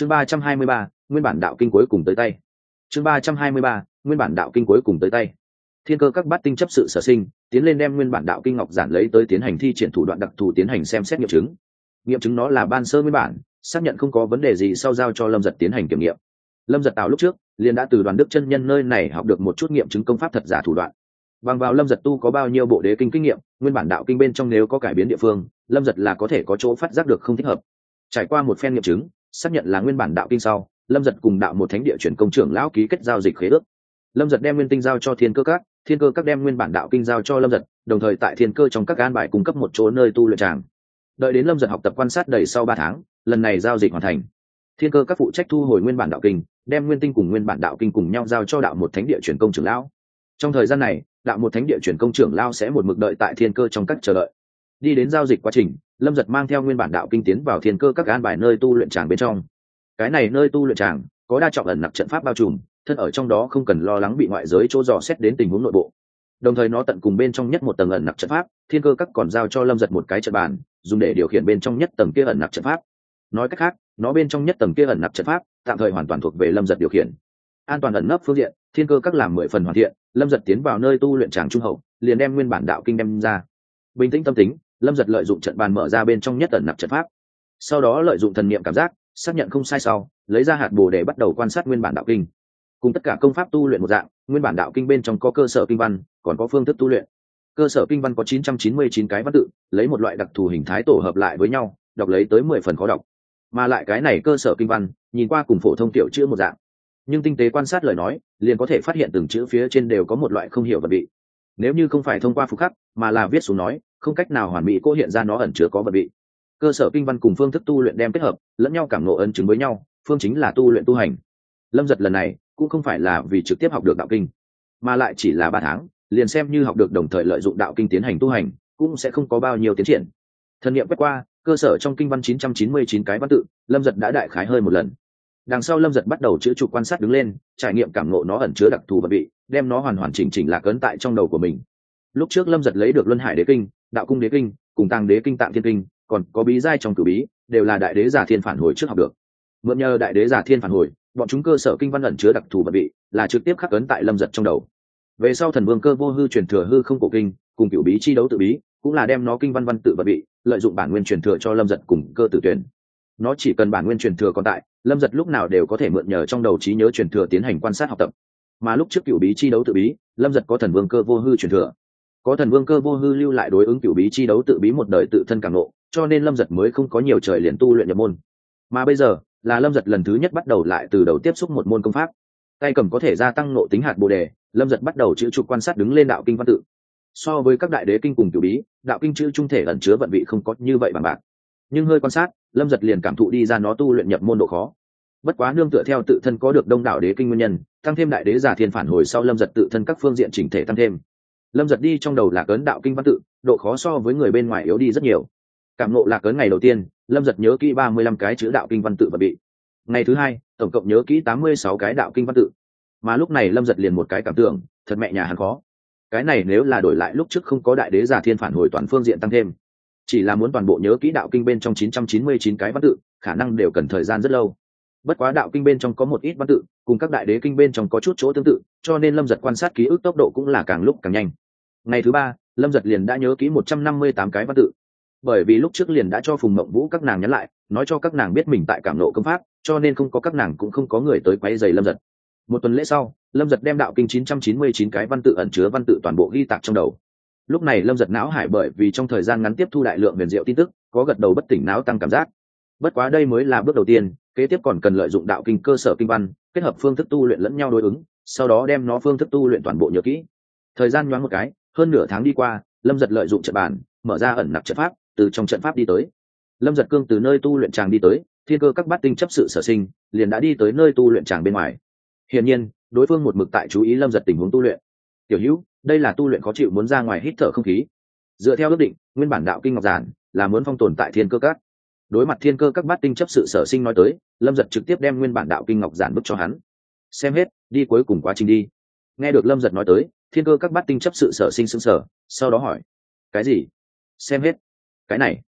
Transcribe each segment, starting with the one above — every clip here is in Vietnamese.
chương ba trăm hai mươi ba, nguyên bản đạo kinh cuối cùng tới tay. Chương ba trăm hai mươi ba, nguyên bản đạo kinh cuối cùng tới tay. Thiên cơ các bát tinh chấp sự sở sinh, tiến lên đem nguyên bản đạo kinh ngọc giản lấy tới tiến hành thi triển thủ đoạn đặc thù tiến hành xem xét nghiệm chứng. Nghiệm chứng nó là ban sơ nguyên bản, xác nhận không có vấn đề gì sau giao cho lâm giật tiến hành kiểm nghiệm. Lâm giật tạo lúc trước, liền đã từ đoàn đức chân nhân nơi này học được một chút nghiệm chứng công pháp thật giả thủ đoạn. Bằng vào lâm giật tu có bao nhiêu bộ đế kinh kinh nghiệm, nguyên bản đạo kinh bên trong nếu có cải biến địa phương, lâm giật là có thể có chỗ phát giác được không thích hợp. Trải qua một phen nghiệm chứng xác nhận là nguyên bản đạo kinh sau, lâm giật cùng đạo một thánh địa chuyển công trưởng lão ký kết giao dịch khế ước. Lâm giật đem nguyên tinh giao cho thiên cơ các, thiên cơ các đem nguyên bản đạo kinh giao cho lâm giật, đồng thời tại thiên cơ trong các an bài cung cấp một chỗ nơi tu luyện tràng. Đợi đến lâm giật học tập quan sát đầy sau ba tháng, lần này giao dịch hoàn thành. Thiên cơ các phụ trách thu hồi nguyên bản đạo kinh, đem nguyên tinh cùng nguyên bản đạo kinh cùng nhau giao cho đạo một thánh địa chuyển công trưởng lão. Trong thời gian này, đạo một thánh địa chuyển công trưởng lao sẽ một mực đợi tại thiên cơ trong các chờ đợi. Đi đến giao dịch quá trình lâm giật mang theo nguyên bản đạo kinh tiến vào thiên cơ các an bài nơi tu luyện tràng bên trong. Cái này nơi tu luyện tràng, có đa trọng ẩn nặc trận pháp bao trùm, thân ở trong đó không cần lo lắng bị ngoại giới chỗ dò xét đến tình huống nội bộ. Đồng thời nó tận cùng bên trong nhất một tầng ẩn nặc trận pháp, thiên cơ các còn giao cho lâm giật một cái trận bàn, dùng để điều khiển bên trong nhất tầng kia ẩn nặc trận pháp. Nói cách khác, nó bên trong nhất tầng kia ẩn nặc trận pháp, tạm thời hoàn toàn thuộc về lâm giật điều khiển. An toàn ẩn nấp phương diện, thiên cơ các làm mười phần hoàn thiện, lâm giật tiến vào nơi tu luyện tràng trung hậu, liền đem nguyên bản đạo kinh đem ra. Bình tĩnh tâm tính lâm giật lợi dụng trận bàn mở ra bên trong nhất ẩn nạp trận pháp. Sau đó lợi dụng thần niệm cảm giác, xác nhận không sai sau, lấy ra hạt bồ để bắt đầu quan sát nguyên bản đạo kinh. Cùng tất cả công pháp tu luyện một dạng, nguyên bản đạo kinh bên trong có cơ sở kinh văn, còn có phương thức tu luyện. Cơ sở kinh văn có 999 cái văn tự, lấy một loại đặc thù hình thái tổ hợp lại với nhau, đọc lấy tới mười phần khó đọc. Mà lại cái này cơ sở kinh văn, nhìn qua cùng phổ thông tiểu chữ một dạng. Nhưng tinh tế quan sát lời nói, liền có thể phát hiện từng chữ phía trên đều có một loại không hiểu vật vị. Nếu như không phải thông qua phục khắc, mà là viết xuống nói không cách nào hoàn mỹ cô hiện ra nó ẩn chứa có vật vị. Cơ sở kinh văn cùng phương thức tu luyện đem kết hợp, lẫn nhau cảm nộ ấn chứng với nhau, phương chính là tu luyện tu hành. Lâm giật lần này cũng không phải là vì trực tiếp học được đạo kinh, mà lại chỉ là ba tháng, liền xem như học được đồng thời lợi dụng đạo kinh tiến hành tu hành, cũng sẽ không có bao nhiêu tiến triển. Thần nghiệm quét qua, cơ sở trong kinh văn 999 cái văn tự, lâm giật đã đại khái hơi một lần. Đằng sau lâm giật bắt đầu chữ trục quan sát đứng lên, trải nghiệm cảm ngộ nó ẩn chứa đặc thù vật vị, đem nó hoàn hoàn chỉnh chỉnh lạc ấn tại trong đầu của mình. Lúc trước lâm giật lấy được luân hải đế kinh đạo cung đế kinh, cùng tăng đế kinh tạng thiên kinh, còn có bí giai trong cử bí, đều là đại đế giả thiên phản hồi trước học được. Mượn nhờ đại đế giả thiên phản hồi, bọn chúng cơ sở kinh văn ẩn chứa đặc thù vật vị, là trực tiếp khắc ấn tại lâm giật trong đầu. Về sau thần vương cơ vô hư truyền thừa hư không cổ kinh, cùng cựu bí chi đấu tự bí, cũng là đem nó kinh văn văn tự vật vị, lợi dụng bản nguyên truyền thừa cho lâm giật cùng cơ tử tuyển. Nó chỉ cần bản nguyên truyền thừa còn tại, lâm giật lúc nào đều có thể mượn nhờ trong đầu trí nhớ truyền thừa tiến hành quan sát học tập. Mà lúc trước cựu bí chi đấu tự bí, lâm giật có thần vương cơ vô hư truyền thừa có thần vương cơ vô hư lưu lại đối ứng cựu bí chi đấu tự bí một đời tự thân càng nộ, cho nên lâm giật mới không có nhiều trời liền tu luyện nhập môn. Mà bây giờ, là lâm giật lần thứ nhất bắt đầu lại từ đầu tiếp xúc một môn công pháp. Tay cầm có thể gia tăng nộ tính hạt bồ đề, lâm giật bắt đầu chữ trục quan sát đứng lên đạo kinh văn tự. So với các đại đế kinh cùng cựu bí, đạo kinh chữ trung thể ẩn chứa vận vị không có như vậy bằng bạc. Nhưng hơi quan sát, lâm giật liền cảm thụ đi ra nó tu luyện nhập môn độ khó. Bất quá nương tựa theo tự thân có được đông đảo đế kinh nguyên nhân, tăng thêm đại đế giả thiên phản hồi sau lâm giật tự thân các phương diện chỉnh thể tăng thêm lâm giật đi trong đầu lạc ấn đạo kinh văn tự, độ khó so với người bên ngoài yếu đi rất nhiều. Cảm nộ lạc ấn ngày đầu tiên, lâm giật nhớ kỹ ba mươi lăm cái chữ đạo kinh văn tự và bị. Ngày thứ hai, tổng cộng nhớ kỹ tám mươi sáu cái đạo kinh văn tự. Mà lúc này lâm giật liền một cái cảm tưởng, thật mẹ nhà hắn khó. Cái này nếu là đổi lại lúc trước không có đại đế giả thiên phản hồi toàn phương diện tăng thêm. Chỉ là muốn toàn bộ nhớ kỹ đạo kinh bên trong 999 cái văn tự, khả năng đều cần thời gian rất lâu. Bất quá đạo kinh bên trong có một ít văn tự, cùng các đại đế kinh bên trong có chút chỗ tương tự, cho nên lâm giật quan sát ký ức tốc độ cũng là càng lúc càng nhanh ngày thứ ba, lâm giật liền đã nhớ kỹ 158 cái văn tự. Bởi vì lúc trước liền đã cho phùng mộng vũ các nàng nhắn lại, nói cho các nàng biết mình tại cảm nộ công pháp, cho nên không có các nàng cũng không có người tới quấy dày lâm giật một tuần lễ sau, lâm giật đem đạo kinh 999 cái văn tự ẩn chứa văn tự toàn bộ ghi tạc trong đầu. Lúc này lâm giật não hải bởi vì trong thời gian ngắn tiếp thu đại lượng huyền diệu tin tức, có gật đầu bất tỉnh não tăng cảm giác. Bất quá đây mới là bước đầu tiên, kế tiếp còn cần lợi dụng đạo kinh cơ sở kinh văn, kết hợp phương thức tu luyện lẫn nhau đối ứng, sau đó đem nó phương thức tu luyện toàn bộ nhớ kỹ. Thời gian nhoáng một cái hơn nửa tháng đi qua, lâm giật lợi dụng trận bàn, mở ra ẩn nặc trận pháp, từ trong trận pháp đi tới. Lâm giật cương từ nơi tu luyện tràng đi tới, thiên cơ các bát tinh chấp sự sở sinh, liền đã đi tới nơi tu luyện tràng bên ngoài. Hiển nhiên, đối phương một mực tại chú ý lâm giật tình huống tu luyện. Tiểu hữu, đây là tu luyện khó chịu muốn ra ngoài hít thở không khí. Dựa theo ước định, nguyên bản đạo kinh ngọc giản là muốn phong tồn tại thiên cơ các. Đối mặt thiên cơ các bát tinh chấp sự sở sinh nói tới, lâm giật trực tiếp đem nguyên bản đạo kinh ngọc giản bức cho hắn. Xem hết, đi cuối cùng quá trình đi. Nghe được lâm giật nói tới thiên cơ các bát tinh chấp sự sở sinh xưng sở sau đó hỏi, cái gì? Xem hết. Cái này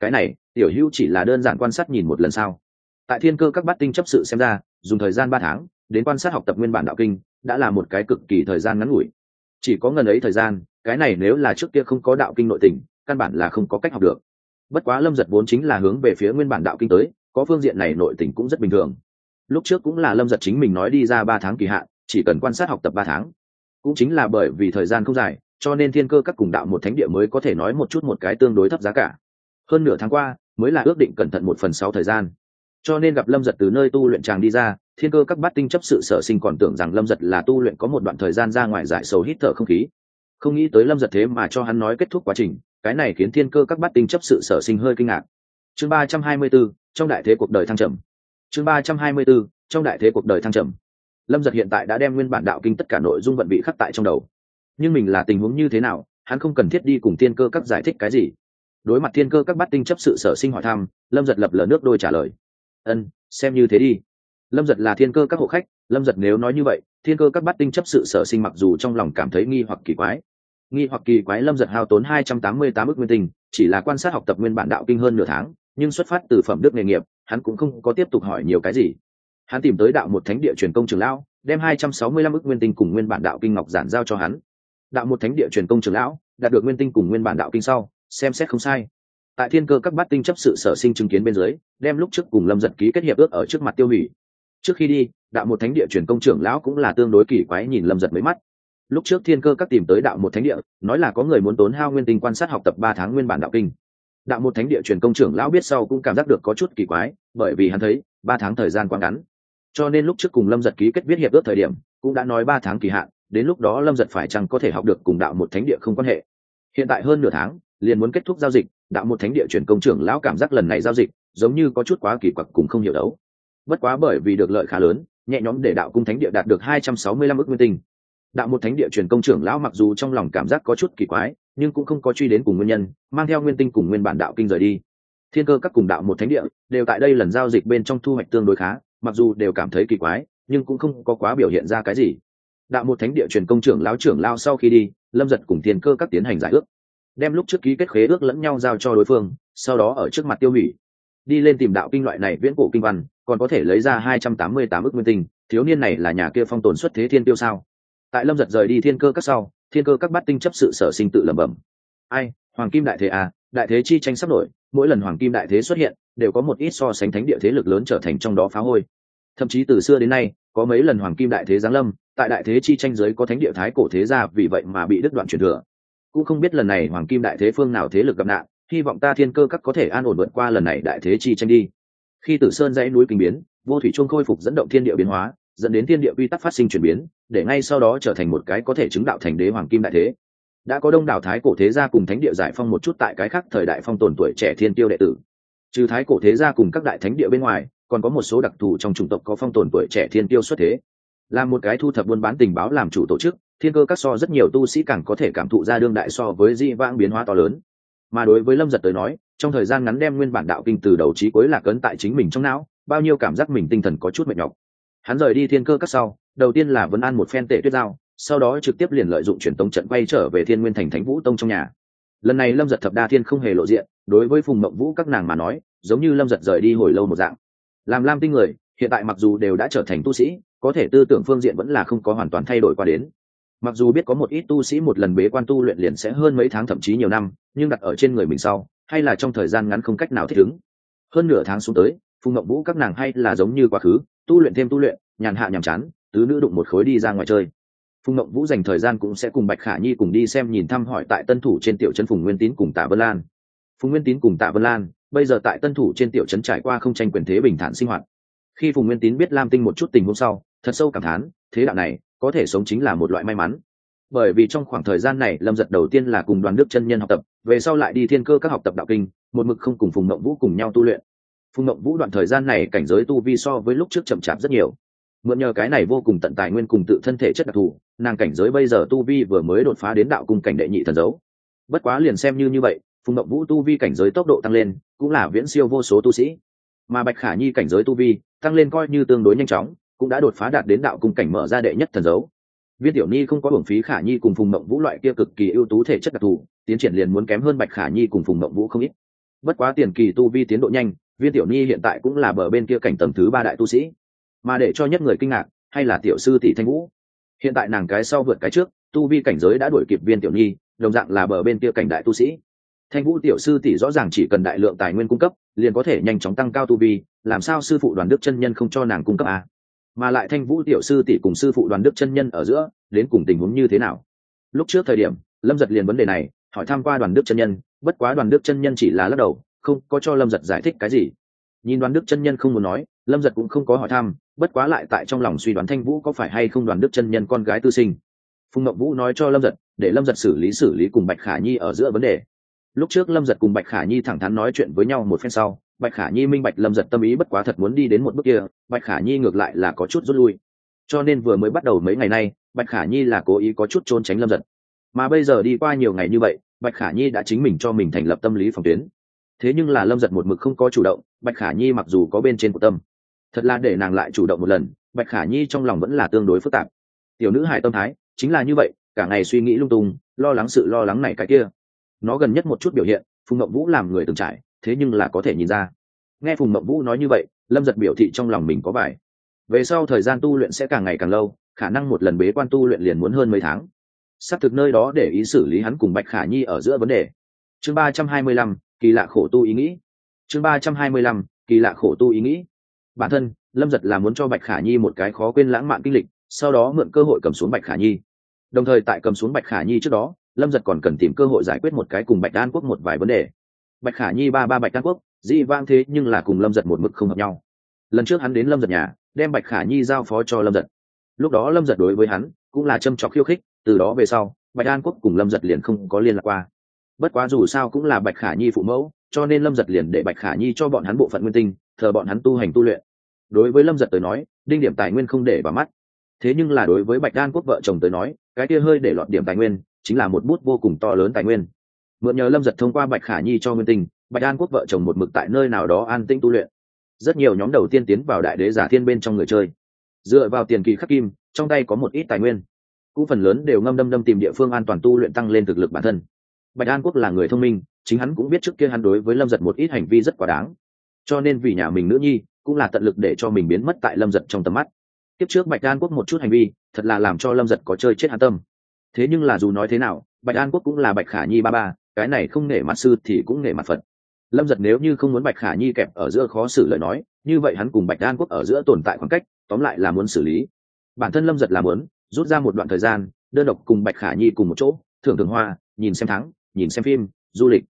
cái này, tiểu hữu chỉ là đơn giản quan sát nhìn một lần sau tại thiên cơ các bát tinh chấp sự xem ra, dùng thời gian ba tháng, đến quan sát học tập nguyên bản đạo kinh, đã là một cái cực kỳ thời gian ngắn ngủi. Chỉ có ngần ấy thời gian, cái này nếu là trước kia không có đạo kinh nội tình, căn bản là không có cách học được. Bất quá lâm giật vốn chính là hướng về phía nguyên bản đạo kinh tới, có phương diện này nội tình cũng rất bình thường. Lúc trước cũng là lâm giật chính mình nói đi ra ba tháng kỳ hạn, chỉ cần quan sát học tập ba tháng cũng chính là bởi vì thời gian không dài, cho nên thiên cơ các cùng đạo một thánh địa mới có thể nói một chút một cái tương đối thấp giá cả. Hơn nửa tháng qua, mới là ước định cẩn thận một phần sáu thời gian. Cho nên gặp lâm giật từ nơi tu luyện tràng đi ra, thiên cơ các bát tinh chấp sự sở sinh còn tưởng rằng lâm giật là tu luyện có một đoạn thời gian ra ngoài giải sầu hít thở không khí. Không nghĩ tới lâm giật thế mà cho hắn nói kết thúc quá trình, cái này khiến thiên cơ các bát tinh chấp sự sở sinh hơi kinh ngạc. Chương ba trăm hai mươi b ố trong đại thế cuộc đời thăng trầm. Chương ba trăm hai mươi b ố trong đại thế cuộc đời thăng trầm lâm giật hiện tại đã đem nguyên bản đạo kinh tất cả nội dung vận bị khắc tại trong đầu. Nhưng mình là tình huống như thế nào, hắn không cần thiết đi cùng thiên cơ các giải thích cái gì. Đối mặt thiên cơ các bát tinh chấp sự sở sinh hỏi thăm, lâm giật lập lờ nước đôi trả lời. Ân, xem như thế đi. Lâm giật là thiên cơ các hộ khách, lâm giật nếu nói như vậy, thiên cơ các bát tinh chấp sự sở sinh mặc dù trong lòng cảm thấy nghi hoặc kỳ quái. Nghi hoặc kỳ quái lâm giật hao tốn hai trăm tám mươi tám ước nguyên tinh, chỉ là quan sát học tập nguyên bản đạo kinh hơn nửa tháng, nhưng xuất phát từ phẩm đức nghề nghiệp, hắn cũng không có tiếp tục hỏi nhiều cái gì hắn tìm tới đạo một thánh địa truyền công trường lão, đem hai trăm sáu mươi lăm ước nguyên tinh cùng nguyên bản đạo kinh ngọc giản giao cho hắn. Đạo một thánh địa truyền công trường lão, đạt được nguyên tinh cùng nguyên bản đạo kinh sau, xem xét không sai. Tại thiên cơ các bát tinh chấp sự sở sinh chứng kiến bên dưới, đem lúc trước cùng lâm giật ký kết hiệp ước ở trước mặt tiêu hủy. Trước khi đi, đạo một thánh địa truyền công trưởng lão cũng là tương đối kỳ quái nhìn lâm giật mấy mắt. Lúc trước thiên cơ các tìm tới đạo một thánh địa, nói là có người muốn tốn hao nguyên tinh quan sát học tập ba tháng nguyên bản đạo kinh. Đạo một thánh địa truyền công trưởng lão biết sau cũng cảm giác được có chút kỳ quái, bởi vì hắn thấy, ba tháng thời gian quá ngắn cho nên lúc trước cùng lâm giật ký kết viết hiệp ước thời điểm, cũng đã nói ba tháng kỳ hạn, đến lúc đó lâm giật phải chăng có thể học được cùng đạo một thánh địa không quan hệ. Hiện tại hơn nửa tháng, liền muốn kết thúc giao dịch, đạo một thánh địa truyền công trưởng lão cảm giác lần này giao dịch, giống như có chút quá kỳ quặc cùng không hiểu đấu. Bất quá bởi vì được lợi khá lớn, nhẹ nhõm để đạo cung thánh địa đạt được hai trăm sáu mươi lăm ước nguyên tinh. Đạo một thánh địa truyền công trưởng lão mặc dù trong lòng cảm giác có chút kỳ quái, nhưng cũng không có truy đến cùng nguyên nhân, mang theo nguyên tinh cùng nguyên bản đạo kinh rời đi. Thiên cơ các cùng đạo một thánh địa, đều tại đây lần giao dịch bên trong thu hoạch tương đối khá mặc dù đều cảm thấy kỳ quái, nhưng cũng không có quá biểu hiện ra cái gì. Đạo một thánh địa truyền công trưởng lão trưởng lao sau khi đi, lâm giật cùng thiên cơ các tiến hành giải ước. Đem lúc trước ký kết khế ước lẫn nhau giao cho đối phương, sau đó ở trước mặt tiêu hủy. Đi lên tìm đạo kinh loại này viễn cổ kinh văn, còn có thể lấy ra hai trăm tám mươi tám ước nguyên tinh, thiếu niên này là nhà kia phong tồn xuất thế thiên tiêu sao? Tại lâm giật rời đi thiên cơ các sau, thiên cơ các bát tinh chấp sự sở sinh tự lẩm bẩm. Ai, hoàng kim đại thế à đại thế chi tranh sắp nổi mỗi lần hoàng kim đại thế xuất hiện, đều có một ít so sánh thánh địa thế lực lớn trở thành trong đó phá hôi. Thậm chí từ xưa đến nay, có mấy lần hoàng kim đại thế giáng lâm, tại đại thế chi tranh giới có thánh địa thái cổ thế ra vì vậy mà bị đứt đoạn truyền thừa. Cũng không biết lần này hoàng kim đại thế phương nào thế lực gặp nạn, hy vọng ta thiên cơ các có thể an ổn vượt qua lần này đại thế chi tranh đi. Khi tử sơn dãy núi kinh biến, vô thủy trung khôi phục dẫn động thiên địa biến hóa, dẫn đến thiên địa quy tắc phát sinh chuyển biến, để ngay sau đó trở thành một cái có thể chứng đạo thành đế hoàng kim đại thế đã có đông đảo thái cổ thế gia cùng thánh địa giải phong một chút tại cái khác thời đại phong tồn tuổi trẻ thiên tiêu đệ tử. Trừ thái cổ thế gia cùng các đại thánh địa bên ngoài, còn có một số đặc thù trong chủng tộc có phong tồn tuổi trẻ thiên tiêu xuất thế. Là một cái thu thập buôn bán tình báo làm chủ tổ chức, thiên cơ các so rất nhiều tu sĩ càng có thể cảm thụ ra đương đại so với di vãng biến hóa to lớn. Mà đối với lâm giật tới nói, trong thời gian ngắn đem nguyên bản đạo kinh từ đầu trí cuối lạc ấn tại chính mình trong não, bao nhiêu cảm giác mình tinh thần có chút mệt nhọc. Hắn rời đi thiên cơ các sau, đầu tiên là vấn an một phen tệ tuyết giao sau đó trực tiếp liền lợi dụng truyền tống trận quay trở về thiên nguyên thành thánh vũ tông trong nhà. Lần này lâm giật thập đa thiên không hề lộ diện, đối với phùng mộng vũ các nàng mà nói, giống như lâm giật rời đi hồi lâu một dạng. Làm lam tinh người, hiện tại mặc dù đều đã trở thành tu sĩ, có thể tư tưởng phương diện vẫn là không có hoàn toàn thay đổi qua đến. Mặc dù biết có một ít tu sĩ một lần bế quan tu luyện liền sẽ hơn mấy tháng thậm chí nhiều năm, nhưng đặt ở trên người mình sau, hay là trong thời gian ngắn không cách nào thích ứng. Hơn nửa tháng xuống tới, phùng ngậm vũ các nàng hay là giống như quá khứ, tu luyện thêm tu luyện, nhàn hạ nhàm chán, tứ nữ đụng một khối đi ra ngoài chơi phùng mộng vũ dành thời gian cũng sẽ cùng bạch khả nhi cùng đi xem nhìn thăm hỏi tại tân thủ trên tiểu trấn phùng nguyên tín cùng tạ vân lan. Phùng nguyên tín cùng tạ vân lan, bây giờ tại tân thủ trên tiểu trấn trải qua không tranh quyền thế bình thản sinh hoạt. Khi phùng nguyên tín biết lam tinh một chút tình hôm sau, thật sâu cảm thán, thế đạo này có thể sống chính là một loại may mắn. Bởi vì trong khoảng thời gian này, lâm giật đầu tiên là cùng đoàn đức chân nhân học tập, về sau lại đi thiên cơ các học tập đạo kinh, một mực không cùng phùng mộng vũ cùng nhau tu luyện. Phùng mộng vũ đoạn thời gian này cảnh giới tu vi so với lúc trước chậm chạp rất nhiều mượn nhờ cái này vô cùng tận tài nguyên cùng tự thân thể chất đặc thù, nàng cảnh giới bây giờ tu vi vừa mới đột phá đến đạo cung cảnh đệ nhị thần dấu. Bất quá liền xem như như vậy, phùng mậu vũ tu vi cảnh giới tốc độ tăng lên, cũng là viễn siêu vô số tu sĩ. Mà bạch khả nhi cảnh giới tu vi tăng lên coi như tương đối nhanh chóng, cũng đã đột phá đạt đến đạo cung cảnh mở ra đệ nhất thần dấu. Viên tiểu nhi không có hưởng phí khả nhi cùng phùng mộng vũ loại kia cực kỳ ưu tú thể chất đặc thù, tiến triển liền muốn kém hơn bạch khả nhi cùng phùng mộng vũ không ít. Bất quá tiền kỳ tu vi tiến độ nhanh, viên tiểu nhi hiện tại cũng là bờ bên kia cảnh tầm thứ ba đại tu sĩ mà để cho nhất người kinh ngạc, hay là tiểu sư tỷ thanh vũ. Hiện tại nàng cái sau vượt cái trước, tu vi cảnh giới đã đuổi kịp viên tiểu nhi, đồng dạng là bờ bên kia cảnh đại tu sĩ. Thanh vũ tiểu sư tỷ rõ ràng chỉ cần đại lượng tài nguyên cung cấp, liền có thể nhanh chóng tăng cao tu vi, làm sao sư phụ đoàn đức chân nhân không cho nàng cung cấp à? mà lại thanh vũ tiểu sư tỷ cùng sư phụ đoàn đức chân nhân ở giữa, đến cùng tình huống như thế nào? Lúc trước thời điểm, lâm giật liền vấn đề này, hỏi tham q u a đoàn đức chân nhân, bất quá đoàn đức chân nhân chỉ là lắc đầu, không có cho lâm giật giải thích cái gì. Nhìn đoàn đức chân nhân không muốn nói lâm giật cũng không có hỏi thăm, bất quá lại tại trong lòng suy đoán thanh vũ có phải hay không đoàn đức chân nhân con gái tư sinh. Phùng ngậm vũ nói cho lâm giật, để lâm giật xử lý xử lý cùng bạch khả nhi ở giữa vấn đề. Lúc trước lâm giật cùng bạch khả nhi thẳng thắn nói chuyện với nhau một phen sau, bạch khả nhi minh bạch lâm giật tâm ý bất quá thật muốn đi đến một bước kia, bạch khả nhi ngược lại là có chút rút lui. Cho nên vừa mới bắt đầu mấy ngày nay, bạch khả nhi là cố ý có chút trốn tránh lâm giật. Mà bây giờ đi qua nhiều ngày như vậy, bạch khả nhi đã chính mình cho mình thành lập tâm lý phòng tuyến. Thế nhưng là lâm giật một mực không có chủ động, bạch khả nhi mặc dù có bên trên của tâm thật là để nàng lại chủ động một lần, bạch khả nhi trong lòng vẫn là tương đối phức tạp. Tiểu nữ hải tâm thái, chính là như vậy, cả ngày suy nghĩ lung tung, lo lắng sự lo lắng này cái kia. Nó gần nhất một chút biểu hiện, phùng ngậm vũ làm người từng trải, thế nhưng là có thể nhìn ra. Nghe phùng ngậm vũ nói như vậy, lâm giật biểu thị trong lòng mình có bài. Về sau thời gian tu luyện sẽ càng ngày càng lâu, khả năng một lần bế quan tu luyện liền muốn hơn mấy tháng. Xác thực nơi đó để ý xử lý hắn cùng bạch khả nhi ở giữa vấn đề. Chương ba trăm hai mươi lăm, kỳ lạ khổ tu ý nghĩ. Chương ba trăm hai mươi lăm, kỳ lạ khổ tu ý nghĩ bản thân, lâm giật là muốn cho bạch khả nhi một cái khó quên lãng mạn kinh lịch, sau đó mượn cơ hội cầm xuống bạch khả nhi. Đồng thời tại cầm xuống bạch khả nhi trước đó, lâm giật còn cần tìm cơ hội giải quyết một cái cùng bạch đan quốc một vài vấn đề. Bạch khả nhi ba ba bạch đan quốc dị vang thế nhưng là cùng lâm giật một mực không hợp nhau. Lần trước hắn đến lâm giật nhà, đem bạch khả nhi giao phó cho lâm giật. Lúc đó lâm giật đối với hắn cũng là châm trọc khiêu khích, từ đó về sau, bạch an quốc cùng lâm giật liền không có liên lạc qua. Bất quá dù sao cũng là bạch khả nhi phụ mẫu, cho nên lâm giật liền để bạch khả nhi cho bọn hắn bộ phận nguyên tinh thờ bọn hắn tu hành tu luyện. Đối với lâm giật tới nói, đinh điểm tài nguyên không để vào mắt. Thế nhưng là đối với bạch đan quốc vợ chồng tới nói, cái kia hơi để lọt điểm tài nguyên, chính là một bút vô cùng to lớn tài nguyên. Mượn nhờ lâm giật thông qua bạch khả nhi cho nguyên tinh bạch đan quốc vợ chồng một mực tại nơi nào đó an tĩnh tu luyện. Rất nhiều nhóm đầu tiên tiến vào đại đế giả thiên bên trong người chơi. Dựa vào tiền kỳ khắc kim, trong tay có một ít tài nguyên. Cũng phần lớn đều ngâm đâm đâm tìm địa phương an toàn tu luyện tăng lên thực lực bản thân. Bạch an quốc là người thông minh, chính hắn cũng biết trước kia hắn đối với lâm giật một ít hành vi rất quá đáng cho nên vì nhà mình nữ nhi, cũng là tận lực để cho mình biến mất tại lâm giật trong tầm mắt. Tiếp trước bạch an quốc một chút hành vi, thật là làm cho lâm giật có chơi chết hạ tâm. Thế nhưng là dù nói thế nào, bạch an quốc cũng là bạch khả nhi ba ba, cái này không nể mặt sư thì cũng nể mặt phật. Lâm giật nếu như không muốn bạch khả nhi kẹp ở giữa khó xử lời nói, như vậy hắn cùng bạch an quốc ở giữa tồn tại khoảng cách, tóm lại là muốn xử lý. Bản thân lâm giật là muốn, rút ra một đoạn thời gian, đơn độc cùng bạch khả nhi cùng một chỗ, thưởng thường hoa, nhìn xem thắng, nhìn xem phim, du lịch.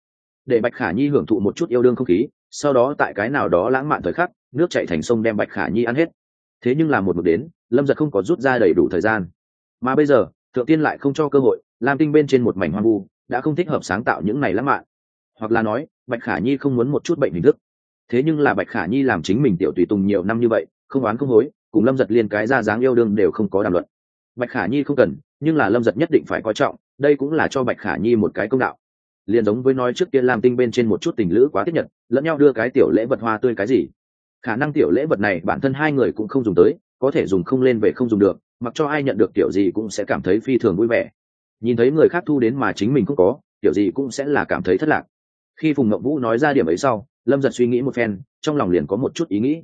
Để bạch khả nhi hưởng thụ một chút yêu đương không khí sau đó tại cái nào đó lãng mạn thời khắc, nước chạy thành sông đem bạch khả nhi ăn hết. Thế nhưng là một mực đến, lâm giật không có rút ra đầy đủ thời gian. Mà bây giờ, thượng tiên lại không cho cơ hội, lam tinh bên trên một mảnh hoang vu, đã không thích hợp sáng tạo những này lãng mạn. Hoặc là nói, bạch khả nhi không muốn một chút bệnh hình thức. Thế nhưng là bạch khả nhi làm chính mình tiểu tùy tùng nhiều năm như vậy, không oán không hối, cùng lâm giật liên cái ra dáng yêu đương đều không có đàm luận. Bạch khả nhi không cần, nhưng là lâm giật nhất định phải coi trọng, đây cũng là cho bạch khả nhi một cái công đạo liền giống với nói trước kia làm tinh bên trên một chút tình lữ quá tiết nhật, lẫn nhau đưa cái tiểu lễ vật hoa tươi cái gì. Khả năng tiểu lễ vật này bản thân hai người cũng không dùng tới, có thể dùng không lên về không dùng được, mặc cho ai nhận được tiểu gì cũng sẽ cảm thấy phi thường vui vẻ. Nhìn thấy người khác thu đến mà chính mình không có tiểu gì cũng sẽ là cảm thấy thất lạc. Khi phùng ngậm vũ nói ra điểm ấy sau, lâm giật suy nghĩ một phen, trong lòng liền có một chút ý nghĩ.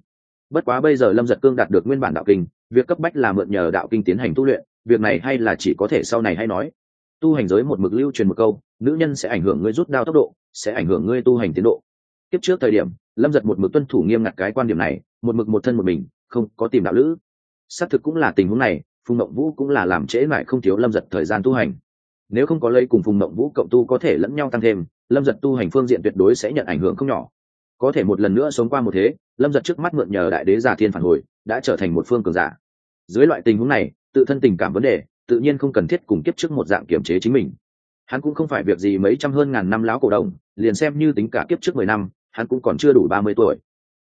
Bất quá bây giờ lâm giật cương đạt được nguyên bản đạo kinh, việc cấp bách là mượn nhờ đạo kinh tiến hành tu luyện, việc này hay là chỉ có thể sau này hay nói. Tu hành giới một mực lưu truyền một câu nữ nhân sẽ ảnh hưởng ngươi rút đao tốc độ, sẽ ảnh hưởng ngươi tu hành tiến độ. Tiếp trước thời điểm, lâm giật một mực tuân thủ nghiêm ngặt cái quan điểm này, một mực một thân một mình, không có tìm đạo lữ. Xác thực cũng là tình huống này, phùng mộng vũ cũng là làm trễ lại không thiếu lâm giật thời gian tu hành. Nếu không có lây cùng phùng mộng vũ cộng tu có thể lẫn nhau tăng thêm, lâm giật tu hành phương diện tuyệt đối sẽ nhận ảnh hưởng không nhỏ. Có thể một lần nữa sống qua một thế, lâm giật trước mắt mượn nhờ đại đế giả thiên phản hồi, đã trở thành một phương cường giả. Dưới loại tình huống này, tự thân tình cảm vấn đề, tự nhiên không cần thiết cùng kiếp trước một dạng kiểm chế chính mình hắn cũng không phải việc gì mấy trăm hơn ngàn năm láo cổ đồng, liền xem như tính cả kiếp trước mười năm, hắn cũng còn chưa đủ ba mươi tuổi.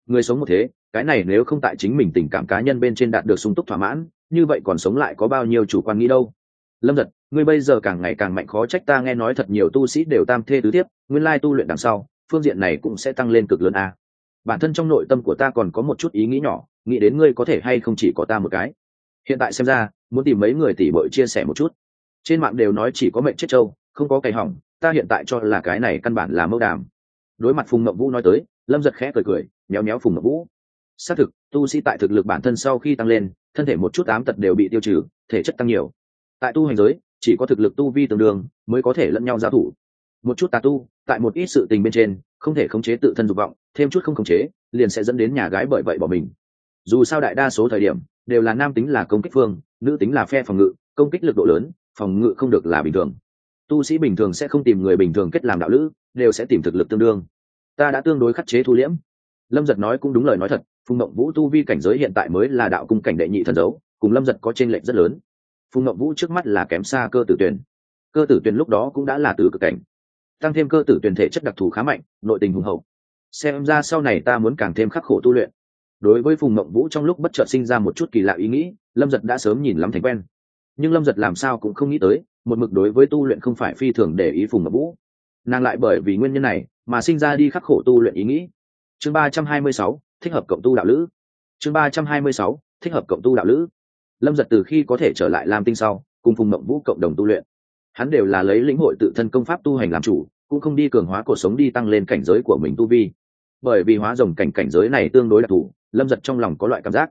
Người sống một thế, cái này nếu không tại chính mình tình cảm cá nhân bên trên đạt được sung túc thỏa mãn, như vậy còn sống lại có bao nhiêu chủ quan nghĩ đâu? Lâm giật ngươi bây giờ càng ngày càng mạnh, khó trách ta nghe nói thật nhiều tu sĩ đều tam thê tứ tiếp nguyên lai tu luyện đằng sau, phương diện này cũng sẽ tăng lên cực lớn a. Bản thân trong nội tâm của ta còn có một chút ý nghĩ nhỏ, nghĩ đến ngươi có thể hay không chỉ có ta một cái. Hiện tại xem ra, muốn tìm mấy người tỷ bội chia sẻ một chút. Trên mạng đều nói chỉ có mệnh chết trâu không có cày hỏng, ta hiện tại cho là cái này căn bản là mâu đàm. Đối mặt phùng mậu vũ nói tới, lâm giật khẽ cười cười, méo méo phùng ngậm vũ. Xác thực, tu sĩ tại thực lực bản thân sau khi tăng lên, thân thể một chút ám tật đều bị tiêu trừ, thể chất tăng nhiều. Tại tu hành giới, chỉ có thực lực tu vi tương đương mới có thể lẫn nhau giao thủ. Một chút tà tu, tại một ít sự tình bên trên, không thể khống chế tự thân dục vọng, thêm chút không khống chế, liền sẽ dẫn đến nhà gái bởi vậy bỏ mình. Dù sao đại đa số thời điểm, đều là nam tính là công kích phương, nữ tính là phe phòng ngự, công kích lực độ lớn, phòng ngự không được là bình thường tu sĩ bình thường sẽ không tìm người bình thường kết làm đạo lữ, đều sẽ tìm thực lực tương đương. Ta đã tương đối khắc chế thu liễm. Lâm giật nói cũng đúng lời nói thật, phùng mộng vũ tu vi cảnh giới hiện tại mới là đạo cung cảnh đệ nhị thần dấu, cùng lâm giật có t r ê n lệch rất lớn. Phùng mộng vũ trước mắt là kém xa cơ tử tuyển. Cơ tử tuyển lúc đó cũng đã là từ cực cảnh. Tăng thêm cơ tử tuyển thể chất đặc thù khá mạnh, nội tình hùng hậu. Xem ra sau này ta muốn càng thêm khắc khổ tu luyện. Đối với phùng mộng vũ trong lúc bất chợt sinh ra một chút kỳ lạ ý nghĩ, lâm giật đã sớm nhìn lắm thành quen. Nhưng lâm giật làm sao cũng không nghĩ tới một mực đối với tu luyện không phải phi thường để ý phùng mộng vũ. Nàng lại bởi vì nguyên nhân này mà sinh ra đi khắc khổ tu luyện ý nghĩ. Chương ba trăm hai mươi sáu, thích hợp cộng tu đạo lữ. Chương ba trăm hai mươi sáu, thích hợp cộng tu đạo lữ. Lâm giật từ khi có thể trở lại làm tinh sau, cùng phùng mộng vũ cộng đồng tu luyện. Hắn đều là lấy lĩnh hội tự thân công pháp tu hành làm chủ, cũng không đi cường hóa cuộc sống đi tăng lên cảnh giới của mình tu vi. Bởi vì hóa rồng cảnh cảnh giới này tương đối đặc thù, lâm giật trong lòng có loại cảm giác.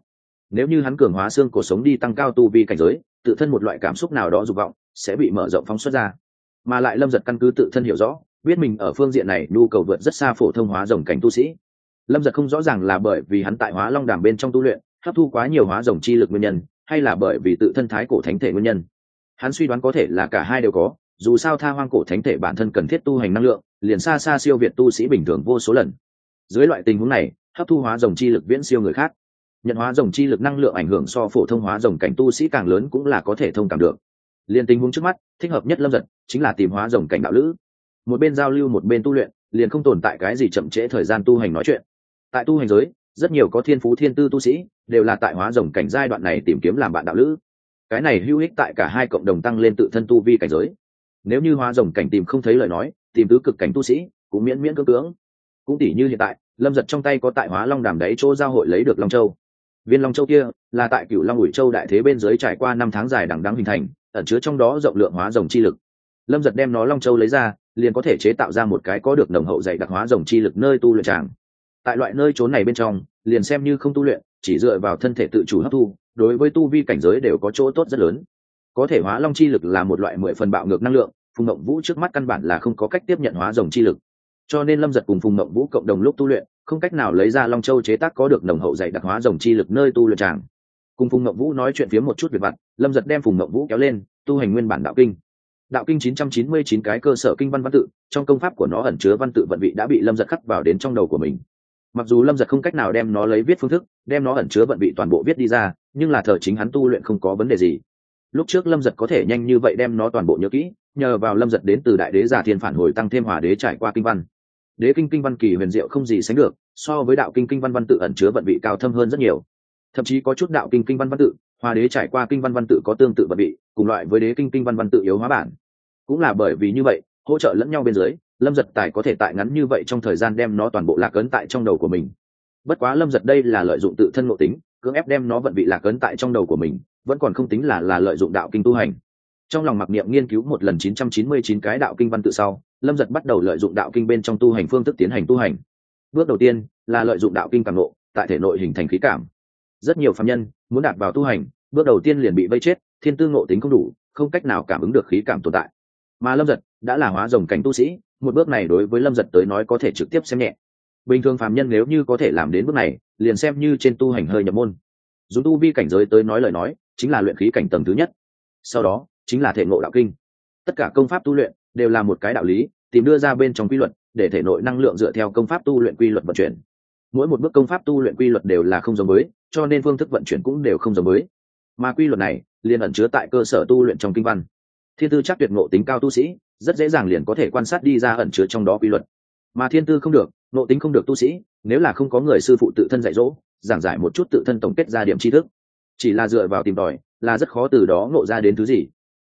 Nếu như hắn cường hóa xương cuộc sống đi tăng cao tu vi cảnh giới, tự thân một loại cảm xúc nào đó dục vọng sẽ bị mở rộng phóng xuất ra. Mà lại lâm giật căn cứ tự thân hiểu rõ, biết mình ở phương diện này nhu cầu vượt rất xa phổ thông hóa rồng cảnh tu sĩ. Lâm giật không rõ ràng là bởi vì hắn tại hóa long đàm bên trong tu luyện, hấp thu quá nhiều hóa rồng chi lực nguyên nhân, hay là bởi vì tự thân thái cổ thánh thể nguyên nhân. Hắn suy đoán có thể là cả hai đều có, dù sao tha hoang cổ thánh thể bản thân cần thiết tu hành năng lượng, liền xa xa siêu việt tu sĩ bình thường vô số lần. Dưới loại tình huống này, hấp thu hóa rồng chi lực viễn siêu người khác. Nhận hóa rồng chi lực năng lượng ảnh hưởng so phổ thông hóa rồng cảnh tu sĩ càng lớn cũng là có thể thông cảm được liền tình huống trước mắt, thích hợp nhất lâm giật chính là tìm hóa rồng cảnh đạo lữ. Một bên giao lưu, một bên tu luyện, liền không tồn tại cái gì chậm trễ thời gian tu hành nói chuyện. Tại tu hành giới, rất nhiều có thiên phú thiên tư tu sĩ, đều là tại hóa rồng cảnh giai đoạn này tìm kiếm làm bạn đạo lữ. Cái này hữu ích tại cả hai cộng đồng tăng lên tự thân tu vi cảnh giới. Nếu như hóa rồng cảnh tìm không thấy lời nói, tìm tứ cực cảnh tu sĩ, cũng miễn miễn cưỡng cưỡng. Cũng tỷ như hiện tại, lâm giật trong tay có tại hóa long đàm đáy chỗ giao hội lấy được long châu. Viên long châu kia là tại cựu long ủi châu đại thế bên dưới trải qua năm tháng dài đằng đắng hình thành ẩn chứa trong đó rộng lượng hóa rồng chi lực. Lâm giật đem nó long châu lấy ra, liền có thể chế tạo ra một cái có được nồng hậu dạy đặc hóa rồng chi lực nơi tu luyện tràng. Tại loại nơi trốn này bên trong, liền xem như không tu luyện, chỉ dựa vào thân thể tự chủ hấp thu, đối với tu vi cảnh giới đều có chỗ tốt rất lớn. Có thể hóa long chi lực là một loại mười phần bạo ngược năng lượng, phùng mộng vũ trước mắt căn bản là không có cách tiếp nhận hóa rồng chi lực. Cho nên lâm giật cùng phùng mộng vũ cộng đồng lúc tu luyện, không cách nào lấy ra long châu chế tác có được nồng hậu dạy đặc hóa rồng chi lực nơi tu luyện tràng cùng phùng ngậm vũ nói chuyện phía một chút về vặt lâm giật đem phùng ngậm vũ kéo lên, tu hành nguyên bản đạo kinh. Đạo kinh 999 cái cơ sở kinh văn văn tự, trong công pháp của nó ẩn chứa văn tự vận vị đã bị lâm giật khắc vào đến trong đầu của mình. Mặc dù lâm giật không cách nào đem nó lấy viết phương thức, đem nó ẩn chứa vận vị toàn bộ viết đi ra, nhưng là thờ chính hắn tu luyện không có vấn đề gì. Lúc trước lâm giật có thể nhanh như vậy đem nó toàn bộ nhớ kỹ, nhờ vào lâm giật đến từ đại đế giả thiên phản hồi tăng thêm hòa đế trải qua kinh văn. Đế kinh kinh văn kỳ huyền diệu không gì sánh được, so với đạo kinh kinh văn văn tự ẩn chứa vận vị cao thâm hơn rất nhiều thậm chí có chút đạo kinh kinh văn văn tự hòa đế trải qua kinh văn văn tự có tương tự vật bị cùng loại với đế kinh kinh văn văn tự yếu hóa bản. Cũng là bởi vì như vậy, hỗ trợ lẫn nhau bên dưới, lâm giật tài có thể tại ngắn như vậy trong thời gian đem nó toàn bộ lạc ấn tại trong đầu của mình. Bất quá lâm giật đây là lợi dụng tự thân ngộ tính, cưỡng ép đem nó vận bị lạc ấn tại trong đầu của mình, vẫn còn không tính là là lợi dụng đạo kinh tu hành. Trong lòng mặc niệm nghiên cứu một lần 999 cái đạo kinh văn tự sau, lâm giật bắt đầu lợi dụng đạo kinh bên trong tu hành phương thức tiến hành tu hành. Bước đầu tiên, là lợi dụng đạo kinh càng nộ tại thể nội hình thành khí cảm rất nhiều phạm nhân muốn đạt vào tu hành, bước đầu tiên liền bị vây chết, thiên tư ngộ tính không đủ, không cách nào cảm ứng được khí cảm tồn tại. Mà lâm giật đã là hóa rồng cảnh tu sĩ, một bước này đối với lâm giật tới nói có thể trực tiếp xem nhẹ. Bình thường phạm nhân nếu như có thể làm đến bước này, liền xem như trên tu hành hơi nhập môn. Dù tu vi cảnh giới tới nói lời nói, chính là luyện khí cảnh tầng thứ nhất. Sau đó, chính là thể ngộ đạo kinh. Tất cả công pháp tu luyện đều là một cái đạo lý, tìm đưa ra bên trong quy luật, để thể nội năng lượng dựa theo công pháp tu luyện quy luật vận chuyển mỗi một bước công pháp tu luyện quy luật đều là không giống mới cho nên phương thức vận chuyển cũng đều không giống mới mà quy luật này liền ẩn chứa tại cơ sở tu luyện trong kinh văn. Thiên tư chắc tuyệt ngộ tính cao tu sĩ, rất dễ dàng liền có thể quan sát đi ra ẩn chứa trong đó quy luật. Mà thiên tư không được, ngộ tính không được tu sĩ, nếu là không có người sư phụ tự thân dạy dỗ, giảng giải một chút tự thân tổng kết ra điểm tri thức. Chỉ là dựa vào tìm tòi, là rất khó từ đó ngộ ra đến thứ gì.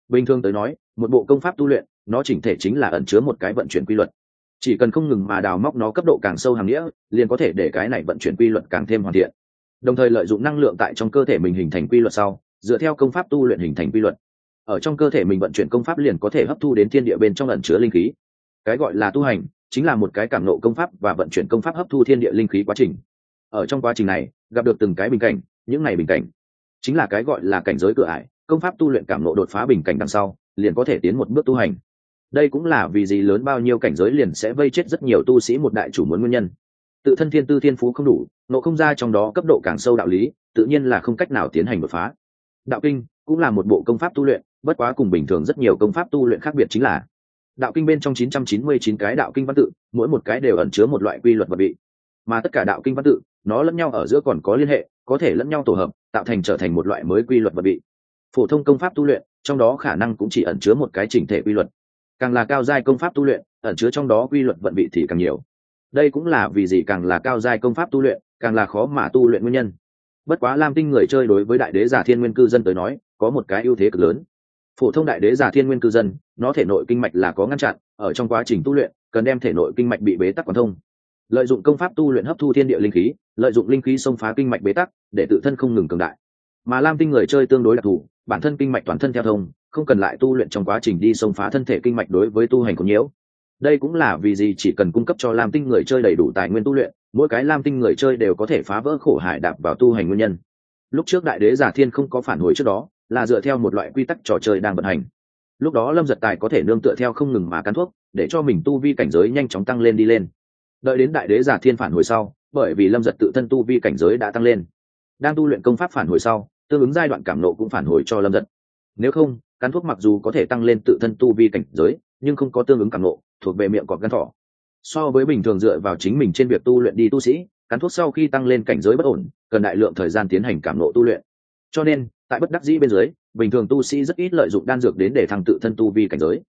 Bình thường tới nói, một bộ công pháp tu luyện, nó chỉnh thể chính là ẩn chứa một cái vận chuyển quy luật chỉ cần không ngừng mà đào móc nó cấp độ càng sâu hàng nghĩa, liền có thể để cái này vận chuyển quy luật càng thêm hoàn thiện. Đồng thời lợi dụng năng lượng tại trong cơ thể mình hình thành quy luật sau, dựa theo công pháp tu luyện hình thành quy luật. Ở trong cơ thể mình vận chuyển công pháp liền có thể hấp thu đến thiên địa bên trong ẩn chứa linh khí. Cái gọi là tu hành, chính là một cái cảm nộ công pháp và vận chuyển công pháp hấp thu thiên địa linh khí quá trình. Ở trong quá trình này, gặp được từng cái bình cảnh, những này bình cảnh, chính là cái gọi là cảnh giới cửa ải, công pháp tu luyện cảm nộ đột phá bình cảnh đằng sau, liền có thể tiến một bước tu hành đây cũng là vì gì lớn bao nhiêu cảnh giới liền sẽ vây chết rất nhiều tu sĩ một đại chủ muốn nguyên nhân tự thân thiên tư thiên phú không đủ, nộ không ra trong đó cấp độ càng sâu đạo lý, tự nhiên là không cách nào tiến hành đột phá đạo kinh cũng là một bộ công pháp tu luyện, bất quá cùng bình thường rất nhiều công pháp tu luyện khác biệt chính là đạo kinh bên trong 999 cái đạo kinh văn tự, mỗi một cái đều ẩn chứa một loại quy luật vật bị. mà tất cả đạo kinh văn tự, nó lẫn nhau ở giữa còn có liên hệ, có thể lẫn nhau tổ hợp, tạo thành trở thành một loại mới quy luật vật bị. phổ thông công pháp tu luyện, trong đó khả năng cũng chỉ ẩn chứa một cái chỉnh thể quy luật càng là cao giai công pháp tu luyện, ẩn chứa trong đó quy luật vận vị thì càng nhiều. Đây cũng là vì gì càng là cao giai công pháp tu luyện, càng là khó mà tu luyện nguyên nhân. Bất quá lam tinh người chơi đối với đại đế giả thiên nguyên cư dân tới nói, có một cái ưu thế cực lớn. Phổ thông đại đế giả thiên nguyên cư dân, nó thể nội kinh mạch là có ngăn chặn, ở trong quá trình tu luyện, cần đem thể nội kinh mạch bị bế tắc quán thông. Lợi dụng công pháp tu luyện hấp thu thiên địa linh khí, lợi dụng linh khí xông phá kinh mạch bế tắc, để tự thân không ngừng cường đại. Mà lam tinh người chơi tương đối đặc thù bản thân kinh mạch toàn thân theo thông, không cần lại tu luyện trong quá trình đi xông phá thân thể kinh mạch đối với tu hành có nhiễu. Đây cũng là vì gì chỉ cần cung cấp cho lam tinh người chơi đầy đủ tài nguyên tu luyện, mỗi cái lam tinh người chơi đều có thể phá vỡ khổ hải đạp vào tu hành nguyên nhân. Lúc trước đại đế giả thiên không có phản hồi trước đó, là dựa theo một loại quy tắc trò chơi đang vận hành. Lúc đó lâm giật tài có thể nương tựa theo không ngừng mà cắn thuốc, để cho mình tu vi cảnh giới nhanh chóng tăng lên đi lên. Đợi đến đại đế giả thiên phản hồi sau, bởi vì lâm giật tự thân tu vi cảnh giới đã tăng lên. Đang tu luyện công pháp phản hồi sau tương ứng giai đoạn cảm nộ cũng phản hồi cho lâm giật. Nếu không, cắn thuốc mặc dù có thể tăng lên tự thân tu vi cảnh giới, nhưng không có tương ứng cảm nộ, thuộc về miệng cọp gắn thỏ. So với bình thường dựa vào chính mình trên việc tu luyện đi tu sĩ, cắn thuốc sau khi tăng lên cảnh giới bất ổn, cần đại lượng thời gian tiến hành cảm nộ tu luyện. Cho nên, tại bất đắc dĩ bên dưới, bình thường tu sĩ rất ít lợi dụng đan dược đến để thăng tự thân tu vi cảnh giới.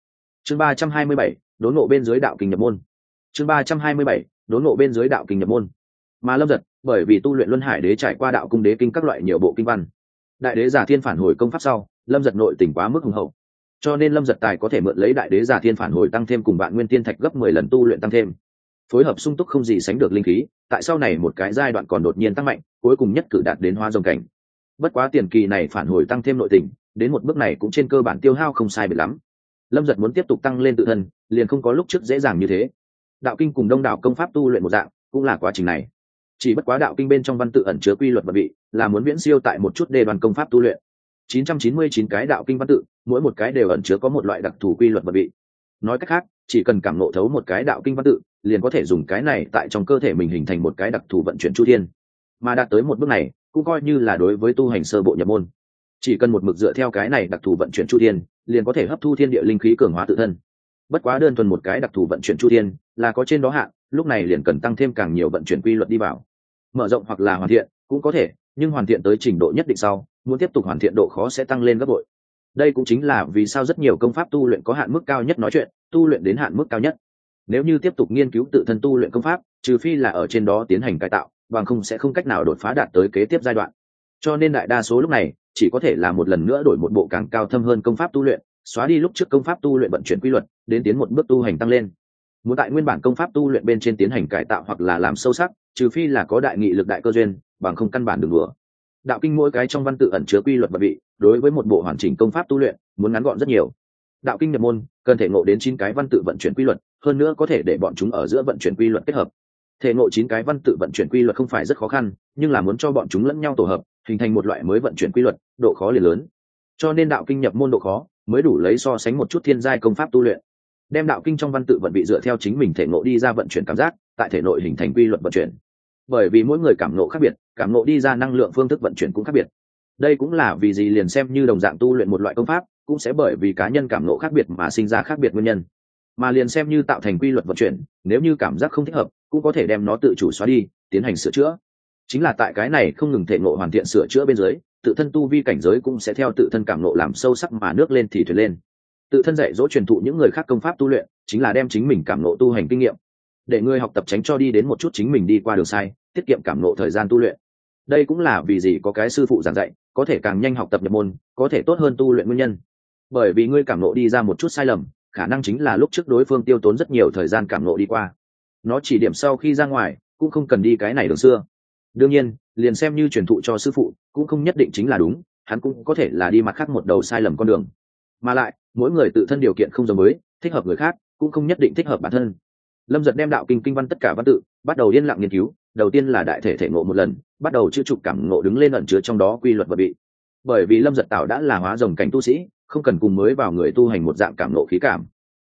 Chương ba trăm hai mươi bảy, đốn nộ bên dưới đạo kinh nhập môn. Chương ba trăm hai mươi bảy, đốn nộ bên dưới đạo kinh nhập môn. Mà lâm giật, bởi vì tu luyện luân hải đế trải qua đạo cung đế kinh các loại nhiều bộ kinh văn đại đế giả thiên phản hồi công pháp sau, lâm giật nội tỉnh quá mức hùng hậu. Cho nên lâm giật tài có thể mượn lấy đại đế giả thiên phản hồi tăng thêm cùng bạn nguyên tiên thạch gấp mười lần tu luyện tăng thêm. Phối hợp sung túc không gì sánh được linh khí, tại sau này một cái giai đoạn còn đột nhiên tăng mạnh, cuối cùng nhất cử đạt đến hoa dòng cảnh. Bất quá tiền kỳ này phản hồi tăng thêm nội tình, đến một bước này cũng trên cơ bản tiêu hao không sai biệt lắm. Lâm giật muốn tiếp tục tăng lên tự thân, liền không có lúc trước dễ dàng như thế. Đạo kinh cùng đông đạo công pháp tu luyện một dạng, cũng là quá trình này. Chỉ bất quá đạo kinh bên trong văn tự ẩn chứa quy luật và vị là muốn viễn siêu tại một chút đề đoàn công pháp tu luyện. 999 cái đạo kinh văn tự, mỗi một cái đều ẩn chứa có một loại đặc thù quy luật vật vị. Nói cách khác, chỉ cần cảm ngộ thấu một cái đạo kinh văn tự, liền có thể dùng cái này tại trong cơ thể mình hình thành một cái đặc thù vận chuyển chu thiên. Mà đạt tới một bước này, cũng coi như là đối với tu hành sơ bộ nhập môn. Chỉ cần một mực dựa theo cái này đặc thù vận chuyển chu thiên, liền có thể hấp thu thiên địa linh khí cường hóa tự thân. Bất quá đơn thuần một cái đặc thù vận chuyển chu thiên, là có trên đó hạn, lúc này liền cần tăng thêm càng nhiều vận chuyển quy luật đi vào. Mở rộng hoặc là hoàn thiện, cũng có thể nhưng hoàn thiện tới trình độ nhất định sau, muốn tiếp tục hoàn thiện độ khó sẽ tăng lên gấp bội. Đây cũng chính là vì sao rất nhiều công pháp tu luyện có hạn mức cao nhất nói chuyện, tu luyện đến hạn mức cao nhất. Nếu như tiếp tục nghiên cứu tự thân tu luyện công pháp, trừ phi là ở trên đó tiến hành cải tạo, bằng không sẽ không cách nào đột phá đạt tới kế tiếp giai đoạn. Cho nên đại đa số lúc này, chỉ có thể là một lần nữa đổi một bộ càng cao thâm hơn công pháp tu luyện, xóa đi lúc trước công pháp tu luyện vận chuyển quy luật, đến tiến một bước tu hành tăng lên. Muốn tại nguyên bản công pháp tu luyện bên trên tiến hành cải tạo hoặc là làm sâu sắc, trừ phi là có đại nghị lực đại cơ duyên bằng không căn bản đừng đùa. Đạo kinh mỗi cái trong văn tự ẩn chứa quy luật và vị, đối với một bộ hoàn chỉnh công pháp tu luyện, muốn ngắn gọn rất nhiều. Đạo kinh nhập môn, cần thể ngộ đến chín cái văn tự vận chuyển quy luật, hơn nữa có thể để bọn chúng ở giữa vận chuyển quy luật kết hợp. Thể ngộ chín cái văn tự vận chuyển quy luật không phải rất khó khăn, nhưng là muốn cho bọn chúng lẫn nhau tổ hợp, hình thành một loại mới vận chuyển quy luật, độ khó liền lớn. Cho nên đạo kinh nhập môn độ khó mới đủ lấy so sánh một chút thiên giai công pháp tu luyện. Đem đạo kinh trong văn tự vận bị dựa theo chính mình thể ngộ đi ra vận chuyển cảm giác, tại thể nội hình thành quy luật vận chuyển. Bởi vì mỗi người cảm ngộ khác biệt cảm ngộ đi ra năng lượng phương thức vận chuyển cũng khác biệt. Đây cũng là vì gì liền xem như đồng dạng tu luyện một loại công pháp, cũng sẽ bởi vì cá nhân cảm ngộ khác biệt mà sinh ra khác biệt nguyên nhân. Mà liền xem như tạo thành quy luật vận chuyển, nếu như cảm giác không thích hợp, cũng có thể đem nó tự chủ xóa đi, tiến hành sửa chữa. Chính là tại cái này không ngừng thể ngộ hoàn thiện sửa chữa bên dưới, tự thân tu vi cảnh giới cũng sẽ theo tự thân cảm ngộ làm sâu sắc mà nước lên thì thuyền lên. Tự thân dạy dỗ truyền thụ những người khác công pháp tu luyện, chính là đem chính mình cảm ngộ tu hành kinh nghiệm. Để người học tập tránh cho đi đến một chút chính mình đi qua đường sai, tiết kiệm cảm ngộ thời gian tu luyện đây cũng là vì gì có cái sư phụ giảng dạy, có thể càng nhanh học tập nhập môn, có thể tốt hơn tu luyện nguyên nhân. Bởi vì ngươi cảm ngộ đi ra một chút sai lầm, khả năng chính là lúc trước đối phương tiêu tốn rất nhiều thời gian cảm ngộ đi qua. Nó chỉ điểm sau khi ra ngoài, cũng không cần đi cái này đường xưa. Đương nhiên, liền xem như truyền thụ cho sư phụ, cũng không nhất định chính là đúng, hắn cũng có thể là đi mặt khác một đầu sai lầm con đường. Mà lại, mỗi người tự thân điều kiện không giống mới thích hợp người khác, cũng không nhất định thích hợp bản thân. Lâm giật đem đạo kinh kinh văn tất cả văn tự, bắt đầu yên lặng nghiên cứu đầu tiên là đại thể thể ngộ một lần, bắt đầu chữ trục cảm ngộ đứng lên ẩn chứa trong đó quy luật vật bị. Bởi vì lâm giật tạo đã là hóa rồng cảnh tu sĩ, không cần cùng mới vào người tu hành một dạng cảm ngộ khí cảm.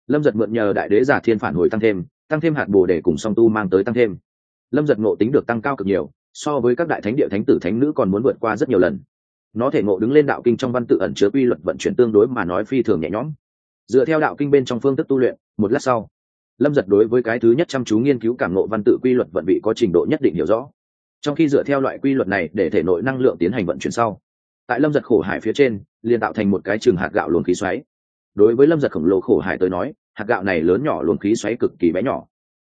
Lâm giật mượn nhờ đại đế giả thiên phản hồi tăng thêm tăng thêm hạt bồ để cùng song tu mang tới tăng thêm. Lâm giật ngộ tính được tăng cao cực nhiều, so với các đại thánh địa thánh tử thánh nữ còn muốn vượt qua rất nhiều lần. Nó thể ngộ đứng lên đạo kinh trong văn tự ẩn chứa quy luật vận chuyển tương đối mà nói phi thường nhẹ nhõm. Dựa theo đạo kinh bên trong phương thức tu luyện, một lát sau lâm giật đối với cái thứ nhất chăm chú nghiên cứu cảm nộ văn tự quy luật vận vị có trình độ nhất định hiểu rõ. Trong khi dựa theo loại quy luật này để thể nội năng lượng tiến hành vận chuyển sau, tại lâm giật khổ hải phía trên, liền tạo thành một cái trường hạt gạo luồng khí xoáy. Đối với lâm giật khổng lồ khổ hải tới nói, hạt gạo này lớn nhỏ luồng khí xoáy cực kỳ bé nhỏ.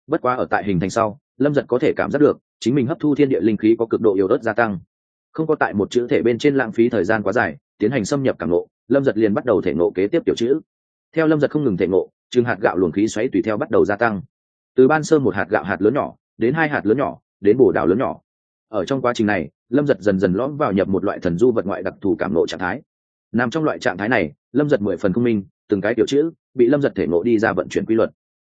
Bất quá ở tại hình thành sau, lâm giật có thể cảm giác được, chính mình hấp thu thiên địa linh khí có cực độ yếu ớt gia tăng. Không có tại một chữ thể bên trên lãng phí thời gian quá dài, tiến hành xâm nhập cảm nộ lâm giật liền bắt đầu thể nộ kế tiếp tiểu chữ. Theo lâm giật không ngừng thể nộ chừng hạt gạo luồng khí xoáy tùy theo bắt đầu gia tăng. Từ ban sơ một hạt gạo hạt lớn nhỏ, đến hai hạt lớn nhỏ, đến bồ đảo lớn nhỏ. Ở trong quá trình này, lâm giật dần dần lõm vào nhập một loại thần du vật ngoại đặc thù cảm nộ trạng thái. Nằm trong loại trạng thái này, lâm giật mười phần không minh, từng cái tiểu chữ bị lâm giật thể nộ đi ra vận chuyển quy luật.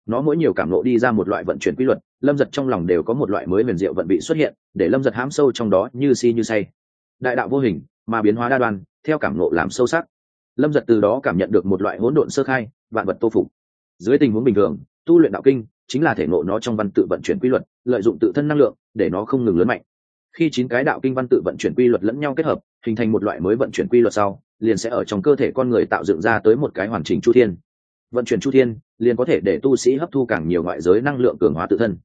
Nó mỗi nhiều cảm nộ đi ra một loại vận chuyển quy luật, lâm giật trong lòng đều có một loại mới huyền diệu vận bị xuất hiện, để lâm giật hám sâu trong đó như si như say. Đại đạo vô hình, mà biến hóa đa đoan, theo cảm nộ làm sâu sắc. Lâm giật từ đó cảm nhận được một loại hỗn độn sơ khai, vạn vật tô phục dưới tình huống bình thường, tu luyện đạo kinh chính là thể nộ nó trong văn tự vận chuyển quy luật, lợi dụng tự thân năng lượng để nó không ngừng lớn mạnh. Khi chín cái đạo kinh văn tự vận chuyển quy luật lẫn nhau kết hợp, hình thành một loại mới vận chuyển quy luật sau, liền sẽ ở trong cơ thể con người tạo dựng ra tới một cái hoàn chỉnh chu thiên. Vận chuyển chu thiên liền có thể để tu sĩ hấp thu càng nhiều ngoại giới năng lượng cường hóa tự thân.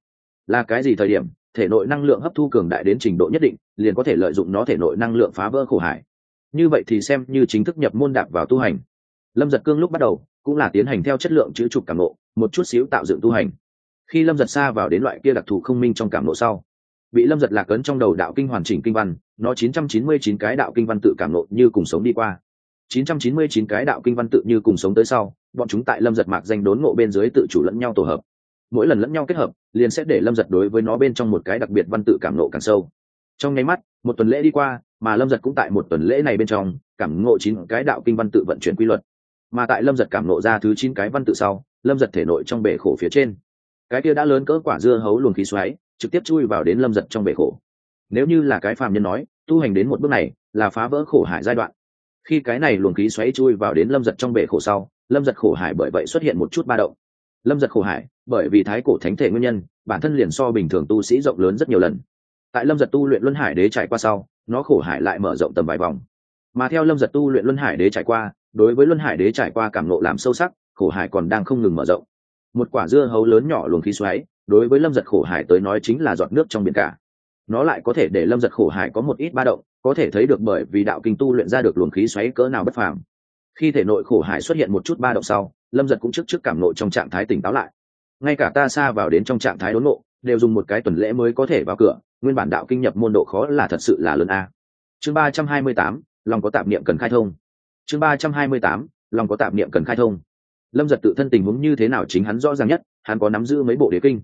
Là cái gì thời điểm, thể nội năng lượng hấp thu cường đại đến trình độ nhất định, liền có thể lợi dụng nó thể nội năng lượng phá vỡ khổ hải. Như vậy thì xem như chính thức nhập môn đạp vào tu hành lâm giật cương lúc bắt đầu cũng là tiến hành theo chất lượng chữ trục cảm nộ một chút xíu tạo dựng tu hành. Khi lâm giật xa vào đến loại kia đặc thù không minh trong cảm nộ sau, bị lâm giật lạc ấn trong đầu đạo kinh hoàn chỉnh kinh văn, nó chín trăm chín mươi chín cái đạo kinh văn tự cảm nộ như cùng sống đi qua. chín trăm chín mươi chín cái đạo kinh văn tự như cùng sống tới sau, bọn chúng tại lâm giật mạc danh đốn ngộ bên dưới tự chủ lẫn nhau tổ hợp. Mỗi lần lẫn nhau kết hợp, liền sẽ để lâm giật đối với nó bên trong một cái đặc biệt văn tự cảm nộ càng sâu. Trong nháy mắt, một tuần lễ đi qua, mà lâm giật cũng tại một tuần lễ này bên trong, cảm ngộ chín cái đạo kinh văn tự vận chuyển quy luật mà tại lâm giật cảm nộ ra thứ chín cái văn tự sau, lâm giật thể nội trong bể khổ phía trên. Cái kia đã lớn cỡ quả dưa hấu luồng khí xoáy, trực tiếp chui vào đến lâm giật trong bể khổ. Nếu như là cái phàm nhân nói, tu hành đến một bước này, là phá vỡ khổ hải giai đoạn. Khi cái này luồng khí xoáy chui vào đến lâm giật trong bể khổ sau, lâm giật khổ hải bởi vậy xuất hiện một chút ba động. Lâm giật khổ hải, bởi vì thái cổ thánh thể nguyên nhân, bản thân liền so bình thường tu sĩ rộng lớn rất nhiều lần. Tại lâm giật tu luyện luân hải đế trải qua sau, nó khổ hải lại mở rộng tầm vài vòng. Mà theo lâm giật tu luyện luân hải đế trải qua đối với luân hải đế trải qua cảm nộ làm sâu sắc, khổ hải còn đang không ngừng mở rộng. Một quả dưa hấu lớn nhỏ luồng khí xoáy, đối với lâm giật khổ hải tới nói chính là giọt nước trong biển cả. Nó lại có thể để lâm giật khổ hải có một ít ba động, có thể thấy được bởi vì đạo kinh tu luyện ra được luồng khí xoáy cỡ nào bất phàm. Khi thể nội khổ hải xuất hiện một chút ba động sau, lâm giật cũng trước trước cảm nộ trong trạng thái tỉnh táo lại. Ngay cả ta xa vào đến trong trạng thái đốn nộ đều dùng một cái tuần lễ mới có thể vào cửa, nguyên bản đạo kinh nhập môn độ khó là thật sự là lớn a. Chương ba trăm hai mươi tám lòng có tạp niệm cần khai thông chương ba trăm hai mươi tám, lòng có tạp niệm cần khai thông. Lâm giật tự thân tình huống như thế nào chính hắn rõ ràng nhất, hắn có nắm giữ mấy bộ đế kinh.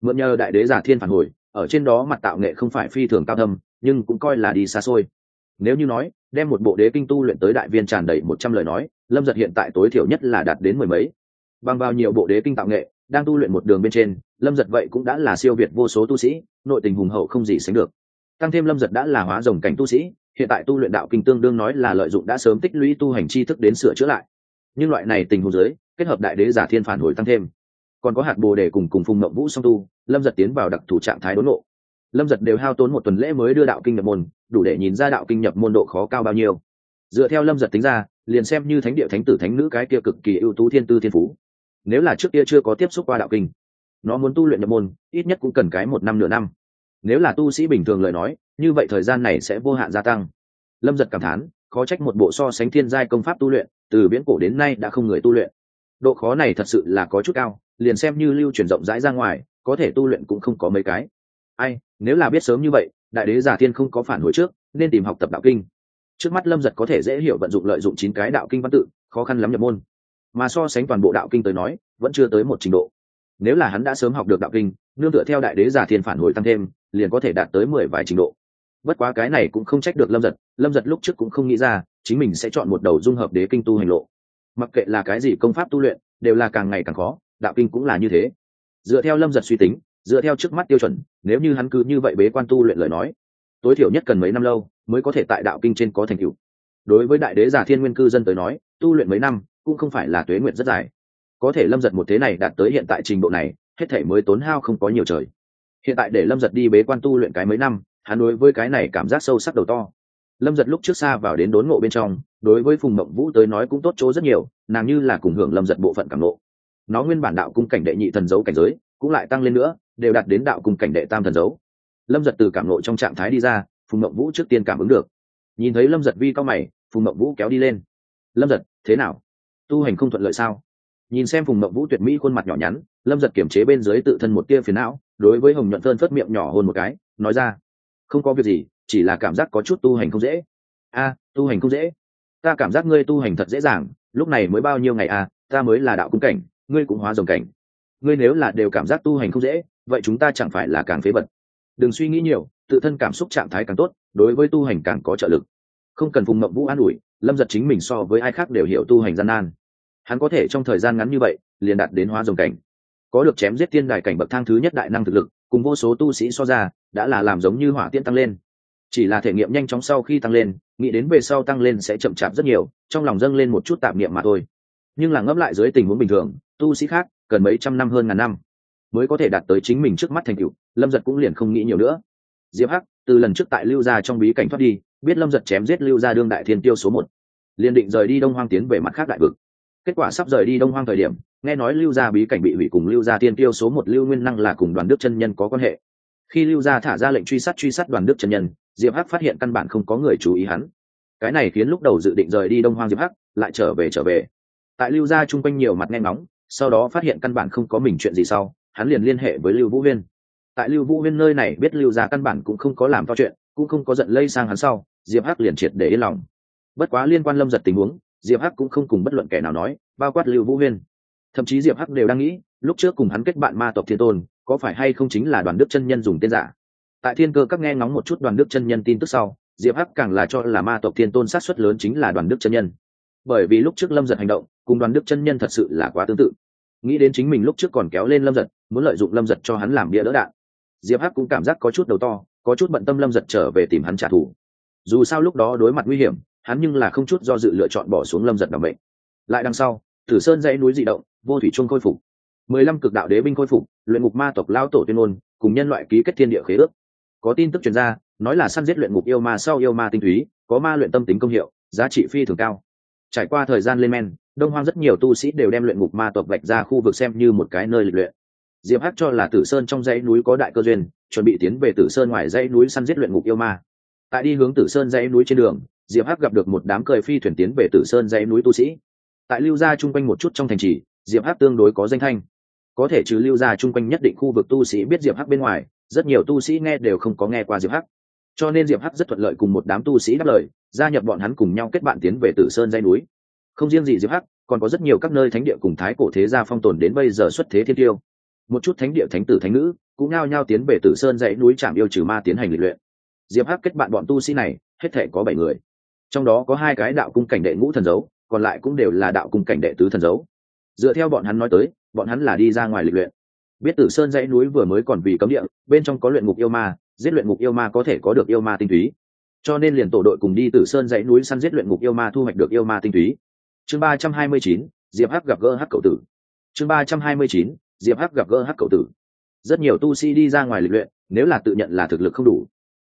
Mượn nhờ đại đế giả thiên phản hồi, ở trên đó mặt tạo nghệ không phải phi thường cao thâm, nhưng cũng coi là đi xa xôi. Nếu như nói, đem một bộ đế kinh tu luyện tới đại viên tràn đầy một trăm lời nói, lâm giật hiện tại tối thiểu nhất là đạt đến mười mấy. Bằng vào nhiều bộ đế kinh tạo nghệ, đang tu luyện một đường bên trên, lâm giật vậy cũng đã là siêu việt vô số tu sĩ, nội tình hùng hậu không gì sánh được. Tăng thêm lâm giật đã là hóa rồng cảnh tu sĩ hiện tại tu luyện đạo kinh tương đương nói là lợi dụng đã sớm tích lũy tu hành tri thức đến sửa chữa lại. Nhưng loại này tình huống giới kết hợp đại đế giả thiên phản hồi tăng thêm. Còn có hạt bồ đề cùng cùng phùng mộng vũ song tu, lâm giật tiến vào đặc thù trạng thái đốn nộ lâm giật đều hao tốn một tuần lễ mới đưa đạo kinh nhập môn, đủ để nhìn ra đạo kinh nhập môn độ khó cao bao nhiêu. Dựa theo lâm giật tính ra, liền xem như thánh địa thánh tử thánh nữ cái kia cực kỳ ưu tú thiên tư thiên phú. Nếu là trước kia chưa có tiếp xúc qua đạo kinh, nó muốn tu luyện nhập môn, ít nhất cũng cần cái một năm nửa năm. Nếu là tu sĩ bình thường lời nói như vậy thời gian này sẽ vô hạn gia tăng. Lâm giật cảm thán, khó trách một bộ so sánh thiên giai công pháp tu luyện, từ viễn cổ đến nay đã không người tu luyện. Độ khó này thật sự là có chút cao, liền xem như lưu truyền rộng rãi ra ngoài, có thể tu luyện cũng không có mấy cái. Ai, nếu là biết sớm như vậy, đại đế giả thiên không có phản hồi trước, nên tìm học tập đạo kinh. Trước mắt lâm giật có thể dễ hiểu vận dụng lợi dụng chín cái đạo kinh văn tự, khó khăn lắm nhập môn. Mà so sánh toàn bộ đạo kinh tới nói, vẫn chưa tới một trình độ. Nếu là hắn đã sớm học được đạo kinh, nương tựa theo đại đế giả thiên phản hồi tăng thêm, liền có thể đạt tới mười vài trình độ bất quá cái này cũng không trách được lâm giật lâm giật lúc trước cũng không nghĩ ra, chính mình sẽ chọn một đầu dung hợp đế kinh tu hành lộ. Mặc kệ là cái gì công pháp tu luyện, đều là càng ngày càng khó, đạo kinh cũng là như thế. Dựa theo lâm giật suy tính, dựa theo trước mắt tiêu chuẩn, nếu như hắn cứ như vậy bế quan tu luyện lời nói, tối thiểu nhất cần mấy năm lâu mới có thể tại đạo kinh trên có thành tựu. Đối với đại đế giả thiên nguyên cư dân tới nói, tu luyện mấy năm cũng không phải là tuế nguyện rất dài. Có thể lâm giật một thế này đạt tới hiện tại trình độ này, hết thể mới tốn hao không có nhiều trời. Hiện tại để lâm giật đi bế quan tu luyện cái mấy năm hắn đối với cái này cảm giác sâu sắc đầu to. Lâm giật lúc trước xa vào đến đốn ngộ bên trong, đối với phùng mộng vũ tới nói cũng tốt chỗ rất nhiều, nàng như là cùng hưởng lâm giật bộ phận cảm ngộ. Nó nguyên bản đạo cung cảnh đệ nhị thần dấu cảnh giới, cũng lại tăng lên nữa, đều đạt đến đạo cung cảnh đệ tam thần dấu. Lâm giật từ cảm ngộ trong trạng thái đi ra, phùng mộng vũ trước tiên cảm ứng được. Nhìn thấy lâm giật vi cao mày, phùng mộng vũ kéo đi lên. Lâm giật, thế nào? Tu hành không thuận lợi sao? Nhìn xem phùng mộng vũ tuyệt mỹ khuôn mặt nhỏ nhắn, lâm giật kiềm chế bên dưới tự thân một tia phiền não, đối với hồng nhuận phơn phất miệng nhỏ hơn một cái, nói ra không có việc gì, chỉ là cảm giác có chút tu hành không dễ. A, tu hành không dễ. Ta cảm giác ngươi tu hành thật dễ dàng, lúc này mới bao nhiêu ngày a ta mới là đạo cung cảnh, ngươi cũng hóa dòng cảnh. Ngươi nếu là đều cảm giác tu hành không dễ, vậy chúng ta chẳng phải là càng phế vật. Đừng suy nghĩ nhiều, tự thân cảm xúc trạng thái càng tốt, đối với tu hành càng có trợ lực. Không cần phùng mộng vũ an ủi, lâm giật chính mình so với ai khác đều hiểu tu hành gian nan. Hắn có thể trong thời gian ngắn như vậy, liền đạt đến hóa dòng cảnh. Có được chém giết tiên đài cảnh bậc thang thứ nhất đại năng thực lực, cùng vô số tu sĩ so ra đã là làm giống như hỏa tiên tăng lên. Chỉ là thể nghiệm nhanh chóng sau khi tăng lên, nghĩ đến về sau tăng lên sẽ chậm chạp rất nhiều, trong lòng dâng lên một chút tạp niệm mà thôi. Nhưng là ngẫm lại dưới tình huống bình thường, tu sĩ khác, cần mấy trăm năm hơn ngàn năm, mới có thể đạt tới chính mình trước mắt thành cựu lâm giật cũng liền không nghĩ nhiều nữa. Diệp hắc, từ lần trước tại lưu gia trong bí cảnh thoát đi, biết lâm giật chém giết lưu gia đương đại thiên tiêu số một, liền định rời đi đông hoang tiến về mặt khác đại vực. Kết quả sắp rời đi đông hoang thời điểm, nghe nói lưu gia bí cảnh bị hủy cùng lưu gia tiên tiêu số một lưu nguyên năng là cùng đoàn đức chân nhân có quan hệ khi lưu gia thả ra lệnh truy sát truy sát đoàn đức chân nhân, diệp hắc phát hiện căn bản không có người chú ý hắn. Cái này khiến lúc đầu dự định rời đi đông hoang diệp hắc, lại trở về trở về. Tại lưu gia chung quanh nhiều mặt nghe ngóng, sau đó phát hiện căn bản không có mình chuyện gì sau, hắn liền liên hệ với lưu vũ huyên. Tại lưu vũ huyên nơi này biết lưu gia căn bản cũng không có làm to chuyện, cũng không có giận lây sang hắn sau, diệp hắc liền triệt để yên lòng. Bất quá liên quan lâm giật tình huống, diệp hắc cũng không cùng bất luận kẻ nào nói, bao quát lưu vũ huyên thậm chí diệp hắc đều đang nghĩ, lúc trước cùng hắn kết bạn ma tộc thiên tôn, có phải hay không chính là đoàn đức chân nhân dùng tên giả? Tại thiên cơ các nghe ngóng một chút đoàn đức chân nhân tin tức sau, diệp hắc càng là cho là ma tộc thiên tôn sát xuất lớn chính là đoàn đức chân nhân. Bởi vì lúc trước lâm giật hành động, cùng đoàn đức chân nhân thật sự là quá tương tự. Nghĩ đến chính mình lúc trước còn kéo lên lâm giật, muốn lợi dụng lâm giật cho hắn làm bia đỡ đạn. Diệp hắc cũng cảm giác có chút đầu to, có chút bận tâm lâm giật trở về tìm hắn trả thù. Dù sao lúc đó đối mặt nguy hiểm, hắn nhưng là không chút do dự lựa chọn bỏ xuống lâm giật bằng bệnh lại đằng sau, tử sơn dãy núi dị động vô thủy trung khôi phục. Mười lăm cực đạo đế binh khôi phục luyện ngục ma tộc lao tổ tuyên ngôn cùng nhân loại ký kết thiên địa khế ước. Có tin tức truyền ra, nói là săn giết luyện ngục yêu ma sau yêu ma tinh túy có ma luyện tâm tính công hiệu giá trị phi thường cao. Trải qua thời gian lên men đông hoang rất nhiều tu sĩ đều đem luyện ngục ma tộc vạch ra khu vực xem như một cái nơi lịch luyện. Diệp hắc cho là tử sơn trong dãy núi có đại cơ duyên chuẩn bị tiến về tử sơn ngoài dãy núi săn giết luyện ngục yêu ma. Tại đi hướng tử sơn dãy núi trên đường diệp hắc gặp được một đám cười phi thuyền tiến về tử sơn dãy núi tu sĩ. Tại lưu gia chung quanh một chút trong thành trì diệp hắc tương đối có danh thanh. Có thể trừ lưu gia chung quanh nhất định khu vực tu sĩ biết diệp hắc bên ngoài, rất nhiều tu sĩ nghe đều không có nghe qua diệp hắc. Cho nên diệp hắc rất thuận lợi cùng một đám tu sĩ đáp lời, gia nhập bọn hắn cùng nhau kết bạn tiến về tử sơn Dây núi. Không riêng gì diệp hắc, còn có rất nhiều các nơi thánh địa cùng thái cổ thế gia phong tồn đến bây giờ xuất thế thiên tiêu. Một chút thánh địa thánh tử thánh nữ cũng nao nhao tiến về tử sơn dãy núi trạm yêu trừ ma tiến hành lịch luyện. Diệp hắc kết bạn bọn tu sĩ này, hết thể có bảy người. Trong đó có hai cái đạo cung cảnh đệ ngũ thần dấu, còn lại cũng đều là đạo cung cảnh đệ tứ thần dấu dựa theo bọn hắn nói tới, bọn hắn là đi ra ngoài lịch luyện. Biết tử sơn dãy núi vừa mới còn vì cấm địa, bên trong có luyện ngục yêu ma, giết luyện ngục yêu ma có thể có được yêu ma tinh túy. Cho nên liền tổ đội cùng đi tử sơn dãy núi săn giết luyện ngục yêu ma thu hoạch được yêu ma tinh túy. Chương ba trăm hai mươi chín, diệp hắc gặp gỡ hắc cậu tử. Chương ba trăm hai mươi chín, diệp hắc gặp gỡ hắc cậu tử. Rất nhiều tu sĩ đi ra ngoài lịch luyện, nếu là tự nhận là thực lực không đủ,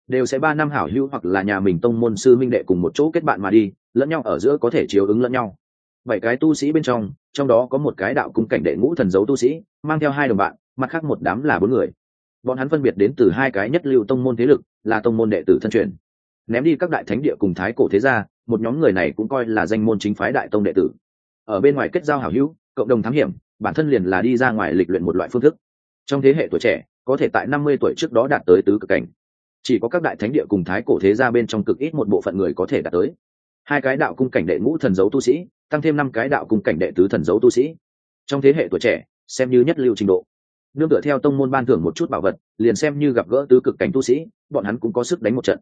đều sẽ ba năm hảo hữu hoặc là nhà mình tông môn sư minh đệ cùng một chỗ kết bạn mà đi, lẫn nhau ở giữa có thể chiếu ứng lẫn nhau bảy cái tu sĩ bên trong trong đó có một cái đạo cung cảnh đệ ngũ thần dấu tu sĩ, mang theo hai đồng bạn, mặt khác một đám là bốn người. Bọn hắn phân biệt đến từ hai cái nhất lưu tông môn thế lực, là tông môn đệ tử thân truyền. Ném đi các đại thánh địa cùng thái cổ thế gia, một nhóm người này cũng coi là danh môn chính phái đại tông đệ tử. Ở bên ngoài kết giao hảo hữu, cộng đồng thám hiểm, bản thân liền là đi ra ngoài lịch luyện một loại phương thức. Trong thế hệ tuổi trẻ, có thể tại năm mươi tuổi trước đó đạt tới tứ cực cảnh. Chỉ có các đại thánh địa cùng thái cổ thế gia bên trong cực ít một bộ phận người có thể đạt tới hai cái đạo cung cảnh đệ ngũ thần dấu tu sĩ, tăng thêm năm cái đạo cung cảnh đệ tứ thần dấu tu sĩ. Trong thế hệ tuổi trẻ, xem như nhất lưu trình độ. Nương tựa theo tông môn ban thưởng một chút bảo vật, liền xem như gặp gỡ tứ cực cảnh tu sĩ, bọn hắn cũng có sức đánh một trận.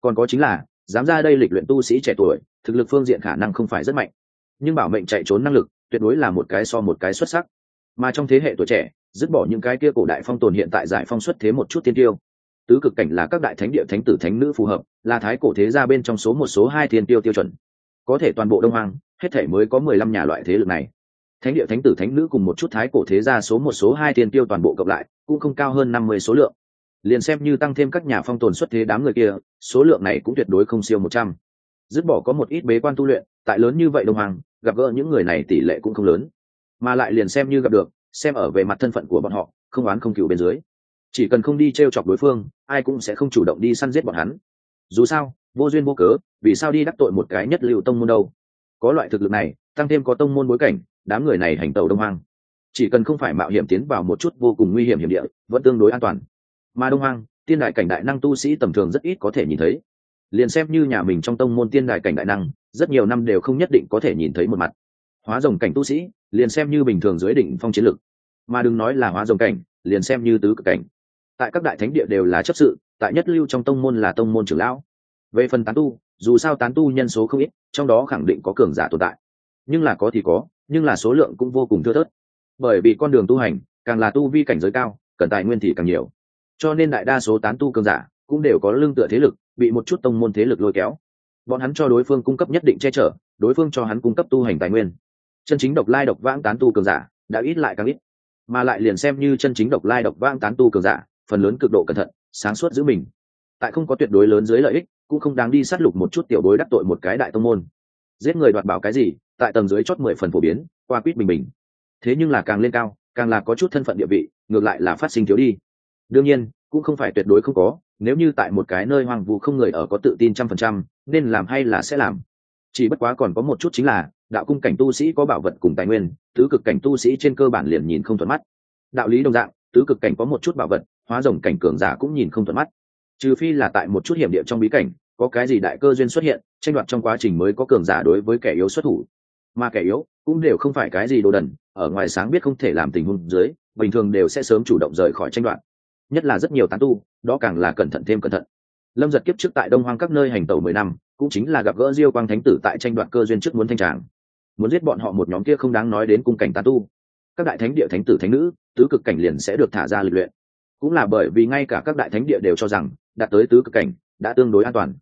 Còn có chính là, dám ra đây lịch luyện tu sĩ trẻ tuổi, thực lực phương diện khả năng không phải rất mạnh. Nhưng bảo mệnh chạy trốn năng lực, tuyệt đối là một cái so một cái xuất sắc. Mà trong thế hệ tuổi trẻ, dứt bỏ những cái kia cổ đại phong tồn hiện tại giải phong xuất thế một chút tiên tiêu. Tứ cực cảnh là các đại thánh địa thánh tử thánh nữ phù hợp là thái cổ thế gia bên trong số một số hai thiên tiêu tiêu chuẩn. Có thể toàn bộ đông hoàng hết thể mới có mười lăm nhà loại thế lực này. Thánh địa thánh tử thánh nữ cùng một chút thái cổ thế gia số một số hai thiên tiêu toàn bộ cộng lại, cũng không cao hơn năm mươi số lượng. Liền xem như tăng thêm các nhà phong tồn xuất thế đám người kia, số lượng này cũng tuyệt đối không siêu một trăm. Dứt bỏ có một ít bế quan tu luyện, tại lớn như vậy đông hoàng gặp gỡ những người này tỷ lệ cũng không lớn. Mà lại liền xem như gặp được, xem ở về mặt thân phận của bọn họ, không oán không cựu bên dưới. Chỉ cần không đi t r e o chọc đối phương, ai cũng sẽ không chủ động đi săn giết bọn hắn dù sao, vô duyên vô cớ, vì sao đi đắc tội một cái nhất liệu tông môn đâu? Có loại thực lực này, tăng thêm có tông môn bối cảnh, đám người này hành tàu đông hoang. Chỉ cần không phải mạo hiểm tiến vào một chút vô cùng nguy hiểm hiểm địa, vẫn tương đối an toàn. Mà đông hoang, tiên đại cảnh đại năng tu sĩ tầm thường rất ít có thể nhìn thấy. Liền xem như nhà mình trong tông môn tiên đại cảnh đại năng, rất nhiều năm đều không nhất định có thể nhìn thấy một mặt. Hóa rồng cảnh tu sĩ, liền xem như bình thường dưới đỉnh phong chiến lực. Mà đừng nói là hóa rồng cảnh, liền xem như tứ cực cảnh. Tại các đại thánh địa đều là chấp sự tại nhất lưu trong tông môn là tông môn trưởng lão. Về phần tán tu, dù sao tán tu nhân số không ít, trong đó khẳng định có cường giả tồn tại. Nhưng là có thì có, nhưng là số lượng cũng vô cùng thưa thớt. Bởi vì con đường tu hành, càng là tu vi cảnh giới cao, cần tài nguyên thì càng nhiều. Cho nên đại đa số tán tu cường giả cũng đều có lương tựa thế lực, bị một chút tông môn thế lực lôi kéo. Bọn hắn cho đối phương cung cấp nhất định che chở, đối phương cho hắn cung cấp tu hành tài nguyên. Chân chính độc lai độc vãng tán tu cường giả đã ít lại càng ít, mà lại liền xem như chân chính độc lai độc vãng tán tu cường giả, phần lớn cực độ cẩn thận sáng suốt giữ mình. Tại không có tuyệt đối lớn dưới lợi ích, cũng không đáng đi sát lục một chút tiểu bối đắc tội một cái đại tông môn. Giết người đoạt bảo cái gì, tại tầng dưới chót mười phần phổ biến, qua quýt bình bình. Thế nhưng là càng lên cao, càng là có chút thân phận địa vị, ngược lại là phát sinh thiếu đi. Đương nhiên, cũng không phải tuyệt đối không có, nếu như tại một cái nơi hoang vu không người ở có tự tin trăm phần trăm, nên làm hay là sẽ làm. Chỉ bất quá còn có một chút chính là, đạo cung cảnh tu sĩ có bảo vật cùng tài nguyên, tứ cực cảnh tu sĩ trên cơ bản liền nhìn không thuận mắt. Đạo lý đồng dạng, tứ cực cảnh có một chút bảo vật hóa rồng cảnh cường giả cũng nhìn không thuận mắt. Trừ phi là tại một chút hiểm địa trong bí cảnh, có cái gì đại cơ duyên xuất hiện, tranh đoạt trong quá trình mới có cường giả đối với kẻ yếu xuất thủ. Mà kẻ yếu cũng đều không phải cái gì đồ đần, ở ngoài sáng biết không thể làm tình huống dưới, bình thường đều sẽ sớm chủ động rời khỏi tranh đoạt. Nhất là rất nhiều tán tu, đó càng là cẩn thận thêm cẩn thận. Lâm giật kiếp trước tại đông hoang các nơi hành tẩu mười năm, cũng chính là gặp gỡ diêu quang thánh tử tại tranh đoạt cơ duyên trước muốn thanh tràng. Muốn giết bọn họ một nhóm kia không đáng nói đến cung cảnh tán tu. Các đại thánh địa thánh tử thánh nữ, tứ cực cảnh liền sẽ được thả ra lịch luyện cũng là bởi vì ngay cả các đại thánh địa đều cho rằng, đạt tới tứ cực cảnh, đã tương đối an toàn.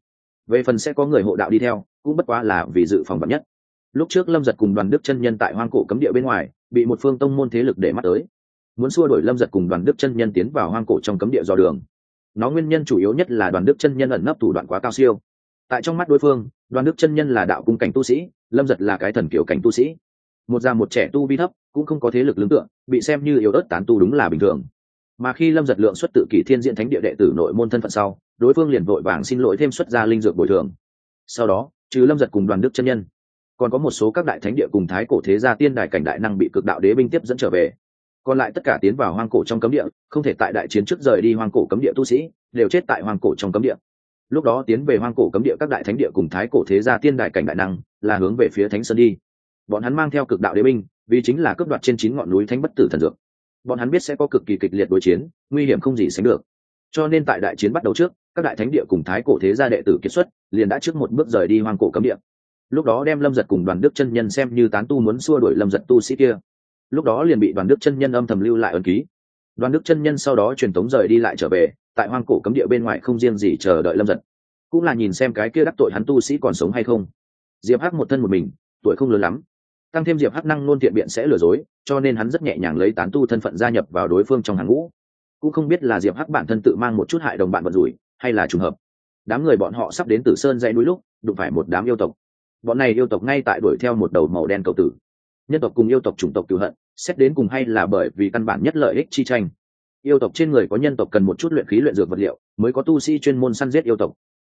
Về phần sẽ có người hộ đạo đi theo, cũng bất quá là vì dự phòng vật nhất. Lúc trước lâm giật cùng đoàn đức chân nhân tại hoang cổ cấm địa bên ngoài, bị một phương tông môn thế lực để mắt tới. Muốn xua đổi lâm giật cùng đoàn đức chân nhân tiến vào hoang cổ trong cấm địa do đường. Nó nguyên nhân chủ yếu nhất là đoàn đức chân nhân ẩn nấp thủ đoạn quá cao siêu. Tại trong mắt đối phương, đoàn đức chân nhân là đạo cung cảnh tu sĩ, lâm giật là cái thần kiểu cảnh tu sĩ. Một già một trẻ tu vi thấp, cũng không có thế lực lương tựa bị xem như yếu ớt tán tu đúng là bình thường mà khi lâm giật lượng xuất tự kỷ thiên diện thánh địa đệ tử nội môn thân phận sau, đối phương liền vội vàng xin lỗi thêm xuất gia linh dược bồi thường. Sau đó, trừ lâm giật cùng đoàn đức chân nhân, còn có một số các đại thánh địa cùng thái cổ thế gia tiên đài cảnh đại năng bị cực đạo đế binh tiếp dẫn trở về. Còn lại tất cả tiến vào hoang cổ trong cấm địa, không thể tại đại chiến trước rời đi hoang cổ cấm địa tu sĩ, đều chết tại hoang cổ trong cấm địa. Lúc đó tiến về hoang cổ cấm địa các đại thánh địa cùng thái cổ thế gia tiên đại cảnh đại năng, là hướng về phía thánh sơn đi. Bọn hắn mang theo cực đạo đế binh, vì chính là cướp đoạt trên chín ngọn núi thánh bất tử thần dược bọn hắn biết sẽ có cực kỳ kịch liệt đối chiến, nguy hiểm không gì sánh được. Cho nên tại đại chiến bắt đầu trước, các đại thánh địa cùng thái cổ thế gia đệ tử kiệt xuất, liền đã trước một bước rời đi hoang cổ cấm địa. Lúc đó đem lâm giật cùng đoàn đức chân nhân xem như tán tu muốn xua đuổi lâm giật tu sĩ kia. Lúc đó liền bị đoàn đức chân nhân âm thầm lưu lại ân ký. Đoàn đức chân nhân sau đó truyền tống rời đi lại trở về, tại hoang cổ cấm địa bên ngoài không riêng gì chờ đợi lâm giật, cũng là nhìn xem cái kia đắc tội hắn tu sĩ còn sống hay không. Diệp hắc một thân một mình, tuổi không lớn lắm tăng thêm diệp hắc năng nôn thiện biện sẽ lừa dối, cho nên hắn rất nhẹ nhàng lấy tán tu thân phận gia nhập vào đối phương trong hàng ngũ. Cũng không biết là diệp hắc bản thân tự mang một chút hại đồng bạn vận rủi, hay là trùng hợp. Đám người bọn họ sắp đến tử sơn dãy núi lúc, đụng phải một đám yêu tộc. Bọn này yêu tộc ngay tại đuổi theo một đầu màu đen cầu tử. Nhân tộc cùng yêu tộc chủng tộc cựu hận, xét đến cùng hay là bởi vì căn bản nhất lợi ích chi tranh. Yêu tộc trên người có nhân tộc cần một chút luyện khí luyện dược vật liệu, mới có tu sĩ chuyên môn săn giết yêu tộc.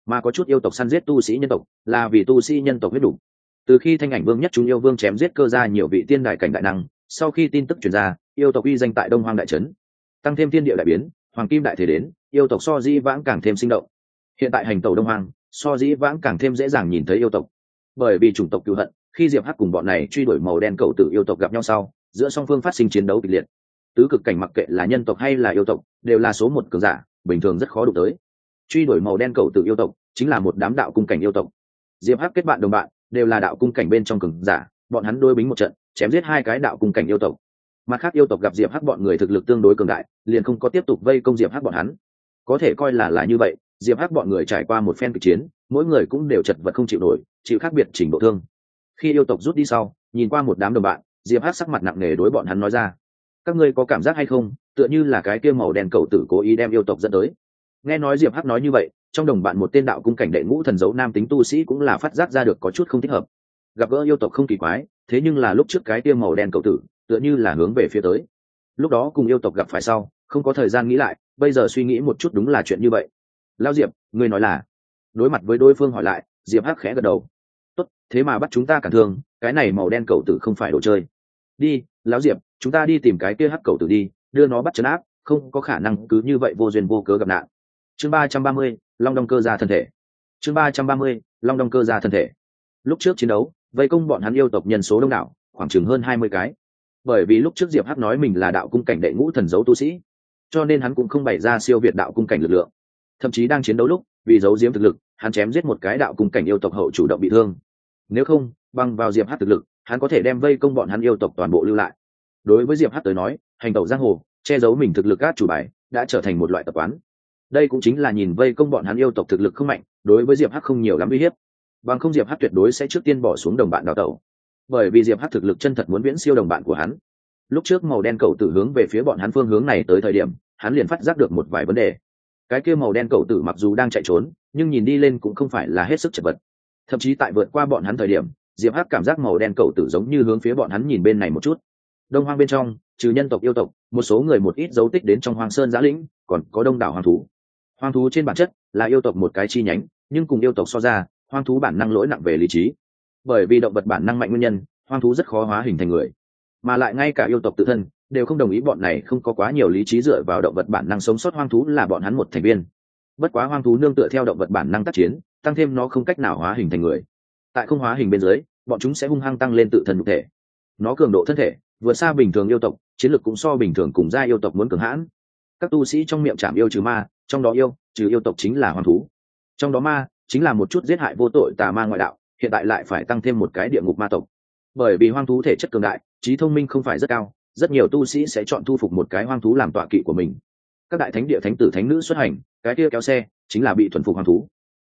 Mà có chút yêu tộc săn giết tu sĩ nhân tộc, là vì tu sĩ nhân tộc huyết đủ từ khi thanh ảnh vương nhất chúng yêu vương chém giết cơ ra nhiều vị tiên đại cảnh đại năng, sau khi tin tức truyền ra, yêu tộc uy danh tại đông hoang đại trấn. Tăng thêm thiên địa đại biến, hoàng kim đại thể đến, yêu tộc so dĩ vãng càng thêm sinh động. Hiện tại hành tàu đông hoang, so dĩ vãng càng thêm dễ dàng nhìn thấy yêu tộc. Bởi vì chủng tộc cựu hận, khi diệp hắc cùng bọn này truy đuổi màu đen cầu tử yêu tộc gặp nhau sau, giữa song phương phát sinh chiến đấu kịch liệt. Tứ cực cảnh mặc kệ là nhân tộc hay là yêu tộc, đều là số một cường giả, bình thường rất khó đụng tới. Truy đuổi màu đen cầu tử yêu tộc, chính là một đám đạo cung cảnh yêu tộc. Diệp hắc kết bạn đồng bạn đều là đạo cung cảnh bên trong cường giả, bọn hắn đôi bính một trận, chém giết hai cái đạo cung cảnh yêu tộc. Mặt khác yêu tộc gặp diệp hắc bọn người thực lực tương đối cường đại, liền không có tiếp tục vây công diệp hắc bọn hắn. Có thể coi là là như vậy, diệp hắc bọn người trải qua một phen kịch chiến, mỗi người cũng đều chật vật không chịu nổi, chịu khác biệt trình độ thương. Khi yêu tộc rút đi sau, nhìn qua một đám đồng bạn, diệp hắc sắc mặt nặng nề đối bọn hắn nói ra. Các ngươi có cảm giác hay không, tựa như là cái kia màu đen cầu tử cố ý đem yêu tộc dẫn tới. Nghe nói diệp hắc nói như vậy trong đồng bạn một tên đạo cung cảnh đệ ngũ thần dấu nam tính tu sĩ cũng là phát giác ra được có chút không thích hợp. Gặp gỡ yêu tộc không kỳ quái, thế nhưng là lúc trước cái kia màu đen cầu tử, tựa như là hướng về phía tới. Lúc đó cùng yêu tộc gặp phải sau, không có thời gian nghĩ lại, bây giờ suy nghĩ một chút đúng là chuyện như vậy. Lao diệp, ngươi nói là? Đối mặt với đối phương hỏi lại, diệp hắc khẽ gật đầu. Tốt, thế mà bắt chúng ta cản thương, cái này màu đen cầu tử không phải đồ chơi. Đi, lão diệp, chúng ta đi tìm cái kia hắc cầu tử đi, đưa nó bắt chấn áp, không có khả năng cứ như vậy vô duyên vô cớ gặp nạn chương ba trăm ba mươi, long đông cơ ra thân thể. Chương ba trăm ba mươi, long đông cơ ra thân thể. Lúc trước chiến đấu, vây công bọn hắn yêu tộc nhân số đông đảo, khoảng chừng hơn hai mươi cái. Bởi vì lúc trước diệp hắc nói mình là đạo cung cảnh đệ ngũ thần dấu tu sĩ, cho nên hắn cũng không bày ra siêu việt đạo cung cảnh lực lượng. Thậm chí đang chiến đấu lúc, vì giấu diếm thực lực, hắn chém giết một cái đạo cung cảnh yêu tộc hậu chủ động bị thương. Nếu không bằng vào diệp hắc thực lực, hắn có thể đem vây công bọn hắn yêu tộc toàn bộ lưu lại. Đối với diệp hắc tới nói, hành tẩu giang hồ, che giấu mình thực lực các chủ bài, đã trở thành một loại tập quán đây cũng chính là nhìn vây công bọn hắn yêu tộc thực lực không mạnh, đối với diệp hắc không nhiều lắm uy hiếp. Bằng không diệp hắc tuyệt đối sẽ trước tiên bỏ xuống đồng bạn đào tẩu. Bởi vì diệp hắc thực lực chân thật muốn viễn siêu đồng bạn của hắn. Lúc trước màu đen cầu tử hướng về phía bọn hắn phương hướng này tới thời điểm, hắn liền phát giác được một vài vấn đề. Cái kia màu đen cầu tử mặc dù đang chạy trốn, nhưng nhìn đi lên cũng không phải là hết sức chật vật. Thậm chí tại vượt qua bọn hắn thời điểm, diệp hắc cảm giác màu đen cầu tử giống như hướng phía bọn hắn nhìn bên này một chút. Đông hoang bên trong, trừ nhân tộc yêu tộc, một số người một ít dấu tích đến trong hoang sơn giã lĩnh, còn có đông đảo hoàng thú hoang thú trên bản chất là yêu tộc một cái chi nhánh, nhưng cùng yêu tộc so ra, hoang thú bản năng lỗi nặng về lý trí. Bởi vì động vật bản năng mạnh nguyên nhân, hoang thú rất khó hóa hình thành người. Mà lại ngay cả yêu tộc tự thân đều không đồng ý bọn này không có quá nhiều lý trí dựa vào động vật bản năng sống sót hoang thú là bọn hắn một thành viên. Bất quá hoang thú nương tựa theo động vật bản năng tác chiến, tăng thêm nó không cách nào hóa hình thành người. Tại không hóa hình bên dưới, bọn chúng sẽ hung hăng tăng lên tự thân nhục thể. Nó cường độ thân thể, vượt xa bình thường yêu tộc, chiến lược cũng so bình thường cùng gia yêu tộc muốn cường hãn. Các tu sĩ trong miệng chạm yêu trừ ma trong đó yêu, trừ yêu tộc chính là hoàng thú. Trong đó ma, chính là một chút giết hại vô tội tà ma ngoại đạo, hiện tại lại phải tăng thêm một cái địa ngục ma tộc. Bởi vì hoang thú thể chất cường đại, trí thông minh không phải rất cao, rất nhiều tu sĩ sẽ chọn thu phục một cái hoang thú làm tọa kỵ của mình. Các đại thánh địa thánh tử thánh nữ xuất hành, cái kia kéo xe, chính là bị thuần phục hoang thú.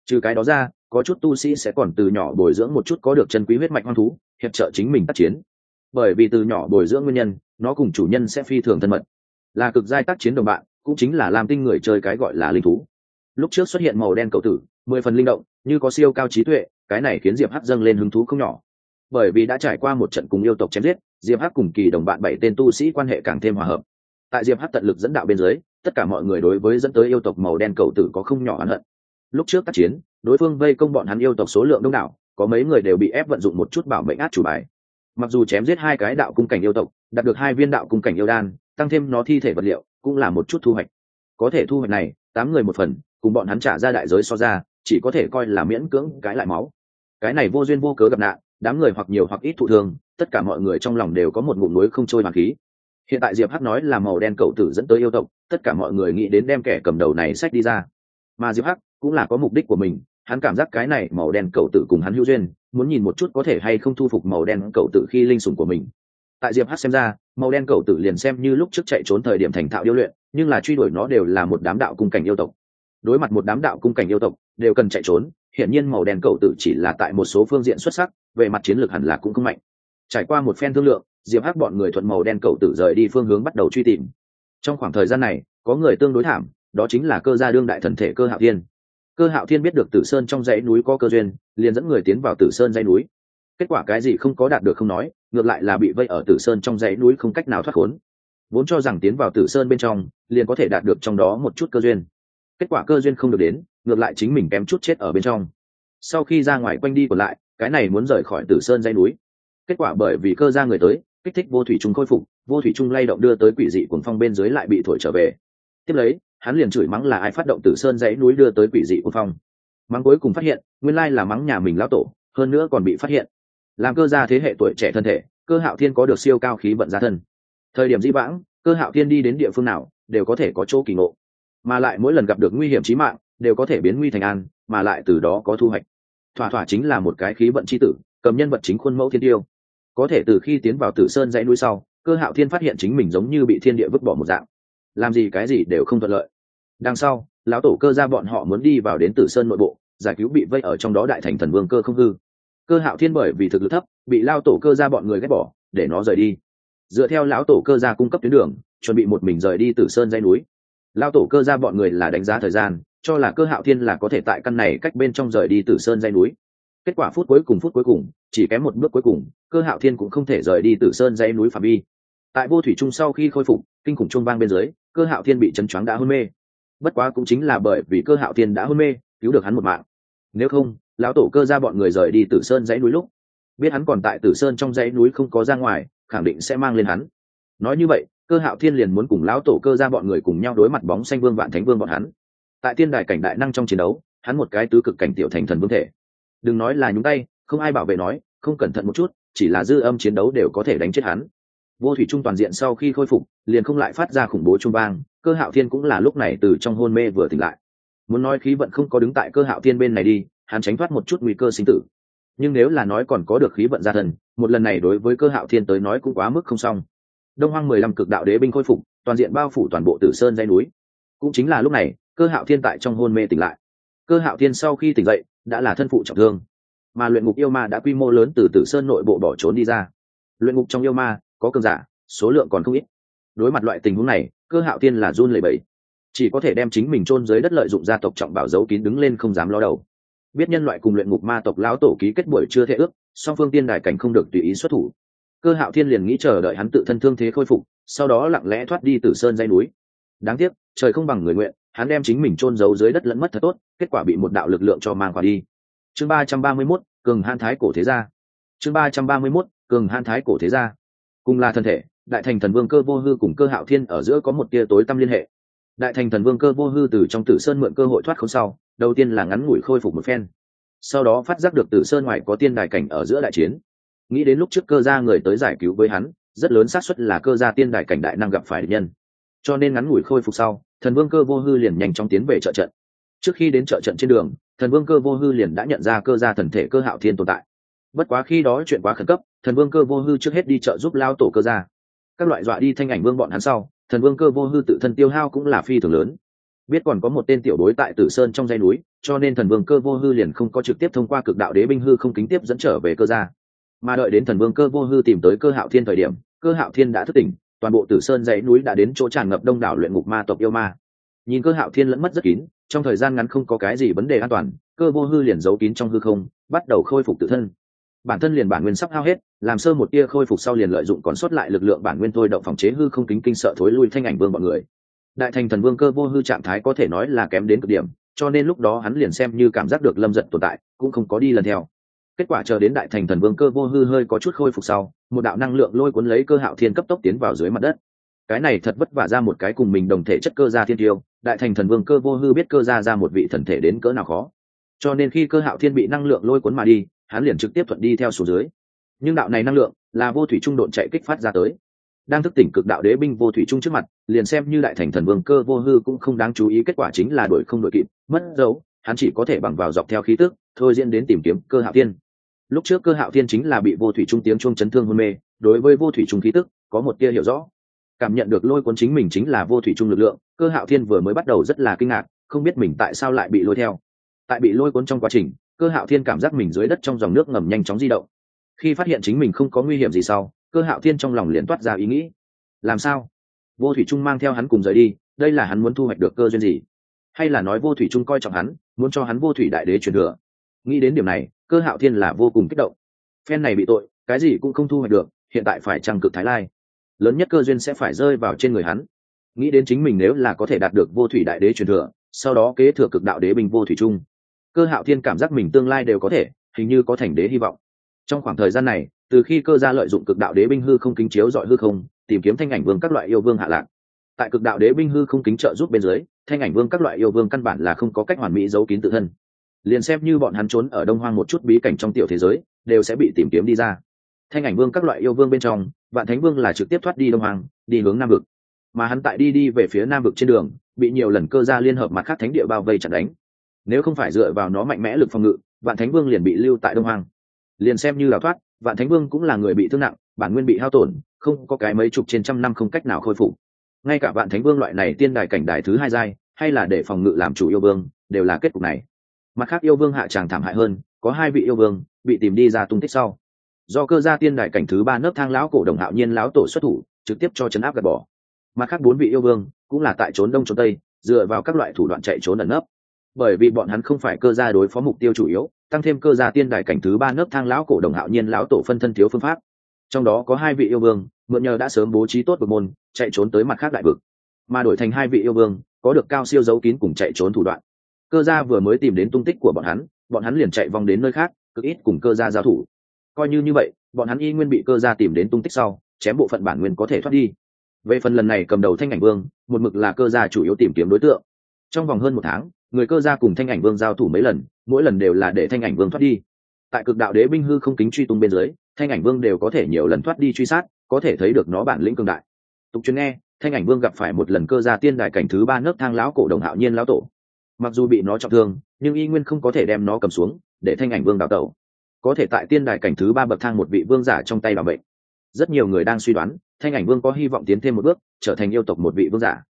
Trừ cái đó ra, có chút tu sĩ sẽ còn từ nhỏ bồi dưỡng một chút có được chân quý huyết mạch hoang thú, hiệp trợ chính mình tác chiến. Bởi vì từ nhỏ bồi dưỡng nguyên nhân, nó cùng chủ nhân sẽ phi thường thân mật. Là cực giai tác chiến đồng bạn cũng chính là làm tinh người chơi cái gọi là linh thú. Lúc trước xuất hiện màu đen cầu tử, mười phần linh động, như có siêu cao trí tuệ, cái này khiến diệp hắc dâng lên hứng thú không nhỏ. Bởi vì đã trải qua một trận cùng yêu tộc chém giết, diệp hắc cùng kỳ đồng bạn bảy tên tu sĩ quan hệ càng thêm hòa hợp. Tại diệp hắc tận lực dẫn đạo bên dưới, tất cả mọi người đối với dẫn tới yêu tộc màu đen cầu tử có không nhỏ oán hận. Lúc trước tác chiến, đối phương vây công bọn hắn yêu tộc số lượng đông đảo, có mấy người đều bị ép vận dụng một chút bảo mệnh át chủ bài. Mặc dù chém giết hai cái đạo cung cảnh yêu tộc, đạt được hai viên đạo cung cảnh yêu đan, tăng thêm nó thi thể vật liệu cũng là một chút thu hoạch. Có thể thu hoạch này, tám người một phần, cùng bọn hắn trả ra đại giới so ra, chỉ có thể coi là miễn cưỡng cái lại máu. Cái này vô duyên vô cớ gặp nạn, đám người hoặc nhiều hoặc ít thụ thương, tất cả mọi người trong lòng đều có một ngụm núi không trôi hoàng khí. Hiện tại diệp hắc nói là màu đen cậu tử dẫn tới yêu tộc, tất cả mọi người nghĩ đến đem kẻ cầm đầu này sách đi ra. Mà diệp hắc cũng là có mục đích của mình, hắn cảm giác cái này màu đen cậu tử cùng hắn hữu duyên, muốn nhìn một chút có thể hay không thu phục màu đen cậu tử khi linh sủng của mình. Tại diệp hắc xem ra màu đen cầu tử liền xem như lúc trước chạy trốn thời điểm thành thạo yêu luyện, nhưng là truy đuổi nó đều là một đám đạo cung cảnh yêu tộc. Đối mặt một đám đạo cung cảnh yêu tộc, đều cần chạy trốn, hiển nhiên màu đen cầu tử chỉ là tại một số phương diện xuất sắc, về mặt chiến lược hẳn là cũng không mạnh. Trải qua một phen thương lượng, diệp hắc bọn người thuận màu đen cầu tử rời đi phương hướng bắt đầu truy tìm. Trong khoảng thời gian này, có người tương đối thảm, đó chính là cơ gia đương đại thần thể cơ hạo thiên. Cơ hạo thiên biết được tử sơn trong dãy núi có cơ duyên, liền dẫn người tiến vào tử sơn dãy núi kết quả cái gì không có đạt được không nói, ngược lại là bị vây ở tử sơn trong dãy núi không cách nào thoát khốn. Vốn cho rằng tiến vào tử sơn bên trong, liền có thể đạt được trong đó một chút cơ duyên. Kết quả cơ duyên không được đến, ngược lại chính mình kém chút chết ở bên trong. Sau khi ra ngoài quanh đi còn lại, cái này muốn rời khỏi tử sơn dãy núi. Kết quả bởi vì cơ ra người tới, kích thích vô thủy trung khôi phục, vô thủy trung lay động đưa tới quỷ dị cuồng phong bên dưới lại bị thổi trở về. Tiếp lấy, hắn liền chửi mắng là ai phát động tử sơn dãy núi đưa tới quỷ dị cuồng phong. Mắng cuối cùng phát hiện, nguyên lai là mắng nhà mình lão tổ, hơn nữa còn bị phát hiện làm cơ gia thế hệ tuổi trẻ thân thể, cơ hạo thiên có được siêu cao khí vận gia thân. Thời điểm di vãng, cơ hạo thiên đi đến địa phương nào, đều có thể có chỗ kỳ ngộ. Mà lại mỗi lần gặp được nguy hiểm trí mạng, đều có thể biến nguy thành an, mà lại từ đó có thu hoạch. Thỏa thỏa chính là một cái khí vận c h i tử, cầm nhân vật chính khuôn mẫu thiên tiêu. Có thể từ khi tiến vào tử sơn dãy núi sau, cơ hạo thiên phát hiện chính mình giống như bị thiên địa vứt bỏ một dạng. Làm gì cái gì đều không thuận lợi. Đằng sau, lão tổ cơ ra bọn họ muốn đi vào đến tử sơn nội bộ, giải cứu bị vây ở trong đó đại thành thần vương cơ không hư cơ hạo thiên bởi vì thực lực thấp, bị lao tổ cơ ra bọn người ghét bỏ, để nó rời đi. Dựa theo lão tổ cơ ra cung cấp tuyến đường, chuẩn bị một mình rời đi từ sơn dây núi. Lao tổ cơ ra bọn người là đánh giá thời gian, cho là cơ hạo thiên là có thể tại căn này cách bên trong rời đi từ sơn dây núi. Kết quả phút cuối cùng phút cuối cùng, chỉ kém một bước cuối cùng, cơ hạo thiên cũng không thể rời đi từ sơn dây núi phạm vi. Tại vô thủy trung sau khi khôi phục, kinh khủng trung vang bên dưới, cơ hạo thiên bị chấn choáng đã hôn mê. Bất quá cũng chính là bởi vì cơ hạo thiên đã hôn mê, cứu được hắn một mạng. Nếu không lão tổ cơ ra bọn người rời đi tử sơn dãy núi lúc. Biết hắn còn tại tử sơn trong dãy núi không có ra ngoài, khẳng định sẽ mang lên hắn. Nói như vậy, cơ hạo thiên liền muốn cùng lão tổ cơ ra bọn người cùng nhau đối mặt bóng xanh vương vạn thánh vương bọn hắn. Tại tiên đài cảnh đại năng trong chiến đấu, hắn một cái tứ cực cảnh tiểu thành thần vương thể. Đừng nói là nhúng tay, không ai bảo vệ nói, không cẩn thận một chút, chỉ là dư âm chiến đấu đều có thể đánh chết hắn. Vô thủy trung toàn diện sau khi khôi phục, liền không lại phát ra khủng bố trung bang, cơ hạo thiên cũng là lúc này từ trong hôn mê vừa tỉnh lại. Muốn nói khí vận không có đứng tại cơ hạo thiên bên này đi hắn tránh thoát một chút nguy cơ sinh tử. Nhưng nếu là nói còn có được khí vận gia thần, một lần này đối với cơ hạo thiên tới nói cũng quá mức không xong. Đông hoang mười lăm cực đạo đế binh khôi phục, toàn diện bao phủ toàn bộ tử sơn dây núi. Cũng chính là lúc này, cơ hạo thiên tại trong hôn mê tỉnh lại. Cơ hạo thiên sau khi tỉnh dậy, đã là thân phụ trọng thương. Mà luyện ngục yêu ma đã quy mô lớn từ tử sơn nội bộ bỏ trốn đi ra. Luyện ngục trong yêu ma, có cường giả, số lượng còn không ít. Đối mặt loại tình huống này, cơ hạo thiên là run lẩy bẩy. Chỉ có thể đem chính mình chôn dưới đất lợi dụng gia tộc trọng bảo giấu kín đứng lên không dám lo đầu biết nhân loại cùng luyện ngục ma tộc lão tổ ký kết buổi chưa thể ước, song phương tiên đài cảnh không được tùy ý xuất thủ. Cơ hạo thiên liền nghĩ chờ đợi hắn tự thân thương thế khôi phục, sau đó lặng lẽ thoát đi từ sơn dây núi. Đáng tiếc, trời không bằng người nguyện, hắn đem chính mình chôn giấu dưới đất lẫn mất thật tốt, kết quả bị một đạo lực lượng cho mang qua đi. Chương ba trăm ba mươi mốt, cường han thái cổ thế gia. Chương ba trăm ba mươi mốt, cường han thái cổ thế gia. Cùng là thân thể, đại thành thần vương cơ vô hư cùng cơ hạo thiên ở giữa có một tia tối tâm liên hệ. Đại thành thần vương cơ vô hư từ trong tử sơn mượn cơ hội thoát khốn sau đầu tiên là ngắn ngủi khôi phục một phen, sau đó phát giác được từ sơn ngoài có tiên đài cảnh ở giữa đại chiến. Nghĩ đến lúc trước cơ gia người tới giải cứu với hắn, rất lớn xác suất là cơ gia tiên đài cảnh đại năng gặp phải địch nhân. Cho nên ngắn ngủi khôi phục sau, thần vương cơ vô hư liền nhanh chóng tiến về trợ trận. Trước khi đến trợ trận trên đường, thần vương cơ vô hư liền đã nhận ra cơ gia thần thể cơ hạo thiên tồn tại. Bất quá khi đó chuyện quá khẩn cấp, thần vương cơ vô hư trước hết đi trợ giúp lao tổ cơ gia. Các loại dọa đi thanh ảnh vương bọn hắn sau, thần vương cơ vô hư tự thân tiêu hao cũng là phi thường lớn biết còn có một tên tiểu đối tại tử sơn trong dây núi, cho nên thần vương cơ vô hư liền không có trực tiếp thông qua cực đạo đế binh hư không kính tiếp dẫn trở về cơ gia. Mà đợi đến thần vương cơ vô hư tìm tới cơ hạo thiên thời điểm, cơ hạo thiên đã thức tỉnh, toàn bộ tử sơn dãy núi đã đến chỗ tràn ngập đông đảo luyện ngục ma tộc yêu ma. Nhìn cơ hạo thiên lẫn mất rất kín, trong thời gian ngắn không có cái gì vấn đề an toàn, cơ vô hư liền giấu kín trong hư không, bắt đầu khôi phục tự thân. Bản thân liền bản nguyên sắp hao hết, làm sơ một tia khôi phục sau liền lợi dụng còn sót lại lực lượng bản nguyên thôi động phòng chế hư không kính kinh sợ thối lui thanh ảnh vương bọn người đại thành thần vương cơ vô hư trạng thái có thể nói là kém đến cực điểm, cho nên lúc đó hắn liền xem như cảm giác được lâm giật tồn tại, cũng không có đi lần theo. Kết quả chờ đến đại thành thần vương cơ vô hư hơi có chút khôi phục sau, một đạo năng lượng lôi cuốn lấy cơ hạo thiên cấp tốc tiến vào dưới mặt đất. Cái này thật vất vả ra một cái cùng mình đồng thể chất cơ gia thiên tiêu, đại thành thần vương cơ vô hư biết cơ gia ra một vị thần thể đến cỡ nào khó. Cho nên khi cơ hạo thiên bị năng lượng lôi cuốn mà đi, hắn liền trực tiếp thuận đi theo số dưới. Nhưng đạo này năng lượng là vô thủy trung độn chạy kích phát ra tới đang thức tỉnh cực đạo đế binh vô thủy trung trước mặt, liền xem như đại thành thần vương cơ vô hư cũng không đáng chú ý, kết quả chính là đổi không đổi kịp, mất dấu, hắn chỉ có thể bằng vào dọc theo khí tức, thôi diễn đến tìm kiếm cơ hạo thiên. Lúc trước cơ hạo thiên chính là bị vô thủy trung tiếng chuông chấn thương hôn mê, đối với vô thủy trung khí tức, có một tia hiểu rõ. Cảm nhận được lôi cuốn chính mình chính là vô thủy trung lực lượng, cơ hạo thiên vừa mới bắt đầu rất là kinh ngạc, không biết mình tại sao lại bị lôi theo. Tại bị lôi cuốn trong quá trình, cơ hạo thiên cảm giác mình dưới đất trong dòng nước ngầm nhanh chóng di động. Khi phát hiện chính mình không có nguy hiểm gì sau cơ hạo thiên trong lòng liền toát ra ý nghĩ. Làm sao? Vô thủy trung mang theo hắn cùng rời đi, đây là hắn muốn thu hoạch được cơ duyên gì? Hay là nói vô thủy trung coi trọng hắn, muốn cho hắn vô thủy đại đế truyền thừa? Nghĩ đến điểm này, cơ hạo thiên là vô cùng kích động. Phen này bị tội, cái gì cũng không thu hoạch được, hiện tại phải trăng cực thái lai. Lớn nhất cơ duyên sẽ phải rơi vào trên người hắn. Nghĩ đến chính mình nếu là có thể đạt được vô thủy đại đế truyền thừa, sau đó kế thừa cực đạo đế binh vô thủy trung. Cơ hạo thiên cảm giác mình tương lai đều có thể, hình như có thành đế hy vọng. Trong khoảng thời gian này từ khi cơ gia lợi dụng cực đạo đế binh hư không kính chiếu dọi hư không, tìm kiếm thanh ảnh vương các loại yêu vương hạ lạc. Tại cực đạo đế binh hư không kính trợ giúp bên dưới, thanh ảnh vương các loại yêu vương căn bản là không có cách hoàn mỹ giấu kín tự thân. Liền xem như bọn hắn trốn ở đông hoang một chút bí cảnh trong tiểu thế giới, đều sẽ bị tìm kiếm đi ra. Thanh ảnh vương các loại yêu vương bên trong, vạn thánh vương là trực tiếp thoát đi đông hoang, đi hướng nam vực. Mà hắn tại đi đi về phía nam vực trên đường, bị nhiều lần cơ gia liên hợp mặt khác thánh địa bao vây chặn đánh. Nếu không phải dựa vào nó mạnh mẽ lực phòng ngự, vạn thánh vương liền bị lưu tại đông hoang. Liền xem như là thoát vạn thánh vương cũng là người bị thương nặng, bản nguyên bị hao tổn, không có cái mấy chục trên trăm năm không cách nào khôi phục. Ngay cả vạn thánh vương loại này tiên đài cảnh đài thứ hai giai, hay là để phòng ngự làm chủ yêu vương, đều là kết cục này. Mặt khác yêu vương hạ tràng thảm hại hơn, có hai vị yêu vương, bị tìm đi ra tung tích sau. Do cơ gia tiên đài cảnh thứ ba nấc thang lão cổ đồng hạo nhiên lão tổ xuất thủ, trực tiếp cho chấn áp gạt bỏ. Mặt khác bốn vị yêu vương, cũng là tại trốn đông trốn tây, dựa vào các loại thủ đoạn chạy trốn ẩn nấp. Bởi vì bọn hắn không phải cơ gia đối phó mục tiêu chủ yếu tăng thêm cơ gia tiên đài cảnh thứ ba nấc thang lão cổ đồng hạo nhiên lão tổ phân thân thiếu phương pháp. Trong đó có hai vị yêu vương, mượn nhờ đã sớm bố trí tốt vực môn, chạy trốn tới mặt khác đại vực. Mà đổi thành hai vị yêu vương, có được cao siêu giấu kín cùng chạy trốn thủ đoạn. Cơ gia vừa mới tìm đến tung tích của bọn hắn bọn hắn liền chạy vòng đến nơi khác, cực ít cùng cơ gia giao thủ. Coi như như vậy, bọn hắn y nguyên bị cơ gia tìm đến tung tích sau, chém bộ phận bản nguyên có thể thoát đi. Về phần lần này cầm đầu thanh ảnh vương, một mực là cơ gia chủ yếu tìm kiếm đối tượng. Trong vòng hơn một tháng người cơ gia cùng thanh ảnh vương giao thủ mấy lần, mỗi lần đều là để thanh ảnh vương thoát đi. Tại cực đạo đế binh hư không kính truy tung bên dưới, thanh ảnh vương đều có thể nhiều lần thoát đi truy sát, có thể thấy được nó bản lĩnh cường đại. Tục chuyên nghe, thanh ảnh vương gặp phải một lần cơ gia tiên đại cảnh thứ ba nấc thang lão cổ đồng hạo nhiên lão tổ. Mặc dù bị nó trọng thương, nhưng y nguyên không có thể đem nó cầm xuống, để thanh ảnh vương đào tẩu. Có thể tại tiên đại cảnh thứ ba bậc thang một vị vương giả trong tay bảo vệ rất nhiều người đang suy đoán, thanh ảnh vương có hy vọng tiến thêm một bước, trở thành yêu tộc một vị vương giả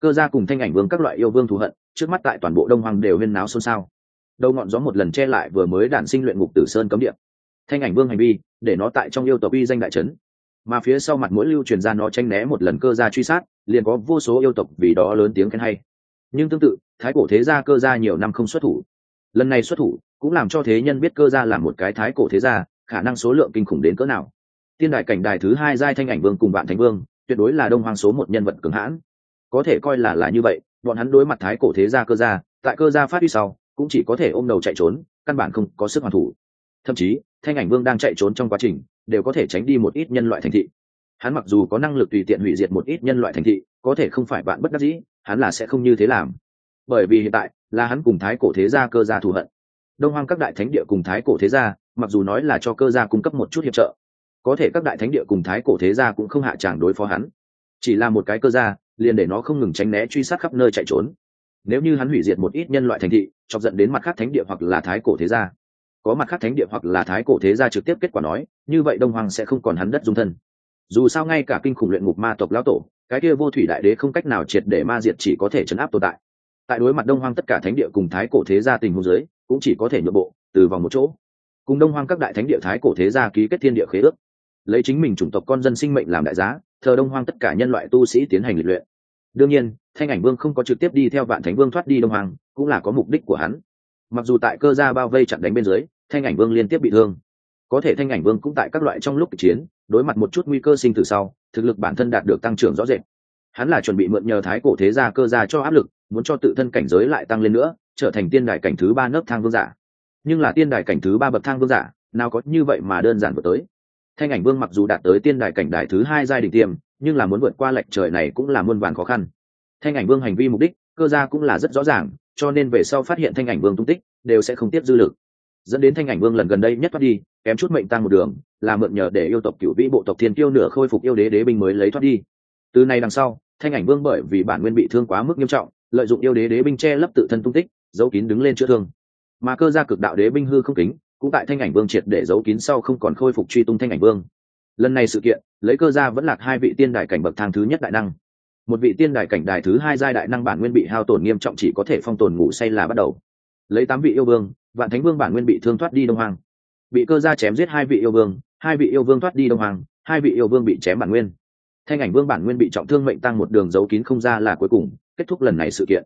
cơ gia cùng thanh ảnh vương các loại yêu vương thù hận, trước mắt tại toàn bộ đông hoàng đều huyên náo xôn xao. Đầu ngọn gió một lần che lại vừa mới đản sinh luyện ngục tử sơn cấm địa. Thanh ảnh vương hành vi, để nó tại trong yêu tộc uy danh đại trấn mà phía sau mặt mỗi lưu truyền ra nó tranh né một lần cơ gia truy sát, liền có vô số yêu tộc vì đó lớn tiếng khen hay. Nhưng tương tự, thái cổ thế gia cơ gia nhiều năm không xuất thủ. Lần này xuất thủ, cũng làm cho thế nhân biết cơ gia là một cái thái cổ thế gia, khả năng số lượng kinh khủng đến cỡ nào. Tiên đại cảnh đài thứ hai giai thanh ảnh vương cùng bạn thánh vương, tuyệt đối là đông hoàng số một nhân vật cứng hãn có thể coi là là như vậy, bọn hắn đối mặt thái cổ thế gia cơ gia, tại cơ gia phát huy sau, cũng chỉ có thể ôm đầu chạy trốn, căn bản không có sức hoàn thủ. Thậm chí, thanh ảnh vương đang chạy trốn trong quá trình, đều có thể tránh đi một ít nhân loại thành thị. Hắn mặc dù có năng lực tùy tiện hủy diệt một ít nhân loại thành thị, có thể không phải bạn bất đắc dĩ, hắn là sẽ không như thế làm. Bởi vì hiện tại, là hắn cùng thái cổ thế gia cơ gia thù hận. Đông hoang các đại thánh địa cùng thái cổ thế gia, mặc dù nói là cho cơ gia cung cấp một chút hiệp trợ, có thể các đại thánh địa cùng thái cổ thế gia cũng không hạ tràng đối phó hắn. Chỉ là một cái cơ gia liền để nó không ngừng tránh né truy sát khắp nơi chạy trốn. Nếu như hắn hủy diệt một ít nhân loại thành thị, chọc dẫn đến mặt khác thánh địa hoặc là thái cổ thế gia. Có mặt khác thánh địa hoặc là thái cổ thế gia trực tiếp kết quả nói, như vậy đông hoàng sẽ không còn hắn đất dung thân. Dù sao ngay cả kinh khủng luyện ngục ma tộc lão tổ, cái kia vô thủy đại đế không cách nào triệt để ma diệt chỉ có thể chấn áp tồn tại. Tại đối mặt đông hoang tất cả thánh địa cùng thái cổ thế gia tình huống giới cũng chỉ có thể nhượng bộ, từ vòng một chỗ. Cùng đông hoang các đại thánh địa thái cổ thế gia ký kết thiên địa khế ước. Lấy chính mình chủng tộc con dân sinh mệnh làm đại giá thờ đông hoang tất cả nhân loại tu sĩ tiến hành lịch luyện. Đương nhiên, thanh ảnh vương không có trực tiếp đi theo vạn thánh vương thoát đi đông hoang, cũng là có mục đích của hắn. Mặc dù tại cơ gia bao vây chặn đánh bên dưới, thanh ảnh vương liên tiếp bị thương. Có thể thanh ảnh vương cũng tại các loại trong lúc chiến, đối mặt một chút nguy cơ sinh từ sau, thực lực bản thân đạt được tăng trưởng rõ rệt. Hắn là chuẩn bị mượn nhờ thái cổ thế gia cơ gia cho áp lực, muốn cho tự thân cảnh giới lại tăng lên nữa, trở thành tiên đài cảnh thứ ba nấc thang vương giả. Nhưng là tiên đài cảnh thứ ba bậc thang vương giả, nào có như vậy mà đơn giản vừa tới thanh ảnh vương mặc dù đạt tới tiên đài cảnh đài thứ hai giai đình tiêm, nhưng là muốn vượt qua lệch trời này cũng là muôn vàn khó khăn. Thanh ảnh vương hành vi mục đích, cơ gia cũng là rất rõ ràng, cho nên về sau phát hiện thanh ảnh vương tung tích, đều sẽ không tiếp dư lực. Dẫn đến thanh ảnh vương lần gần đây nhất thoát đi, kém chút mệnh tăng một đường, là mượn nhờ để yêu tộc cựu vĩ bộ tộc thiên tiêu nửa khôi phục yêu đế đế binh mới lấy thoát đi. Từ này đằng sau, thanh ảnh vương bởi vì bản nguyên bị thương quá mức nghiêm trọng, lợi dụng yêu đế đế binh che lấp tự thân tung tích, giấu kín đứng lên chữa thương. Mà cơ gia cực đạo đế binh hư không kính cũng tại thanh ảnh vương triệt để giấu kín sau không còn khôi phục truy tung thanh ảnh vương. Lần này sự kiện, lấy cơ gia vẫn lạc hai vị tiên đại cảnh bậc thang thứ nhất đại năng. Một vị tiên đại cảnh đài thứ hai giai đại năng bản nguyên bị hao tổn nghiêm trọng chỉ có thể phong tồn ngủ say là bắt đầu. Lấy tám vị yêu vương, vạn thánh vương bản nguyên bị thương thoát đi đông hoàng bị cơ gia chém giết hai vị yêu vương, hai vị yêu vương thoát đi đông hoàng hai vị yêu vương bị chém bản nguyên. Thanh ảnh vương bản nguyên bị trọng thương mệnh tăng một đường giấu kín không ra là cuối cùng, kết thúc lần này sự kiện.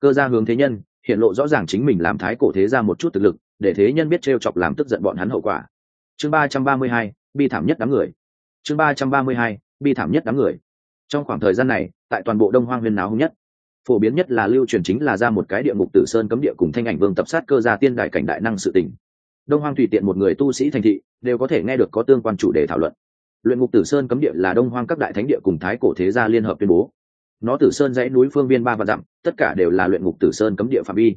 Cơ gia hướng thế nhân, hiện lộ rõ ràng chính mình làm thái cổ thế ra một chút thực lực để thế nhân biết t chọc làm tức giận bọn hắn hậu quả. Chương ba trăm ba mươi hai, bi thảm nhất đám người. Chương ba trăm ba mươi hai, bi thảm nhất đám người. Trong khoảng thời gian này, tại toàn bộ đông hoang huyên náo hung nhất, phổ biến nhất là lưu truyền chính là ra một cái địa ngục tử sơn cấm địa cùng thanh ảnh vương tập sát cơ gia tiên đại cảnh đại năng sự tình. Đông hoang tùy tiện một người tu sĩ thành thị, đều có thể nghe được có tương quan chủ đề thảo luận. Luyện ngục tử sơn cấm địa là đông hoang các đại thánh địa cùng thái cổ thế gia liên hợp tuyên bố. Nó tử sơn dãy núi phương viên ba vạn dặm, tất cả đều là luyện ngục tử sơn cấm địa phạm vi.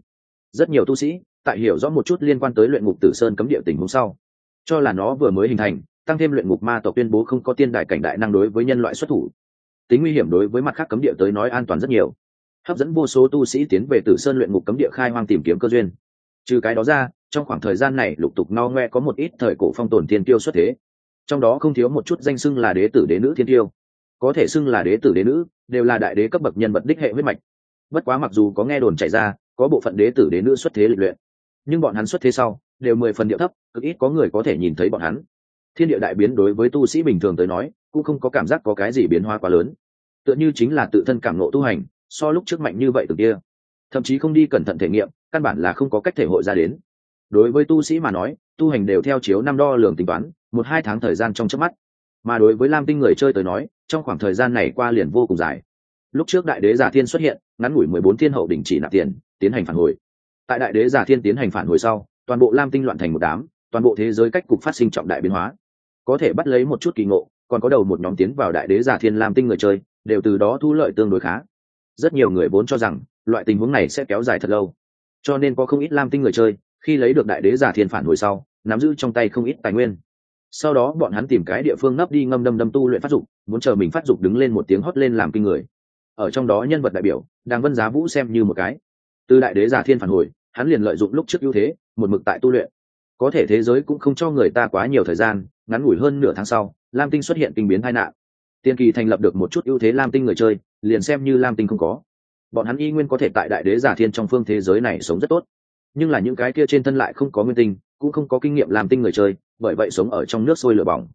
Rất nhiều tu sĩ tại hiểu rõ một chút liên quan tới luyện ngục tử sơn cấm địa tình huống sau, cho là nó vừa mới hình thành, tăng thêm luyện ngục ma tộc tuyên bố không có tiên đại cảnh đại năng đối với nhân loại xuất thủ. Tính nguy hiểm đối với mặt khác cấm địa tới nói an toàn rất nhiều. Hấp dẫn vô số tu sĩ tiến về tử sơn luyện ngục cấm địa khai hoang tìm kiếm cơ duyên. Trừ cái đó ra, trong khoảng thời gian này lục tục no ngoe có một ít thời cổ phong tồn thiên tiêu xuất thế. Trong đó không thiếu một chút danh xưng là đế tử đế nữ thiên tiêu. Có thể xưng là đế tử đế nữ, đều là đại đế cấp bậc nhân vật đích hệ huyết mạch. Bất quá mặc dù có nghe đồn chạy ra, có bộ phận đế tử đế nữ xuất thế lịch luyện nhưng bọn hắn xuất thế sau, đều mười phần điệu thấp, cực ít có người có thể nhìn thấy bọn hắn. Thiên địa đại biến đối với tu sĩ bình thường tới nói, cũng không có cảm giác có cái gì biến hóa quá lớn. Tựa như chính là tự thân cảm nộ tu hành, so lúc trước mạnh như vậy từ kia. Thậm chí không đi cẩn thận thể nghiệm, căn bản là không có cách thể hội ra đến. Đối với tu sĩ mà nói, tu hành đều theo chiếu năm đo lường tính toán, một hai tháng thời gian trong chớp mắt. Mà đối với lam tinh người chơi tới nói, trong khoảng thời gian này qua liền vô cùng dài. Lúc trước đại đế giả thiên xuất hiện, ngắn ngủi mười bốn thiên hậu đình chỉ nạp tiền, tiến hành phản hồi tại đại đế giả thiên tiến hành phản hồi sau, toàn bộ lam tinh loạn thành một đám, toàn bộ thế giới cách cục phát sinh trọng đại biến hóa. Có thể bắt lấy một chút kỳ ngộ, còn có đầu một nhóm tiến vào đại đế giả thiên lam tinh người chơi, đều từ đó thu lợi tương đối khá. Rất nhiều người vốn cho rằng, loại tình huống này sẽ kéo dài thật lâu. Cho nên có không ít lam tinh người chơi, khi lấy được đại đế giả thiên phản hồi sau, nắm giữ trong tay không ít tài nguyên. Sau đó bọn hắn tìm cái địa phương nấp đi ngâm đâm đâm tu luyện phát dục, muốn chờ mình phát dục đứng lên một tiếng hót lên làm kinh người. Ở trong đó nhân vật đại biểu đang vân giá vũ xem như một cái. Từ đại đế giả thiên phản hồi hắn liền lợi dụng lúc trước ưu thế, một mực tại tu luyện. Có thể thế giới cũng không cho người ta quá nhiều thời gian, ngắn ngủi hơn nửa tháng sau, lam tinh xuất hiện kinh biến tai nạn. Tiên kỳ thành lập được một chút ưu thế lam tinh người chơi, liền xem như lam tinh không có. Bọn hắn y nguyên có thể tại đại đế giả thiên trong phương thế giới này sống rất tốt. Nhưng là những cái kia trên thân lại không có nguyên tinh, cũng không có kinh nghiệm làm tinh người chơi, bởi vậy sống ở trong nước sôi lửa bỏng.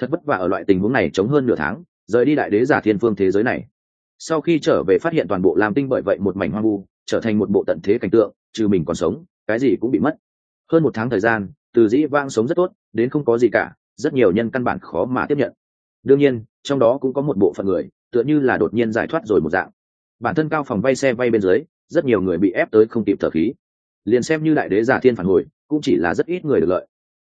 Thật vất vả ở loại tình huống này chống hơn nửa tháng, rời đi đại đế giả thiên phương thế giới này. Sau khi trở về phát hiện toàn bộ làm tinh bởi vậy một mảnh hoang vu, trở thành một bộ tận thế cảnh tượng trừ mình còn sống, cái gì cũng bị mất. Hơn một tháng thời gian, từ dĩ vang sống rất tốt, đến không có gì cả, rất nhiều nhân căn bản khó mà tiếp nhận. Đương nhiên, trong đó cũng có một bộ phận người, tựa như là đột nhiên giải thoát rồi một dạng. Bản thân cao phòng vay xe vay bên dưới, rất nhiều người bị ép tới không kịp thở khí. Liền xem như đại đế giả thiên phản hồi, cũng chỉ là rất ít người được lợi.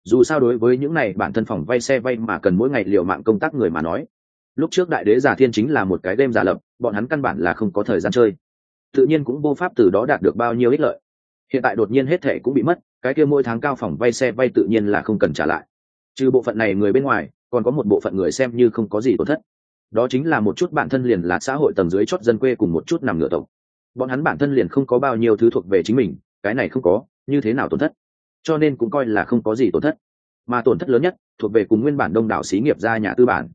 Dù sao đối với những này bản thân phòng vay xe vay mà cần mỗi ngày liều mạng công tác người mà nói, lúc trước đại đế giả thiên chính là một cái đêm giả lập, bọn hắn căn bản là không có thời gian chơi. Tự nhiên cũng vô pháp từ đó đạt được bao nhiêu ích lợi hiện tại đột nhiên hết thẻ cũng bị mất, cái kia mỗi tháng cao phòng vay xe vay tự nhiên là không cần trả lại. Trừ bộ phận này người bên ngoài, còn có một bộ phận người xem như không có gì tổn thất. Đó chính là một chút bản thân liền là xã hội tầng dưới chót dân quê cùng một chút nằm ngựa tộc. Bọn hắn bản thân liền không có bao nhiêu thứ thuộc về chính mình, cái này không có, như thế nào tổn thất? Cho nên cũng coi là không có gì tổn thất. Mà tổn thất lớn nhất, thuộc về cùng nguyên bản đông đảo xí nghiệp ra nhà tư bản.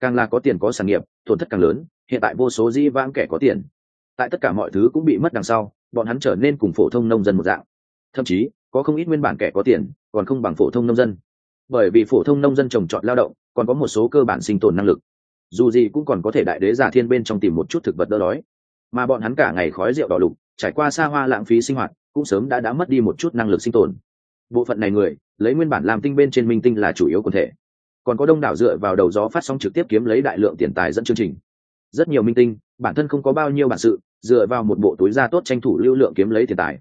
Càng là có tiền có sản nghiệp, tổn thất càng lớn, hiện tại vô số di vãng kẻ có tiền. Tại tất cả mọi thứ cũng bị mất đằng sau bọn hắn trở nên cùng phổ thông nông dân một dạng. Thậm chí, có không ít nguyên bản kẻ có tiền, còn không bằng phổ thông nông dân. Bởi vì phổ thông nông dân trồng trọt lao động, còn có một số cơ bản sinh tồn năng lực. Dù gì cũng còn có thể đại đế giả thiên bên trong tìm một chút thực vật đỡ đói. Mà bọn hắn cả ngày khói rượu đỏ lục, trải qua xa hoa lãng phí sinh hoạt, cũng sớm đã đã mất đi một chút năng lực sinh tồn. Bộ phận này người, lấy nguyên bản làm tinh bên trên minh tinh là chủ yếu quần thể. Còn có đông đảo dựa vào đầu gió phát sóng trực tiếp kiếm lấy đại lượng tiền tài dẫn chương trình rất nhiều minh tinh, bản thân không có bao nhiêu bản sự, dựa vào một bộ túi da tốt tranh thủ lưu lượng kiếm lấy tiền tài.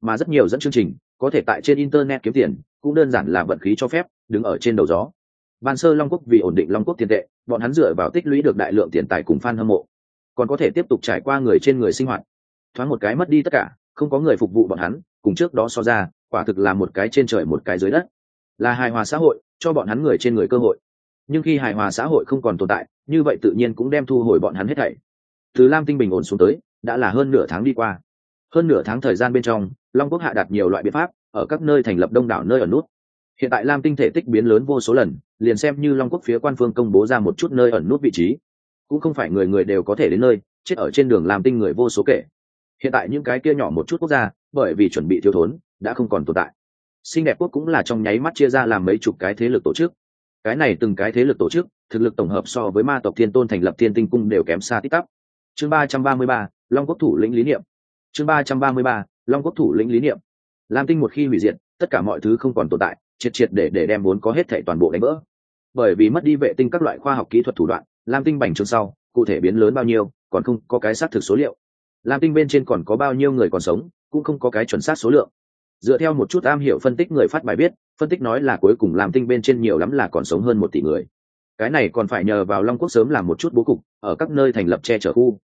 Mà rất nhiều dẫn chương trình, có thể tại trên internet kiếm tiền, cũng đơn giản là vận khí cho phép, đứng ở trên đầu gió. Ban sơ long quốc vì ổn định long quốc tiền tệ, bọn hắn dựa vào tích lũy được đại lượng tiền tài cùng fan hâm mộ. Còn có thể tiếp tục trải qua người trên người sinh hoạt. Thoáng một cái mất đi tất cả, không có người phục vụ bọn hắn, cùng trước đó so ra, quả thực là một cái trên trời một cái dưới đất. Là hài hòa xã hội, cho bọn hắn người trên người cơ hội nhưng khi hài hòa xã hội không còn tồn tại, như vậy tự nhiên cũng đem thu hồi bọn hắn hết thảy. Từ lam tinh bình ổn xuống tới, đã là hơn nửa tháng đi qua. Hơn nửa tháng thời gian bên trong, long quốc hạ đặt nhiều loại biện pháp, ở các nơi thành lập đông đảo nơi ở nút. Hiện tại lam tinh thể tích biến lớn vô số lần, liền xem như long quốc phía quan phương công bố ra một chút nơi ẩn nút vị trí, cũng không phải người người đều có thể đến nơi, chết ở trên đường lam tinh người vô số kể. Hiện tại những cái kia nhỏ một chút quốc gia, bởi vì chuẩn bị thiếu thốn, đã không còn tồn tại. Xinh đẹp quốc cũng là trong nháy mắt chia ra làm mấy chục cái thế lực tổ chức cái này từng cái thế lực tổ chức, thực lực tổng hợp so với ma tộc thiên tôn thành lập thiên tinh cung đều kém xa tích tắp. Chương ba trăm ba mươi ba, long quốc thủ lĩnh lý niệm. Chương ba trăm ba mươi ba, long quốc thủ lĩnh lý niệm. Lam tinh một khi hủy diệt, tất cả mọi thứ không còn tồn tại, triệt triệt để để đem vốn có hết thể toàn bộ đánh vỡ. Bởi vì mất đi vệ tinh các loại khoa học kỹ thuật thủ đoạn, lam tinh bành trướng sau, cụ thể biến lớn bao nhiêu, còn không có cái xác thực số liệu. Lam tinh bên trên còn có bao nhiêu người còn sống, cũng không có cái chuẩn xác số lượng dựa theo một chút am hiểu phân tích người phát bài viết phân tích nói là cuối cùng lam tinh bên trên nhiều lắm là còn sống hơn một tỷ người. Cái này còn phải nhờ vào long quốc sớm làm một chút bố cục, ở các nơi thành lập che chở khu.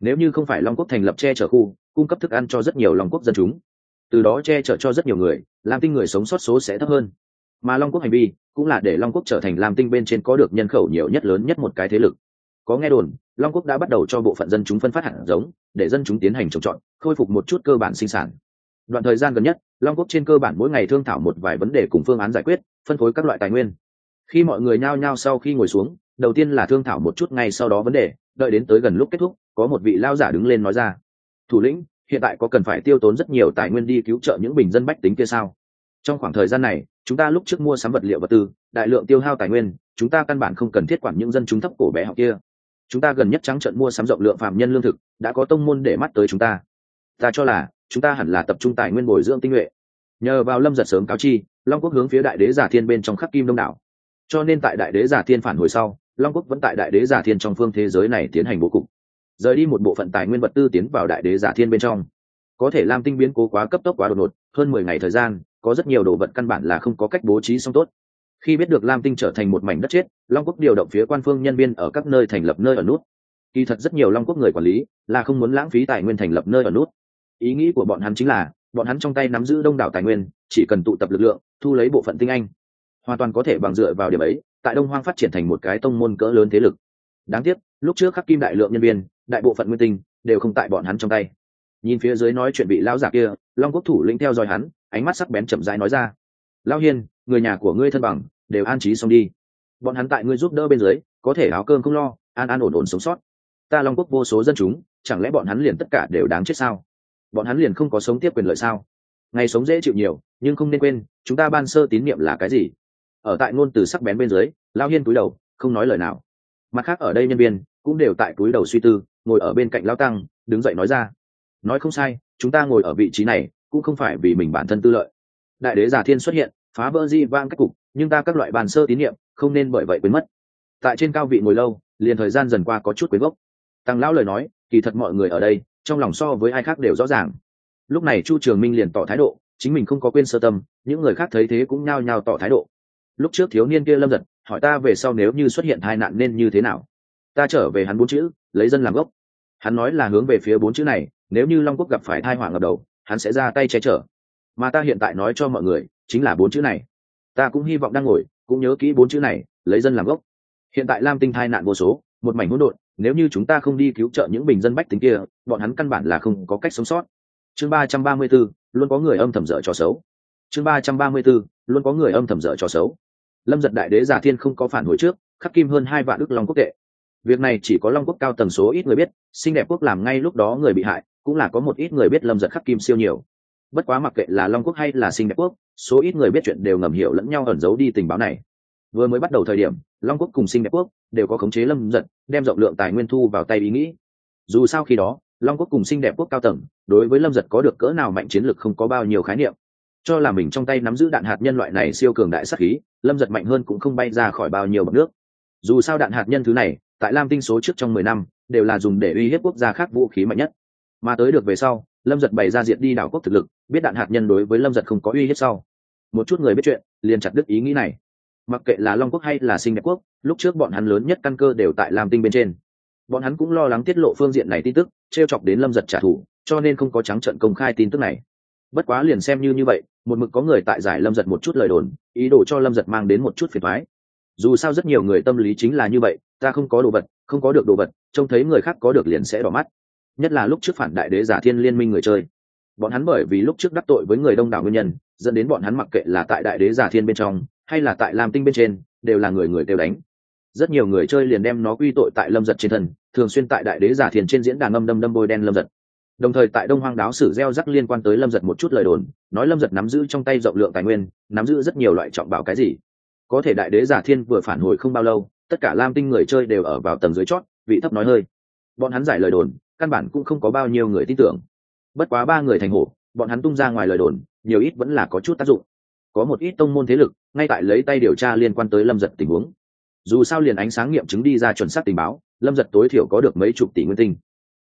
Nếu như không phải long quốc thành lập che chở khu, cung cấp thức ăn cho rất nhiều long quốc dân chúng. Từ đó che chở cho rất nhiều người lam tinh người sống sót số sẽ thấp hơn. Mà long quốc hành vi cũng là để long quốc trở thành lam tinh bên trên có được nhân khẩu nhiều nhất lớn nhất một cái thế lực. Có nghe đồn, long quốc đã bắt đầu cho bộ phận dân chúng phân phát hạt giống, để dân chúng tiến hành trồng trọt, khôi phục một chút cơ bản sinh sản đoạn thời gian gần nhất, long quốc trên cơ bản mỗi ngày thương thảo một vài vấn đề cùng phương án giải quyết, phân phối các loại tài nguyên. Khi mọi người nhao nhao sau khi ngồi xuống, đầu tiên là thương thảo một chút ngay sau đó vấn đề, đợi đến tới gần lúc kết thúc, có một vị lao giả đứng lên nói ra. Thủ lĩnh, hiện tại có cần phải tiêu tốn rất nhiều tài nguyên đi cứu trợ những bình dân bách tính kia sao? Trong khoảng thời gian này, chúng ta lúc trước mua sắm vật liệu vật tư, đại lượng tiêu hao tài nguyên, chúng ta căn bản không cần thiết quản những dân chúng thấp cổ bé học kia. Chúng ta gần nhất trắng trận mua sắm rộng lượng phạm nhân lương thực, đã có tông môn để mắt tới chúng ta. Ta cho là chúng ta hẳn là tập trung tài nguyên bồi dưỡng tinh nhuệ. Nhờ vào lâm giật sớm cáo chi, long quốc hướng phía đại đế giả thiên bên trong khắc kim đông đảo. Cho nên tại đại đế giả thiên phản hồi sau, long quốc vẫn tại đại đế giả thiên trong phương thế giới này tiến hành bố cục. Rời đi một bộ phận tài nguyên vật tư tiến vào đại đế giả thiên bên trong. Có thể làm tinh biến cố quá cấp tốc quá đột ngột, hơn mười ngày thời gian, có rất nhiều đồ vật căn bản là không có cách bố trí xong tốt. Khi biết được lam tinh trở thành một mảnh đất chết, long quốc điều động phía quan phương nhân viên ở các nơi thành lập nơi ở nút. Kỳ thật rất nhiều long quốc người quản lý là không muốn lãng phí tài nguyên thành lập nơi ở nút ý nghĩ của bọn hắn chính là, bọn hắn trong tay nắm giữ đông đảo tài nguyên, chỉ cần tụ tập lực lượng, thu lấy bộ phận tinh anh. Hoàn toàn có thể bằng dựa vào điểm ấy, tại đông hoang phát triển thành một cái tông môn cỡ lớn thế lực. Đáng tiếc, lúc trước khắc kim đại lượng nhân viên, đại bộ phận nguyên tinh, đều không tại bọn hắn trong tay. Nhìn phía dưới nói chuyện bị lão giả kia, long quốc thủ lĩnh theo dõi hắn, ánh mắt sắc bén chậm rãi nói ra. Lao hiên, người nhà của ngươi thân bằng, đều an trí xong đi. Bọn hắn tại ngươi giúp đỡ bên dưới, có thể áo cơm không lo, an an ổn ổn sống sót. Ta long quốc vô số dân chúng, chẳng lẽ bọn hắn liền tất cả đều đáng chết sao? Bọn hắn liền không có sống tiếp quyền lợi sao? Ngày sống dễ chịu nhiều, nhưng không nên quên, chúng ta ban sơ tín nhiệm là cái gì? Ở tại ngôn từ sắc bén bên dưới, lao hiên cúi đầu, không nói lời nào. Mặt khác ở đây nhân viên cũng đều tại cúi đầu suy tư, ngồi ở bên cạnh lao tăng, đứng dậy nói ra. Nói không sai, chúng ta ngồi ở vị trí này cũng không phải vì mình bản thân tư lợi. Đại đế giả thiên xuất hiện, phá vỡ di vang cách cục, nhưng ta các loại bàn sơ tín nhiệm không nên bởi vậy quên mất. Tại trên cao vị ngồi lâu, liền thời gian dần qua có chút quên gốc. Tăng lão lời nói, kỳ thật mọi người ở đây trong lòng so với ai khác đều rõ ràng. Lúc này chu trường minh liền tỏ thái độ, chính mình không có quên sơ tâm, những người khác thấy thế cũng nhao nhao tỏ thái độ. Lúc trước thiếu niên kia lâm giật, hỏi ta về sau nếu như xuất hiện hai nạn nên như thế nào? Ta trở về hắn bốn chữ, lấy dân làm gốc. Hắn nói là hướng về phía bốn chữ này, nếu như long quốc gặp phải thai họa ngập đầu, hắn sẽ ra tay che chở. Mà ta hiện tại nói cho mọi người, chính là bốn chữ này. Ta cũng hy vọng đang ngồi, cũng nhớ kỹ bốn chữ này, lấy dân làm gốc. Hiện tại lam tinh thai nạn vô số một mảnh hỗn độn, nếu như chúng ta không đi cứu trợ những bình dân bách tính kia, bọn hắn căn bản là không có cách sống sót. Chương ba trăm ba mươi b ố luôn có người âm thầm dở trò xấu. Chương ba trăm ba mươi b ố luôn có người âm thầm dở trò xấu. Lâm giật đại đế giả thiên không có phản hồi trước, khắc kim hơn hai vạn đức long quốc tệ. Việc này chỉ có long quốc cao tầng số ít người biết, xinh đẹp quốc làm ngay lúc đó người bị hại, cũng là có một ít người biết lâm giật khắc kim siêu nhiều. Bất quá mặc kệ là long quốc hay là xinh đẹp quốc, số ít người biết chuyện đều ngầm hiểu lẫn nhau ẩn giấu đi tình báo này vừa mới bắt đầu thời điểm, long quốc cùng Sinh đẹp quốc đều có khống chế lâm giật, đem rộng lượng tài nguyên thu vào tay ý nghĩ. Dù sao khi đó, long quốc cùng Sinh đẹp quốc cao tầng, đối với lâm giật có được cỡ nào mạnh chiến lược không có bao nhiêu khái niệm. Cho là mình trong tay nắm giữ đạn hạt nhân loại này siêu cường đại sắc khí, lâm giật mạnh hơn cũng không bay ra khỏi bao nhiêu bậc nước. Dù sao đạn hạt nhân thứ này, tại lam tinh số trước trong mười năm, đều là dùng để uy hiếp quốc gia khác vũ khí mạnh nhất. Mà tới được về sau, lâm giật bày ra diện đi đảo quốc thực lực, biết đạn hạt nhân đối với lâm giật không có uy hiếp sau. Một chút người biết chuyện, liền chặt đứt ý nghĩ này mặc kệ là long quốc hay là sinh đẹp quốc, lúc trước bọn hắn lớn nhất căn cơ đều tại lam tinh bên trên. Bọn hắn cũng lo lắng tiết lộ phương diện này tin tức t r e o chọc đến lâm giật trả thù, cho nên không có trắng trận công khai tin tức này. Bất quá liền xem như như vậy, một mực có người tại giải lâm giật một chút lời đồn, ý đồ cho lâm giật mang đến một chút phiền thoái dù sao rất nhiều người tâm lý chính là như vậy, ta không có đồ vật, không có được đồ vật, trông thấy người khác có được liền sẽ đỏ mắt. Nhất là lúc trước phản đại đế giả thiên liên minh người chơi. Bọn hắn bởi vì lúc trước đắc tội với người đông đảo nguyên nhân, dẫn đến bọn hắn mặc kệ là tại đại đế giả thiên bên trong hay là tại lam tinh bên trên, đều là người người đều đánh. Rất nhiều người chơi liền đem nó quy tội tại lâm giật trên thân, thường xuyên tại đại đế giả thiên trên diễn đàn âm đâm đâm bôi đen lâm giật. Đồng thời tại đông hoang đáo sử gieo rắc liên quan tới lâm giật một chút lời đồn, nói lâm giật nắm giữ trong tay rộng lượng tài nguyên, nắm giữ rất nhiều loại trọng bảo cái gì. Có thể đại đế giả thiên vừa phản hồi không bao lâu, tất cả lam tinh người chơi đều ở vào tầng dưới chót, vị thấp nói hơi. Bọn hắn giải lời đồn, căn bản cũng không có bao nhiêu người tin tưởng. Bất quá ba người thành hổ, bọn hắn tung ra ngoài lời đồn, nhiều ít vẫn là có chút tác dụng có một ít tông môn thế lực, ngay tại lấy tay điều tra liên quan tới lâm giật tình huống. Dù sao liền ánh sáng nghiệm chứng đi ra chuẩn xác tình báo, lâm giật tối thiểu có được mấy chục tỷ nguyên tinh.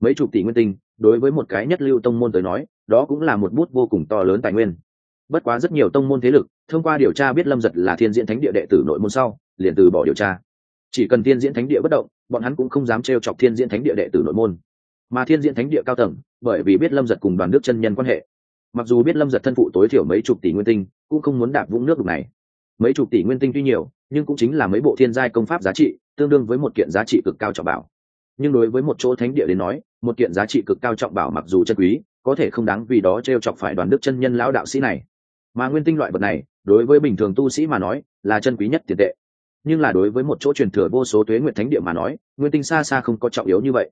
Mấy chục tỷ nguyên tinh, đối với một cái nhất lưu tông môn tới nói, đó cũng là một bút vô cùng to lớn tài nguyên. Bất quá rất nhiều tông môn thế lực, thông qua điều tra biết lâm giật là thiên diễn thánh địa đệ tử nội môn sau, liền từ bỏ điều tra. Chỉ cần thiên diễn thánh địa bất động, bọn hắn cũng không dám t chọc thiên diễn thánh địa đệ tử nội môn. Mà thiên diễn thánh địa cao tầng, bởi vì biết lâm giật cùng đoàn đức chân nhân quan hệ mặc dù biết lâm giật thân phụ tối thiểu mấy chục tỷ nguyên tinh, cũng không muốn đạp vũng nước đục này. Mấy chục tỷ nguyên tinh tuy nhiều, nhưng cũng chính là mấy bộ thiên giai công pháp giá trị, tương đương với một kiện giá trị cực cao trọng bảo. Nhưng đối với một chỗ thánh địa đến nói, một kiện giá trị cực cao trọng bảo mặc dù chân quý, có thể không đáng vì đó t r e o chọc phải đoàn đức chân nhân lão đạo sĩ này. Mà nguyên tinh loại vật này, đối với bình thường tu sĩ mà nói, là chân quý nhất tiền tệ. Nhưng là đối với một chỗ truyền thừa vô số tuế nguyện thánh địa mà nói, nguyên tinh xa xa không có trọng yếu như vậy.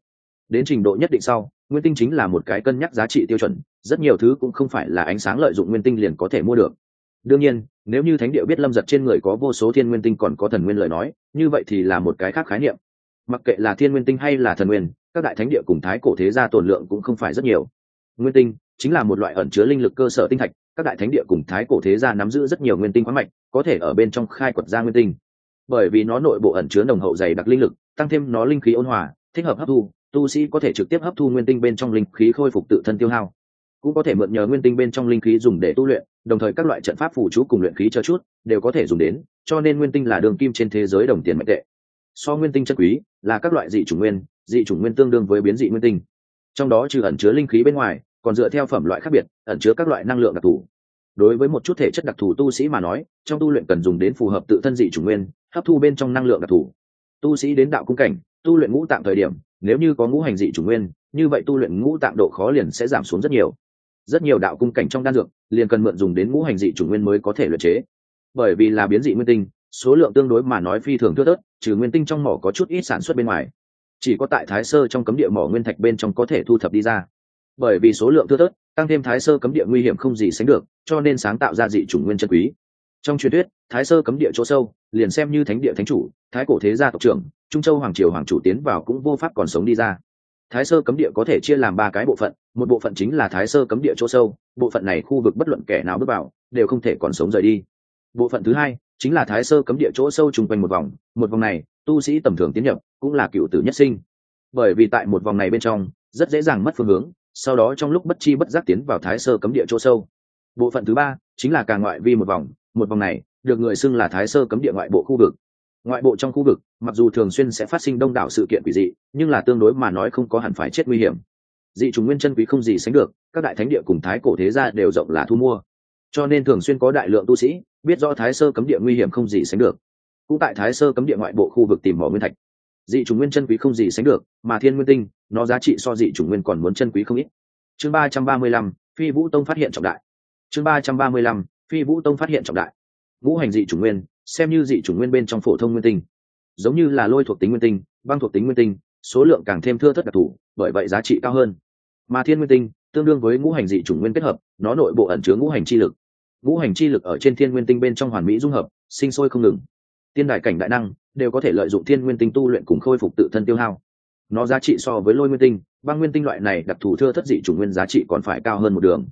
Đến trình độ nhất định sau nguyên tinh chính là một cái cân nhắc giá trị tiêu chuẩn, rất nhiều thứ cũng không phải là ánh sáng lợi dụng nguyên tinh liền có thể mua được. Đương nhiên, nếu như thánh địa biết lâm giật trên người có vô số thiên nguyên tinh còn có thần nguyên lời nói, như vậy thì là một cái khác khái niệm. Mặc kệ là thiên nguyên tinh hay là thần nguyên, các đại thánh địa cùng thái cổ thế gia tổn lượng cũng không phải rất nhiều. Nguyên tinh chính là một loại ẩn chứa linh lực cơ sở tinh thạch, các đại thánh địa cùng thái cổ thế gia nắm giữ rất nhiều nguyên tinh khoáng mạch, có thể ở bên trong khai quật ra nguyên tinh. Bởi vì nó nội bộ ẩn chứa nồng hậu dày đặc linh lực, tăng thêm nó linh khí ôn hòa, thích hợp hấp thu tu sĩ có thể trực tiếp hấp thu nguyên tinh bên trong linh khí khôi phục tự thân tiêu hao, cũng có thể mượn nhờ nguyên tinh bên trong linh khí dùng để tu luyện, đồng thời các loại trận pháp phù chú cùng luyện khí cho chút, đều có thể dùng đến, cho nên nguyên tinh là đường kim trên thế giới đồng tiền mạnh tệ. So nguyên tinh chân quý là các loại dị chủng nguyên, dị chủng nguyên tương đương với biến dị nguyên tinh. Trong đó trừ ẩn chứa linh khí bên ngoài, còn dựa theo phẩm loại khác biệt, ẩn chứa các loại năng lượng đặc thù. Đối với một chút thể chất đặc thù tu sĩ mà nói, trong tu luyện cần dùng đến phù hợp tự thân dị chủng nguyên, hấp thu bên trong năng lượng đặc thù. Tu sĩ đến đạo cung cảnh, tu luyện ngũ tạng thời điểm nếu như có ngũ hành dị chủng nguyên, như vậy tu luyện ngũ tạng độ khó liền sẽ giảm xuống rất nhiều. Rất nhiều đạo cung cảnh trong đan dược, liền cần mượn dùng đến ngũ hành dị chủng nguyên mới có thể luyện chế. Bởi vì là biến dị nguyên tinh, số lượng tương đối mà nói phi thường thưa thớt, trừ nguyên tinh trong mỏ có chút ít sản xuất bên ngoài. Chỉ có tại thái sơ trong cấm địa mỏ nguyên thạch bên trong có thể thu thập đi ra. Bởi vì số lượng thưa thớt, tăng thêm thái sơ cấm địa nguy hiểm không gì sánh được, cho nên sáng tạo ra dị chủng nguyên chân quý trong truyền thuyết, thái sơ cấm địa chỗ sâu, liền xem như thánh địa thánh chủ, thái cổ thế gia tộc trưởng, trung châu hoàng triều hoàng chủ tiến vào cũng vô pháp còn sống đi ra. Thái sơ cấm địa có thể chia làm ba cái bộ phận, một bộ phận chính là thái sơ cấm địa chỗ sâu, bộ phận này khu vực bất luận kẻ nào bước vào, đều không thể còn sống rời đi. Bộ phận thứ hai, chính là thái sơ cấm địa chỗ sâu chung quanh một vòng một vòng này, tu sĩ tầm thường tiến nhập, cũng là cựu tử nhất sinh. Bởi vì tại một vòng này bên trong, rất dễ dàng mất phương hướng, sau đó trong lúc bất chi bất giác tiến vào thái sơ cấm địa chỗ sâu. Bộ phận thứ ba, chính là càng ngoại vi một vòng một vòng này, được người xưng là thái sơ cấm địa ngoại bộ khu vực. Ngoại bộ trong khu vực, mặc dù thường xuyên sẽ phát sinh đông đảo sự kiện quỷ dị, nhưng là tương đối mà nói không có hẳn phải chết nguy hiểm. Dị trùng nguyên chân quý không gì sánh được, các đại thánh địa cùng thái cổ thế gia đều rộng là thu mua. Cho nên thường xuyên có đại lượng tu sĩ, biết rõ thái sơ cấm địa nguy hiểm không gì sánh được. Cũng tại thái sơ cấm địa ngoại bộ khu vực tìm mỏ nguyên thạch. Dị trùng nguyên chân quý không gì sánh được, mà thiên nguyên tinh, nó giá trị so dị trùng nguyên còn muốn chân quý không ít. Chương ba trăm ba mươi lăm, phi vũ tông phát hiện trọng đại. Chương ba trăm ba mươi lăm phi vũ tông phát hiện trọng đại. Ngũ hành dị chủng nguyên, xem như dị chủng nguyên bên trong phổ thông nguyên tinh. Giống như là lôi thuộc tính nguyên tinh, băng thuộc tính nguyên tinh, số lượng càng thêm thưa thất đặc thù, bởi vậy giá trị cao hơn. Mà thiên nguyên tinh, tương đương với ngũ hành dị chủng nguyên kết hợp, nó nội bộ ẩn chứa ngũ hành chi lực. Ngũ hành chi lực ở trên thiên nguyên tinh bên trong hoàn mỹ dung hợp, sinh sôi không ngừng. Tiên đại cảnh đại năng đều có thể lợi dụng thiên nguyên tinh tu luyện cùng khôi phục tự thân tiêu hao. Nó giá trị so với lôi nguyên tinh, băng nguyên tinh loại này đặc thù thưa thất dị chủng nguyên giá trị còn phải cao hơn một đường.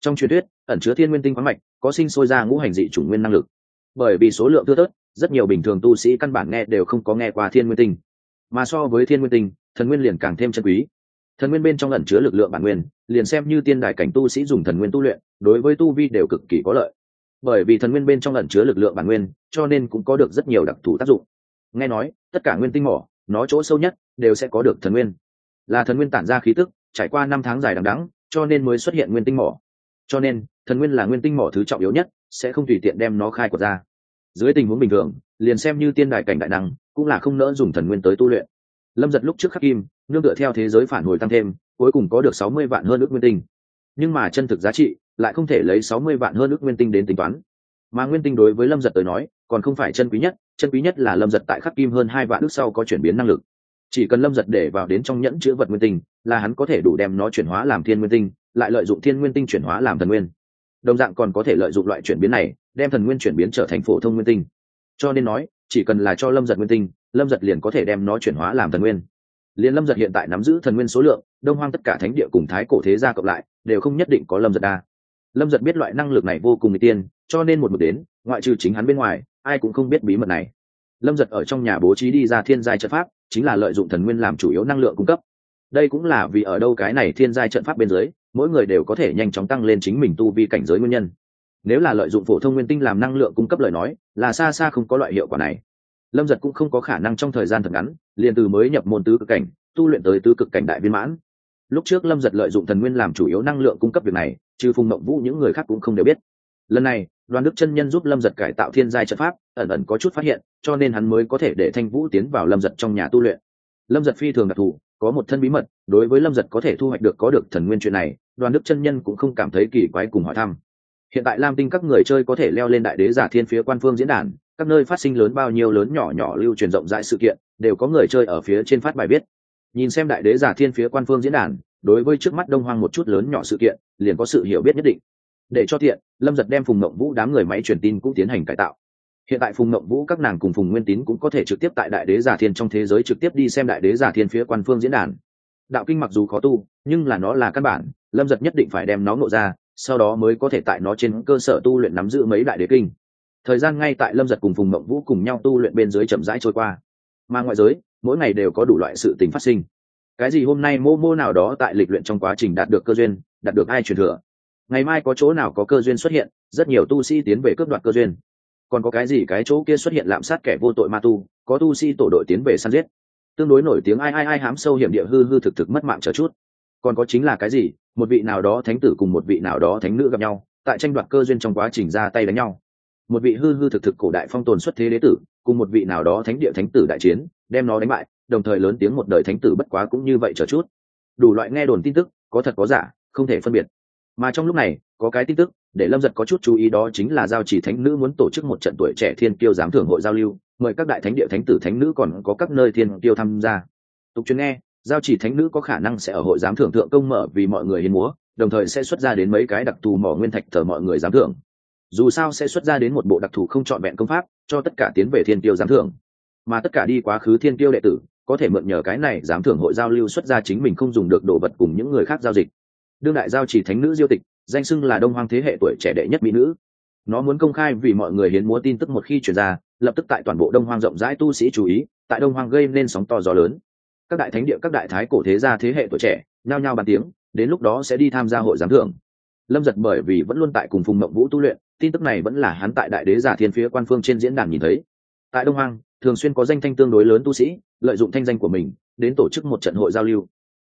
Trong truyền thuyết ẩn chứa thiên nguyên tinh khoáng mạch, có sinh sôi ra ngũ hành dị chủng nguyên năng lực. Bởi vì số lượng thưa thớt, rất nhiều bình thường tu sĩ căn bản nghe đều không có nghe qua thiên nguyên tinh. Mà so với thiên nguyên tinh, thần nguyên liền càng thêm chân quý. Thần nguyên bên trong ẩn chứa lực lượng bản nguyên, liền xem như tiên đại cảnh tu sĩ dùng thần nguyên tu luyện, đối với tu vi đều cực kỳ có lợi. Bởi vì thần nguyên bên trong ẩn chứa lực lượng bản nguyên, cho nên cũng có được rất nhiều đặc thù tác dụng. Nghe nói, tất cả nguyên tinh mỏ, nó chỗ sâu nhất, đều sẽ có được thần nguyên. Là thần nguyên tản ra khí tức, trải qua năm tháng dài đằng đẵng, cho nên mới xuất hiện nguyên tinh mỏ cho nên, thần nguyên là nguyên tinh mỏ thứ trọng yếu nhất, sẽ không tùy tiện đem nó khai quật ra. Dưới tình huống bình thường, liền xem như tiên đại cảnh đại năng, cũng là không nỡ dùng thần nguyên tới tu luyện. Lâm giật lúc trước khắc kim, nương tựa theo thế giới phản hồi tăng thêm, cuối cùng có được sáu mươi vạn hơn ước nguyên tinh. Nhưng mà chân thực giá trị, lại không thể lấy sáu mươi vạn hơn ước nguyên tinh đến tính toán. Mà nguyên tinh đối với lâm giật tới nói, còn không phải chân quý nhất, chân quý nhất là lâm giật tại khắc kim hơn hai vạn ước sau có chuyển biến năng lực. Chỉ cần lâm giật để vào đến trong nhẫn chữ vật nguyên tinh, là hắn có thể đủ đem nó chuyển hóa làm thiên nguyên tinh lại lợi dụng thiên nguyên tinh chuyển hóa làm thần nguyên. Đồng dạng còn có thể lợi dụng loại chuyển biến này, đem thần nguyên chuyển biến trở thành phổ thông nguyên tinh. Cho nên nói, chỉ cần là cho lâm giật nguyên tinh, lâm giật liền có thể đem nó chuyển hóa làm thần nguyên. Liền lâm giật hiện tại nắm giữ thần nguyên số lượng, đông hoang tất cả thánh địa cùng thái cổ thế gia cộng lại, đều không nhất định có lâm giật đa. Lâm giật biết loại năng lực này vô cùng n tiên, cho nên một mực đến, ngoại trừ chính hắn bên ngoài, ai cũng không biết bí mật này. Lâm giật ở trong nhà bố trí đi ra thiên giai trận pháp, chính là lợi dụng thần nguyên làm chủ yếu năng lượng cung cấp. Đây cũng là vì ở đâu cái này thiên giai trận pháp bên dưới mỗi người đều có thể nhanh chóng tăng lên chính mình tu vi cảnh giới nguyên nhân. Nếu là lợi dụng phổ thông nguyên tinh làm năng lượng cung cấp lời nói, là xa xa không có loại hiệu quả này. Lâm giật cũng không có khả năng trong thời gian thật ngắn, liền từ mới nhập môn tứ cực cảnh, tu luyện tới tứ cực cảnh đại viên mãn. Lúc trước lâm giật lợi dụng thần nguyên làm chủ yếu năng lượng cung cấp việc này, trừ phùng mộng vũ những người khác cũng không đều biết. Lần này, đoàn đức chân nhân giúp lâm giật cải tạo thiên giai trận pháp, ẩn ẩn có chút phát hiện, cho nên hắn mới có thể để thanh vũ tiến vào lâm giật trong nhà tu luyện lâm giật phi thường đặc thù, có một thân bí mật, đối với lâm giật có thể thu hoạch được có được thần nguyên chuyện này, đoàn đức chân nhân cũng không cảm thấy kỳ quái cùng hỏi thăm. Hiện tại lam tinh các người chơi có thể leo lên đại đế giả thiên phía quan phương diễn đàn, các nơi phát sinh lớn bao nhiêu lớn nhỏ nhỏ lưu truyền rộng rãi sự kiện, đều có người chơi ở phía trên phát bài viết. Nhìn xem đại đế giả thiên phía quan phương diễn đàn, đối với trước mắt đông hoang một chút lớn nhỏ sự kiện, liền có sự hiểu biết nhất định. Để cho tiện, lâm giật đem phùng mộng vũ đám người máy truyền tin cũng tiến hành cải tạo hiện tại phùng mộng vũ các nàng cùng phùng nguyên tín cũng có thể trực tiếp tại đại đế giả thiên trong thế giới trực tiếp đi xem đại đế giả thiên phía quan phương diễn đàn. Đạo kinh mặc dù khó tu, nhưng là nó là căn bản, lâm giật nhất định phải đem nó nộ ra, sau đó mới có thể tại nó trên cơ sở tu luyện nắm giữ mấy đại đế kinh. Thời gian ngay tại lâm giật cùng phùng mộng vũ cùng nhau tu luyện bên dưới chậm rãi trôi qua. Mà ngoại giới, mỗi ngày đều có đủ loại sự tình phát sinh. Cái gì hôm nay mô mô nào đó tại lịch luyện trong quá trình đạt được cơ duyên, đạt được ai truyền thừa? Ngày mai có chỗ nào có cơ duyên xuất hiện, rất nhiều tu sĩ tiến về cướp đoạt cơ duyên còn có cái gì cái chỗ kia xuất hiện lạm sát kẻ vô tội ma tu, có tu sĩ tổ đội tiến về săn giết. Tương đối nổi tiếng ai ai ai hám sâu hiểm địa hư hư thực thực mất mạng chờ chút. Còn có chính là cái gì, một vị nào đó thánh tử cùng một vị nào đó thánh nữ gặp nhau, tại tranh đoạt cơ duyên trong quá trình ra tay đánh nhau. Một vị hư hư thực thực cổ đại phong tồn xuất thế đế tử, cùng một vị nào đó thánh địa thánh tử đại chiến, đem nó đánh bại, đồng thời lớn tiếng một đời thánh tử bất quá cũng như vậy chờ chút. Đủ loại nghe đồn tin tức, có thật có giả, không thể phân biệt mà trong lúc này, có cái tin tức, để lâm giật có chút chú ý đó chính là giao chỉ thánh nữ muốn tổ chức một trận tuổi trẻ thiên kiêu giám thưởng hội giao lưu, mời các đại thánh địa thánh tử thánh nữ còn có các nơi thiên kiêu tham gia. Tục chuyên nghe, giao chỉ thánh nữ có khả năng sẽ ở hội giám thưởng thượng công mở vì mọi người hiến múa, đồng thời sẽ xuất ra đến mấy cái đặc thù mỏ nguyên thạch thờ mọi người giám thưởng. Dù sao sẽ xuất ra đến một bộ đặc thù không trọn vẹn công pháp, cho tất cả tiến về thiên tiêu giám thưởng. Mà tất cả đi quá khứ thiên tiêu đệ tử, có thể mượn nhờ cái này giám thưởng hội giao lưu xuất ra chính mình không dùng được đồ vật cùng những người khác giao dịch đương đại giao chỉ thánh nữ diêu tịch, danh xưng là đông hoang thế hệ tuổi trẻ đệ nhất mỹ nữ. Nó muốn công khai vì mọi người hiến múa tin tức một khi chuyển ra, lập tức tại toàn bộ đông hoang rộng rãi tu sĩ chú ý, tại đông hoang gây nên sóng to gió lớn. Các đại thánh địa, các đại thái cổ thế gia thế hệ tuổi trẻ, nhao nhao bàn tiếng, đến lúc đó sẽ đi tham gia hội giám thưởng. Lâm giật bởi vì vẫn luôn tại cùng phùng mộng vũ tu luyện, tin tức này vẫn là hắn tại đại đế giả thiên phía quan phương trên diễn đàn nhìn thấy. Tại đông hoang, thường xuyên có danh thanh tương đối lớn tu sĩ, lợi dụng thanh danh của mình, đến tổ chức một trận hội giao lưu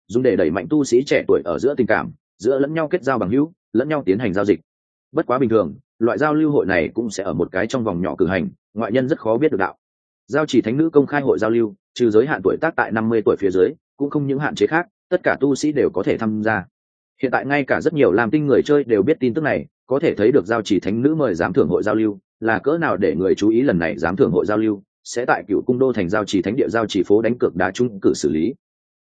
dùng để đẩy mạnh tu sĩ trẻ tuổi ở giữa tình cảm, giữa lẫn nhau kết giao bằng hữu, lẫn nhau tiến hành giao dịch. Bất quá bình thường, loại giao lưu hội này cũng sẽ ở một cái trong vòng nhỏ cử hành, ngoại nhân rất khó biết được đạo. Giao chỉ thánh nữ công khai hội giao lưu, trừ giới hạn tuổi tác tại năm mươi tuổi phía dưới, cũng không những hạn chế khác, tất cả tu sĩ đều có thể tham gia. Hiện tại ngay cả rất nhiều làm tinh người chơi đều biết tin tức này, có thể thấy được giao chỉ thánh nữ mời giám thưởng hội giao lưu, là cỡ nào để người chú ý lần này giám thưởng hội giao lưu, sẽ tại cựu cung đô thành giao chỉ thánh địa giao chỉ phố đánh cược đá trung cử xử lý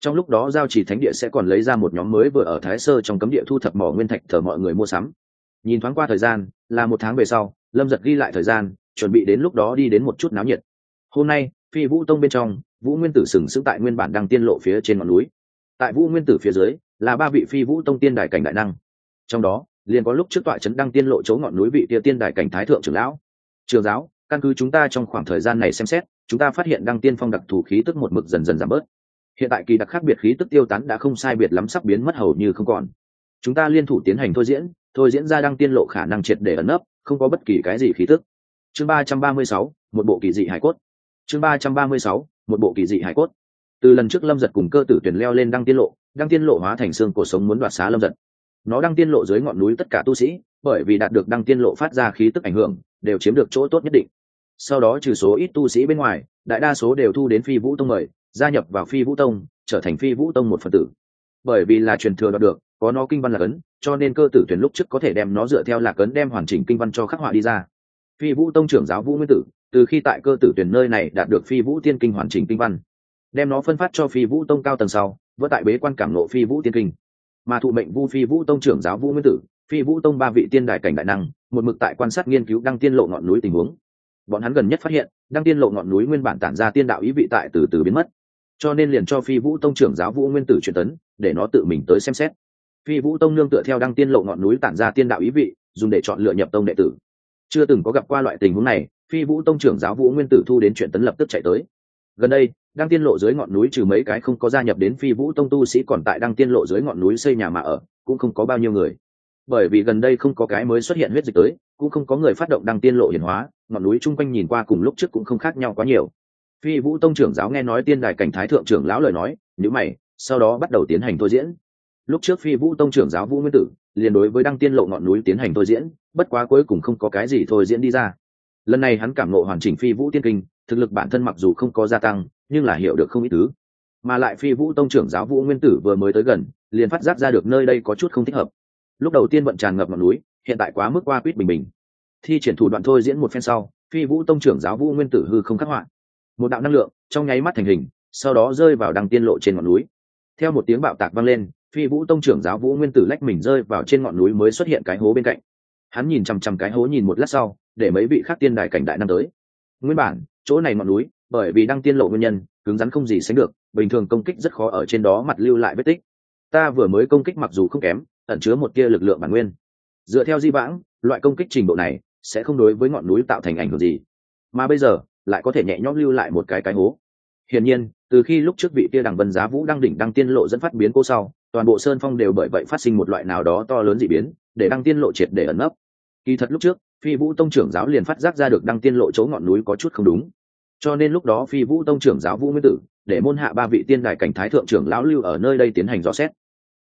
trong lúc đó giao chỉ thánh địa sẽ còn lấy ra một nhóm mới vừa ở thái sơ trong cấm địa thu thập mỏ nguyên thạch thờ mọi người mua sắm. Nhìn thoáng qua thời gian, là một tháng về sau, lâm giật ghi lại thời gian, chuẩn bị đến lúc đó đi đến một chút náo nhiệt. Hôm nay, phi vũ tông bên trong, vũ nguyên tử sừng sững tại nguyên bản đang tiên lộ phía trên ngọn núi. Tại vũ nguyên tử phía dưới, là ba vị phi vũ tông tiên đài cảnh đại năng. Trong đó, liền có lúc trước tọa trấn đăng tiên lộ chỗ ngọn núi vị tia tiên đài cảnh thái thượng trưởng lão. Trường giáo, căn cứ chúng ta trong khoảng thời gian này xem xét, chúng ta phát hiện đăng tiên phong đặc thù khí tức một mực dần dần giảm bớt hiện tại kỳ đặc khác biệt khí tức tiêu tán đã không sai biệt lắm sắp biến mất hầu như không còn. Chúng ta liên thủ tiến hành thôi diễn thôi diễn ra đăng tiên lộ khả năng triệt để ẩn nấp, không có bất kỳ cái gì khí tức. Chương ba trăm ba mươi sáu, một bộ kỳ dị hải cốt. Chương ba trăm ba mươi sáu, một bộ kỳ dị hải cốt. Từ lần trước lâm giật cùng cơ tử tuyển leo lên đăng tiên lộ, đăng tiên lộ hóa thành xương cổ sống muốn đoạt xá lâm giật. Nó đăng tiên lộ dưới ngọn núi tất cả tu sĩ, bởi vì đạt được đăng tiên lộ phát ra khí tức ảnh hưởng, đều chiếm được chỗ tốt nhất định. Sau đó trừ số ít tu sĩ bên ngoài, đại đa số đều thu đến phi vũ tông mời gia nhập vào phi vũ tông, trở thành phi vũ tông một phần tử. Bởi vì là truyền thừa đoạt được, có nó kinh văn là cấn, cho nên cơ tử tuyển lúc trước có thể đem nó dựa theo lạc cấn đem hoàn chỉnh kinh văn cho khắc họa đi ra. Phi vũ tông trưởng giáo vũ nguyên tử, từ khi tại cơ tử tuyển nơi này đạt được phi vũ tiên kinh hoàn chỉnh kinh văn, đem nó phân phát cho phi vũ tông cao tầng sau vỡ tại bế quan cảm nộ phi vũ tiên kinh. Mà thụ mệnh vu phi vũ tông trưởng giáo vũ nguyên tử, phi vũ tông ba vị tiên đại cảnh đại năng, một mực tại quan sát nghiên cứu đăng tiên lộ ngọn núi tình huống. Bọn hắn gần nhất phát hiện, đăng tiên lộ ngọn núi nguyên bản tản ra tiên đạo ý vị tại từ từ biến mất cho nên liền cho phi vũ tông trưởng giáo vũ nguyên tử truyền tấn, để nó tự mình tới xem xét. Phi vũ tông nương tựa theo đăng tiên lộ ngọn núi tản ra tiên đạo ý vị, dùng để chọn lựa nhập tông đệ tử. Chưa từng có gặp qua loại tình huống này, phi vũ tông trưởng giáo vũ nguyên tử thu đến truyền tấn lập tức chạy tới. Gần đây, đăng tiên lộ dưới ngọn núi trừ mấy cái không có gia nhập đến phi vũ tông tu sĩ còn tại đăng tiên lộ dưới ngọn núi xây nhà mà ở, cũng không có bao nhiêu người. Bởi vì gần đây không có cái mới xuất hiện huyết dịch tới, cũng không có người phát động đăng tiên lộ hiển hóa, ngọn núi chung quanh nhìn qua cùng lúc trước cũng không khác nhau quá nhiều phi vũ tông trưởng giáo nghe nói tiên đài cảnh thái thượng trưởng lão lời nói nhữ mày, sau đó bắt đầu tiến hành thôi diễn. Lúc trước phi vũ tông trưởng giáo vũ nguyên tử, liền đối với đăng tiên lộ ngọn núi tiến hành thôi diễn, bất quá cuối cùng không có cái gì thôi diễn đi ra. Lần này hắn cảm nộ hoàn chỉnh phi vũ tiên kinh, thực lực bản thân mặc dù không có gia tăng, nhưng là hiểu được không ít thứ. Mà lại phi vũ tông trưởng giáo vũ nguyên tử vừa mới tới gần, liền phát giác ra được nơi đây có chút không thích hợp. Lúc đầu tiên vận tràn ngập ngọn núi, hiện tại quá mức qua quýt bình bình. Thi triển thủ đoạn thôi diễn một phen sau, phi vũ tông trưởng giáo vũ nguyên tử hư không khắc họa một đạo năng lượng trong nháy mắt thành hình, sau đó rơi vào đăng tiên lộ trên ngọn núi. Theo một tiếng bạo tạc vang lên, phi vũ tông trưởng giáo vũ nguyên tử lách mình rơi vào trên ngọn núi mới xuất hiện cái hố bên cạnh. Hắn nhìn chằm chằm cái hố nhìn một lát sau, để mấy vị khác tiên đài cảnh đại năm tới. Nguyên bản, chỗ này ngọn núi, bởi vì đăng tiên lộ nguyên nhân, cứng rắn không gì sánh được, bình thường công kích rất khó ở trên đó mặt lưu lại vết tích. Ta vừa mới công kích mặc dù không kém, ẩn chứa một tia lực lượng bản nguyên. Dựa theo di vãng, loại công kích trình độ này sẽ không đối với ngọn núi tạo thành ảnh hưởng gì. Mà bây giờ lại có thể nhẹ nhõm lưu lại một cái cái hố. Hiển nhiên, từ khi lúc trước vị tia đằng vân giá vũ đăng đỉnh đăng tiên lộ dẫn phát biến cô sau, toàn bộ sơn phong đều bởi vậy phát sinh một loại nào đó to lớn dị biến, để đăng tiên lộ triệt để ẩn nấp. Kỳ thật lúc trước, phi vũ tông trưởng giáo liền phát giác ra được đăng tiên lộ chỗ ngọn núi có chút không đúng. Cho nên lúc đó phi vũ tông trưởng giáo vũ nguyên tử, để môn hạ ba vị tiên đài cảnh thái thượng trưởng lão lưu ở nơi đây tiến hành rõ xét.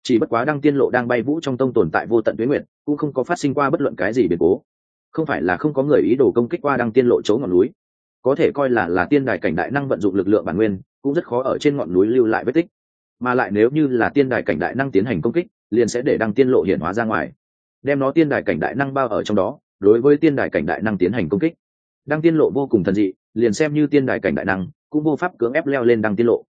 Chỉ bất quá đăng tiên lộ đang bay vũ trong tông tồn tại vô tận tuyến nguyện cũng không có phát sinh qua bất luận cái gì biến cố. Không phải là không có người ý đồ công kích qua đăng tiên lộ chỗ ngọn núi có thể coi là là tiên đài cảnh đại năng vận dụng lực lượng bản nguyên, cũng rất khó ở trên ngọn núi lưu lại vết tích. Mà lại nếu như là tiên đài cảnh đại năng tiến hành công kích, liền sẽ để đăng tiên lộ hiển hóa ra ngoài. Đem nó tiên đài cảnh đại năng bao ở trong đó, đối với tiên đài cảnh đại năng tiến hành công kích. Đăng tiên lộ vô cùng thần dị, liền xem như tiên đài cảnh đại năng, cũng vô pháp cưỡng ép leo lên đăng tiên lộ.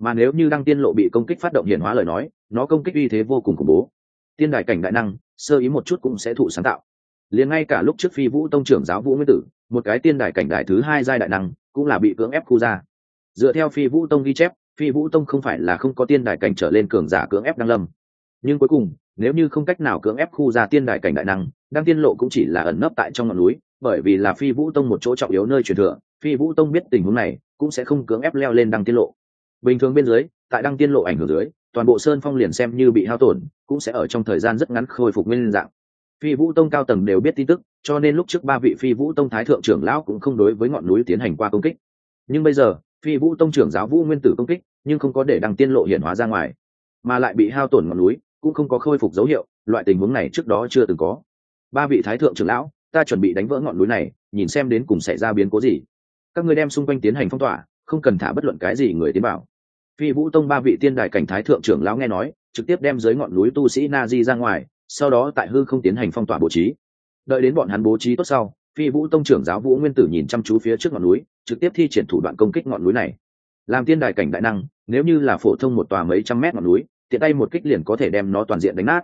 Mà nếu như đăng tiên lộ bị công kích phát động hiển hóa lời nói, nó công kích uy thế vô cùng khủng bố. Tiên đài cảnh đại năng, sơ ý một chút cũng sẽ thụ sáng tạo. Liền ngay cả lúc trước phi vũ tông trưởng giáo vũ nguyên tử một cái tiên đài cảnh đại thứ hai giai đại năng, cũng là bị cưỡng ép khu ra. Dựa theo phi vũ tông ghi chép, phi vũ tông không phải là không có tiên đài cảnh trở lên cường giả cưỡng ép đăng lâm. Nhưng cuối cùng, nếu như không cách nào cưỡng ép khu ra tiên đài cảnh đại năng, đăng tiên lộ cũng chỉ là ẩn nấp tại trong ngọn núi, bởi vì là phi vũ tông một chỗ trọng yếu nơi truyền thừa, phi vũ tông biết tình huống này, cũng sẽ không cưỡng ép leo lên đăng tiên lộ. Bình thường bên dưới, tại đăng tiên lộ ảnh hưởng dưới, toàn bộ sơn phong liền xem như bị hao tổn, cũng sẽ ở trong thời gian rất ngắn khôi phục nguyên dạng phi vũ tông cao tầng đều biết tin tức, cho nên lúc trước ba vị phi vũ tông thái thượng trưởng lão cũng không đối với ngọn núi tiến hành qua công kích. Nhưng bây giờ, phi vũ tông trưởng giáo vũ nguyên tử công kích, nhưng không có để đăng tiên lộ hiển hóa ra ngoài, mà lại bị hao tổn ngọn núi, cũng không có khôi phục dấu hiệu, loại tình huống này trước đó chưa từng có. Ba vị thái thượng trưởng lão, ta chuẩn bị đánh vỡ ngọn núi này, nhìn xem đến cùng xảy ra biến cố gì. Các ngươi đem xung quanh tiến hành phong tỏa, không cần thả bất luận cái gì người tiến bảo phi vũ tông ba vị tiên đài cảnh thái thượng trưởng lão nghe nói, trực tiếp đem dưới ngọn núi tu sĩ na di ra ngoài sau đó tại hư không tiến hành phong tỏa bố trí. Đợi đến bọn hắn bố trí tốt sau, phi vũ tông trưởng giáo vũ nguyên tử nhìn chăm chú phía trước ngọn núi, trực tiếp thi triển thủ đoạn công kích ngọn núi này. Làm tiên đài cảnh đại năng, nếu như là phổ thông một tòa mấy trăm mét ngọn núi, tiện tay một kích liền có thể đem nó toàn diện đánh nát.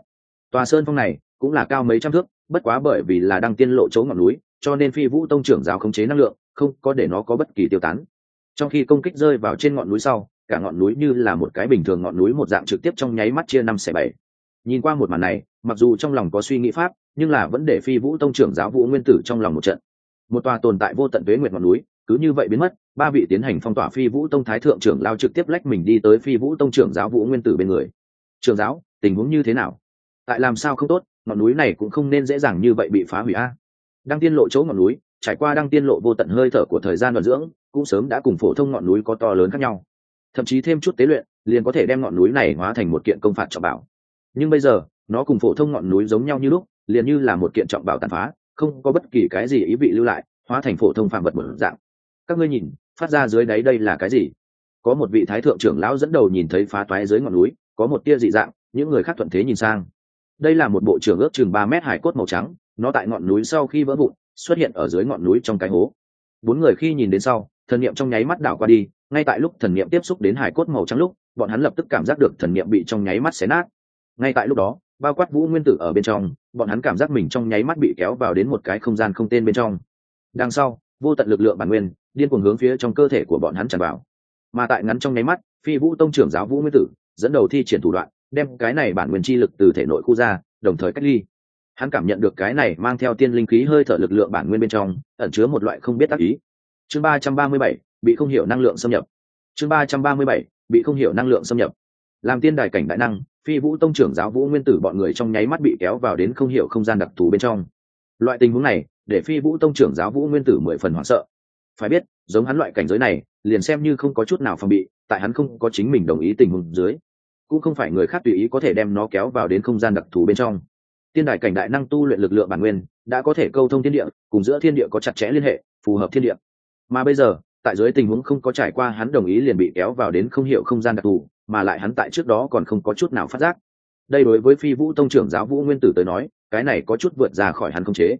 Tòa sơn phong này cũng là cao mấy trăm thước, bất quá bởi vì là đăng tiên lộ chỗ ngọn núi, cho nên phi vũ tông trưởng giáo khống chế năng lượng, không có để nó có bất kỳ tiêu tán. Trong khi công kích rơi vào trên ngọn núi sau, cả ngọn núi như là một cái bình thường ngọn núi một dạng trực tiếp trong nháy mắt chia năm xẻ bảy. Nhìn qua một màn này mặc dù trong lòng có suy nghĩ pháp, nhưng là vẫn để phi vũ tông trưởng giáo vũ nguyên tử trong lòng một trận. Một tòa tồn tại vô tận tuế nguyệt ngọn núi, cứ như vậy biến mất, ba vị tiến hành phong tỏa phi vũ tông thái thượng trưởng lao trực tiếp lách mình đi tới phi vũ tông trưởng giáo vũ nguyên tử bên người. Trưởng giáo, tình huống như thế nào? Tại làm sao không tốt? Ngọn núi này cũng không nên dễ dàng như vậy bị phá hủy a. Đăng tiên lộ chỗ ngọn núi, trải qua đăng tiên lộ vô tận hơi thở của thời gian đoạn dưỡng, cũng sớm đã cùng phổ thông ngọn núi có to lớn khác nhau. Thậm chí thêm chút tế luyện, liền có thể đem ngọn núi này hóa thành một kiện công phạt trọng bảo. Nhưng bây giờ nó cùng phổ thông ngọn núi giống nhau như lúc, liền như là một kiện trọng bảo tàn phá, không có bất kỳ cái gì ý vị lưu lại, hóa thành phổ thông phạm vật một dạng. Các ngươi nhìn, phát ra dưới đáy đây là cái gì? Có một vị thái thượng trưởng lão dẫn đầu nhìn thấy phá toái dưới ngọn núi, có một tia dị dạng, những người khác thuận thế nhìn sang. Đây là một bộ trưởng ước chừng ba mét hải cốt màu trắng, nó tại ngọn núi sau khi vỡ vụn, xuất hiện ở dưới ngọn núi trong cái hố. Bốn người khi nhìn đến sau, thần niệm trong nháy mắt đảo qua đi, ngay tại lúc thần niệm tiếp xúc đến hải cốt màu trắng lúc, bọn hắn lập tức cảm giác được thần niệm bị trong nháy mắt xé nát. Ngay tại lúc đó bao quát vũ nguyên tử ở bên trong, bọn hắn cảm giác mình trong nháy mắt bị kéo vào đến một cái không gian không tên bên trong. Đằng sau, vô tận lực lượng bản nguyên, điên cuồng hướng phía trong cơ thể của bọn hắn tràn vào. Mà tại ngắn trong nháy mắt, phi vũ tông trưởng giáo vũ nguyên tử, dẫn đầu thi triển thủ đoạn, đem cái này bản nguyên chi lực từ thể nội khu ra, đồng thời cách ly. Hắn cảm nhận được cái này mang theo tiên linh khí hơi thở lực lượng bản nguyên bên trong, ẩn chứa một loại không biết tác ý. Chương ba trăm ba mươi bảy, bị không hiểu năng lượng xâm nhập. Chương ba trăm ba mươi bảy, bị không hiểu năng lượng xâm nhập. Làm tiên đài cảnh đại năng phi vũ tông trưởng giáo vũ nguyên tử bọn người trong nháy mắt bị kéo vào đến không hiểu không gian đặc thù bên trong. Loại tình huống này, để phi vũ tông trưởng giáo vũ nguyên tử mười phần hoảng sợ. Phải biết, giống hắn loại cảnh giới này, liền xem như không có chút nào phòng bị, tại hắn không có chính mình đồng ý tình huống dưới, cũng không phải người khác tùy ý có thể đem nó kéo vào đến không gian đặc thù bên trong. Tiên đài cảnh đại năng tu luyện lực lượng bản nguyên, đã có thể câu thông thiên địa, cùng giữa thiên địa có chặt chẽ liên hệ, phù hợp thiên địa. Mà bây giờ, tại dưới tình huống không có trải qua hắn đồng ý liền bị kéo vào đến không hiểu không gian đặc thù mà lại hắn tại trước đó còn không có chút nào phát giác. Đây đối với phi vũ tông trưởng giáo vũ nguyên tử tới nói, cái này có chút vượt ra khỏi hắn không chế.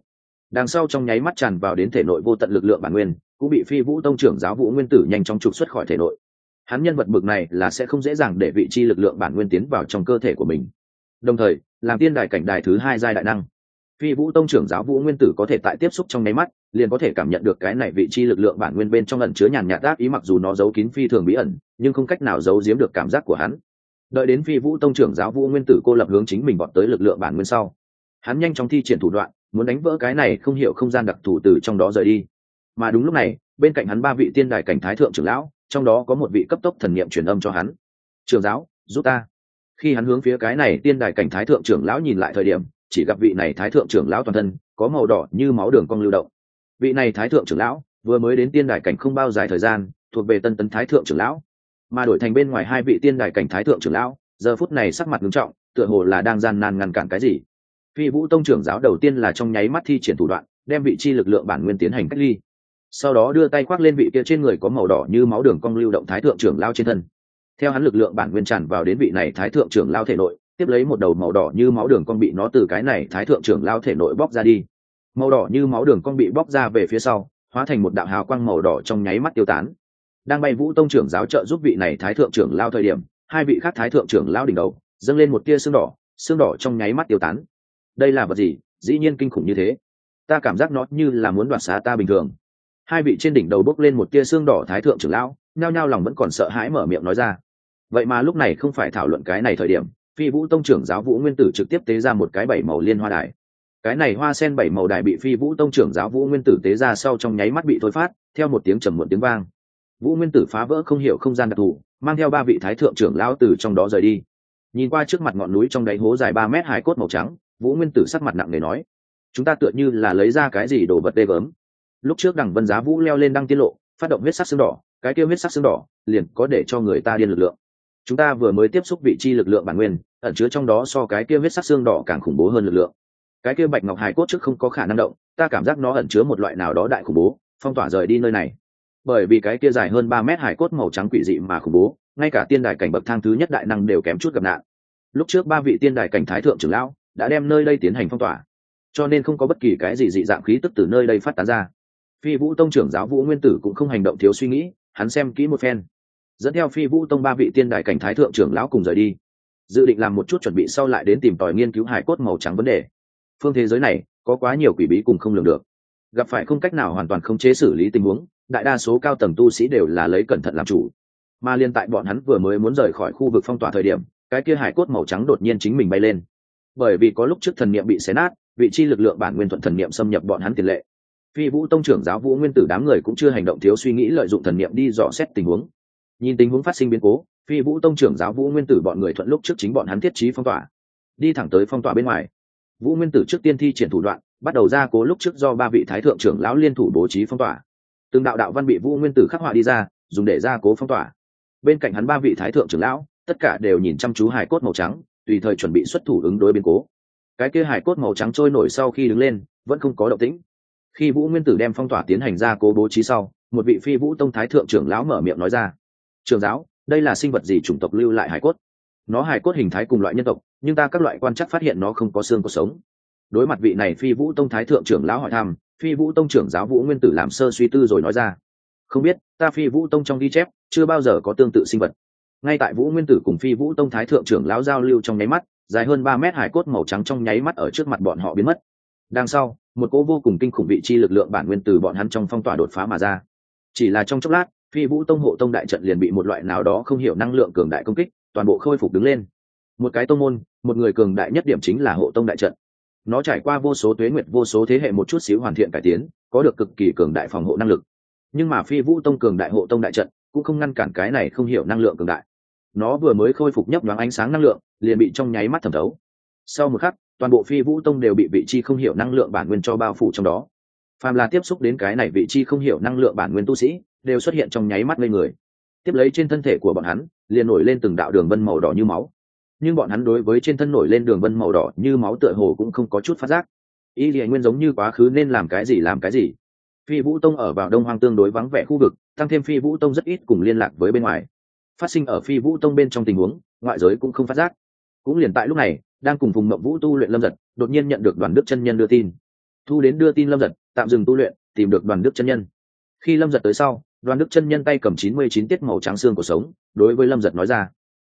Đằng sau trong nháy mắt tràn vào đến thể nội vô tận lực lượng bản nguyên, cũng bị phi vũ tông trưởng giáo vũ nguyên tử nhanh chóng trục xuất khỏi thể nội. Hắn nhân vật bực này là sẽ không dễ dàng để vị chi lực lượng bản nguyên tiến vào trong cơ thể của mình. Đồng thời, làm tiên đài cảnh đài thứ hai giai đại năng phi vũ tông trưởng giáo vũ nguyên tử có thể tại tiếp xúc trong nháy mắt, liền có thể cảm nhận được cái này vị chi lực lượng bản nguyên bên trong ẩn chứa nhàn nhạt ác ý mặc dù nó giấu kín phi thường bí ẩn, nhưng không cách nào giấu giếm được cảm giác của hắn. Đợi đến phi vũ tông trưởng giáo vũ nguyên tử cô lập hướng chính mình bọn tới lực lượng bản nguyên sau, hắn nhanh chóng thi triển thủ đoạn, muốn đánh vỡ cái này không hiểu không gian đặc thù từ trong đó rời đi. Mà đúng lúc này, bên cạnh hắn ba vị tiên đài cảnh thái thượng trưởng lão, trong đó có một vị cấp tốc thần niệm truyền âm cho hắn. Trường giáo, giúp ta. Khi hắn hướng phía cái này tiên đài cảnh thái thượng trưởng lão nhìn lại thời điểm chỉ gặp vị này thái thượng trưởng lão toàn thân có màu đỏ như máu đường cong lưu động. Vị này thái thượng trưởng lão vừa mới đến tiên đài cảnh không bao dài thời gian, thuộc về tân tấn thái thượng trưởng lão. Mà đổi thành bên ngoài hai vị tiên đài cảnh thái thượng trưởng lão, giờ phút này sắc mặt nghiêm trọng, tựa hồ là đang gian nan ngăn cản cái gì. Phi vũ tông trưởng giáo đầu tiên là trong nháy mắt thi triển thủ đoạn, đem vị chi lực lượng bản nguyên tiến hành cách ly. Sau đó đưa tay khoác lên vị kia trên người có màu đỏ như máu đường cong lưu động thái thượng trưởng lao trên thân. Theo hắn lực lượng bản nguyên tràn vào đến vị này thái thượng trưởng lao thể nội tiếp lấy một đầu màu đỏ như máu đường con bị nó từ cái này thái thượng trưởng lao thể nội bóc ra đi. Màu đỏ như máu đường con bị bóc ra về phía sau, hóa thành một đạo hào quang màu đỏ trong nháy mắt tiêu tán. Đang bay vũ tông trưởng giáo trợ giúp vị này thái thượng trưởng lao thời điểm, hai vị khác thái thượng trưởng lao đỉnh đầu, dâng lên một tia xương đỏ xương đỏ trong nháy mắt tiêu tán. Đây là vật gì? Dĩ nhiên kinh khủng như thế. Ta cảm giác nó như là muốn đoạt xá ta bình thường. Hai vị trên đỉnh đầu bốc lên một tia xương đỏ thái thượng trưởng lão, nhao nhao lòng vẫn còn sợ hãi mở miệng nói ra. Vậy mà lúc này không phải thảo luận cái này thời điểm phi vũ tông trưởng giáo vũ nguyên tử trực tiếp tế ra một cái bảy màu liên hoa đài. Cái này hoa sen bảy màu đài bị phi vũ tông trưởng giáo vũ nguyên tử tế ra sau trong nháy mắt bị thôi phát, theo một tiếng trầm muộn tiếng vang. Vũ nguyên tử phá vỡ không hiểu không gian đặc thù, mang theo ba vị thái thượng trưởng lão từ trong đó rời đi. Nhìn qua trước mặt ngọn núi trong đáy hố dài ba mét hải cốt màu trắng, vũ nguyên tử sắc mặt nặng nề nói, chúng ta tựa như là lấy ra cái gì đồ vật đê gớm. Lúc trước đằng vân giá vũ leo lên đăng tiết lộ, phát động huyết sắc xương đỏ, cái kêu huyết sắc xương đỏ liền có để cho người ta điên lực lượng. Chúng ta vừa mới tiếp xúc vị chi lực lượng bản nguyên ẩn chứa trong đó so cái kia huyết sắc xương đỏ càng khủng bố hơn lực lượng. Cái kia bạch ngọc hải cốt trước không có khả năng động, ta cảm giác nó ẩn chứa một loại nào đó đại khủng bố, phong tỏa rời đi nơi này. Bởi vì cái kia dài hơn ba mét hải cốt màu trắng quỷ dị mà khủng bố, ngay cả tiên đài cảnh bậc thang thứ nhất đại năng đều kém chút gặp nạn. Lúc trước ba vị tiên đài cảnh thái thượng trưởng lão đã đem nơi đây tiến hành phong tỏa, cho nên không có bất kỳ cái gì dị dạng khí tức từ nơi đây phát tán ra. Phi vũ tông trưởng giáo vũ nguyên tử cũng không hành động thiếu suy nghĩ, hắn xem kỹ một phen. Dẫn theo phi vũ tông ba vị tiên đại cảnh thái thượng trưởng lão cùng rời đi dự định làm một chút chuẩn bị sau lại đến tìm tòi nghiên cứu hải cốt màu trắng vấn đề. Phương thế giới này, có quá nhiều quỷ bí cùng không lường được. Gặp phải không cách nào hoàn toàn không chế xử lý tình huống, đại đa số cao tầng tu sĩ đều là lấy cẩn thận làm chủ. Mà liên tại bọn hắn vừa mới muốn rời khỏi khu vực phong tỏa thời điểm, cái kia hải cốt màu trắng đột nhiên chính mình bay lên. Bởi vì có lúc trước thần niệm bị xé nát, vị chi lực lượng bản nguyên thuận thần niệm xâm nhập bọn hắn tiền lệ. Phi vũ tông trưởng giáo vũ nguyên tử đám người cũng chưa hành động thiếu suy nghĩ lợi dụng thần niệm đi dò xét tình huống. Nhìn tình huống phát sinh biến cố phi vũ tông trưởng giáo vũ nguyên tử bọn người thuận lúc trước chính bọn hắn thiết trí phong tỏa. Đi thẳng tới phong tỏa bên ngoài. Vũ nguyên tử trước tiên thi triển thủ đoạn, bắt đầu ra cố lúc trước do ba vị thái thượng trưởng lão liên thủ bố trí phong tỏa. Từng đạo đạo văn bị vũ nguyên tử khắc họa đi ra, dùng để ra cố phong tỏa. Bên cạnh hắn ba vị thái thượng trưởng lão, tất cả đều nhìn chăm chú hải cốt màu trắng, tùy thời chuẩn bị xuất thủ ứng đối biến cố. Cái kia hải cốt màu trắng trôi nổi sau khi đứng lên, vẫn không có động tĩnh. Khi vũ nguyên tử đem phong tỏa tiến hành ra cố bố trí sau, một vị phi vũ tông thái thượng trưởng lão mở miệng nói ra. Trường giáo đây là sinh vật gì chủng tộc lưu lại hải cốt? Nó hải cốt hình thái cùng loại nhân tộc, nhưng ta các loại quan chắc phát hiện nó không có xương có sống. Đối mặt vị này phi vũ tông thái thượng trưởng lão hỏi thăm, phi vũ tông trưởng giáo vũ nguyên tử làm sơ suy tư rồi nói ra. Không biết, ta phi vũ tông trong ghi chép chưa bao giờ có tương tự sinh vật. Ngay tại vũ nguyên tử cùng phi vũ tông thái thượng trưởng lão giao lưu trong nháy mắt, dài hơn ba mét hải cốt màu trắng trong nháy mắt ở trước mặt bọn họ biến mất. Đằng sau, một cỗ vô cùng kinh khủng vị chi lực lượng bản nguyên từ bọn hắn trong phong tỏa đột phá mà ra. Chỉ là trong chốc lát phi vũ tông hộ tông đại trận liền bị một loại nào đó không hiểu năng lượng cường đại công kích, toàn bộ khôi phục đứng lên. Một cái tông môn, một người cường đại nhất điểm chính là hộ tông đại trận. Nó trải qua vô số tuế nguyệt, vô số thế hệ một chút xíu hoàn thiện cải tiến, có được cực kỳ cường đại phòng hộ năng lực. Nhưng mà phi vũ tông cường đại hộ tông đại trận, cũng không ngăn cản cái này không hiểu năng lượng cường đại. Nó vừa mới khôi phục nhấp nhoáng ánh sáng năng lượng, liền bị trong nháy mắt thẩm thấu. Sau một khắc, toàn bộ phi vũ tông đều bị vị chi không hiểu năng lượng bản nguyên cho bao phủ trong đó. Phàm là tiếp xúc đến cái này vị chi không hiểu năng lượng bản nguyên tu sĩ đều xuất hiện trong nháy mắt lên người. Tiếp lấy trên thân thể của bọn hắn, liền nổi lên từng đạo đường vân màu đỏ như máu. Nhưng bọn hắn đối với trên thân nổi lên đường vân màu đỏ như máu tựa hồ cũng không có chút phát giác. Y liền nguyên giống như quá khứ nên làm cái gì làm cái gì. Phi vũ tông ở vào đông hoang tương đối vắng vẻ khu vực, tăng thêm phi vũ tông rất ít cùng liên lạc với bên ngoài. Phát sinh ở phi vũ tông bên trong tình huống, ngoại giới cũng không phát giác. Cũng liền tại lúc này, đang cùng vùng mộng vũ tu luyện lâm giật, đột nhiên nhận được đoàn đức chân nhân đưa tin. Thu đến đưa tin lâm giật, tạm dừng tu luyện, tìm được đoàn đức chân nhân. Khi lâm giật tới sau đoàn đức chân nhân tay cầm chín mươi chín tiết màu trắng xương của sống, đối với lâm giật nói ra,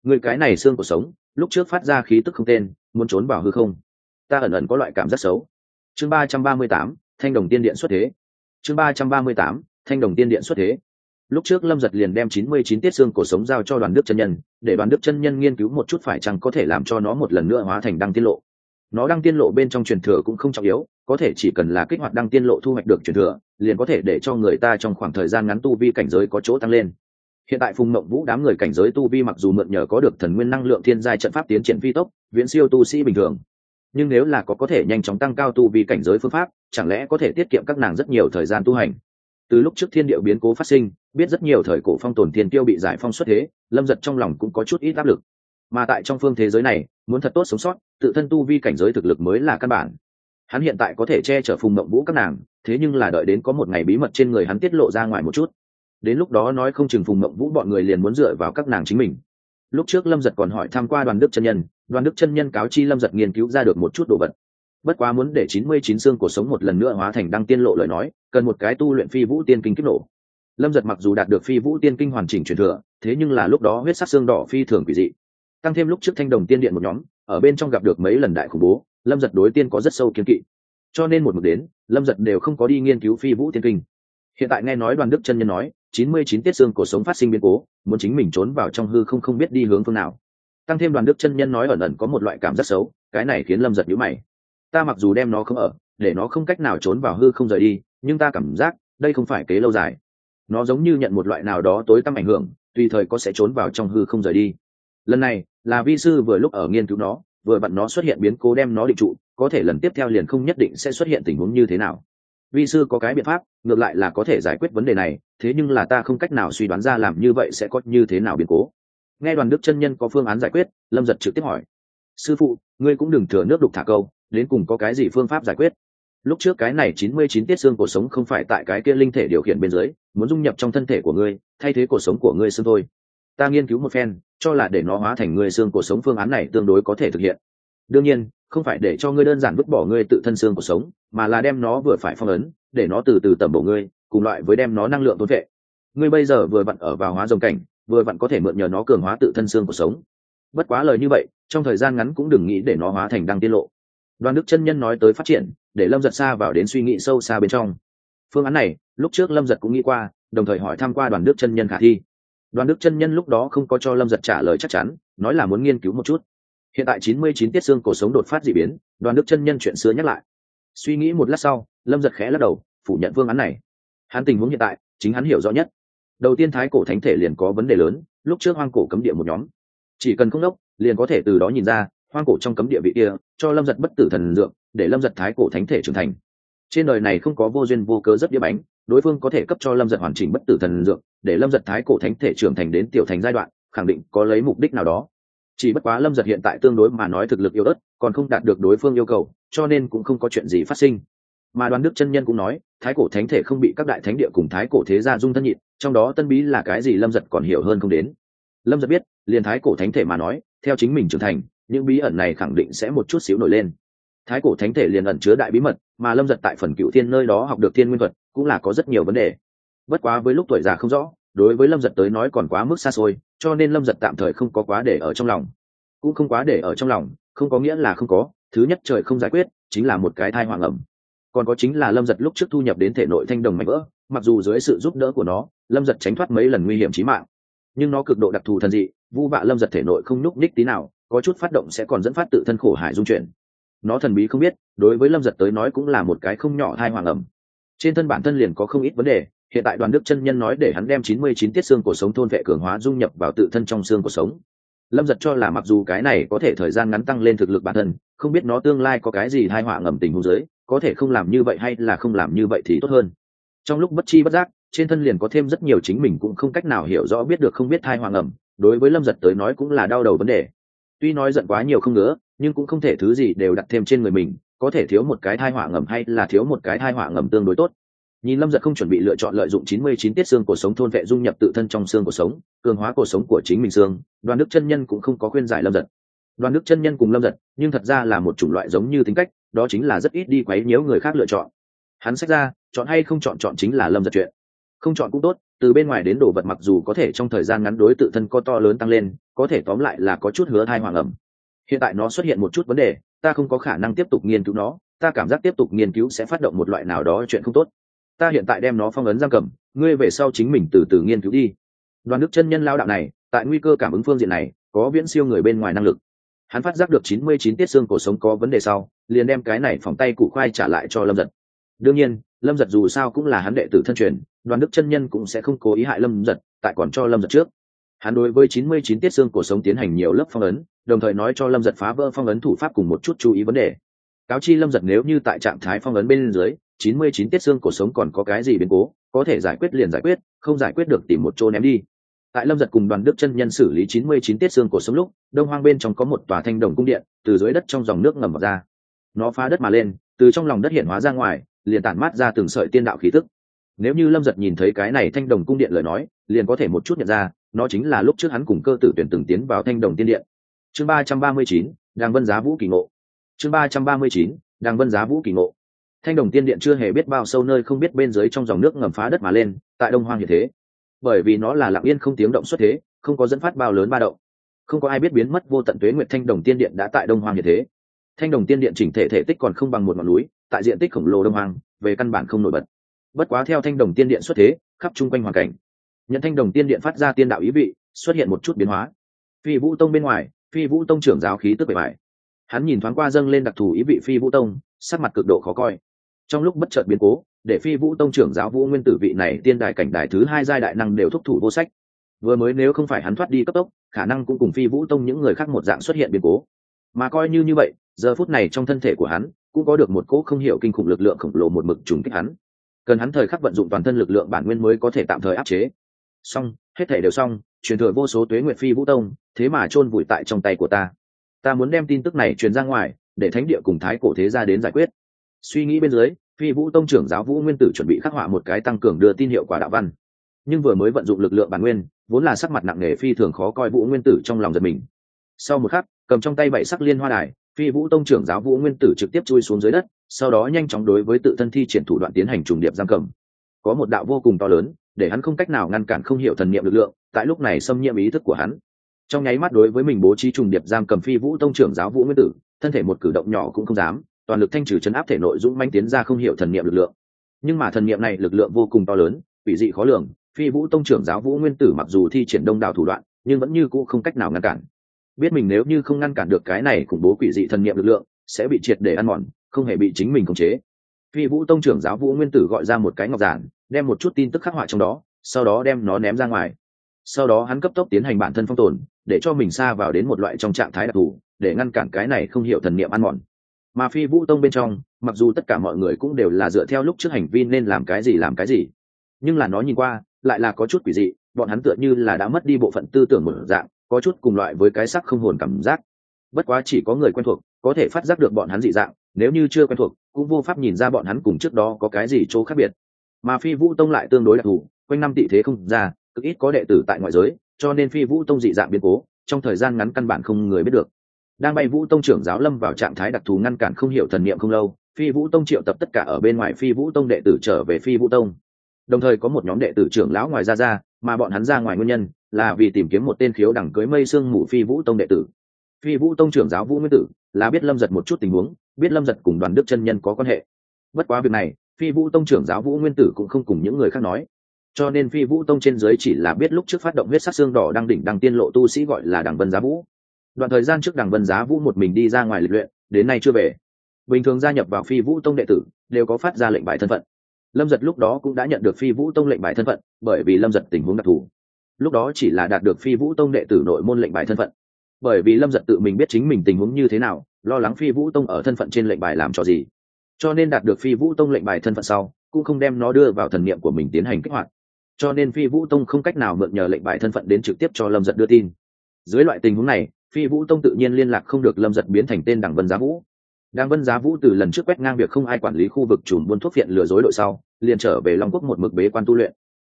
người cái này xương của sống, lúc trước phát ra khí tức không tên, muốn trốn vào hư không. Ta ẩn ẩn có loại cảm giác xấu. Chương ba trăm ba mươi tám, thanh đồng tiên điện xuất thế. Chương ba trăm ba mươi tám, thanh đồng tiên điện xuất thế. Lúc trước lâm giật liền đem chín mươi chín tiết xương cổ sống giao cho đoàn đức chân nhân, để đoàn đức chân nhân nghiên cứu một chút phải chăng có thể làm cho nó một lần nữa hóa thành đăng tiết lộ nó đăng tiên lộ bên trong truyền thừa cũng không trọng yếu, có thể chỉ cần là kích hoạt đăng tiên lộ thu hoạch được truyền thừa, liền có thể để cho người ta trong khoảng thời gian ngắn tu vi cảnh giới có chỗ tăng lên. Hiện tại phùng mộng vũ đám người cảnh giới tu vi mặc dù mượn nhờ có được thần nguyên năng lượng thiên giai trận pháp tiến triển vi tốc, viễn siêu tu sĩ bình thường. Nhưng nếu là có có thể nhanh chóng tăng cao tu vi cảnh giới phương pháp, chẳng lẽ có thể tiết kiệm các nàng rất nhiều thời gian tu hành? Từ lúc trước thiên điệu biến cố phát sinh, biết rất nhiều thời cổ phong tồn thiên tiêu bị giải phong xuất thế, lâm giật trong lòng cũng có chút ít áp lực. Mà tại trong phương thế giới này muốn thật tốt sống sót, tự thân tu vi cảnh giới thực lực mới là căn bản. Hắn hiện tại có thể che chở phùng mộng vũ các nàng, thế nhưng là đợi đến có một ngày bí mật trên người hắn tiết lộ ra ngoài một chút. Đến lúc đó nói không chừng phùng mộng vũ bọn người liền muốn dựa vào các nàng chính mình. Lúc trước lâm giật còn hỏi tham q u a đoàn đức chân nhân, đoàn đức chân nhân cáo chi lâm giật nghiên cứu ra được một chút đồ vật. Bất quá muốn để chín mươi chín xương cuộc sống một lần nữa hóa thành đăng tiên lộ lời nói, cần một cái tu luyện phi vũ tiên kinh kích nổ. Lâm giật mặc dù đạt được phi vũ tiên kinh hoàn chỉnh truyền thừa, thế nhưng là lúc đó huyết sắc xương đỏ phi thường quỷ dị tăng thêm lúc trước thanh đồng tiên điện một nhóm, ở bên trong gặp được mấy lần đại khủng bố, lâm giật đối tiên có rất sâu kiến kỵ. Cho nên một mực đến, lâm giật đều không có đi nghiên cứu phi vũ tiên kinh. Hiện tại nghe nói đoàn đức chân nhân nói, chín mươi chín tiết xương cổ sống phát sinh biến cố, muốn chính mình trốn vào trong hư không không biết đi hướng phương nào. Tăng thêm đoàn đức chân nhân nói ẩn ẩn có một loại cảm giác xấu, cái này khiến lâm giật nhữ mày. Ta mặc dù đem nó không ở, để nó không cách nào trốn vào hư không rời đi, nhưng ta cảm giác đây không phải kế lâu dài. Nó giống như nhận một loại nào đó tối tăm ảnh hưởng, tùy thời có sẽ trốn vào trong hư không rời đi lần này, là vi sư vừa lúc ở nghiên cứu nó, vừa vặn nó xuất hiện biến cố đem nó định trụ, có thể lần tiếp theo liền không nhất định sẽ xuất hiện tình huống như thế nào. Vi sư có cái biện pháp, ngược lại là có thể giải quyết vấn đề này, thế nhưng là ta không cách nào suy đoán ra làm như vậy sẽ có như thế nào biến cố. Nghe đoàn đức chân nhân có phương án giải quyết, lâm giật trực tiếp hỏi. Sư phụ, ngươi cũng đừng thừa nước đục thả câu, đến cùng có cái gì phương pháp giải quyết? Lúc trước cái này chín mươi chín tiết xương cuộc sống không phải tại cái kia linh thể điều khiển bên dưới, muốn dung nhập trong thân thể của ngươi, thay thế cuộc sống của ngươi xương thôi. Ta nghiên cứu một phen cho là để nó hóa thành người xương cuộc sống phương án này tương đối có thể thực hiện. Đương nhiên, không phải để cho ngươi đơn giản vứt bỏ ngươi tự thân xương cuộc sống, mà là đem nó vừa phải phong ấn, để nó từ từ tẩm bổ ngươi, cùng loại với đem nó năng lượng tôn vệ. Ngươi bây giờ vừa vặn ở vào hóa dòng cảnh, vừa vặn có thể mượn nhờ nó cường hóa tự thân xương cuộc sống. Bất quá lời như vậy, trong thời gian ngắn cũng đừng nghĩ để nó hóa thành đăng tiết lộ. Đoàn đức chân nhân nói tới phát triển, để lâm giật xa vào đến suy nghĩ sâu xa bên trong. Phương án này, lúc trước lâm giật cũng nghĩ qua, đồng thời hỏi tham q u a đoàn đức chân nhân khả thi đoàn đức chân nhân lúc đó không có cho lâm giật trả lời chắc chắn, nói là muốn nghiên cứu một chút. Hiện tại chín mươi chín tiết xương cổ sống đột phát d ị biến, đoàn đức chân nhân chuyện xưa nhắc lại. Suy nghĩ một lát sau, lâm giật khẽ lắc đầu, phủ nhận phương án này. Hắn tình huống hiện tại, chính hắn hiểu rõ nhất. Đầu tiên thái cổ thánh thể liền có vấn đề lớn, lúc trước hoang cổ cấm địa một nhóm. Chỉ cần không đốc, liền có thể từ đó nhìn ra, hoang cổ trong cấm địa vị kia, cho lâm giật bất tử thần dược, để lâm giật thái cổ thánh thể trưởng thành. Trên đời này không có vô duyên vô cớ rất đĩa bánh đối phương có thể cấp cho lâm giật hoàn chỉnh bất tử thần dược, để lâm giật thái cổ thánh thể trưởng thành đến tiểu thành giai đoạn, khẳng định có lấy mục đích nào đó. Chỉ bất quá lâm giật hiện tại tương đối mà nói thực lực yếu ớt, còn không đạt được đối phương yêu cầu, cho nên cũng không có chuyện gì phát sinh. Mà đoàn đức chân nhân cũng nói, thái cổ thánh thể không bị các đại thánh địa cùng thái cổ thế gia dung thân nhịn, trong đó tân bí là cái gì lâm giật còn hiểu hơn không đến. Lâm giật biết, liền thái cổ thánh thể mà nói, theo chính mình trưởng thành, những bí ẩn này khẳng định sẽ một chút xíu nổi lên. Thái cổ thánh thể liền ẩn chứa đại bí mật, mà lâm giật tại phần cựu thiên nơi đó học được thiên nguyên thuật cũng là có rất nhiều vấn đề. Bất quá với lúc tuổi già không rõ, đối với lâm giật tới nói còn quá mức xa xôi, cho nên lâm giật tạm thời không có quá để ở trong lòng. Cũng không quá để ở trong lòng, không có nghĩa là không có, thứ nhất trời không giải quyết, chính là một cái thai hoàng ẩm. Còn có chính là lâm giật lúc trước thu nhập đến thể nội thanh đồng mạnh vỡ, mặc dù dưới sự giúp đỡ của nó, lâm giật tránh thoát mấy lần nguy hiểm trí mạng. Nhưng nó cực độ đặc thù thần dị, vu vạ lâm giật thể nội không nhúc ních tí nào, có chút phát động sẽ còn dẫn phát tự thân khổ hải dung chuyển. Nó thần bí không biết, đối với lâm giật tới nói cũng là một cái không nhỏ thai hoàng ẩm trên thân bản thân liền có không ít vấn đề, hiện tại đoàn đức chân nhân nói để hắn đem chín mươi chín tiết xương của sống thôn vệ cường hóa dung nhập vào tự thân trong xương của sống. Lâm giật cho là mặc dù cái này có thể thời gian ngắn tăng lên thực lực bản thân, không biết nó tương lai có cái gì hai họa ngầm tình huống giới có thể không làm như vậy hay là không làm như vậy thì tốt hơn. Trong lúc bất chi bất giác, trên thân liền có thêm rất nhiều chính mình cũng không cách nào hiểu rõ biết được không biết thai hoàng ẩm đối với lâm giật tới nói cũng là đau đầu vấn đề. Tuy nói giận quá nhiều không nữa nhưng cũng không thể thứ gì đều đặt thêm trên người mình có thể thiếu một cái thai hỏa ngầm hay là thiếu một cái thai hỏa ngầm tương đối tốt. Nhìn lâm giật không chuẩn bị lựa chọn lợi dụng chín mươi chín tiết xương của sống thôn vệ dung nhập tự thân trong xương của sống, cường hóa cuộc sống của chính mình xương, đoàn đức chân nhân cũng không có khuyên giải lâm giật. Đoàn đức chân nhân cùng lâm giật, nhưng thật ra là một chủng loại giống như tính cách, đó chính là rất ít đi quấy nhiễu người khác lựa chọn. Hắn xét ra, chọn hay không chọn chọn chính là lâm giật chuyện. Không chọn cũng tốt, từ bên ngoài đến đồ vật mặc dù có thể trong thời gian ngắn đối tự thân có to lớn tăng lên, có thể tóm lại là có chút hứa thai hoàng ẩm hiện tại nó xuất hiện một chút vấn đề, ta không có khả năng tiếp tục nghiên cứu nó, ta cảm giác tiếp tục nghiên cứu sẽ phát động một loại nào đó chuyện không tốt. Ta hiện tại đem nó phong ấn giam cầm, ngươi về sau chính mình từ từ nghiên cứu đi. Đoàn đức chân nhân lao đạo này, tại nguy cơ cảm ứng phương diện này, có viễn siêu người bên ngoài năng lực. Hắn phát giác được chín mươi chín tiết xương cổ sống có vấn đề sau, liền đem cái này phòng tay củ khoai trả lại cho lâm giật. Đương nhiên, lâm giật dù sao cũng là hắn đệ tử thân truyền, đoàn đức chân nhân cũng sẽ không cố ý hại lâm giật, tại còn cho lâm giật trước hắn đối với chín mươi chín tiết xương cổ sống tiến hành nhiều lớp phong ấn, đồng thời nói cho lâm giật phá vỡ phong ấn thủ pháp cùng một chút chú ý vấn đề. Cáo chi lâm giật nếu như tại trạng thái phong ấn bên dưới, chín mươi chín tiết xương cổ sống còn có cái gì biến cố, có thể giải quyết liền giải quyết, không giải quyết được tìm một chỗ ném đi. Tại lâm giật cùng đoàn đức chân nhân xử lý chín mươi chín tiết xương cổ sống lúc, đông hoang bên trong có một tòa thanh đồng cung điện, từ dưới đất trong dòng nước ngầm vào ra. Nó phá đất mà lên, từ trong lòng đất hiện hóa ra ngoài, liền tản mát ra từng sợi tiên đạo khí tức. Nếu như lâm giật nhìn thấy cái này thanh đồng cung điện lời nói, liền có thể một chút nhận ra nó chính là lúc trước hắn cùng cơ tử tuyển từng tiến vào thanh đồng tiên điện. Chương ba trăm ba mươi chín đang vân giá vũ kỳ ngộ. Chương ba trăm ba mươi chín đang vân giá vũ kỳ ngộ. Thanh đồng tiên điện chưa hề biết bao sâu nơi không biết bên dưới trong dòng nước ngầm phá đất mà lên, tại đông hoang như thế. Bởi vì nó là lặng yên không tiếng động xuất thế, không có dẫn phát bao lớn ba động. Không có ai biết biến mất vô tận tuế nguyệt thanh đồng tiên điện đã tại đông hoang như thế. Thanh đồng tiên điện chỉnh thể thể tích còn không bằng một ngọn núi, tại diện tích khổng lồ đông hoang, về căn bản không nổi bật. Bất quá theo thanh đồng tiên điện xuất thế, khắp chung quanh hoàn cảnh nhận thanh đồng tiên điện phát ra tiên đạo ý vị, xuất hiện một chút biến hóa. Phi vũ tông bên ngoài, phi vũ tông trưởng giáo khí tức bề bài hắn nhìn thoáng qua dâng lên đặc thù ý vị phi vũ tông, sắc mặt cực độ khó coi. Trong lúc bất chợt biến cố, để phi vũ tông trưởng giáo vũ nguyên tử vị này tiên đại cảnh đại thứ hai giai đại năng đều thúc thủ vô sách. Vừa mới nếu không phải hắn thoát đi cấp tốc, khả năng cũng cùng phi vũ tông những người khác một dạng xuất hiện biến cố. Mà coi như như vậy, giờ phút này trong thân thể của hắn, cũng có được một cỗ không hiểu kinh khủng lực lượng khổng lồ một mực trùng kích hắn. Cần hắn thời khắc vận dụng toàn thân lực lượng bản nguyên mới có thể tạm thời áp chế xong, hết thể đều xong, truyền thừa vô số tuế nguyệt phi vũ tông, thế mà chôn vùi tại trong tay của ta. Ta muốn đem tin tức này truyền ra ngoài, để thánh địa cùng thái cổ thế gia đến giải quyết. Suy nghĩ bên dưới, phi vũ tông trưởng giáo vũ nguyên tử chuẩn bị khắc họa một cái tăng cường đưa tin hiệu quả đạo văn. Nhưng vừa mới vận dụng lực lượng bản nguyên, vốn là sắc mặt nặng nề phi thường khó coi vũ nguyên tử trong lòng giật mình. Sau một khắc, cầm trong tay bảy sắc liên hoa đài, phi vũ tông trưởng giáo vũ nguyên tử trực tiếp chui xuống dưới đất, sau đó nhanh chóng đối với tự thân thi triển thủ đoạn tiến hành trùng điệp giam cầm. Có một đạo vô cùng to lớn để hắn không cách nào ngăn cản không hiểu thần niệm lực lượng, tại lúc này xâm nhiễm ý thức của hắn. Trong nháy mắt đối với mình bố trí trùng điệp giam cầm phi vũ tông trưởng giáo vũ nguyên tử, thân thể một cử động nhỏ cũng không dám, toàn lực thanh trừ chấn áp thể nội dũng manh tiến ra không hiểu thần niệm lực lượng. Nhưng mà thần niệm này lực lượng vô cùng to lớn vị dị khó lường, phi vũ tông trưởng giáo vũ nguyên tử mặc dù thi triển đông đảo thủ đoạn, nhưng vẫn như cũ không cách nào ngăn cản. Biết mình nếu như không ngăn cản được cái này khủng bố quỷ dị thần niệm lực lượng, sẽ bị triệt để ăn mòn, không hề bị chính mình khống chế. Phi vũ tông trưởng giáo vũ nguyên tử gọi ra một cái ngọc giản đem một chút tin tức khắc họa trong đó, sau đó đem nó ném ra ngoài. Sau đó hắn cấp tốc tiến hành bản thân phong tồn, để cho mình xa vào đến một loại trong trạng thái đặc thù, để ngăn cản cái này không hiểu thần niệm ăn mòn. Mà phi vũ tông bên trong, mặc dù tất cả mọi người cũng đều là dựa theo lúc trước hành vi nên làm cái gì làm cái gì, nhưng là nó nhìn qua, lại là có chút quỷ dị, bọn hắn tựa như là đã mất đi bộ phận tư tưởng một dạng, có chút cùng loại với cái sắc không hồn cảm giác. Bất quá chỉ có người quen thuộc, có thể phát giác được bọn hắn dị dạng, nếu như chưa quen thuộc, cũng vô pháp nhìn ra bọn hắn cùng trước đó có cái gì chỗ khác biệt mà phi vũ tông lại tương đối đặc thù, quanh năm tị thế không ra, cực ít có đệ tử tại ngoại giới, cho nên phi vũ tông dị dạng biến cố, trong thời gian ngắn căn bản không người biết được. Đang bay vũ tông trưởng giáo lâm vào trạng thái đặc thù ngăn cản không hiểu thần niệm không lâu, phi vũ tông triệu tập tất cả ở bên ngoài phi vũ tông đệ tử trở về phi vũ tông. Đồng thời có một nhóm đệ tử trưởng lão ngoài ra ra, mà bọn hắn ra ngoài nguyên nhân là vì tìm kiếm một tên khiếu đẳng cưới mây sương mù phi vũ tông đệ tử. Phi vũ tông trưởng giáo vũ nguyên tử là biết lâm giật một chút tình huống, biết lâm giật cùng đoàn đức chân nhân có quan hệ. Bất quá việc này phi vũ tông trưởng giáo vũ nguyên tử cũng không cùng những người khác nói. Cho nên phi vũ tông trên dưới chỉ là biết lúc trước phát động huyết sắc xương đỏ đang đỉnh đăng tiên lộ tu sĩ gọi là đằng vân giá vũ. Đoạn thời gian trước đằng vân giá vũ một mình đi ra ngoài lịch luyện, đến nay chưa về. Bình thường gia nhập vào phi vũ tông đệ tử, đều có phát ra lệnh bài thân phận. Lâm giật lúc đó cũng đã nhận được phi vũ tông lệnh bài thân phận, bởi vì lâm giật tình huống đặc thù. Lúc đó chỉ là đạt được phi vũ tông đệ tử nội môn lệnh bài thân phận. Bởi vì lâm giật tự mình biết chính mình tình huống như thế nào, lo lắng phi vũ tông ở thân phận trên lệnh bài làm trò gì cho nên đạt được phi vũ tông lệnh bài thân phận sau, cũng không đem nó đưa vào thần niệm của mình tiến hành kích hoạt. Cho nên phi vũ tông không cách nào mượn nhờ lệnh bài thân phận đến trực tiếp cho lâm giật đưa tin. Dưới loại tình huống này, phi vũ tông tự nhiên liên lạc không được lâm giật biến thành tên đảng vân giá vũ. Đảng vân giá vũ từ lần trước quét ngang việc không ai quản lý khu vực chùm buôn thuốc viện lừa dối đội sau, liền trở về long quốc một mực bế quan tu luyện.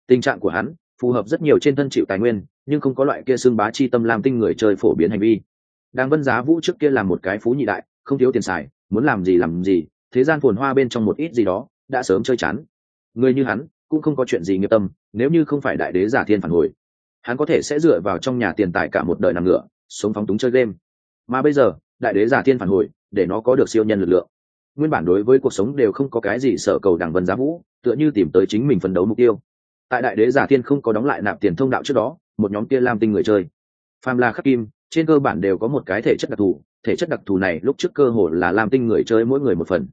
Tình trạng của hắn phù hợp rất nhiều trên thân chịu tài nguyên, nhưng không có loại kia xương bá chi tâm làm tinh người chơi phổ biến hành vi. Đảng vân giá vũ trước kia là một cái phú nhị đại, không thiếu tiền xài, muốn làm gì làm gì thế gian phồn hoa bên trong một ít gì đó đã sớm chơi chán. Người như hắn cũng không có chuyện gì nghiệp tâm, nếu như không phải đại đế giả thiên phản hồi, hắn có thể sẽ dựa vào trong nhà tiền tài cả một đời nằm ngựa sống phóng túng chơi game. Mà bây giờ, đại đế giả thiên phản hồi, để nó có được siêu nhân lực lượng. Nguyên bản đối với cuộc sống đều không có cái gì sợ cầu đảng vân giá vũ, tựa như tìm tới chính mình phấn đấu mục tiêu. Tại đại đế giả thiên không có đóng lại nạp tiền thông đạo trước đó, một nhóm kia lam tinh người chơi. Phàm la khắc kim, trên cơ bản đều có một cái thể chất đặc thù thể chất đặc thù này lúc trước cơ hồ là làm tinh người chơi mỗi người một phần.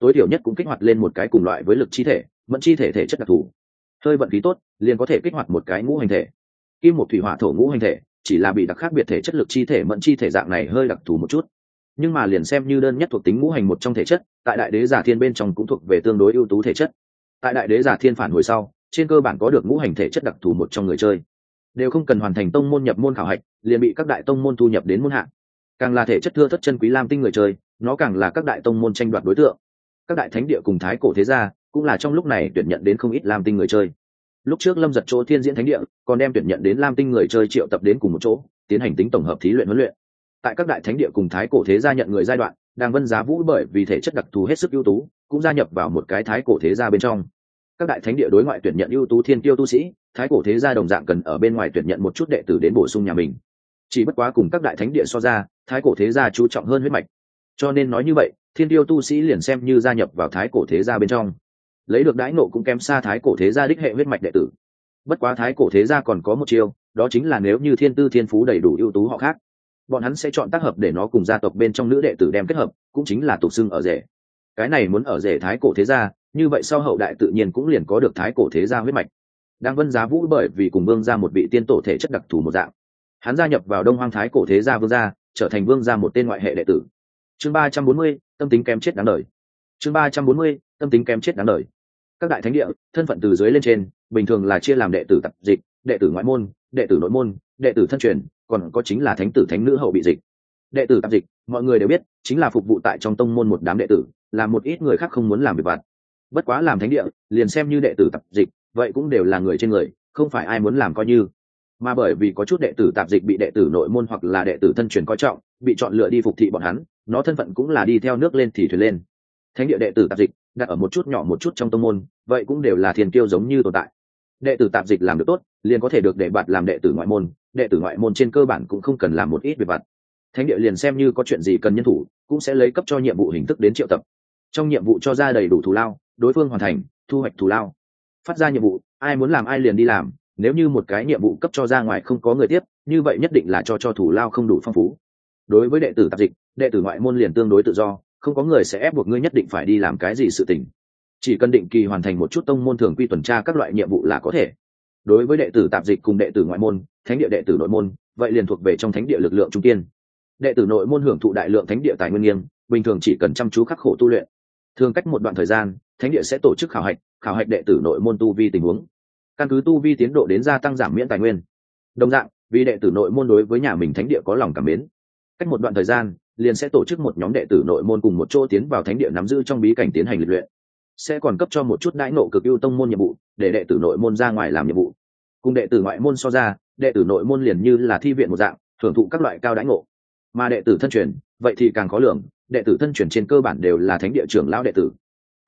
Tối thiểu nhất cũng kích hoạt lên một cái cùng loại với lực chi thể, mẫn chi thể thể chất đặc thù. Hơi vận khí tốt, liền có thể kích hoạt một cái ngũ hành thể. Kim một thủy hỏa thổ ngũ hành thể, chỉ là bị đặc khác biệt thể chất lực chi thể, mẫn chi thể dạng này hơi đặc thù một chút. Nhưng mà liền xem như đơn nhất thuộc tính ngũ hành một trong thể chất, tại đại đế giả thiên bên trong cũng thuộc về tương đối ưu tú thể chất. Tại đại đế giả thiên phản hồi sau, trên cơ bản có được ngũ hành thể chất đặc thù một trong người chơi. Đều không cần hoàn thành tông môn nhập môn khảo hạch, liền bị các đại tông môn thu nhập đến môn hạng càng là thể chất thưa thất chân quý lam tinh người chơi, nó càng là các đại tông môn tranh đoạt đối tượng. Các đại thánh địa cùng thái cổ thế gia cũng là trong lúc này tuyển nhận đến không ít lam tinh người chơi. Lúc trước lâm giật chỗ thiên diễn thánh địa còn đem tuyển nhận đến lam tinh người chơi triệu tập đến cùng một chỗ, tiến hành tính tổng hợp thí luyện huấn luyện. Tại các đại thánh địa cùng thái cổ thế gia nhận người giai đoạn, đàng vân giá vũ bởi vì thể chất đặc thù hết sức ưu tú, cũng gia nhập vào một cái thái cổ thế gia bên trong. Các đại thánh địa đối ngoại tuyển nhận ưu tú thiên tiêu tu sĩ, thái cổ thế gia đồng dạng cần ở bên ngoài tuyển nhận một chút đệ tử đến bổ sung nhà mình chỉ bất quá cùng các đại thánh địa so ra, thái cổ thế gia chú trọng hơn huyết mạch. Cho nên nói như vậy, thiên tiêu tu sĩ liền xem như gia nhập vào thái cổ thế gia bên trong. Lấy được đãi nộ cũng kém xa thái cổ thế gia đích hệ huyết mạch đệ tử. Bất quá thái cổ thế gia còn có một chiêu, đó chính là nếu như thiên tư thiên phú đầy đủ ưu tú họ khác, bọn hắn sẽ chọn tác hợp để nó cùng gia tộc bên trong nữ đệ tử đem kết hợp, cũng chính là tục xưng ở rể. Cái này muốn ở rể thái cổ thế gia, như vậy sau hậu đại tự nhiên cũng liền có được thái cổ thế gia huyết mạch. Đang vân giá vũ bởi vì cùng vương ra một vị tiên tổ thể chất đặc thù một dạng hắn gia nhập vào đông hoang thái cổ thế gia vương gia, trở thành vương gia một tên ngoại hệ đệ tử. Chương ba trăm bốn mươi, tâm tính kém chết đáng đời. Chương ba trăm bốn mươi, tâm tính kém chết đáng đời. Các đại thánh địa, thân phận từ dưới lên trên, bình thường là chia làm đệ tử tập dịch, đệ tử ngoại môn, đệ tử nội môn, đệ tử thân truyền, còn có chính là thánh tử thánh nữ hậu bị dịch. Đệ tử tạp dịch, mọi người đều biết, chính là phục vụ tại trong tông môn một đám đệ tử, là một ít người khác không muốn làm việc vặt. Bất quá làm thánh địa, liền xem như đệ tử tạp dịch, vậy cũng đều là người trên người, không phải ai muốn làm coi như mà bởi vì có chút đệ tử tạp dịch bị đệ tử nội môn hoặc là đệ tử thân truyền coi trọng, bị chọn lựa đi phục thị bọn hắn, nó thân phận cũng là đi theo nước lên thì thuyền lên. Thánh địa đệ tử tạp dịch, đặt ở một chút nhỏ một chút trong tông môn, vậy cũng đều là thiền tiêu giống như tồn tại. Đệ tử tạp dịch làm được tốt, liền có thể được để bạt làm đệ tử ngoại môn, đệ tử ngoại môn trên cơ bản cũng không cần làm một ít việc vặt. Thánh địa liền xem như có chuyện gì cần nhân thủ, cũng sẽ lấy cấp cho nhiệm vụ hình thức đến triệu tập. Trong nhiệm vụ cho ra đầy đủ thù lao, đối phương hoàn thành, thu hoạch thù lao. Phát ra nhiệm vụ, ai muốn làm ai liền đi làm nếu như một cái nhiệm vụ cấp cho ra ngoài không có người tiếp, như vậy nhất định là cho cho thủ lao không đủ phong phú. Đối với đệ tử tạp dịch, đệ tử ngoại môn liền tương đối tự do, không có người sẽ ép buộc ngươi nhất định phải đi làm cái gì sự tình. Chỉ cần định kỳ hoàn thành một chút tông môn thường quy tuần tra các loại nhiệm vụ là có thể. Đối với đệ tử tạp dịch cùng đệ tử ngoại môn, thánh địa đệ tử nội môn, vậy liền thuộc về trong thánh địa lực lượng trung tiên đệ tử nội môn hưởng thụ đại lượng thánh địa tài nguyên nghiêng, bình thường chỉ cần chăm chú khắc khổ tu luyện. Thường cách một đoạn thời gian, thánh địa sẽ tổ chức khảo hạch khảo hạch đệ tử nội môn tu vi tình huống căn cứ tu vi tiến độ đến gia tăng giảm miễn tài nguyên. Đồng dạng, vì đệ tử nội môn đối với nhà mình thánh địa có lòng cảm mến. Cách một đoạn thời gian, liền sẽ tổ chức một nhóm đệ tử nội môn cùng một chỗ tiến vào thánh địa nắm giữ trong bí cảnh tiến hành lịch luyện. Sẽ còn cấp cho một chút đãi nộ cực ưu tông môn nhiệm vụ, để đệ tử nội môn ra ngoài làm nhiệm vụ. Cùng đệ tử ngoại môn so ra, đệ tử nội môn liền như là thi viện một dạng, thưởng thụ các loại cao đãi ngộ. Mà đệ tử thân truyền, vậy thì càng khó lường, đệ tử thân truyền trên cơ bản đều là thánh địa trưởng lão đệ tử.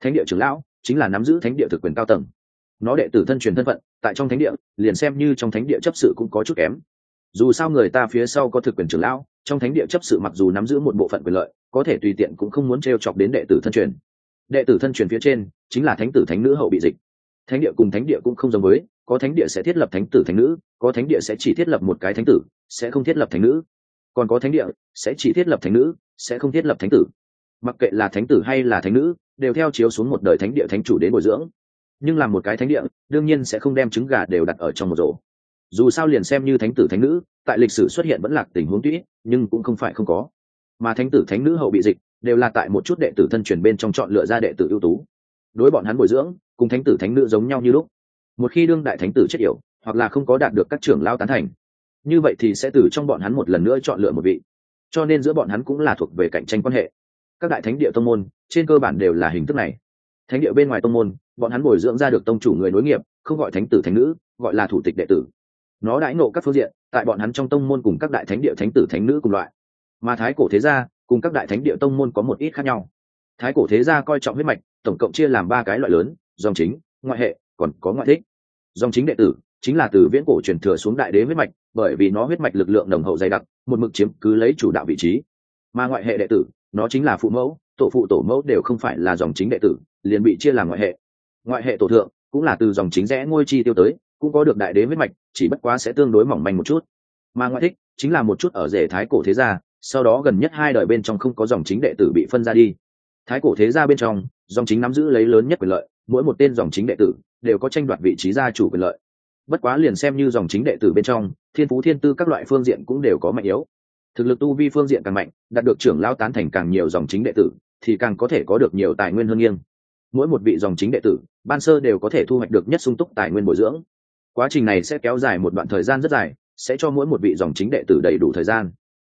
Thánh địa trưởng lão chính là nắm giữ thánh địa thực quyền cao tầng nó đệ tử thân truyền thân phận, tại trong thánh địa, liền xem như trong thánh địa chấp sự cũng có chút kém. Dù sao người ta phía sau có thực quyền trưởng lão, trong thánh địa chấp sự mặc dù nắm giữ một bộ phận quyền lợi, có thể tùy tiện cũng không muốn t r e o chọc đến đệ tử thân truyền. Đệ tử thân truyền phía trên, chính là thánh tử thánh nữ hậu bị dịch. Thánh địa cùng thánh địa cũng không giống với, có thánh địa sẽ thiết lập thánh tử thánh nữ, có thánh địa sẽ chỉ thiết lập một cái thánh tử, sẽ không thiết lập thánh nữ. Còn có thánh địa, sẽ chỉ thiết lập thánh nữ, sẽ không thiết lập thánh tử. Mặc kệ là thánh tử hay là thánh nữ, đều theo chiếu xuống một đời thánh địa thánh chủ đến bồi dưỡng nhưng làm một cái thánh địa, đương nhiên sẽ không đem trứng gà đều đặt ở trong một rổ. Dù sao liền xem như thánh tử thánh nữ, tại lịch sử xuất hiện vẫn là tình huống tũy nhưng cũng không phải không có. Mà thánh tử thánh nữ hậu bị dịch, đều là tại một chút đệ tử thân truyền bên trong chọn lựa ra đệ tử ưu tú. Đối bọn hắn bồi dưỡng, cùng thánh tử thánh nữ giống nhau như lúc. Một khi đương đại thánh tử chết yểu, hoặc là không có đạt được các trưởng lao tán thành, như vậy thì sẽ từ trong bọn hắn một lần nữa chọn lựa một vị. Cho nên giữa bọn hắn cũng là thuộc về cạnh tranh quan hệ. Các đại thánh địa tông môn, trên cơ bản đều là hình thức này. Thánh địa bên ngoài tông môn bọn hắn bồi dưỡng ra được tông chủ người nối nghiệp, không gọi thánh tử thánh nữ, gọi là thủ tịch đệ tử. Nó đãi nộ các phương diện, tại bọn hắn trong tông môn cùng các đại thánh địa thánh tử thánh nữ cùng loại. Mà thái cổ thế gia, cùng các đại thánh địa tông môn có một ít khác nhau. Thái cổ thế gia coi trọng huyết mạch, tổng cộng chia làm ba cái loại lớn, dòng chính, ngoại hệ, còn có ngoại thích. Dòng chính đệ tử, chính là từ viễn cổ truyền thừa xuống đại đế huyết mạch, bởi vì nó huyết mạch lực lượng nồng hậu dày đặc, một mực chiếm cứ lấy chủ đạo vị trí. Mà ngoại hệ đệ tử, nó chính là phụ mẫu, tổ phụ tổ mẫu đều không phải là dòng chính đệ tử, liền bị chia làm ngoại hệ ngoại hệ tổ thượng, cũng là từ dòng chính rẽ ngôi chi tiêu tới, cũng có được đại đế huyết mạch, chỉ bất quá sẽ tương đối mỏng manh một chút. Mà ngoại thích, chính là một chút ở rể thái cổ thế gia, sau đó gần nhất hai đời bên trong không có dòng chính đệ tử bị phân ra đi. Thái cổ thế gia bên trong, dòng chính nắm giữ lấy lớn nhất quyền lợi, mỗi một tên dòng chính đệ tử đều có tranh đoạt vị trí gia chủ quyền lợi. Bất quá liền xem như dòng chính đệ tử bên trong, thiên phú thiên tư các loại phương diện cũng đều có mạnh yếu. Thực lực tu vi phương diện càng mạnh, đạt được trưởng lao tán thành càng nhiều dòng chính đệ tử, thì càng có thể có được nhiều tài nguyên hơn nghiêng mỗi một vị dòng chính đệ tử, ban sơ đều có thể thu hoạch được nhất sung túc tài nguyên bồi dưỡng. Quá trình này sẽ kéo dài một đoạn thời gian rất dài, sẽ cho mỗi một vị dòng chính đệ tử đầy đủ thời gian.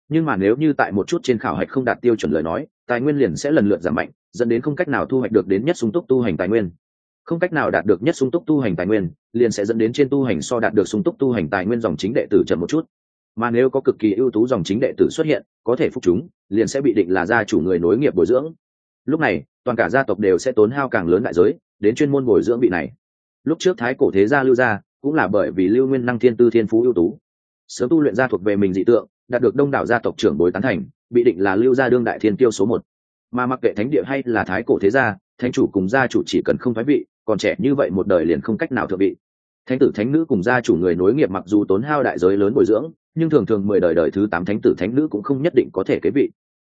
Nhưng mà nếu như tại một chút trên khảo hạch không đạt tiêu chuẩn lời nói, tài nguyên liền sẽ lần lượt giảm mạnh, dẫn đến không cách nào thu hoạch được đến nhất sung túc tu hành tài nguyên. Không cách nào đạt được nhất sung túc tu hành tài nguyên, liền sẽ dẫn đến trên tu hành so đạt được sung túc tu hành tài nguyên dòng chính đệ tử chậm một chút. Mà nếu có cực kỳ ưu tú dòng chính đệ tử xuất hiện, có thể phục chúng, liền sẽ bị định là gia chủ người nối nghiệp bồi dưỡng lúc này, toàn cả gia tộc đều sẽ tốn hao càng lớn đại giới đến chuyên môn bồi dưỡng vị này. Lúc trước thái cổ thế gia lưu gia cũng là bởi vì lưu nguyên năng thiên tư thiên phú ưu tú. Sớm tu luyện gia thuộc về mình dị tượng, đạt được đông đảo gia tộc trưởng bồi tán thành, bị định là lưu gia đương đại thiên tiêu số một. Mà mặc kệ thánh địa hay là thái cổ thế gia, thánh chủ cùng gia chủ chỉ cần không thái vị, còn trẻ như vậy một đời liền không cách nào thượng vị. Thánh tử thánh nữ cùng gia chủ người nối nghiệp mặc dù tốn hao đại giới lớn bồi dưỡng, nhưng thường thường mười đời đời thứ tám thánh tử thánh nữ cũng không nhất định có thể kế vị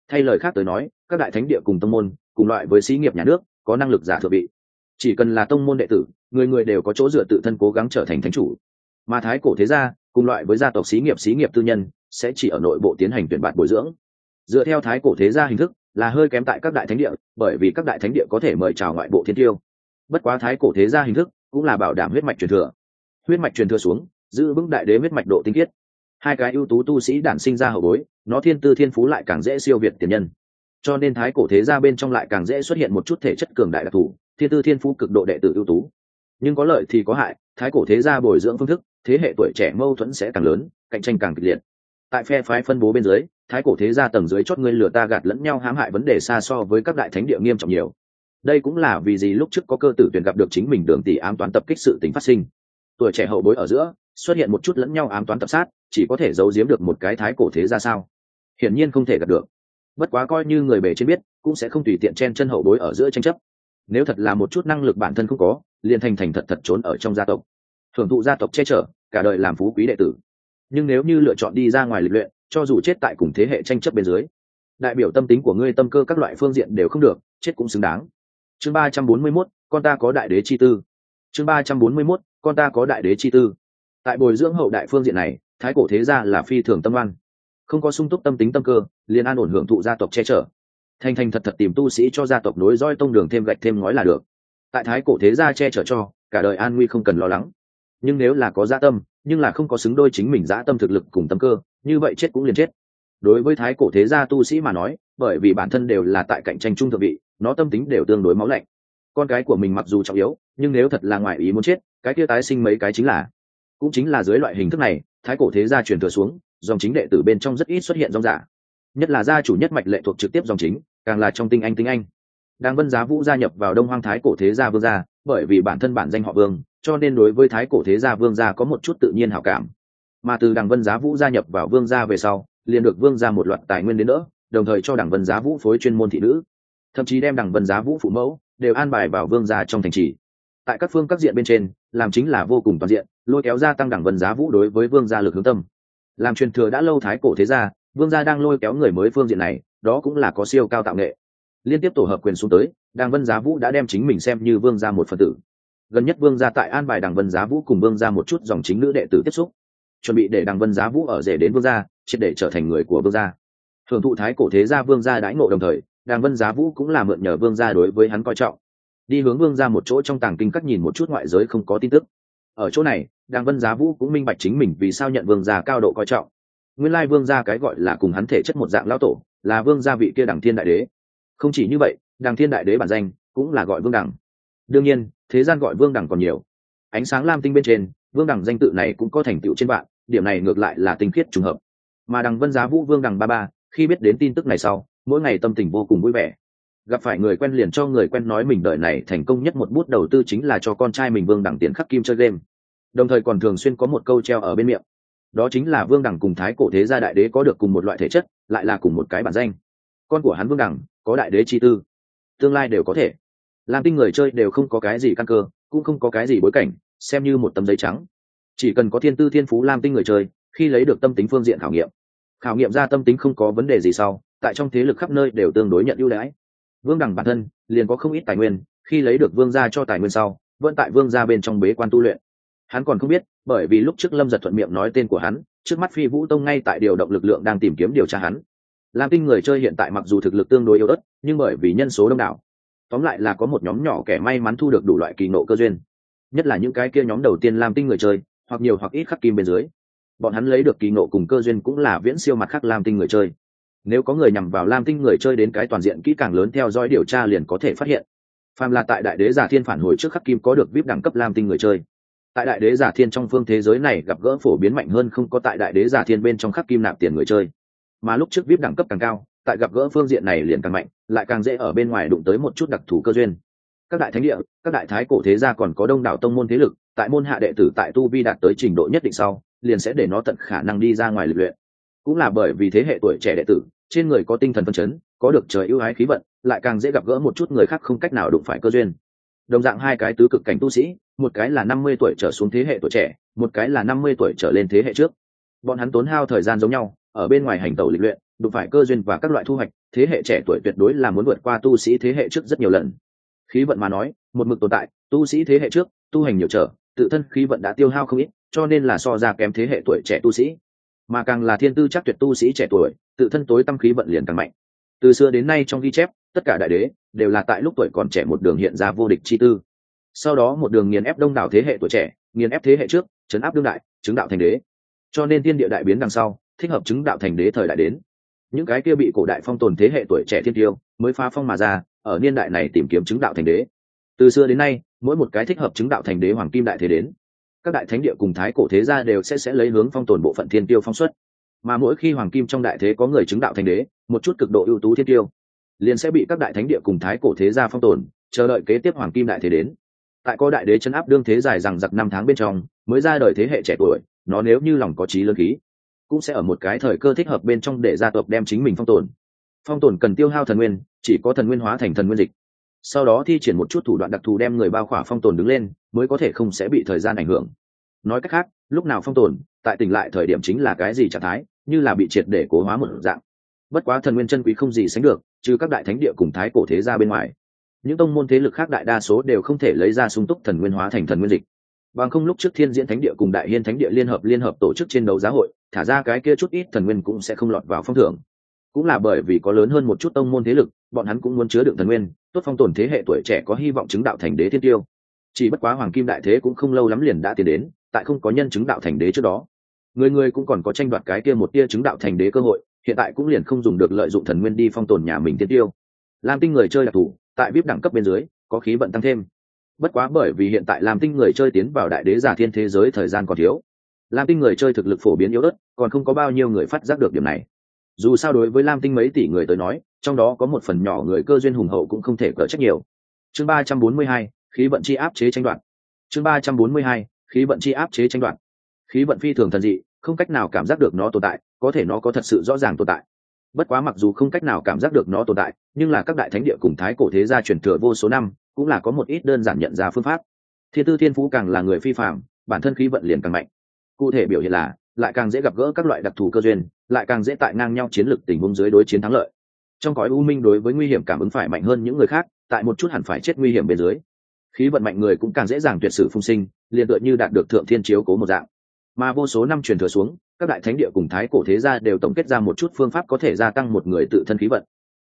thay lời khác tới nói, các đại thánh địa cùng tông môn, cùng loại với sĩ nghiệp nhà nước, có năng lực giả thượng vị. Chỉ cần là tông môn đệ tử, người người đều có chỗ dựa tự thân cố gắng trở thành thánh chủ. Mà thái cổ thế gia, cùng loại với gia tộc xí nghiệp xí nghiệp tư nhân, sẽ chỉ ở nội bộ tiến hành tuyển bạn bồi dưỡng. Dựa theo thái cổ thế gia hình thức, là hơi kém tại các đại thánh địa, bởi vì các đại thánh địa có thể mời chào ngoại bộ thiên tiêu. Bất quá thái cổ thế gia hình thức cũng là bảo đảm huyết mạch truyền thừa. Huyết mạch truyền thừa xuống, giữ vững đại đế huyết mạch độ tinh khiết hai cái ưu tú tu sĩ đản sinh ra hậu bối, nó thiên tư thiên phú lại càng dễ siêu việt tiền nhân. Cho nên thái cổ thế gia bên trong lại càng dễ xuất hiện một chút thể chất cường đại đặc thù, thiên tư thiên phú cực độ đệ tử ưu tú. Nhưng có lợi thì có hại, thái cổ thế gia bồi dưỡng phương thức, thế hệ tuổi trẻ mâu thuẫn sẽ càng lớn, cạnh tranh càng kịch liệt. Tại phe phái phân bố bên dưới, thái cổ thế gia tầng dưới chót ngươi lừa ta gạt lẫn nhau hãm hại vấn đề xa so với các đại thánh địa nghiêm trọng nhiều. Đây cũng là vì gì lúc trước có cơ tử tuyển gặp được chính mình đường tỷ ám toán tập kích sự tính phát sinh. Tuổi trẻ hậu bối ở giữa xuất hiện một chút lẫn nhau ám toán tập sát, chỉ có thể giấu giếm được một cái thái cổ thế ra sao? Hiển nhiên không thể gặp được. Bất quá coi như người bề trên biết, cũng sẽ không tùy tiện chen chân hậu bối ở giữa tranh chấp. Nếu thật là một chút năng lực bản thân không có, liền thành thành thật thật trốn ở trong gia tộc. Thưởng thụ gia tộc che chở, cả đời làm phú quý đệ tử. Nhưng nếu như lựa chọn đi ra ngoài lịch luyện, cho dù chết tại cùng thế hệ tranh chấp bên dưới, đại biểu tâm tính của ngươi tâm cơ các loại phương diện đều không được, chết cũng xứng đáng. Chương ba trăm bốn mươi mốt, con ta có đại đế chi tư. Chương ba trăm bốn mươi mốt, con ta có đại đế chi tư tại bồi dưỡng hậu đại phương diện này, thái cổ thế gia là phi thường tâm oan. Không có sung túc tâm tính tâm cơ, liền an ổn hưởng thụ gia tộc che chở. Thành thành thật thật tìm tu sĩ cho gia tộc nối roi tông đường thêm gạch thêm ngói là được. Tại thái cổ thế gia che chở cho, cả đời an nguy không cần lo lắng. Nhưng nếu là có gia tâm, nhưng là không có xứng đôi chính mình dã tâm thực lực cùng tâm cơ, như vậy chết cũng liền chết. Đối với thái cổ thế gia tu sĩ mà nói, bởi vì bản thân đều là tại cạnh tranh trung thượng vị, nó tâm tính đều tương đối máu lạnh. Con cái của mình mặc dù trọng yếu, nhưng nếu thật là ngoài ý muốn chết, cái kia tái sinh mấy cái chính là cũng chính là dưới loại hình thức này, thái cổ thế gia truyền thừa xuống, dòng chính đệ tử bên trong rất ít xuất hiện dòng giả. Nhất là gia chủ nhất mạch lệ thuộc trực tiếp dòng chính, càng là trong tinh anh tinh anh. Đang vân giá vũ gia nhập vào đông hoang thái cổ thế gia vương gia, bởi vì bản thân bản danh họ vương, cho nên đối với thái cổ thế gia vương gia có một chút tự nhiên hảo cảm. Mà từ đằng vân giá vũ gia nhập vào vương gia về sau, liền được vương gia một loạt tài nguyên đến nữa đồng thời cho đảng vân giá vũ phối chuyên môn thị nữ. Thậm chí đem đảng vân giá vũ phụ mẫu đều an bài vào vương gia trong thành trì tại các phương các diện bên trên, làm chính là vô cùng toàn diện, lôi kéo gia tăng đẳng vân giá vũ đối với vương gia lực hướng tâm. Làm truyền thừa đã lâu thái cổ thế gia, vương gia đang lôi kéo người mới phương diện này, đó cũng là có siêu cao tạo nghệ. Liên tiếp tổ hợp quyền xuống tới đàng vân giá vũ đã đem chính mình xem như vương gia một phần tử. Gần nhất vương gia tại an bài đàng vân giá vũ cùng vương gia một chút dòng chính nữ đệ tử tiếp xúc. Chuẩn bị để đàng vân giá vũ ở rể đến vương gia, triệt để trở thành người của vương gia. Hưởng thụ thái cổ thế gia vương gia đãi ngộ đồng thời đàng vân giá vũ cũng là mượn nhờ vương gia đối với hắn coi trọng đi hướng vương gia một chỗ trong tàng kinh các nhìn một chút ngoại giới không có tin tức. Ở chỗ này, đàng vân giá vũ cũng minh bạch chính mình vì sao nhận vương gia cao độ coi trọng. Nguyên lai vương gia cái gọi là cùng hắn thể chất một dạng lão tổ, là vương gia vị kia đằng thiên đại đế. Không chỉ như vậy đằng thiên đại đế bản danh cũng là gọi vương đằng. Đương nhiên, thế gian gọi vương đằng còn nhiều. Ánh sáng lam tinh bên trên, vương đằng danh tự này cũng có thành tựu trên bạn, điểm này ngược lại là tinh khiết trùng hợp. Mà đằng vân giá vũ vương đằng ba ba, khi biết đến tin tức này sau, mỗi ngày tâm tình vô cùng vui vẻ gặp phải người quen liền cho người quen nói mình đợi này thành công nhất một bút đầu tư chính là cho con trai mình vương đẳng tiền khắc kim chơi game. Đồng thời còn thường xuyên có một câu treo ở bên miệng. Đó chính là vương đẳng cùng thái cổ thế gia đại đế có được cùng một loại thể chất, lại là cùng một cái bản danh. Con của hắn vương đẳng, có đại đế chi tư. Tương lai đều có thể. Làm tinh người chơi đều không có cái gì căn cơ, cũng không có cái gì bối cảnh, xem như một tấm giấy trắng. Chỉ cần có thiên tư thiên phú lam tinh người chơi, khi lấy được tâm tính phương diện khảo nghiệm. Khảo nghiệm ra tâm tính không có vấn đề gì sau, tại trong thế lực khắp nơi đều tương đối nhận ưu đãi vương đẳng bản thân, liền có không ít tài nguyên, khi lấy được vương gia cho tài nguyên sau, vẫn tại vương gia bên trong bế quan tu luyện. Hắn còn không biết, bởi vì lúc trước lâm giật thuận miệng nói tên của hắn, trước mắt phi vũ tông ngay tại điều động lực lượng đang tìm kiếm điều tra hắn. Lam tinh người chơi hiện tại mặc dù thực lực tương đối yếu ớt, nhưng bởi vì nhân số đông đảo, tóm lại là có một nhóm nhỏ kẻ may mắn thu được đủ loại kỳ nộ cơ duyên. Nhất là những cái kia nhóm đầu tiên lam tinh người chơi, hoặc nhiều hoặc ít khắc kim bên dưới. Bọn hắn lấy được kỳ nộ cùng cơ duyên cũng là viễn siêu mặt khác lam tinh người chơi nếu có người nhằm vào lam tinh người chơi đến cái toàn diện kỹ càng lớn theo dõi điều tra liền có thể phát hiện. Phàm là tại đại đế giả thiên phản hồi trước khắc kim có được vip đẳng cấp lam tinh người chơi. Tại đại đế giả thiên trong phương thế giới này gặp gỡ phổ biến mạnh hơn không có tại đại đế giả thiên bên trong khắc kim nạp tiền người chơi. Mà lúc trước vip đẳng cấp càng cao, tại gặp gỡ phương diện này liền càng mạnh, lại càng dễ ở bên ngoài đụng tới một chút đặc thù cơ duyên. Các đại thánh địa, các đại thái cổ thế gia còn có đông đảo tông môn thế lực, tại môn hạ đệ tử tại tu vi đạt tới trình độ nhất định sau, liền sẽ để nó tận khả năng đi ra ngoài lịch luyện. Cũng là bởi vì thế hệ tuổi trẻ đệ tử trên người có tinh thần phân chấn, có được trời ưu ái khí vận, lại càng dễ gặp gỡ một chút người khác không cách nào đụng phải cơ duyên. Đồng dạng hai cái tứ cực cảnh tu sĩ, một cái là năm mươi tuổi trở xuống thế hệ tuổi trẻ, một cái là năm mươi tuổi trở lên thế hệ trước. Bọn hắn tốn hao thời gian giống nhau, ở bên ngoài hành tẩu lịch luyện, đụng phải cơ duyên và các loại thu hoạch, thế hệ trẻ tuổi tuyệt đối là muốn vượt qua tu sĩ thế hệ trước rất nhiều lần. Khí vận mà nói, một mực tồn tại, tu sĩ thế hệ trước, tu hành nhiều trở, tự thân khí vận đã tiêu hao không ít, cho nên là so ra kém thế hệ tuổi trẻ tu sĩ. Mà càng là thiên tư chắc tuyệt tu sĩ trẻ tuổi tự thân tối tâm khí vận liền càng mạnh. Từ xưa đến nay trong ghi chép, tất cả đại đế đều là tại lúc tuổi còn trẻ một đường hiện ra vô địch chi tư. Sau đó một đường nghiền ép đông đảo thế hệ tuổi trẻ, nghiền ép thế hệ trước, chấn áp đương đại, chứng đạo thành đế. Cho nên thiên địa đại biến đằng sau, thích hợp chứng đạo thành đế thời đại đến. Những cái kia bị cổ đại phong tồn thế hệ tuổi trẻ thiên tiêu mới phá phong mà ra, ở niên đại này tìm kiếm chứng đạo thành đế. Từ xưa đến nay, mỗi một cái thích hợp chứng đạo thành đế hoàng kim đại thế đến, các đại thánh địa cùng thái cổ thế gia đều sẽ sẽ lấy hướng phong tồn bộ phận thiên tiêu phong xuất mà mỗi khi hoàng kim trong đại thế có người chứng đạo thành đế, một chút cực độ ưu tú thiên tiêu, liền sẽ bị các đại thánh địa cùng thái cổ thế gia phong tồn, chờ đợi kế tiếp hoàng kim đại thế đến. Tại có đại đế chấn áp đương thế dài rằng giặc năm tháng bên trong, mới ra đời thế hệ trẻ tuổi, nó nếu như lòng có trí lớn khí, cũng sẽ ở một cái thời cơ thích hợp bên trong để gia tộc đem chính mình phong tồn. Phong tồn cần tiêu hao thần nguyên, chỉ có thần nguyên hóa thành thần nguyên dịch. Sau đó thi triển một chút thủ đoạn đặc thù đem người bao khỏa phong tồn đứng lên, mới có thể không sẽ bị thời gian ảnh hưởng. Nói cách khác lúc nào phong tồn, tại tỉnh lại thời điểm chính là cái gì trạng thái, như là bị triệt để cố hóa một dạng. Bất quá thần nguyên chân quý không gì sánh được, trừ các đại thánh địa cùng thái cổ thế ra bên ngoài. Những tông môn thế lực khác đại đa số đều không thể lấy ra sung túc thần nguyên hóa thành thần nguyên dịch. Bằng không lúc trước thiên diễn thánh địa cùng đại hiên thánh địa liên hợp liên hợp tổ chức trên đấu giá hội, thả ra cái kia chút ít thần nguyên cũng sẽ không lọt vào phong thưởng. Cũng là bởi vì có lớn hơn một chút tông môn thế lực, bọn hắn cũng muốn chứa đựng thần nguyên, tốt phong tồn thế hệ tuổi trẻ có hy vọng chứng đạo thành đế thiên tiêu. Chỉ bất quá hoàng kim đại thế cũng không lâu lắm liền đã tiến đến tại không có nhân chứng đạo thành đế trước đó. Người người cũng còn có tranh đoạt cái kia một tia chứng đạo thành đế cơ hội, hiện tại cũng liền không dùng được lợi dụng thần nguyên đi phong tồn nhà mình tiên tiêu. Lam tinh người chơi đặc thù, tại vip đẳng cấp bên dưới, có khí vận tăng thêm. Bất quá bởi vì hiện tại lam tinh người chơi tiến vào đại đế giả thiên thế giới thời gian còn thiếu. Lam tinh người chơi thực lực phổ biến yếu ớt, còn không có bao nhiêu người phát giác được điểm này. Dù sao đối với lam tinh mấy tỷ người tới nói, trong đó có một phần nhỏ người cơ duyên hùng hậu cũng không thể cỡ trách nhiều. Chương ba trăm bốn mươi hai, khí vận chi áp chế tranh đoạt. Chương ba trăm bốn mươi hai khí vận chi áp chế tranh đoạt. Khí vận phi thường thần dị, không cách nào cảm giác được nó tồn tại, có thể nó có thật sự rõ ràng tồn tại. Bất quá mặc dù không cách nào cảm giác được nó tồn tại, nhưng là các đại thánh địa cùng thái cổ thế gia truyền thừa vô số năm, cũng là có một ít đơn giản nhận ra phương pháp. Thiên tư thiên phú càng là người phi phạm bản thân khí vận liền càng mạnh. Cụ thể biểu hiện là, lại càng dễ gặp gỡ các loại đặc thù cơ duyên, lại càng dễ tại ngang nhau chiến lược tình huống dưới đối chiến thắng lợi. Trong cõi u minh đối với nguy hiểm cảm ứng phải mạnh hơn những người khác, tại một chút hẳn phải chết nguy hiểm bên dưới khí vận mạnh người cũng càng dễ dàng tuyệt sử phung sinh, liền tựa như đạt được thượng thiên chiếu cố một dạng. Mà vô số năm truyền thừa xuống, các đại thánh địa cùng thái cổ thế gia đều tổng kết ra một chút phương pháp có thể gia tăng một người tự thân khí vận.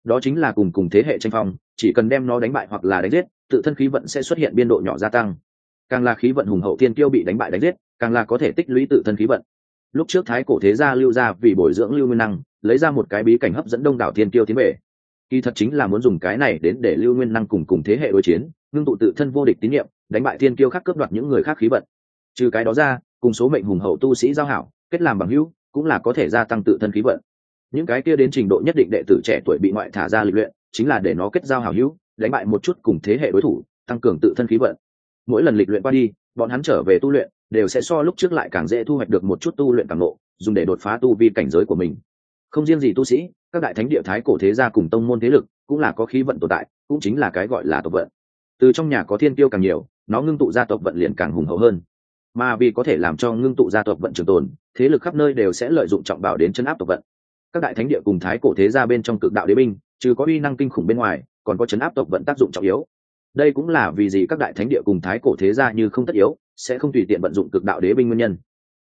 Đó chính là cùng cùng thế hệ tranh phong, chỉ cần đem nó đánh bại hoặc là đánh giết, tự thân khí vận sẽ xuất hiện biên độ nhỏ gia tăng. Càng là khí vận hùng hậu tiên tiêu bị đánh bại đánh giết, càng là có thể tích lũy tự thân khí vận. Lúc trước thái cổ thế gia lưu ra vì bồi dưỡng lưu nguyên năng, lấy ra một cái bí cảnh hấp dẫn đông đảo thiên tiêu tiến về. Kỳ thật chính là muốn dùng cái này đến để lưu nguyên năng cùng cùng thế hệ đối chiến ngưng tụ tự thân vô địch tín nhiệm, đánh bại thiên kiêu khác cướp đoạt những người khác khí vận. Trừ cái đó ra, cùng số mệnh hùng hậu tu sĩ giao hảo, kết làm bằng hữu, cũng là có thể gia tăng tự thân khí vận. Những cái kia đến trình độ nhất định đệ tử trẻ tuổi bị ngoại thả ra lịch luyện, chính là để nó kết giao hảo hữu, đánh bại một chút cùng thế hệ đối thủ, tăng cường tự thân khí vận. Mỗi lần lịch luyện qua đi, bọn hắn trở về tu luyện, đều sẽ so lúc trước lại càng dễ thu hoạch được một chút tu luyện càng lộ, dùng để đột phá tu vi cảnh giới của mình. Không riêng gì tu sĩ, các đại thánh địa thái cổ thế gia cùng tông môn thế lực, cũng là có khí vận tồn tại, cũng chính là cái gọi là tộc vận từ trong nhà có thiên tiêu càng nhiều, nó ngưng tụ gia tộc vận liền càng hùng hậu hơn. Mà vì có thể làm cho ngưng tụ gia tộc vận trường tồn, thế lực khắp nơi đều sẽ lợi dụng trọng bảo đến chân áp tộc vận. Các đại thánh địa cùng thái cổ thế gia bên trong cực đạo đế binh, trừ có uy năng kinh khủng bên ngoài, còn có chấn áp tộc vận tác dụng trọng yếu. Đây cũng là vì gì các đại thánh địa cùng thái cổ thế gia như không tất yếu, sẽ không tùy tiện vận dụng cực đạo đế binh nguyên nhân.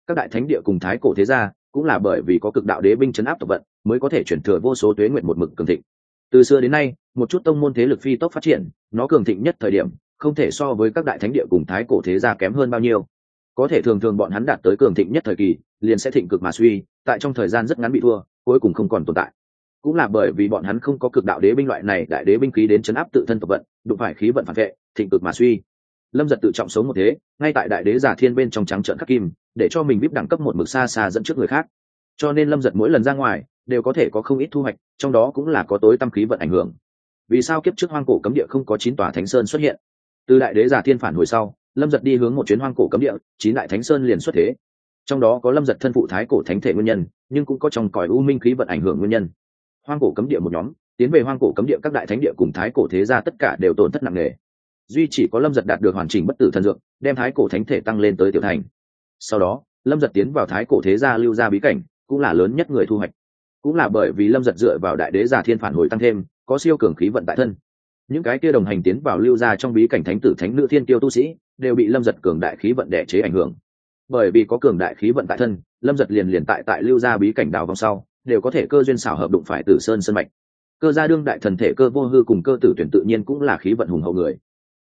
Các đại thánh địa cùng thái cổ thế gia cũng là bởi vì có cực đạo đế binh chấn áp tộc vận, mới có thể chuyển thừa vô số tuế nguyện một mực cường thịnh từ xưa đến nay, một chút tông môn thế lực phi tốc phát triển, nó cường thịnh nhất thời điểm, không thể so với các đại thánh địa cùng thái cổ thế gia kém hơn bao nhiêu. Có thể thường thường bọn hắn đạt tới cường thịnh nhất thời kỳ, liền sẽ thịnh cực mà suy, tại trong thời gian rất ngắn bị thua, cuối cùng không còn tồn tại. Cũng là bởi vì bọn hắn không có cực đạo đế binh loại này, đại đế binh khí đến chấn áp tự thân tộc vận, đụng phải khí vận phản vệ, thịnh cực mà suy. Lâm giật tự trọng sống một thế, ngay tại đại đế giả thiên bên trong trắng trợn khắc kim, để cho mình biết đẳng cấp một mực xa xa dẫn trước người khác. Cho nên lâm giật mỗi lần ra ngoài đều có thể có không ít thu hoạch, trong đó cũng là có tối tâm khí vận ảnh hưởng. Vì sao kiếp trước hoang cổ cấm địa không có chín tòa thánh sơn xuất hiện? Từ đại đế giả thiên phản hồi sau, lâm giật đi hướng một chuyến hoang cổ cấm địa, chín đại thánh sơn liền xuất thế. Trong đó có lâm giật thân phụ thái cổ thánh thể nguyên nhân, nhưng cũng có trong còi u minh khí vận ảnh hưởng nguyên nhân. Hoang cổ cấm địa một nhóm, tiến về hoang cổ cấm địa các đại thánh địa cùng thái cổ thế gia tất cả đều tổn thất nặng nề. Duy chỉ có lâm giật đạt được hoàn chỉnh bất tử thần dược, đem thái cổ thánh thể tăng lên tới tiểu thành. Sau đó, lâm giật tiến vào thái cổ thế gia lưu ra bí cảnh, cũng là lớn nhất người thu hoạch cũng là bởi vì lâm giật dựa vào đại đế giả thiên phản hồi tăng thêm, có siêu cường khí vận tại thân. Những cái kia đồng hành tiến vào lưu ra trong bí cảnh thánh tử, thánh nữ, thiên tiêu tu sĩ đều bị lâm giật cường đại khí vận đẻ chế ảnh hưởng. Bởi vì có cường đại khí vận tại thân, lâm giật liền liền tại tại lưu ra bí cảnh đào vòng sau, đều có thể cơ duyên xảo hợp đụng phải tử sơn sân mạch. Cơ gia đương đại thần thể, cơ vô hư cùng cơ tử tuyển tự nhiên cũng là khí vận hùng hậu người.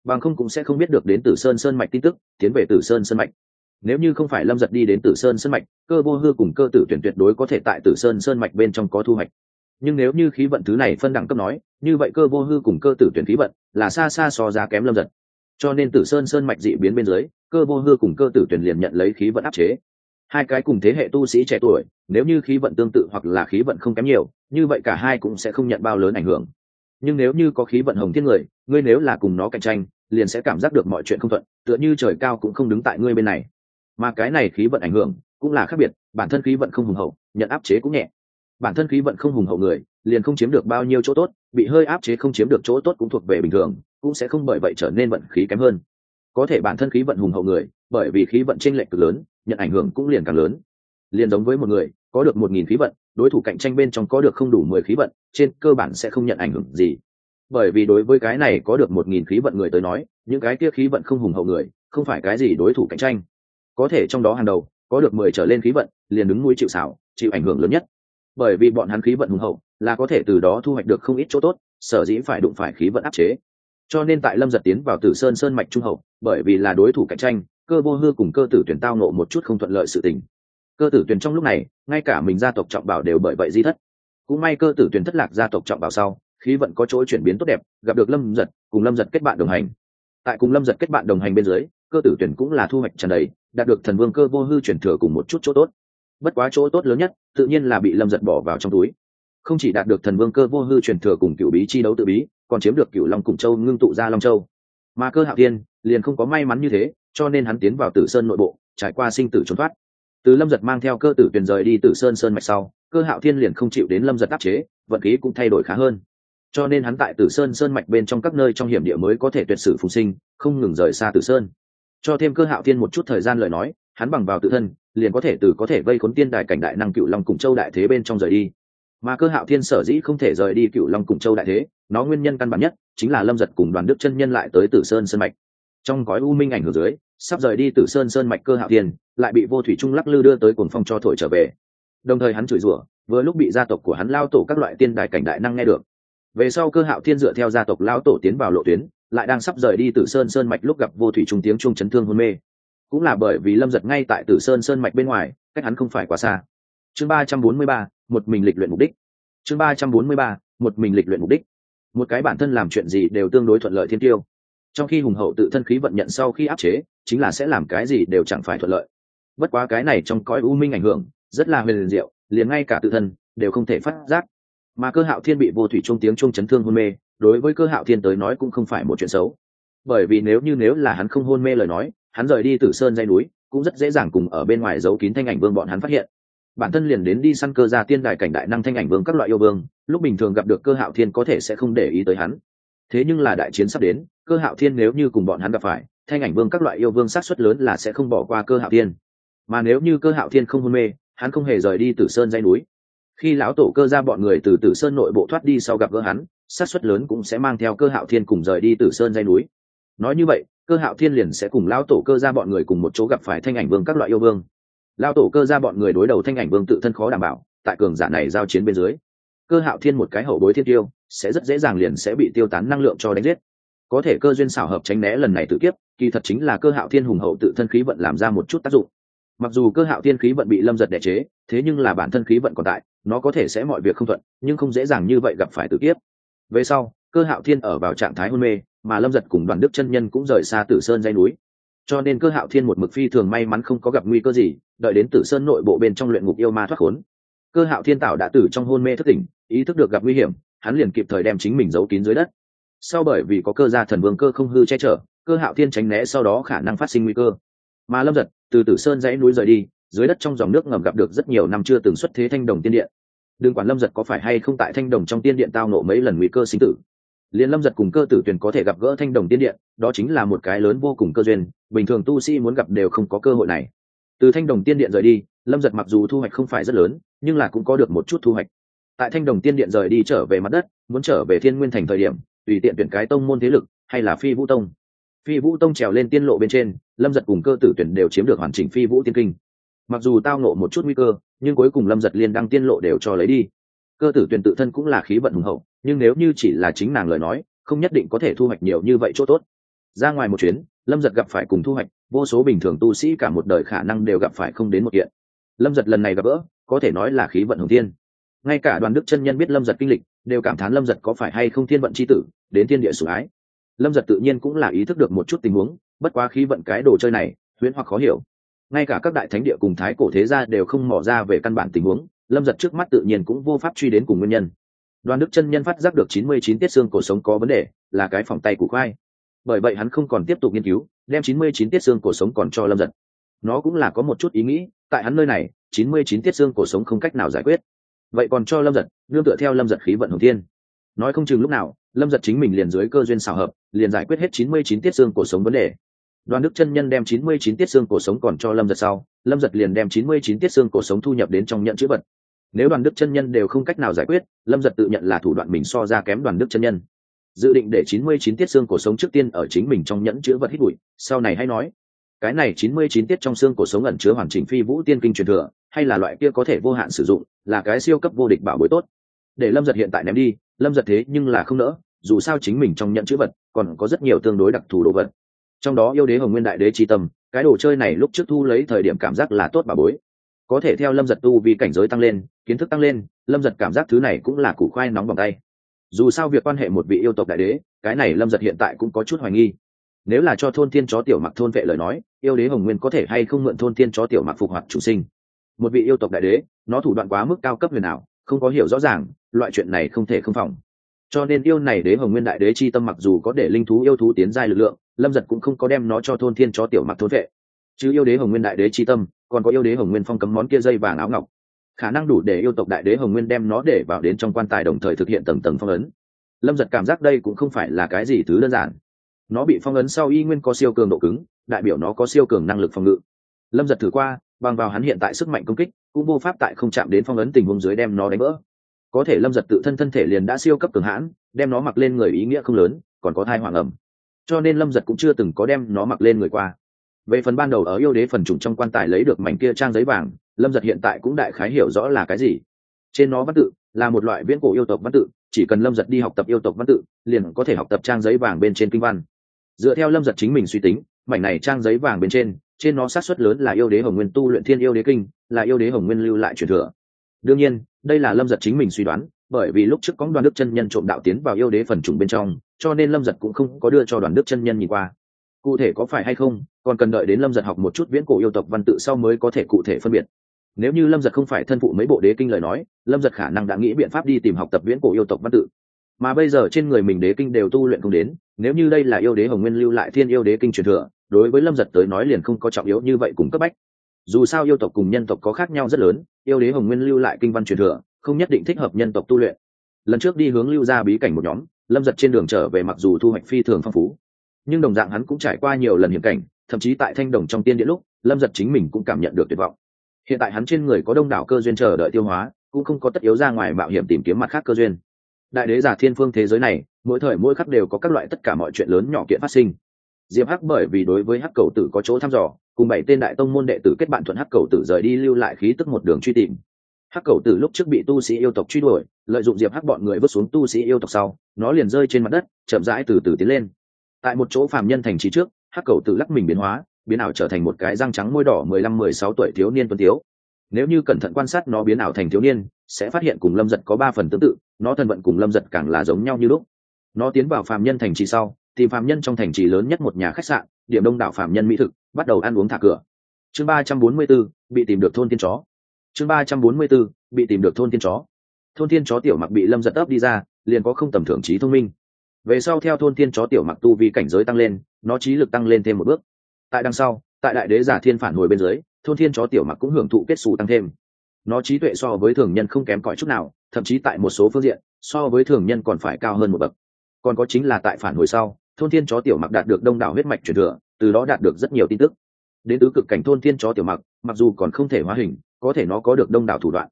Bằng không cũng sẽ không biết được đến tử sơn sơn mạch tin tức, tiến về tử sơn sơn mạch nếu như không phải lâm giật đi đến tử sơn sơn mạch, cơ vô hư cùng cơ tử tuyển tuyệt đối có thể tại tử sơn sơn mạch bên trong có thu hoạch. Nhưng nếu như khí vận thứ này phân đẳng cấp nói, như vậy cơ vô hư cùng cơ tử tuyển khí vận là xa xa so ra kém lâm giật. Cho nên tử sơn sơn mạch dị biến bên dưới, cơ vô hư cùng cơ tử tuyển liền nhận lấy khí vận áp chế. Hai cái cùng thế hệ tu sĩ trẻ tuổi, nếu như khí vận tương tự hoặc là khí vận không kém nhiều, như vậy cả hai cũng sẽ không nhận bao lớn ảnh hưởng. Nhưng nếu như có khí vận hồng thiên người, ngươi nếu là cùng nó cạnh tranh, liền sẽ cảm giác được mọi chuyện không thuận, tựa như trời cao cũng không đứng tại ngươi bên này mà cái này khí vận ảnh hưởng cũng là khác biệt, bản thân khí vận không hùng hậu, nhận áp chế cũng nhẹ. Bản thân khí vận không hùng hậu người, liền không chiếm được bao nhiêu chỗ tốt, bị hơi áp chế không chiếm được chỗ tốt cũng thuộc về bình thường, cũng sẽ không bởi vậy trở nên vận khí kém hơn. Có thể bản thân khí vận hùng hậu người, bởi vì khí vận tranh lệch cực lớn, nhận ảnh hưởng cũng liền càng lớn. Liền giống với một người, có được một nghìn khí vận, đối thủ cạnh tranh bên trong có được không đủ mười khí vận, trên cơ bản sẽ không nhận ảnh hưởng gì. Bởi vì đối với cái này có được một nghìn khí vận người tới nói, những cái kia khí vận không hùng hậu người, không phải cái gì đối thủ cạnh tranh có thể trong đó hàng đầu, có được mười trở lên khí vận, liền đứng núi chịu xảo chịu ảnh hưởng lớn nhất. Bởi vì bọn hắn khí vận hùng hậu, là có thể từ đó thu hoạch được không ít chỗ tốt, sở dĩ phải đụng phải khí vận áp chế. Cho nên tại lâm giật tiến vào tử sơn sơn mạch trung hậu, bởi vì là đối thủ cạnh tranh, cơ vô hư cùng cơ tử tuyển tao nộ một chút không thuận lợi sự tình. Cơ tử tuyển trong lúc này, ngay cả mình gia tộc trọng bảo đều bởi vậy di thất. Cũng may cơ tử tuyển thất lạc gia tộc trọng bảo sau, khí vận có chỗ chuyển biến tốt đẹp, gặp được lâm giật, cùng lâm giật kết bạn đồng hành. Tại cùng lâm giật kết bạn đồng hành bên dưới, cơ tử tuyển cũng là thu hoạch trần đầy đạt được thần vương cơ vô hư chuyển thừa cùng một chút chỗ tốt. Bất quá chỗ tốt lớn nhất, tự nhiên là bị lâm giật bỏ vào trong túi. Không chỉ đạt được thần vương cơ vô hư truyền thừa cùng cựu bí chi đấu tự bí, còn chiếm được cựu long cùng châu ngưng tụ ra long châu. Mà cơ hạo thiên liền không có may mắn như thế, cho nên hắn tiến vào tử sơn nội bộ, trải qua sinh tử trốn thoát. Từ lâm giật mang theo cơ tử tuyển rời đi tử sơn sơn mạch sau, cơ hạo thiên liền không chịu đến lâm giật áp chế, vận khí cũng thay đổi khá hơn. Cho nên hắn tại tử sơn sơn mạch bên trong các nơi trong hiểm địa mới có thể tuyệt sử phùng sinh, không ngừng rời xa tử sơn cho thêm cơ hạo thiên một chút thời gian lời nói, hắn bằng vào tự thân, liền có thể từ có thể vây khốn tiên đài cảnh đại năng cựu long cùng châu đại thế bên trong rời đi. Mà cơ hạo thiên sở dĩ không thể rời đi cựu long cùng châu đại thế, nó nguyên nhân căn bản nhất chính là lâm giật cùng đoàn đức chân nhân lại tới tử sơn sơn mạch. Trong gói u minh ảnh hưởng dưới, sắp rời đi tử sơn sơn mạch cơ hạo thiên, lại bị vô thủy trung lắc lư đưa tới cồn phong cho thổi trở về. Đồng thời hắn chửi rủa, vừa lúc bị gia tộc của hắn lao tổ các loại tiên đài cảnh đại năng nghe được. Về sau cơ hạo thiên dựa theo gia tộc lao tổ tiến vào lộ tuyến lại đang sắp rời đi tử sơn sơn mạch lúc gặp vô thủy trung tiếng trung chấn thương hôn mê. Cũng là bởi vì lâm giật ngay tại tử sơn sơn mạch bên ngoài, cách hắn không phải quá xa. Chương ba trăm bốn mươi ba, một mình lịch luyện mục đích. Chương ba trăm bốn mươi ba, một mình lịch luyện mục đích. Một cái bản thân làm chuyện gì đều tương đối thuận lợi thiên tiêu. Trong khi hùng hậu tự thân khí vận nhận sau khi áp chế, chính là sẽ làm cái gì đều chẳng phải thuận lợi. Bất quá cái này trong cõi u minh ảnh hưởng, rất là huyền diệu, liền ngay cả tự thân đều không thể phát giác. Mà cơ hạo thiên bị vô thủy trung tiếng trung chấn thương hôn mê đối với cơ hạo thiên tới nói cũng không phải một chuyện xấu. Bởi vì nếu như nếu là hắn không hôn mê lời nói, hắn rời đi từ sơn dây núi, cũng rất dễ dàng cùng ở bên ngoài giấu kín thanh ảnh vương bọn hắn phát hiện. Bản thân liền đến đi săn cơ ra tiên đài cảnh đại năng thanh ảnh vương các loại yêu vương, lúc bình thường gặp được cơ hạo thiên có thể sẽ không để ý tới hắn. Thế nhưng là đại chiến sắp đến, cơ hạo thiên nếu như cùng bọn hắn gặp phải, thanh ảnh vương các loại yêu vương sát xuất lớn là sẽ không bỏ qua cơ hạo thiên. Mà nếu như cơ hạo thiên không hôn mê, hắn không hề rời đi từ sơn dây núi. Khi lão tổ cơ ra bọn người từ tử sơn nội bộ thoát đi sau gặp gỡ hắn sát xuất lớn cũng sẽ mang theo cơ hạo thiên cùng rời đi từ sơn dây núi. Nói như vậy, cơ hạo thiên liền sẽ cùng lão tổ cơ ra bọn người cùng một chỗ gặp phải thanh ảnh vương các loại yêu vương. Lão tổ cơ ra bọn người đối đầu thanh ảnh vương tự thân khó đảm bảo, tại cường giả này giao chiến bên dưới, cơ hạo thiên một cái hậu bối thiên tiêu, sẽ rất dễ dàng liền sẽ bị tiêu tán năng lượng cho đánh giết. Có thể cơ duyên xảo hợp tránh né lần này tự kiếp, kỳ thật chính là cơ hạo thiên hùng hậu tự thân khí vận làm ra một chút tác dụng. Mặc dù cơ hạo thiên khí vận bị lâm giật đẻ chế, thế nhưng là bản thân khí vận còn tại, nó có thể sẽ mọi việc không thuận, nhưng không dễ dàng như vậy gặp phải tự kiếp về sau, cơ hạo thiên ở vào trạng thái hôn mê, mà lâm giật cùng đoàn đức chân nhân cũng rời xa tử sơn dây núi. Cho nên cơ hạo thiên một mực phi thường may mắn không có gặp nguy cơ gì, đợi đến tử sơn nội bộ bên trong luyện ngục yêu ma thoát khốn. Cơ hạo thiên tạo đã tử trong hôn mê thất tỉnh, ý thức được gặp nguy hiểm, hắn liền kịp thời đem chính mình giấu kín dưới đất. Sau bởi vì có cơ gia thần vương cơ không hư che chở, cơ hạo thiên tránh né sau đó khả năng phát sinh nguy cơ. Mà lâm giật, từ tử sơn dãy núi rời đi, dưới đất trong dòng nước ngầm gặp được rất nhiều năm chưa từng xuất thế thanh đồng tiên điện đừng quản lâm giật có phải hay không tại thanh đồng trong tiên điện tao nộ mấy lần nguy cơ sinh tử. Liền lâm giật cùng cơ tử tuyển có thể gặp gỡ thanh đồng tiên điện, đó chính là một cái lớn vô cùng cơ duyên, bình thường tu sĩ muốn gặp đều không có cơ hội này. Từ thanh đồng tiên điện rời đi, lâm giật mặc dù thu hoạch không phải rất lớn, nhưng là cũng có được một chút thu hoạch. Tại thanh đồng tiên điện rời đi trở về mặt đất, muốn trở về thiên nguyên thành thời điểm, tùy tiện tuyển cái tông môn thế lực, hay là phi vũ tông. Phi vũ tông trèo lên tiên lộ bên trên, lâm giật cùng cơ tử tuyển đều chiếm được hoàn chỉnh phi vũ tiên kinh mặc dù tao nộ một chút nguy cơ, nhưng cuối cùng lâm giật liên đăng tiên lộ đều cho lấy đi. Cơ tử tuyền tự thân cũng là khí vận hùng hậu, nhưng nếu như chỉ là chính nàng lời nói, không nhất định có thể thu hoạch nhiều như vậy chỗ tốt. Ra ngoài một chuyến, lâm giật gặp phải cùng thu hoạch, vô số bình thường tu sĩ cả một đời khả năng đều gặp phải không đến một kiện. Lâm giật lần này gặp gỡ, có thể nói là khí vận hồng tiên ngay cả đoàn đức chân nhân biết lâm giật kinh lịch, đều cảm thán lâm giật có phải hay không thiên vận c h i tử, đến thiên địa sủng ái. Lâm giật tự nhiên cũng là ý thức được một chút tình huống, bất quá khí vận cái đồ chơi này, huyễn hoặc khó hiểu ngay cả các đại thánh địa cùng thái cổ thế gia đều không mỏ ra về căn bản tình huống, lâm giật trước mắt tự nhiên cũng vô pháp truy đến cùng nguyên nhân. Đoàn đức chân nhân phát giác được chín mươi chín tiết xương cổ sống có vấn đề, là cái phòng tay của khoai. Bởi vậy hắn không còn tiếp tục nghiên cứu, đem chín mươi chín tiết xương cổ sống còn cho lâm giật. Nó cũng là có một chút ý nghĩ, tại hắn nơi này, chín mươi chín tiết xương cổ sống không cách nào giải quyết. Vậy còn cho lâm giật, nương tựa theo lâm giật khí vận hồng thiên. Nói không chừng lúc nào, lâm giật chính mình liền dưới cơ duyên xảo hợp, liền giải quyết hết chín mươi chín tiết xương cổ sống vấn đề đoàn đức chân nhân đem chín mươi chín tiết xương cổ sống còn cho lâm giật sau, lâm giật liền đem chín mươi chín tiết xương cổ sống thu nhập đến trong nhận chữ vật. Nếu đoàn đức chân nhân đều không cách nào giải quyết, lâm giật tự nhận là thủ đoạn mình so ra kém đoàn đức chân nhân. Dự định để chín mươi chín tiết xương cổ sống trước tiên ở chính mình trong nhẫn chữ vật hít bụi, sau này hay nói, cái này chín mươi chín tiết trong xương cổ sống ẩn chứa hoàn chỉnh phi vũ tiên kinh truyền thừa, hay là loại kia có thể vô hạn sử dụng, là cái siêu cấp vô địch bảo bối tốt. Để lâm giật hiện tại ném đi, lâm giật thế nhưng là không nỡ, dù sao chính mình trong nhận chữ vật còn có rất nhiều tương đối đặc thù đồ vật trong đó yêu đế hồng nguyên đại đế tri tâm, cái đồ chơi này lúc trước thu lấy thời điểm cảm giác là tốt bà bối. Có thể theo lâm giật tu vì cảnh giới tăng lên, kiến thức tăng lên, lâm giật cảm giác thứ này cũng là củ khoai nóng vòng tay. Dù sao việc quan hệ một vị yêu tộc đại đế, cái này lâm giật hiện tại cũng có chút hoài nghi. Nếu là cho thôn thiên chó tiểu mặc thôn vệ lời nói, yêu đế hồng nguyên có thể hay không mượn thôn thiên chó tiểu mặc phục hoạt chủ sinh? Một vị yêu tộc đại đế, nó thủ đoạn quá mức cao cấp huyền nào không có hiểu rõ ràng, loại chuyện này không thể không phòng cho nên yêu này đế hồng nguyên đại đế chi tâm mặc dù có để linh thú yêu thú tiến giai lực lượng, lâm giật cũng không có đem nó cho thôn thiên chó tiểu mặc thốn vệ. Chứ yêu đế hồng nguyên đại đế chi tâm, còn có yêu đế hồng nguyên phong cấm món kia dây vàng áo ngọc. Khả năng đủ để yêu tộc đại đế hồng nguyên đem nó để vào đến trong quan tài đồng thời thực hiện tầng tầng phong ấn. Lâm giật cảm giác đây cũng không phải là cái gì thứ đơn giản. Nó bị phong ấn sau y nguyên có siêu cường độ cứng, đại biểu nó có siêu cường năng lực phòng ngự. Lâm giật thử qua, bằng vào hắn hiện tại sức mạnh công kích, cũng vô pháp tại không chạm đến phong ấn tình huống dưới đem nó đánh vỡ có thể lâm giật tự thân thân thể liền đã siêu cấp cường hãn, đem nó mặc lên người ý nghĩa không lớn, còn có thai hoàng ẩm. Cho nên lâm giật cũng chưa từng có đem nó mặc lên người qua. Về phần ban đầu ở yêu đế phần trùng trong quan tài lấy được mảnh kia trang giấy vàng, lâm giật hiện tại cũng đại khái hiểu rõ là cái gì. Trên nó văn tự là một loại viễn cổ yêu tộc văn tự, chỉ cần lâm giật đi học tập yêu tộc văn tự, liền có thể học tập trang giấy vàng bên trên kinh văn. Dựa theo lâm giật chính mình suy tính, mảnh này trang giấy vàng bên trên trên nó sát xuất lớn là yêu đế hồng nguyên tu luyện thiên yêu đế kinh, là yêu đế hồng nguyên lưu lại truyền thừa đương nhiên, đây là lâm giật chính mình suy đoán, bởi vì lúc trước có đoàn đức chân nhân trộm đạo tiến vào yêu đế phần trùng bên trong, cho nên lâm giật cũng không có đưa cho đoàn đức chân nhân nhìn qua. Cụ thể có phải hay không, còn cần đợi đến lâm giật học một chút viễn cổ yêu tộc văn tự sau mới có thể cụ thể phân biệt. Nếu như lâm giật không phải thân phụ mấy bộ đế kinh lời nói, lâm giật khả năng đã nghĩ biện pháp đi tìm học tập viễn cổ yêu tộc văn tự. Mà bây giờ trên người mình đế kinh đều tu luyện không đến, nếu như đây là yêu đế hồng nguyên lưu lại thiên yêu đế kinh truyền thừa, đối với lâm giật tới nói liền không có trọng yếu như vậy cùng cấp bách dù sao yêu tộc cùng nhân tộc có khác nhau rất lớn, yêu đế hồng nguyên lưu lại kinh văn truyền thừa, không nhất định thích hợp nhân tộc tu luyện. Lần trước đi hướng lưu ra bí cảnh một nhóm, lâm giật trên đường trở về mặc dù thu hoạch phi thường phong phú, nhưng đồng dạng hắn cũng trải qua nhiều lần hiểm cảnh, thậm chí tại thanh đồng trong tiên địa lúc, lâm giật chính mình cũng cảm nhận được tuyệt vọng. Hiện tại hắn trên người có đông đảo cơ duyên chờ đợi tiêu hóa, cũng không có tất yếu ra ngoài mạo hiểm tìm kiếm mặt khác cơ duyên. Đại đế giả thiên phương thế giới này, mỗi thời mỗi khắc đều có các loại tất cả mọi chuyện lớn nhỏ kiện phát sinh. Diệp hắc bởi vì đối với hắc cầu tử có chỗ thăm dò cùng bảy tên đại tông môn đệ tử kết bạn thuận hắc cầu tử rời đi lưu lại khí tức một đường truy tìm. Hắc cầu tử lúc trước bị tu sĩ yêu tộc truy đuổi, lợi dụng diệp hắc bọn người vứt xuống tu sĩ yêu tộc sau, nó liền rơi trên mặt đất, chậm rãi từ từ tiến lên. Tại một chỗ phàm nhân thành trí trước, hắc cầu tử lắc mình biến hóa, biến ảo trở thành một cái răng trắng môi đỏ mười lăm, mười sáu tuổi thiếu niên tuấn thiếu nếu như cẩn thận quan sát nó biến ảo thành thiếu niên, sẽ phát hiện cùng lâm giật có ba phần tương tự, nó thân vận cùng lâm giật càng là giống nhau như lúc. Nó tiến vào phàm nhân thành trì sau, tìm phàm nhân trong thành trì lớn nhất một nhà khách sạn, điểm đông đảo phàm nhân mỹ thực bắt đầu ăn uống thả cửa. Chương ba trăm bốn mươi b ố bị tìm được thôn tiên chó. Chương ba trăm bốn mươi b ố bị tìm được thôn tiên chó. Thôn tiên chó tiểu mặc bị lâm giật ấp đi ra, liền có không tầm thưởng trí thông minh. Về sau theo thôn tiên chó tiểu mặc tu vi cảnh giới tăng lên, nó trí lực tăng lên thêm một bước. Tại đằng sau, tại đại đế giả thiên phản hồi bên dưới, thôn thiên chó tiểu mặc cũng hưởng thụ kết xù tăng thêm. Nó trí tuệ so với thường nhân không kém cỏi chút nào, thậm chí tại một số phương diện, so với thường nhân còn phải cao hơn một bậc. Còn có chính là tại phản hồi sau, thôn thiên chó tiểu mặc đạt được đông đảo huyết mạch truyền thừa từ đó đạt được rất nhiều tin tức. Đến tứ cực cảnh thôn thiên chó tiểu mặc mặc dù còn không thể hóa hình, có thể nó có được đông đảo thủ đoạn.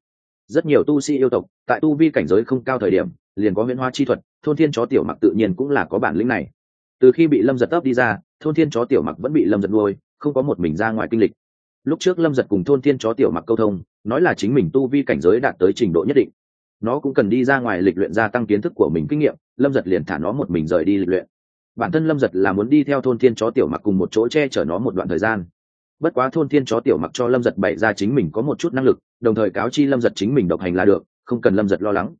Rất nhiều tu sĩ yêu tộc, tại tu vi cảnh giới không cao thời điểm, liền có huyễn hoa chi thuật, thôn thiên chó tiểu mặc tự nhiên cũng là có bản lĩnh này. Từ khi bị lâm giật tấp đi ra, thôn thiên chó tiểu mặc vẫn bị lâm giật nuôi, không có một mình ra ngoài kinh lịch. Lúc trước lâm giật cùng thôn thiên chó tiểu mặc câu thông, nói là chính mình tu vi cảnh giới đạt tới trình độ nhất định. Nó cũng cần đi ra ngoài lịch luyện gia tăng kiến thức của mình kinh nghiệm, lâm giật liền thả nó một mình rời đi lịch luyện bản thân lâm giật là muốn đi theo thôn thiên chó tiểu mặc cùng một chỗ che chở nó một đoạn thời gian. Bất quá thôn thiên chó tiểu mặc cho lâm giật bày ra chính mình có một chút năng lực, đồng thời cáo chi lâm giật chính mình độc hành là được, không cần lâm giật lo lắng.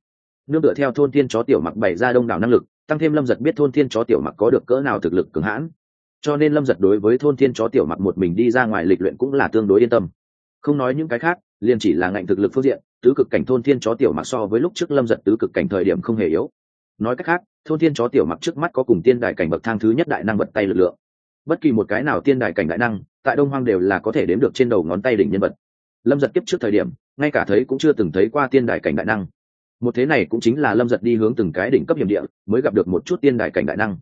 Nương tựa theo thôn thiên chó tiểu mặc bày ra đông đảo năng lực, tăng thêm lâm giật biết thôn thiên chó tiểu mặc có được cỡ nào thực lực cường hãn. Cho nên lâm giật đối với thôn thiên chó tiểu mặc một mình đi ra ngoài lịch luyện cũng là tương đối yên tâm. Không nói những cái khác, liền chỉ là ngạnh thực lực phương diện, tứ cực cảnh thôn thiên chó tiểu mặc so với lúc trước lâm giật tứ cực cảnh thời điểm không hề yếu nói cách khác, thôn thiên chó tiểu mặc trước mắt có cùng tiên đại cảnh bậc thang thứ nhất đại năng vật tay lực lượng. Bất kỳ một cái nào tiên đại cảnh đại năng, tại đông hoang đều là có thể đếm được trên đầu ngón tay đỉnh nhân vật. Lâm giật kiếp trước thời điểm, ngay cả thấy cũng chưa từng thấy qua tiên đại cảnh đại năng. Một thế này cũng chính là lâm giật đi hướng từng cái đỉnh cấp hiểm địa, mới gặp được một chút tiên đại cảnh đại năng.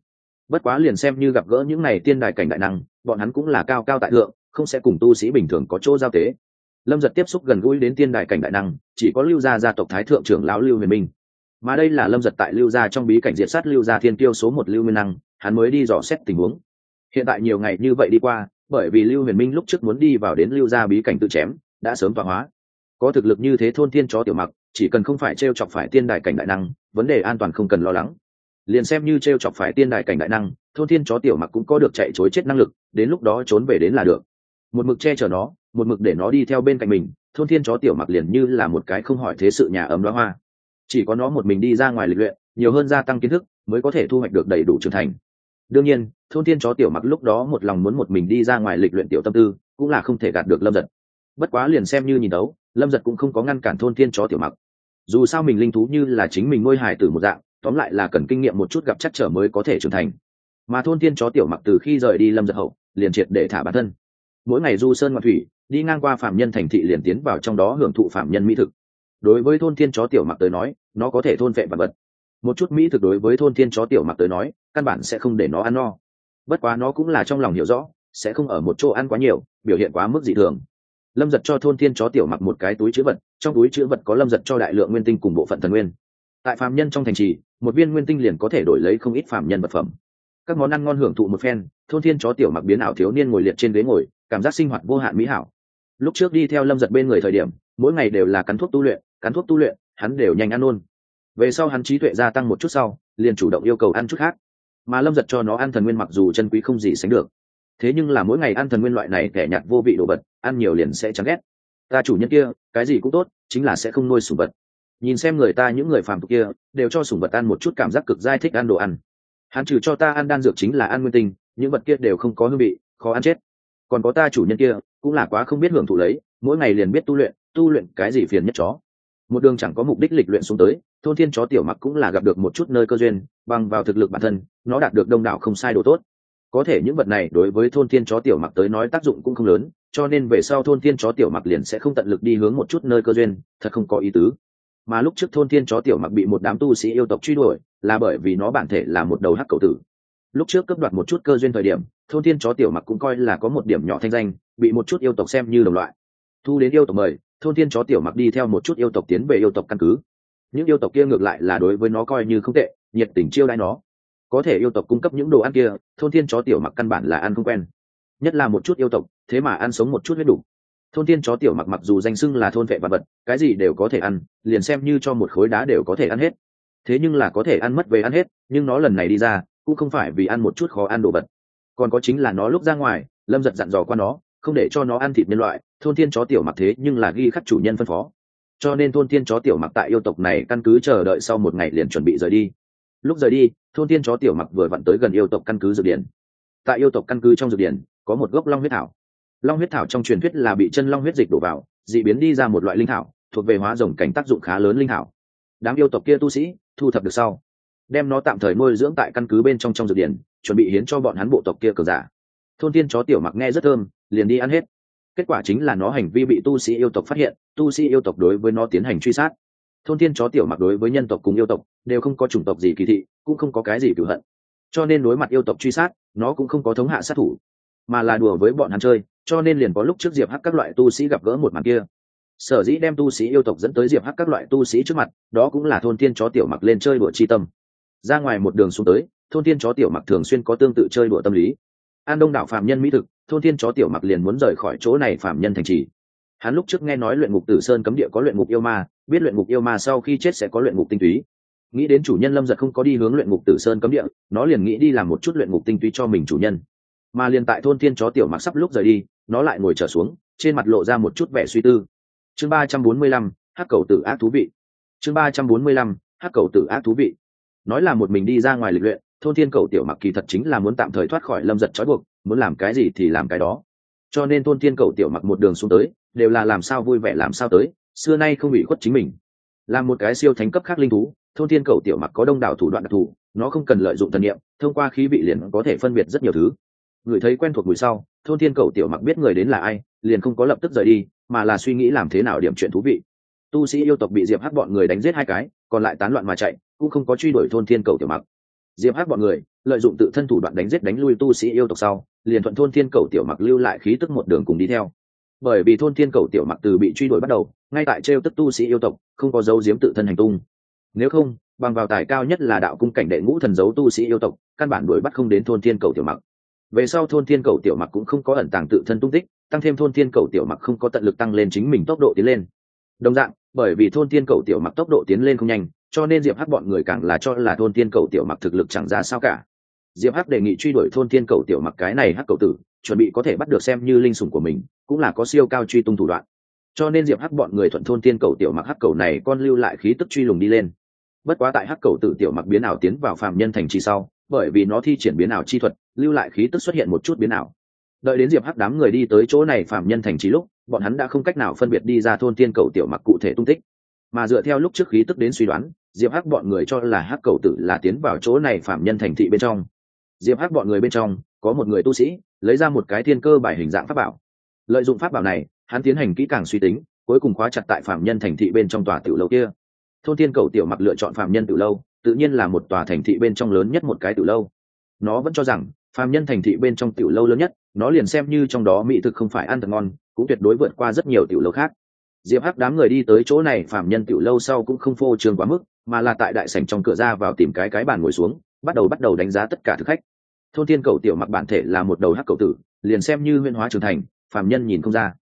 Bất quá liền xem như gặp gỡ những này tiên đại cảnh đại năng, bọn hắn cũng là cao cao tại thượng, không sẽ cùng tu sĩ bình thường có chỗ giao tế. Lâm giật tiếp xúc gần gũi đến tiên đại cảnh đại năng, chỉ có lưu gia gia tộc thái thượng trưởng lão lưu huyền minh mà đây là lâm giật tại lưu gia trong bí cảnh diệt sát lưu gia thiên tiêu số một lưu nguyên năng, hắn mới đi dò xét tình huống. Hiện tại nhiều ngày như vậy đi qua, bởi vì lưu huyền minh lúc trước muốn đi vào đến lưu gia bí cảnh tự chém, đã sớm tọa hóa. Có thực lực như thế thôn thiên chó tiểu mặc, chỉ cần không phải t r e o chọc phải tiên đại cảnh đại năng, vấn đề an toàn không cần lo lắng. Liền xem như t r e o chọc phải tiên đại cảnh đại năng, thôn thiên chó tiểu mặc cũng có được chạy chối chết năng lực, đến lúc đó trốn về đến là được. Một mực che chở nó, một mực để nó đi theo bên cạnh mình, thôn thiên chó tiểu mặc liền như là một cái không hỏi thế sự nhà ấm đoá hoa chỉ có nó một mình đi ra ngoài lịch luyện, nhiều hơn gia tăng kiến thức, mới có thể thu hoạch được đầy đủ trưởng thành. Đương nhiên, thôn thiên chó tiểu mặc lúc đó một lòng muốn một mình đi ra ngoài lịch luyện tiểu tâm tư, cũng là không thể gạt được lâm giật. Bất quá liền xem như nhìn đấu, lâm giật cũng không có ngăn cản thôn thiên chó tiểu mặc. Dù sao mình linh thú như là chính mình nuôi hài từ một dạng, tóm lại là cần kinh nghiệm một chút gặp chắc trở mới có thể trưởng thành. Mà thôn thiên chó tiểu mặc từ khi rời đi lâm giật hậu, liền triệt để thả bản thân. Mỗi ngày du sơn ngoại thủy, đi ngang qua phạm nhân thành thị liền tiến vào trong đó hưởng thụ phạm nhân mỹ thực đối với thôn thiên chó tiểu mặc tới nói, nó có thể thôn vệ vật vật. Một chút mỹ thực đối với thôn thiên chó tiểu mặc tới nói, căn bản sẽ không để nó ăn no. Bất quá nó cũng là trong lòng hiểu rõ, sẽ không ở một chỗ ăn quá nhiều, biểu hiện quá mức dị thường. Lâm giật cho thôn thiên chó tiểu mặc một cái túi chữ vật, trong túi chữ vật có lâm giật cho đại lượng nguyên tinh cùng bộ phận thần nguyên. Tại phạm nhân trong thành trì, một viên nguyên tinh liền có thể đổi lấy không ít phạm nhân vật phẩm. Các món ăn ngon hưởng thụ một phen, thôn thiên chó tiểu mặc biến ảo thiếu niên ngồi liệt trên ghế ngồi, cảm giác sinh hoạt vô hạn mỹ hảo. Lúc trước đi theo lâm giật bên người thời điểm mỗi ngày đều là cắn thuốc tu luyện, cắn thuốc tu luyện, hắn đều nhanh ăn luôn. Về sau hắn trí tuệ gia tăng một chút sau, liền chủ động yêu cầu ăn chút khác. Mà lâm giật cho nó ăn thần nguyên mặc dù chân quý không gì sánh được. Thế nhưng là mỗi ngày ăn thần nguyên loại này kẻ nhạt vô vị đồ vật, ăn nhiều liền sẽ chán ghét. Ta chủ nhân kia, cái gì cũng tốt, chính là sẽ không nuôi sủng vật. Nhìn xem người ta những người phàm tục kia, đều cho sủng vật ăn một chút cảm giác cực dai thích ăn đồ ăn. Hắn trừ cho ta ăn đan dược chính là ăn nguyên tinh, những vật kia đều không có hương vị, khó ăn chết. Còn có ta chủ nhân kia, cũng là quá không biết hưởng thụ lấy, mỗi ngày liền biết tu luyện tu luyện cái gì phiền nhất chó. Một đường chẳng có mục đích lịch luyện xuống tới, thôn thiên chó tiểu mặc cũng là gặp được một chút nơi cơ duyên, bằng vào thực lực bản thân, nó đạt được đông đảo không sai đồ tốt. Có thể những vật này đối với thôn thiên chó tiểu mặc tới nói tác dụng cũng không lớn, cho nên về sau thôn thiên chó tiểu mặc liền sẽ không tận lực đi hướng một chút nơi cơ duyên, thật không có ý tứ. Mà lúc trước thôn thiên chó tiểu mặc bị một đám tu sĩ yêu tộc truy đuổi, là bởi vì nó bản thể là một đầu hắc cầu tử. Lúc trước cấp đoạt một chút cơ duyên thời điểm, thôn thiên chó tiểu mặc cũng coi là có một điểm nhỏ thanh danh, bị một chút yêu tộc xem như đồng loại. Thu đến yêu tộc mời thôn thiên chó tiểu mặc đi theo một chút yêu tộc tiến về yêu tộc căn cứ. Những yêu tộc kia ngược lại là đối với nó coi như không tệ, nhiệt tình chiêu đãi nó. Có thể yêu tộc cung cấp những đồ ăn kia, thôn thiên chó tiểu mặc căn bản là ăn không quen. Nhất là một chút yêu tộc, thế mà ăn sống một chút huyết đủ. Thôn thiên chó tiểu mặc mặc dù danh xưng là thôn vệ vật vật, cái gì đều có thể ăn, liền xem như cho một khối đá đều có thể ăn hết. Thế nhưng là có thể ăn mất về ăn hết, nhưng nó lần này đi ra, cũng không phải vì ăn một chút khó ăn đồ vật. Còn có chính là nó lúc ra ngoài, lâm giật dặn dò qua nó không để cho nó ăn thịt nhân loại, thôn thiên chó tiểu mặc thế nhưng là ghi khắc chủ nhân phân phó. Cho nên thôn thiên chó tiểu mặc tại yêu tộc này căn cứ chờ đợi sau một ngày liền chuẩn bị rời đi. Lúc rời đi, thôn thiên chó tiểu mặc vừa vặn tới gần yêu tộc căn cứ dược điển. Tại yêu tộc căn cứ trong dược điển, có một gốc long huyết thảo. Long huyết thảo trong truyền thuyết là bị chân long huyết dịch đổ vào d ị biến đi ra một loại linh thảo, thuộc về hóa rồng cảnh tác dụng khá lớn linh thảo. Đám yêu tộc kia tu sĩ, thu thập được sau, đem nó tạm thời nuôi dưỡng tại căn cứ bên trong trong dược điển, chuẩn bị hiến cho bọn hắn bộ tộc kia cờ giả. Thôn thiên chó tiểu mặc nghe rất thơm liền đi ăn hết. Kết quả chính là nó hành vi bị tu sĩ yêu tộc phát hiện, tu sĩ yêu tộc đối với nó tiến hành truy sát. Thôn thiên chó tiểu mặc đối với nhân tộc cùng yêu tộc đều không có chủng tộc gì kỳ thị, cũng không có cái gì cửu hận. Cho nên đối mặt yêu tộc truy sát, nó cũng không có thống hạ sát thủ, mà là đùa với bọn hắn chơi, cho nên liền có lúc trước diệp hắc các loại tu sĩ gặp gỡ một màn kia. Sở dĩ đem tu sĩ yêu tộc dẫn tới diệp hắc các loại tu sĩ trước mặt, đó cũng là thôn thiên chó tiểu mặc lên chơi đùa chi tâm. Ra ngoài một đường xuống tới, thôn thiên chó tiểu mặc thường xuyên có tương tự chơi đùa tâm lý an đông đảo phạm nhân mỹ thực, thôn thiên chó tiểu mặc liền muốn rời khỏi chỗ này phạm nhân thành trì. Hắn lúc trước nghe nói luyện ngục tử sơn cấm địa có luyện ngục yêu ma, biết luyện ngục yêu ma sau khi chết sẽ có luyện ngục tinh túy. Nghĩ đến chủ nhân lâm giật không có đi hướng luyện ngục tử sơn cấm địa, nó liền nghĩ đi làm một chút luyện ngục tinh túy cho mình chủ nhân. Mà liền tại thôn thiên chó tiểu mặc sắp lúc rời đi, nó lại ngồi trở xuống, trên mặt lộ ra một chút vẻ suy tư. Chương ba trăm bốn mươi lăm, hắc cầu tử ác thú vị. Chương ba trăm bốn mươi lăm, hắc cầu tử ác thú vị. Nói là một mình đi ra ngoài lịch luyện thôn thiên cầu tiểu mặc kỳ thật chính là muốn tạm thời thoát khỏi lâm giật trói buộc, muốn làm cái gì thì làm cái đó. Cho nên thôn thiên cầu tiểu mặc một đường xuống tới, đều là làm sao vui vẻ làm sao tới, xưa nay không bị khuất chính mình. Là một cái siêu thánh cấp khác linh thú, thôn thiên cầu tiểu mặc có đông đảo thủ đoạn đặc thù, nó không cần lợi dụng thần nghiệm thông qua khí vị liền có thể phân biệt rất nhiều thứ. Người thấy quen thuộc mùi sau, thôn thiên cầu tiểu mặc biết người đến là ai, liền không có lập tức rời đi, mà là suy nghĩ làm thế nào điểm chuyện thú vị. Tu sĩ yêu tộc bị diệp hắc bọn người đánh giết hai cái, còn lại tán loạn mà chạy, cũng không có truy đuổi thôn thiên cầu tiểu mặc diệp hắc bọn người, lợi dụng tự thân thủ đoạn đánh giết đánh lui tu sĩ yêu tộc sau, liền thuận thôn thiên cầu tiểu mặc lưu lại khí tức một đường cùng đi theo. Bởi vì thôn thiên cầu tiểu mặc từ bị truy đuổi bắt đầu, ngay tại t tức tu sĩ yêu tộc, không có dấu diếm tự thân hành tung. Nếu không, bằng vào tài cao nhất là đạo cung cảnh đệ ngũ thần dấu tu sĩ yêu tộc, căn bản đuổi bắt không đến thôn thiên cầu tiểu mặc. Về sau thôn thiên cầu tiểu mặc cũng không có ẩn tàng tự thân tung tích, tăng thêm thôn thiên cầu tiểu mặc không có tận lực tăng lên chính mình tốc độ tiến lên. Đồng dạng, bởi vì thôn thiên cầu tiểu mặc tốc độ tiến lên không nhanh cho nên diệp hắc bọn người càng là cho là thôn thiên cầu tiểu mặc thực lực chẳng ra sao cả. Diệp hắc đề nghị truy đuổi thôn thiên cầu tiểu mặc cái này hắc cầu tử, chuẩn bị có thể bắt được xem như linh sủng của mình, cũng là có siêu cao truy tung thủ đoạn. Cho nên diệp hắc bọn người thuận thôn thiên cầu tiểu mặc hắc cầu này con lưu lại khí tức truy lùng đi lên. Bất quá tại hắc cầu tử tiểu mặc biến ảo tiến vào phạm nhân thành trì sau, bởi vì nó thi triển biến ảo chi thuật, lưu lại khí tức xuất hiện một chút biến ảo. Đợi đến diệp hắc đám người đi tới chỗ này phạm nhân thành trì lúc, bọn hắn đã không cách nào phân biệt đi ra thôn thiên cầu tiểu mặc cụ thể tung tích. Mà dựa theo lúc trước khí tức đến suy đoán diệp hắc bọn người cho là hắc cầu tử là tiến vào chỗ này phạm nhân thành thị bên trong. Diệp hắc bọn người bên trong, có một người tu sĩ, lấy ra một cái thiên cơ bài hình dạng pháp bảo. Lợi dụng pháp bảo này, hắn tiến hành kỹ càng suy tính, cuối cùng khóa chặt tại phạm nhân thành thị bên trong tòa tiểu lâu kia. Thôn thiên cầu tiểu mặc lựa chọn phạm nhân tiểu lâu, tự nhiên là một tòa thành thị bên trong lớn nhất một cái tiểu lâu. Nó vẫn cho rằng, phạm nhân thành thị bên trong tiểu lâu lớn nhất, nó liền xem như trong đó mỹ thực không phải ăn thật ngon, cũng tuyệt đối vượt qua rất nhiều tiểu lâu khác. Diệp hắc đám người đi tới chỗ này, phạm nhân tiểu lâu sau cũng không phô trương quá mức mà là tại đại sảnh trong cửa ra vào tìm cái cái bàn ngồi xuống, bắt đầu bắt đầu đánh giá tất cả thực khách. Thôn thiên cầu tiểu mặc bản thể là một đầu hắc cầu tử, liền xem như huyên hóa trưởng thành, phàm nhân nhìn không ra.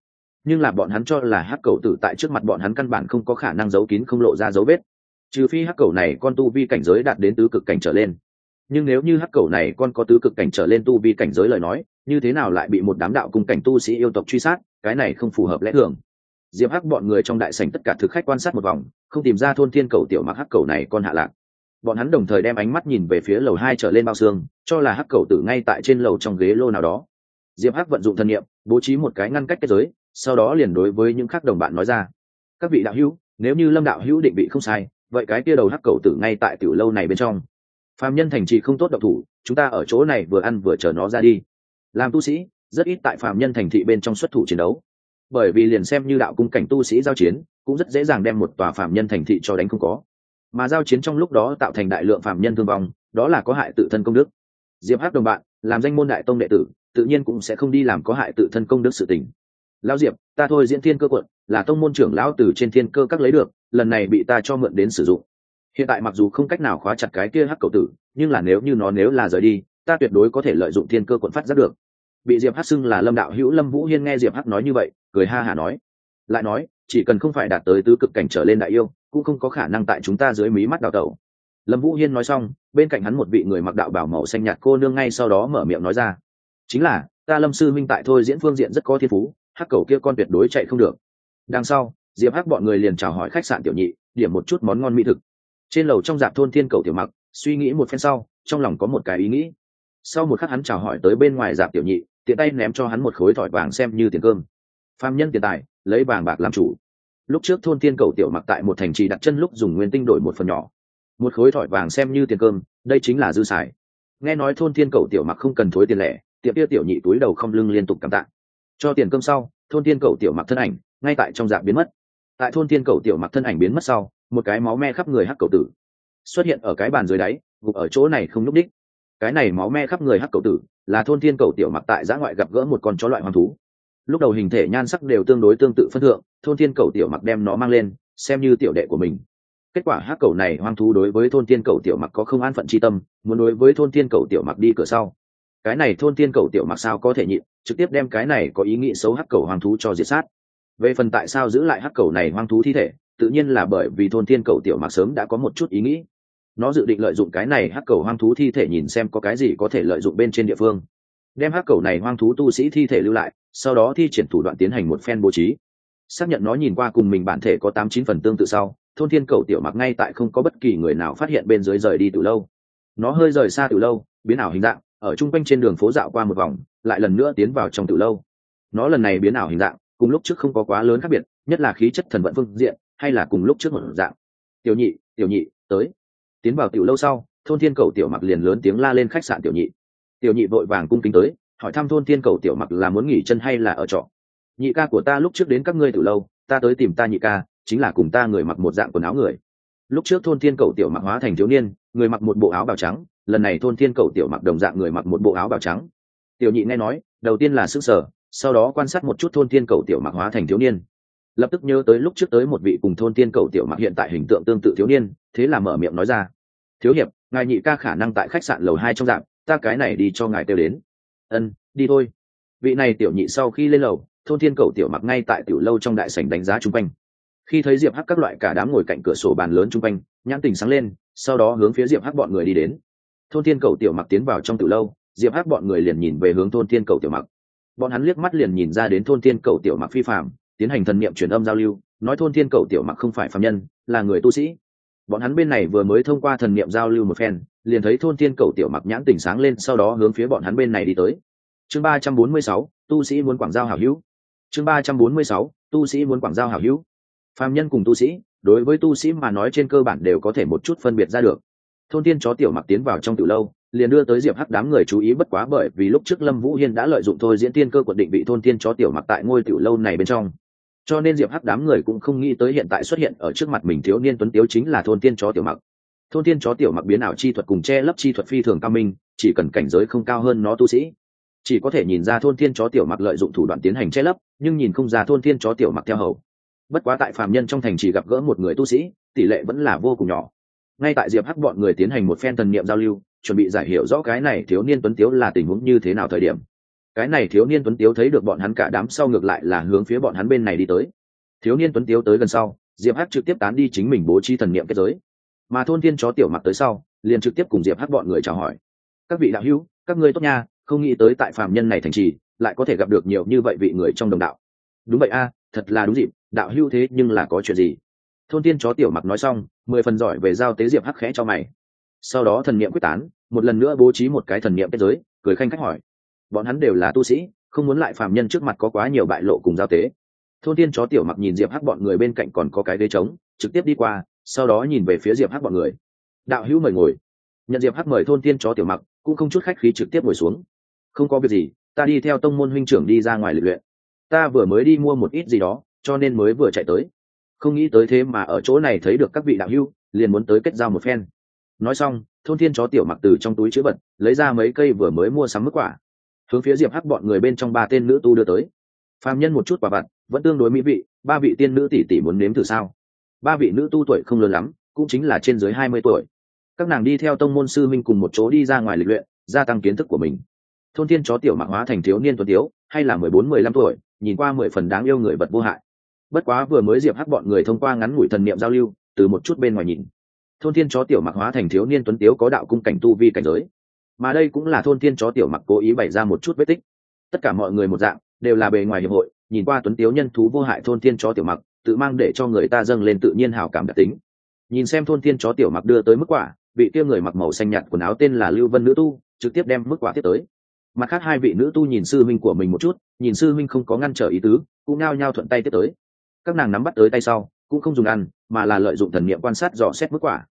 Nhưng là bọn hắn cho là hắc cầu tử tại trước mặt bọn hắn căn bản không có khả năng giấu kín không lộ ra dấu vết. Trừ phi hắc cầu này con tu vi cảnh giới đạt đến tứ cực cảnh trở lên. Nhưng nếu như hắc cầu này con có tứ cực cảnh trở lên tu vi cảnh giới lời nói, như thế nào lại bị một đám đạo cung cảnh tu sĩ yêu tộc truy sát, cái này không phù hợp lẽ thường diệp hắc bọn người trong đại sảnh tất cả thực khách quan sát một vòng, không tìm ra thôn thiên cầu tiểu mặc hắc cầu này con hạ lạc. Bọn hắn đồng thời đem ánh mắt nhìn về phía lầu hai trở lên bao xương, cho là hắc cầu tử ngay tại trên lầu trong ghế lô nào đó. Diệp hắc vận dụng thân nhiệm bố trí một cái ngăn cách kết giới, sau đó liền đối với những khác đồng bạn nói ra, các vị đạo hữu, nếu như lâm đạo hữu định vị không sai, vậy cái kia đầu hắc cầu tử ngay tại tiểu lâu này bên trong. Phạm nhân thành trì không tốt độc thủ, chúng ta ở chỗ này vừa ăn vừa chờ nó ra đi. Làm tu sĩ, rất ít tại phạm nhân thành thị bên trong xuất thủ chiến đấu bởi vì liền xem như đạo cung cảnh tu sĩ giao chiến, cũng rất dễ dàng đem một tòa phạm nhân thành thị cho đánh không có. Mà giao chiến trong lúc đó tạo thành đại lượng phạm nhân thương vong, đó là có hại tự thân công đức. Diệp hát đồng bạn, làm danh môn đại tông đệ tử, tự nhiên cũng sẽ không đi làm có hại tự thân công đức sự tình. Lão diệp, ta thôi diễn thiên cơ quận, là tông môn trưởng lão từ trên thiên cơ các lấy được, lần này bị ta cho mượn đến sử dụng. Hiện tại mặc dù không cách nào khóa chặt cái kia hắc cầu tử, nhưng là nếu như nó nếu là rời đi, ta tuyệt đối có thể lợi dụng thiên cơ quận phát giác được bị diệp hắc xưng là lâm đạo hữu lâm vũ hiên nghe diệp hắc nói như vậy, cười ha hả nói. Lại nói, chỉ cần không phải đạt tới tứ cực cảnh trở lên đại yêu, cũng không có khả năng tại chúng ta dưới mí mắt đào tẩu. Lâm vũ hiên nói xong, bên cạnh hắn một vị người mặc đạo bảo màu xanh nhạt cô nương ngay sau đó mở miệng nói ra. Chính là, ta lâm sư minh tại thôi diễn phương diện rất có thiên phú, hắc cầu kia con tuyệt đối chạy không được. Đằng sau, diệp hắc bọn người liền chào hỏi khách sạn tiểu nhị, điểm một chút món ngon mỹ thực. Trên lầu trong dạp thôn thiên cầu tiểu mặc, suy nghĩ một phen sau, trong lòng có một cái ý nghĩ. Sau một khắc hắn chào hỏi tới bên ngoài dạp tiểu nhị tiện tay ném cho hắn một khối thỏi vàng xem như tiền cơm. Phạm nhân tiền tài, lấy vàng bạc làm chủ. Lúc trước thôn Tiên cầu tiểu mặc tại một thành trì đặt chân lúc dùng nguyên tinh đổi một phần nhỏ. Một khối thỏi vàng xem như tiền cơm, đây chính là dư xài. Nghe nói thôn Tiên cầu tiểu mặc không cần thối tiền lẻ tiệm kia tiểu nhị túi đầu không lưng liên tục cảm tạ. Cho tiền cơm sau, thôn Tiên cầu tiểu mặc thân ảnh, ngay tại trong dạng biến mất. Tại thôn Tiên cầu tiểu mặc thân ảnh biến mất sau, một cái máu me khắp người hắc cầu tử xuất hiện ở cái bàn dưới đáy, gục ở chỗ này không n ú c đích cái này máu me khắp người hắc cầu tử là thôn thiên cầu tiểu mặc tại giã ngoại gặp gỡ một con chó loại hoang thú. Lúc đầu hình thể nhan sắc đều tương đối tương tự phân thượng, thôn thiên cầu tiểu mặc đem nó mang lên, xem như tiểu đệ của mình. Kết quả hắc cầu này hoang thú đối với thôn thiên cầu tiểu mặc có không an phận c tâm, muốn đối với thôn thiên cầu tiểu mặc đi cửa sau. Cái này thôn thiên cầu tiểu mặc sao có thể nhịn, trực tiếp đem cái này có ý nghĩ xấu hắc cầu hoang thú cho diệt sát. Về phần tại sao giữ lại hắc cầu này hoang thú thi thể, tự nhiên là bởi vì thôn thiên cầu tiểu mặc sớm đã có một chút ý nghĩ nó dự định lợi dụng cái này hắc cầu hoang thú thi thể nhìn xem có cái gì có thể lợi dụng bên trên địa phương. Đem hắc cầu này hoang thú tu sĩ thi thể lưu lại, sau đó thi triển thủ đoạn tiến hành một phen bố trí. Xác nhận nó nhìn qua cùng mình bản thể có tám chín phần tương tự sau, thôn thiên cầu tiểu mặc ngay tại không có bất kỳ người nào phát hiện bên dưới rời đi từ lâu. Nó hơi rời xa từ lâu, biến ảo hình dạng, ở chung quanh trên đường phố dạo qua một vòng, lại lần nữa tiến vào trong từ lâu. Nó lần này biến ảo hình dạng, cùng lúc trước không có quá lớn khác biệt, nhất là khí chất thần vận phương diện, hay là cùng lúc trước một dạng. Tiểu nhị tiểu nhị, tới tiến vào tiểu lâu sau, thôn thiên cầu tiểu mặc liền lớn tiếng la lên khách sạn tiểu nhị. Tiểu nhị vội vàng cung kính tới, hỏi thăm thôn thiên cầu tiểu mặc là muốn nghỉ chân hay là ở trọ. Nhị ca của ta lúc trước đến các ngươi từ lâu, ta tới tìm ta nhị ca, chính là cùng ta người mặc một dạng quần áo người. Lúc trước thôn thiên cầu tiểu mặc hóa thành thiếu niên, người mặc một bộ áo bào trắng, lần này thôn thiên cầu tiểu mặc đồng dạng người mặc một bộ áo bào trắng. Tiểu nhị nghe nói, đầu tiên là sức sở sau đó quan sát một chút thôn thiên cầu tiểu mặc hóa thành thiếu niên. Lập tức nhớ tới lúc trước tới một vị cùng thôn thiên cầu tiểu mặc hiện tại hình tượng tương tự thiếu niên, thế là mở miệng nói ra thiếu hiệp, ngài nhị ca khả năng tại khách sạn lầu hai trong dạng, ta cái này đi cho ngài kêu đến. Ân, đi thôi. Vị này tiểu nhị sau khi lên lầu, thôn thiên cầu tiểu mặc ngay tại tiểu lâu trong đại sảnh đánh giá chung quanh. Khi thấy diệp hắc các loại cả đám ngồi cạnh cửa sổ bàn lớn chung quanh, nhãn tình sáng lên, sau đó hướng phía diệp hắc bọn người đi đến. Thôn thiên cầu tiểu mặc tiến vào trong tiểu lâu, diệp hắc bọn người liền nhìn về hướng thôn thiên cầu tiểu mặc. Bọn hắn liếc mắt liền nhìn ra đến thôn thiên cầu tiểu mặc phi phạm tiến hành thần niệm truyền âm giao lưu, nói thôn thiên cầu tiểu mặc không phải phạm nhân, là người tu sĩ bọn hắn bên này vừa mới thông qua thần niệm giao lưu một phen, liền thấy thôn thiên cầu tiểu mặc nhãn tỉnh sáng lên, sau đó hướng phía bọn hắn bên này đi tới. Chương ba trăm bốn mươi sáu, tu sĩ muốn quảng giao hảo hữu. Chương ba trăm bốn mươi sáu, tu sĩ muốn quảng giao hảo hữu. Phạm nhân cùng tu sĩ, đối với tu sĩ mà nói trên cơ bản đều có thể một chút phân biệt ra được. Thôn thiên chó tiểu mặc tiến vào trong tiểu lâu, liền đưa tới diệp hắc đám người chú ý bất quá bởi vì lúc trước lâm vũ hiên đã lợi dụng thôi diễn tiên cơ quận định vị thôn thiên chó tiểu mặc tại ngôi tiểu lâu này bên trong cho nên diệp hắc đám người cũng không nghĩ tới hiện tại xuất hiện ở trước mặt mình thiếu niên tuấn tiếu chính là thôn tiên chó tiểu mặc. Thôn tiên chó tiểu mặc biến ảo chi thuật cùng che lấp chi thuật phi thường cao minh, chỉ cần cảnh giới không cao hơn nó tu sĩ. Chỉ có thể nhìn ra thôn tiên chó tiểu mặc lợi dụng thủ đoạn tiến hành che lấp, nhưng nhìn không ra thôn tiên chó tiểu mặc theo hầu. Bất quá tại phạm nhân trong thành chỉ gặp gỡ một người tu sĩ, tỷ lệ vẫn là vô cùng nhỏ. Ngay tại diệp hắc bọn người tiến hành một phen thần niệm giao lưu, chuẩn bị giải hiểu rõ cái này thiếu niên tuấn tiếu là tình huống như thế nào thời điểm cái này thiếu niên tuấn tiếu thấy được bọn hắn cả đám sau ngược lại là hướng phía bọn hắn bên này đi tới. Thiếu niên tuấn tiếu tới gần sau, diệp hắc trực tiếp tán đi chính mình bố trí thần niệm kết giới. Mà thôn thiên chó tiểu mặc tới sau, liền trực tiếp cùng diệp hắc bọn người chào hỏi. Các vị đạo hữu, các ngươi tốt nha, không nghĩ tới tại phạm nhân này thành trì, lại có thể gặp được nhiều như vậy vị người trong đồng đạo. Đúng vậy a, thật là đúng dịp, đạo hữu thế nhưng là có chuyện gì? Thôn thiên chó tiểu mặc nói xong, mười phần giỏi về giao tế diệp hắc khẽ cho mày. Sau đó thần niệm quyết tán, một lần nữa bố trí một cái thần niệm kết giới, cười khanh khách hỏi bọn hắn đều là tu sĩ, không muốn lại phạm nhân trước mặt có quá nhiều bại lộ cùng giao tế. Thôn tiên chó tiểu mặc nhìn diệp hắc bọn người bên cạnh còn có cái ghế trống, trực tiếp đi qua, sau đó nhìn về phía diệp hắc bọn người. Đạo hữu mời ngồi. Nhận diệp hắc mời thôn tiên chó tiểu mặc, cũng không chút khách khí trực tiếp ngồi xuống. Không có việc gì, ta đi theo tông môn huynh trưởng đi ra ngoài luyện luyện. Ta vừa mới đi mua một ít gì đó, cho nên mới vừa chạy tới. Không nghĩ tới thế mà ở chỗ này thấy được các vị đạo hữu, liền muốn tới kết giao một phen. Nói xong, thôn thiên chó tiểu mặc từ trong túi chữ vật, lấy ra mấy cây vừa mới mua sắm mức quả hướng phía diệp hắc bọn người bên trong ba tên nữ tu đưa tới. Phàm nhân một chút quả vặt, vẫn tương đối mỹ vị, ba vị tiên nữ tỷ tỷ muốn nếm thử sao? Ba vị nữ tu tuổi không lớn lắm, cũng chính là trên dưới hai mươi tuổi. Các nàng đi theo tông môn sư minh cùng một chỗ đi ra ngoài lịch luyện, gia tăng kiến thức của mình. Thôn thiên chó tiểu mạc hóa thành thiếu niên tuấn tiếu, hay là mười bốn, mười lăm tuổi, nhìn qua mười phần đáng yêu người vật vô hại. Bất quá vừa mới diệp hắc bọn người thông qua ngắn ngủi thần niệm giao lưu, từ một chút bên ngoài nhìn. Thôn thiên chó tiểu mặc hóa thành thiếu niên tuấn tiếu có đạo cung cảnh tu vi cảnh giới mà đây cũng là thôn thiên chó tiểu mặc cố ý bày ra một chút vết tích. Tất cả mọi người một dạng, đều là bề ngoài hiệp hội, nhìn qua tuấn tiếu nhân thú vô hại thôn thiên chó tiểu mặc, tự mang để cho người ta dâng lên tự nhiên hào cảm đặc tính. Nhìn xem thôn thiên chó tiểu mặc đưa tới mức quả, vị kia người mặc màu xanh nhạt quần áo tên là lưu vân nữ tu, trực tiếp đem mức quả tiếp tới. Mặt khác hai vị nữ tu nhìn sư minh của mình một chút, nhìn sư minh không có ngăn trở ý tứ, cũng nao nhao thuận tay tiếp tới. Các nàng nắm bắt tới tay sau, cũng không dùng ăn, mà là lợi dụng thần niệm quan sát dò xét mức quả.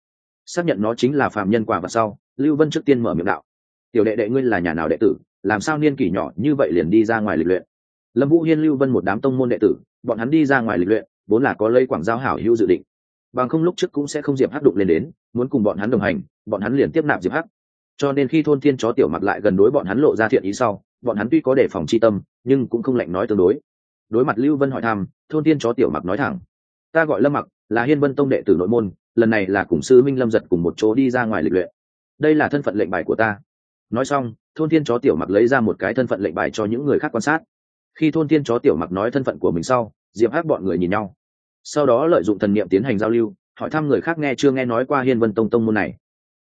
Xác nhận nó chính là phạm nhân quả và sau, lưu vân trước tiên mở miệng đạo tiểu đệ đệ ngươi là nhà nào đệ tử, làm sao niên kỷ nhỏ như vậy liền đi ra ngoài lịch luyện? Lâm vũ hiên, lưu vân một đám tông môn đệ tử, bọn hắn đi ra ngoài lịch luyện, vốn là có lấy quảng giao hảo hữu dự định. Bằng không lúc trước cũng sẽ không diệp hắc đụng lên đến, muốn cùng bọn hắn đồng hành, bọn hắn liền tiếp nạp diệp hắc. Cho nên khi thôn thiên chó tiểu mặc lại gần đối bọn hắn lộ ra thiện ý sau, bọn hắn tuy có đề phòng c h i tâm, nhưng cũng không lạnh nói tương đối. Đối mặt lưu vân hỏi thăm, thôn thiên chó tiểu mặc nói thẳng, ta gọi lâm mặc, là hiên vân tông đệ tử nội môn, lần này là cùng sư minh lâm giật cùng một chỗ đi ra ngoài lịch luyện. Đây là thân phận lệnh bài của ta nói xong, thôn thiên chó tiểu mặc lấy ra một cái thân phận lệnh bài cho những người khác quan sát. Khi thôn thiên chó tiểu mặc nói thân phận của mình sau, diệp hát bọn người nhìn nhau. Sau đó lợi dụng thần niệm tiến hành giao lưu, hỏi thăm người khác nghe chưa nghe nói qua hiên vân tông tông môn này.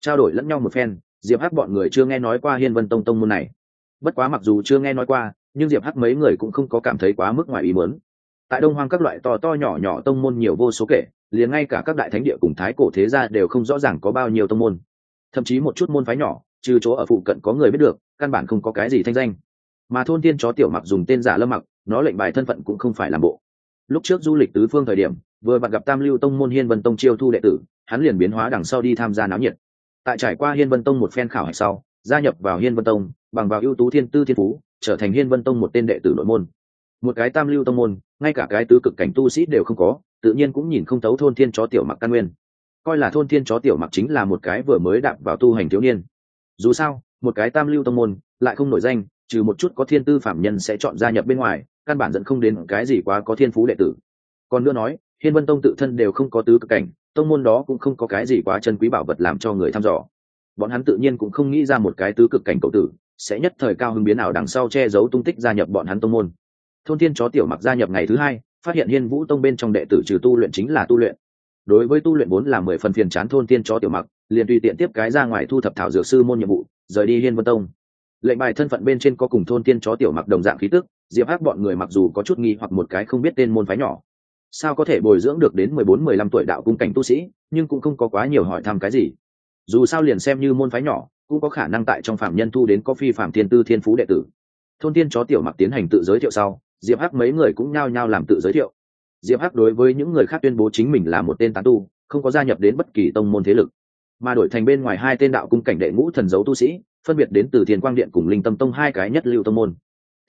Trao đổi lẫn nhau một phen, diệp hắc bọn người chưa nghe nói qua hiên vân tông tông môn này. Bất quá mặc dù chưa nghe nói qua, nhưng diệp hắc mấy người cũng không có cảm thấy quá mức ngoài ý muốn. Tại đông hoang các loại to to nhỏ nhỏ tông môn nhiều vô số kể, liền ngay cả các đại thánh địa cùng thái cổ thế gia đều không rõ ràng có bao nhiêu tông môn. Thậm chí một chút môn phái nhỏ trừ chỗ ở phụ cận có người biết được, căn bản không có cái gì thanh danh. Mà thôn tiên chó tiểu mặc dùng tên giả lâm mặc, nó lệnh bài thân phận cũng không phải làm bộ. Lúc trước du lịch tứ phương thời điểm, vừa vặn gặp tam lưu tông môn hiên vân tông chiêu thu đệ tử, hắn liền biến hóa đằng sau đi tham gia náo nhiệt. Tại trải qua hiên vân tông một phen khảo hạch sau, gia nhập vào hiên vân tông, bằng vào ưu tú thiên tư thiên phú, trở thành hiên vân tông một tên đệ tử nội môn. Một cái tam lưu tông môn, ngay cả cái tứ cực cảnh tu sĩ đều không có, tự nhiên cũng nhìn không thấu thôn thiên chó tiểu mặc căn nguyên. Coi là thôn thiên chó tiểu mặc chính là một cái vừa mới đạp vào tu hành thiếu niên dù sao, một cái tam lưu tông môn, lại không nổi danh, trừ một chút có thiên tư phạm nhân sẽ chọn gia nhập bên ngoài, căn bản dẫn không đến cái gì quá có thiên phú đệ tử. Còn nữa nói, hiên vân tông tự thân đều không có tứ cực cảnh, tông môn đó cũng không có cái gì quá chân quý bảo vật làm cho người thăm dò. Bọn hắn tự nhiên cũng không nghĩ ra một cái tứ cực cảnh cậu tử, sẽ nhất thời cao hứng biến ảo đằng sau che giấu tung tích gia nhập bọn hắn tông môn. Thôn thiên chó tiểu mặc gia nhập ngày thứ hai, phát hiện hiên vũ tông bên trong đệ tử trừ tu luyện chính là tu luyện đối với tu luyện vốn là mười phần phiền chán thôn tiên chó tiểu mặc, liền tùy tiện tiếp cái ra ngoài thu thập thảo dược sư môn nhiệm vụ, rời đi hiên vân tông. Lệnh bài thân phận bên trên có cùng thôn tiên chó tiểu mặc đồng dạng khí tức, diệp hắc bọn người mặc dù có chút nghi hoặc một cái không biết tên môn phái nhỏ. Sao có thể bồi dưỡng được đến mười bốn, mười lăm tuổi đạo cung cảnh tu sĩ, nhưng cũng không có quá nhiều hỏi thăm cái gì. Dù sao liền xem như môn phái nhỏ, cũng có khả năng tại trong phạm nhân thu đến có phi phạm thiên tư thiên phú đệ tử. Thôn tiên chó tiểu mặc tiến hành tự giới thiệu sau, diệp hắc mấy người cũng nhao nhao làm tự giới thiệu diệp hắc đối với những người khác tuyên bố chính mình là một tên tán tu, không có gia nhập đến bất kỳ tông môn thế lực, mà đổi thành bên ngoài hai tên đạo cung cảnh đệ ngũ thần dấu tu sĩ, phân biệt đến từ thiên quang điện cùng linh tâm tông hai cái nhất lưu tông môn.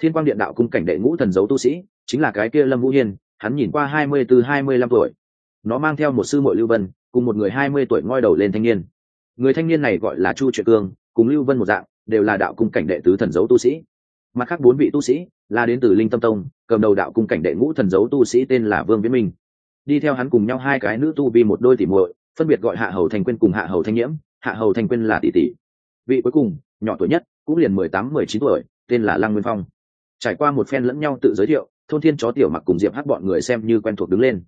Thiên quang điện đạo cung cảnh đệ ngũ thần dấu tu sĩ, chính là cái kia lâm vũ hiên, hắn nhìn qua hai mươi từ hai mươi lăm tuổi. Nó mang theo một sư muội lưu vân, cùng một người hai mươi tuổi ngoi đầu lên thanh niên. Người thanh niên này gọi là chu truyện cương, cùng lưu vân một dạng, đều là đạo cung cảnh đệ tứ thần dấu tu sĩ mặt khác bốn vị tu sĩ là đến từ linh tâm tông, cầm đầu đạo cung cảnh đệ ngũ thần dấu tu sĩ tên là vương viễn minh. Đi theo hắn cùng nhau hai cái nữ tu vi một đôi tỉ muội, phân biệt gọi hạ hầu thành quyên cùng hạ hầu thanh nhiễm. Hạ hầu thanh quyên là tỷ tỷ. Vị cuối cùng, nhỏ tuổi nhất, cũng liền mười tám, mười chín tuổi, tên là lăng nguyên phong. Trải qua một phen lẫn nhau tự giới thiệu, thôn thiên chó tiểu mặc cùng diệp hát bọn người xem như quen thuộc đứng lên.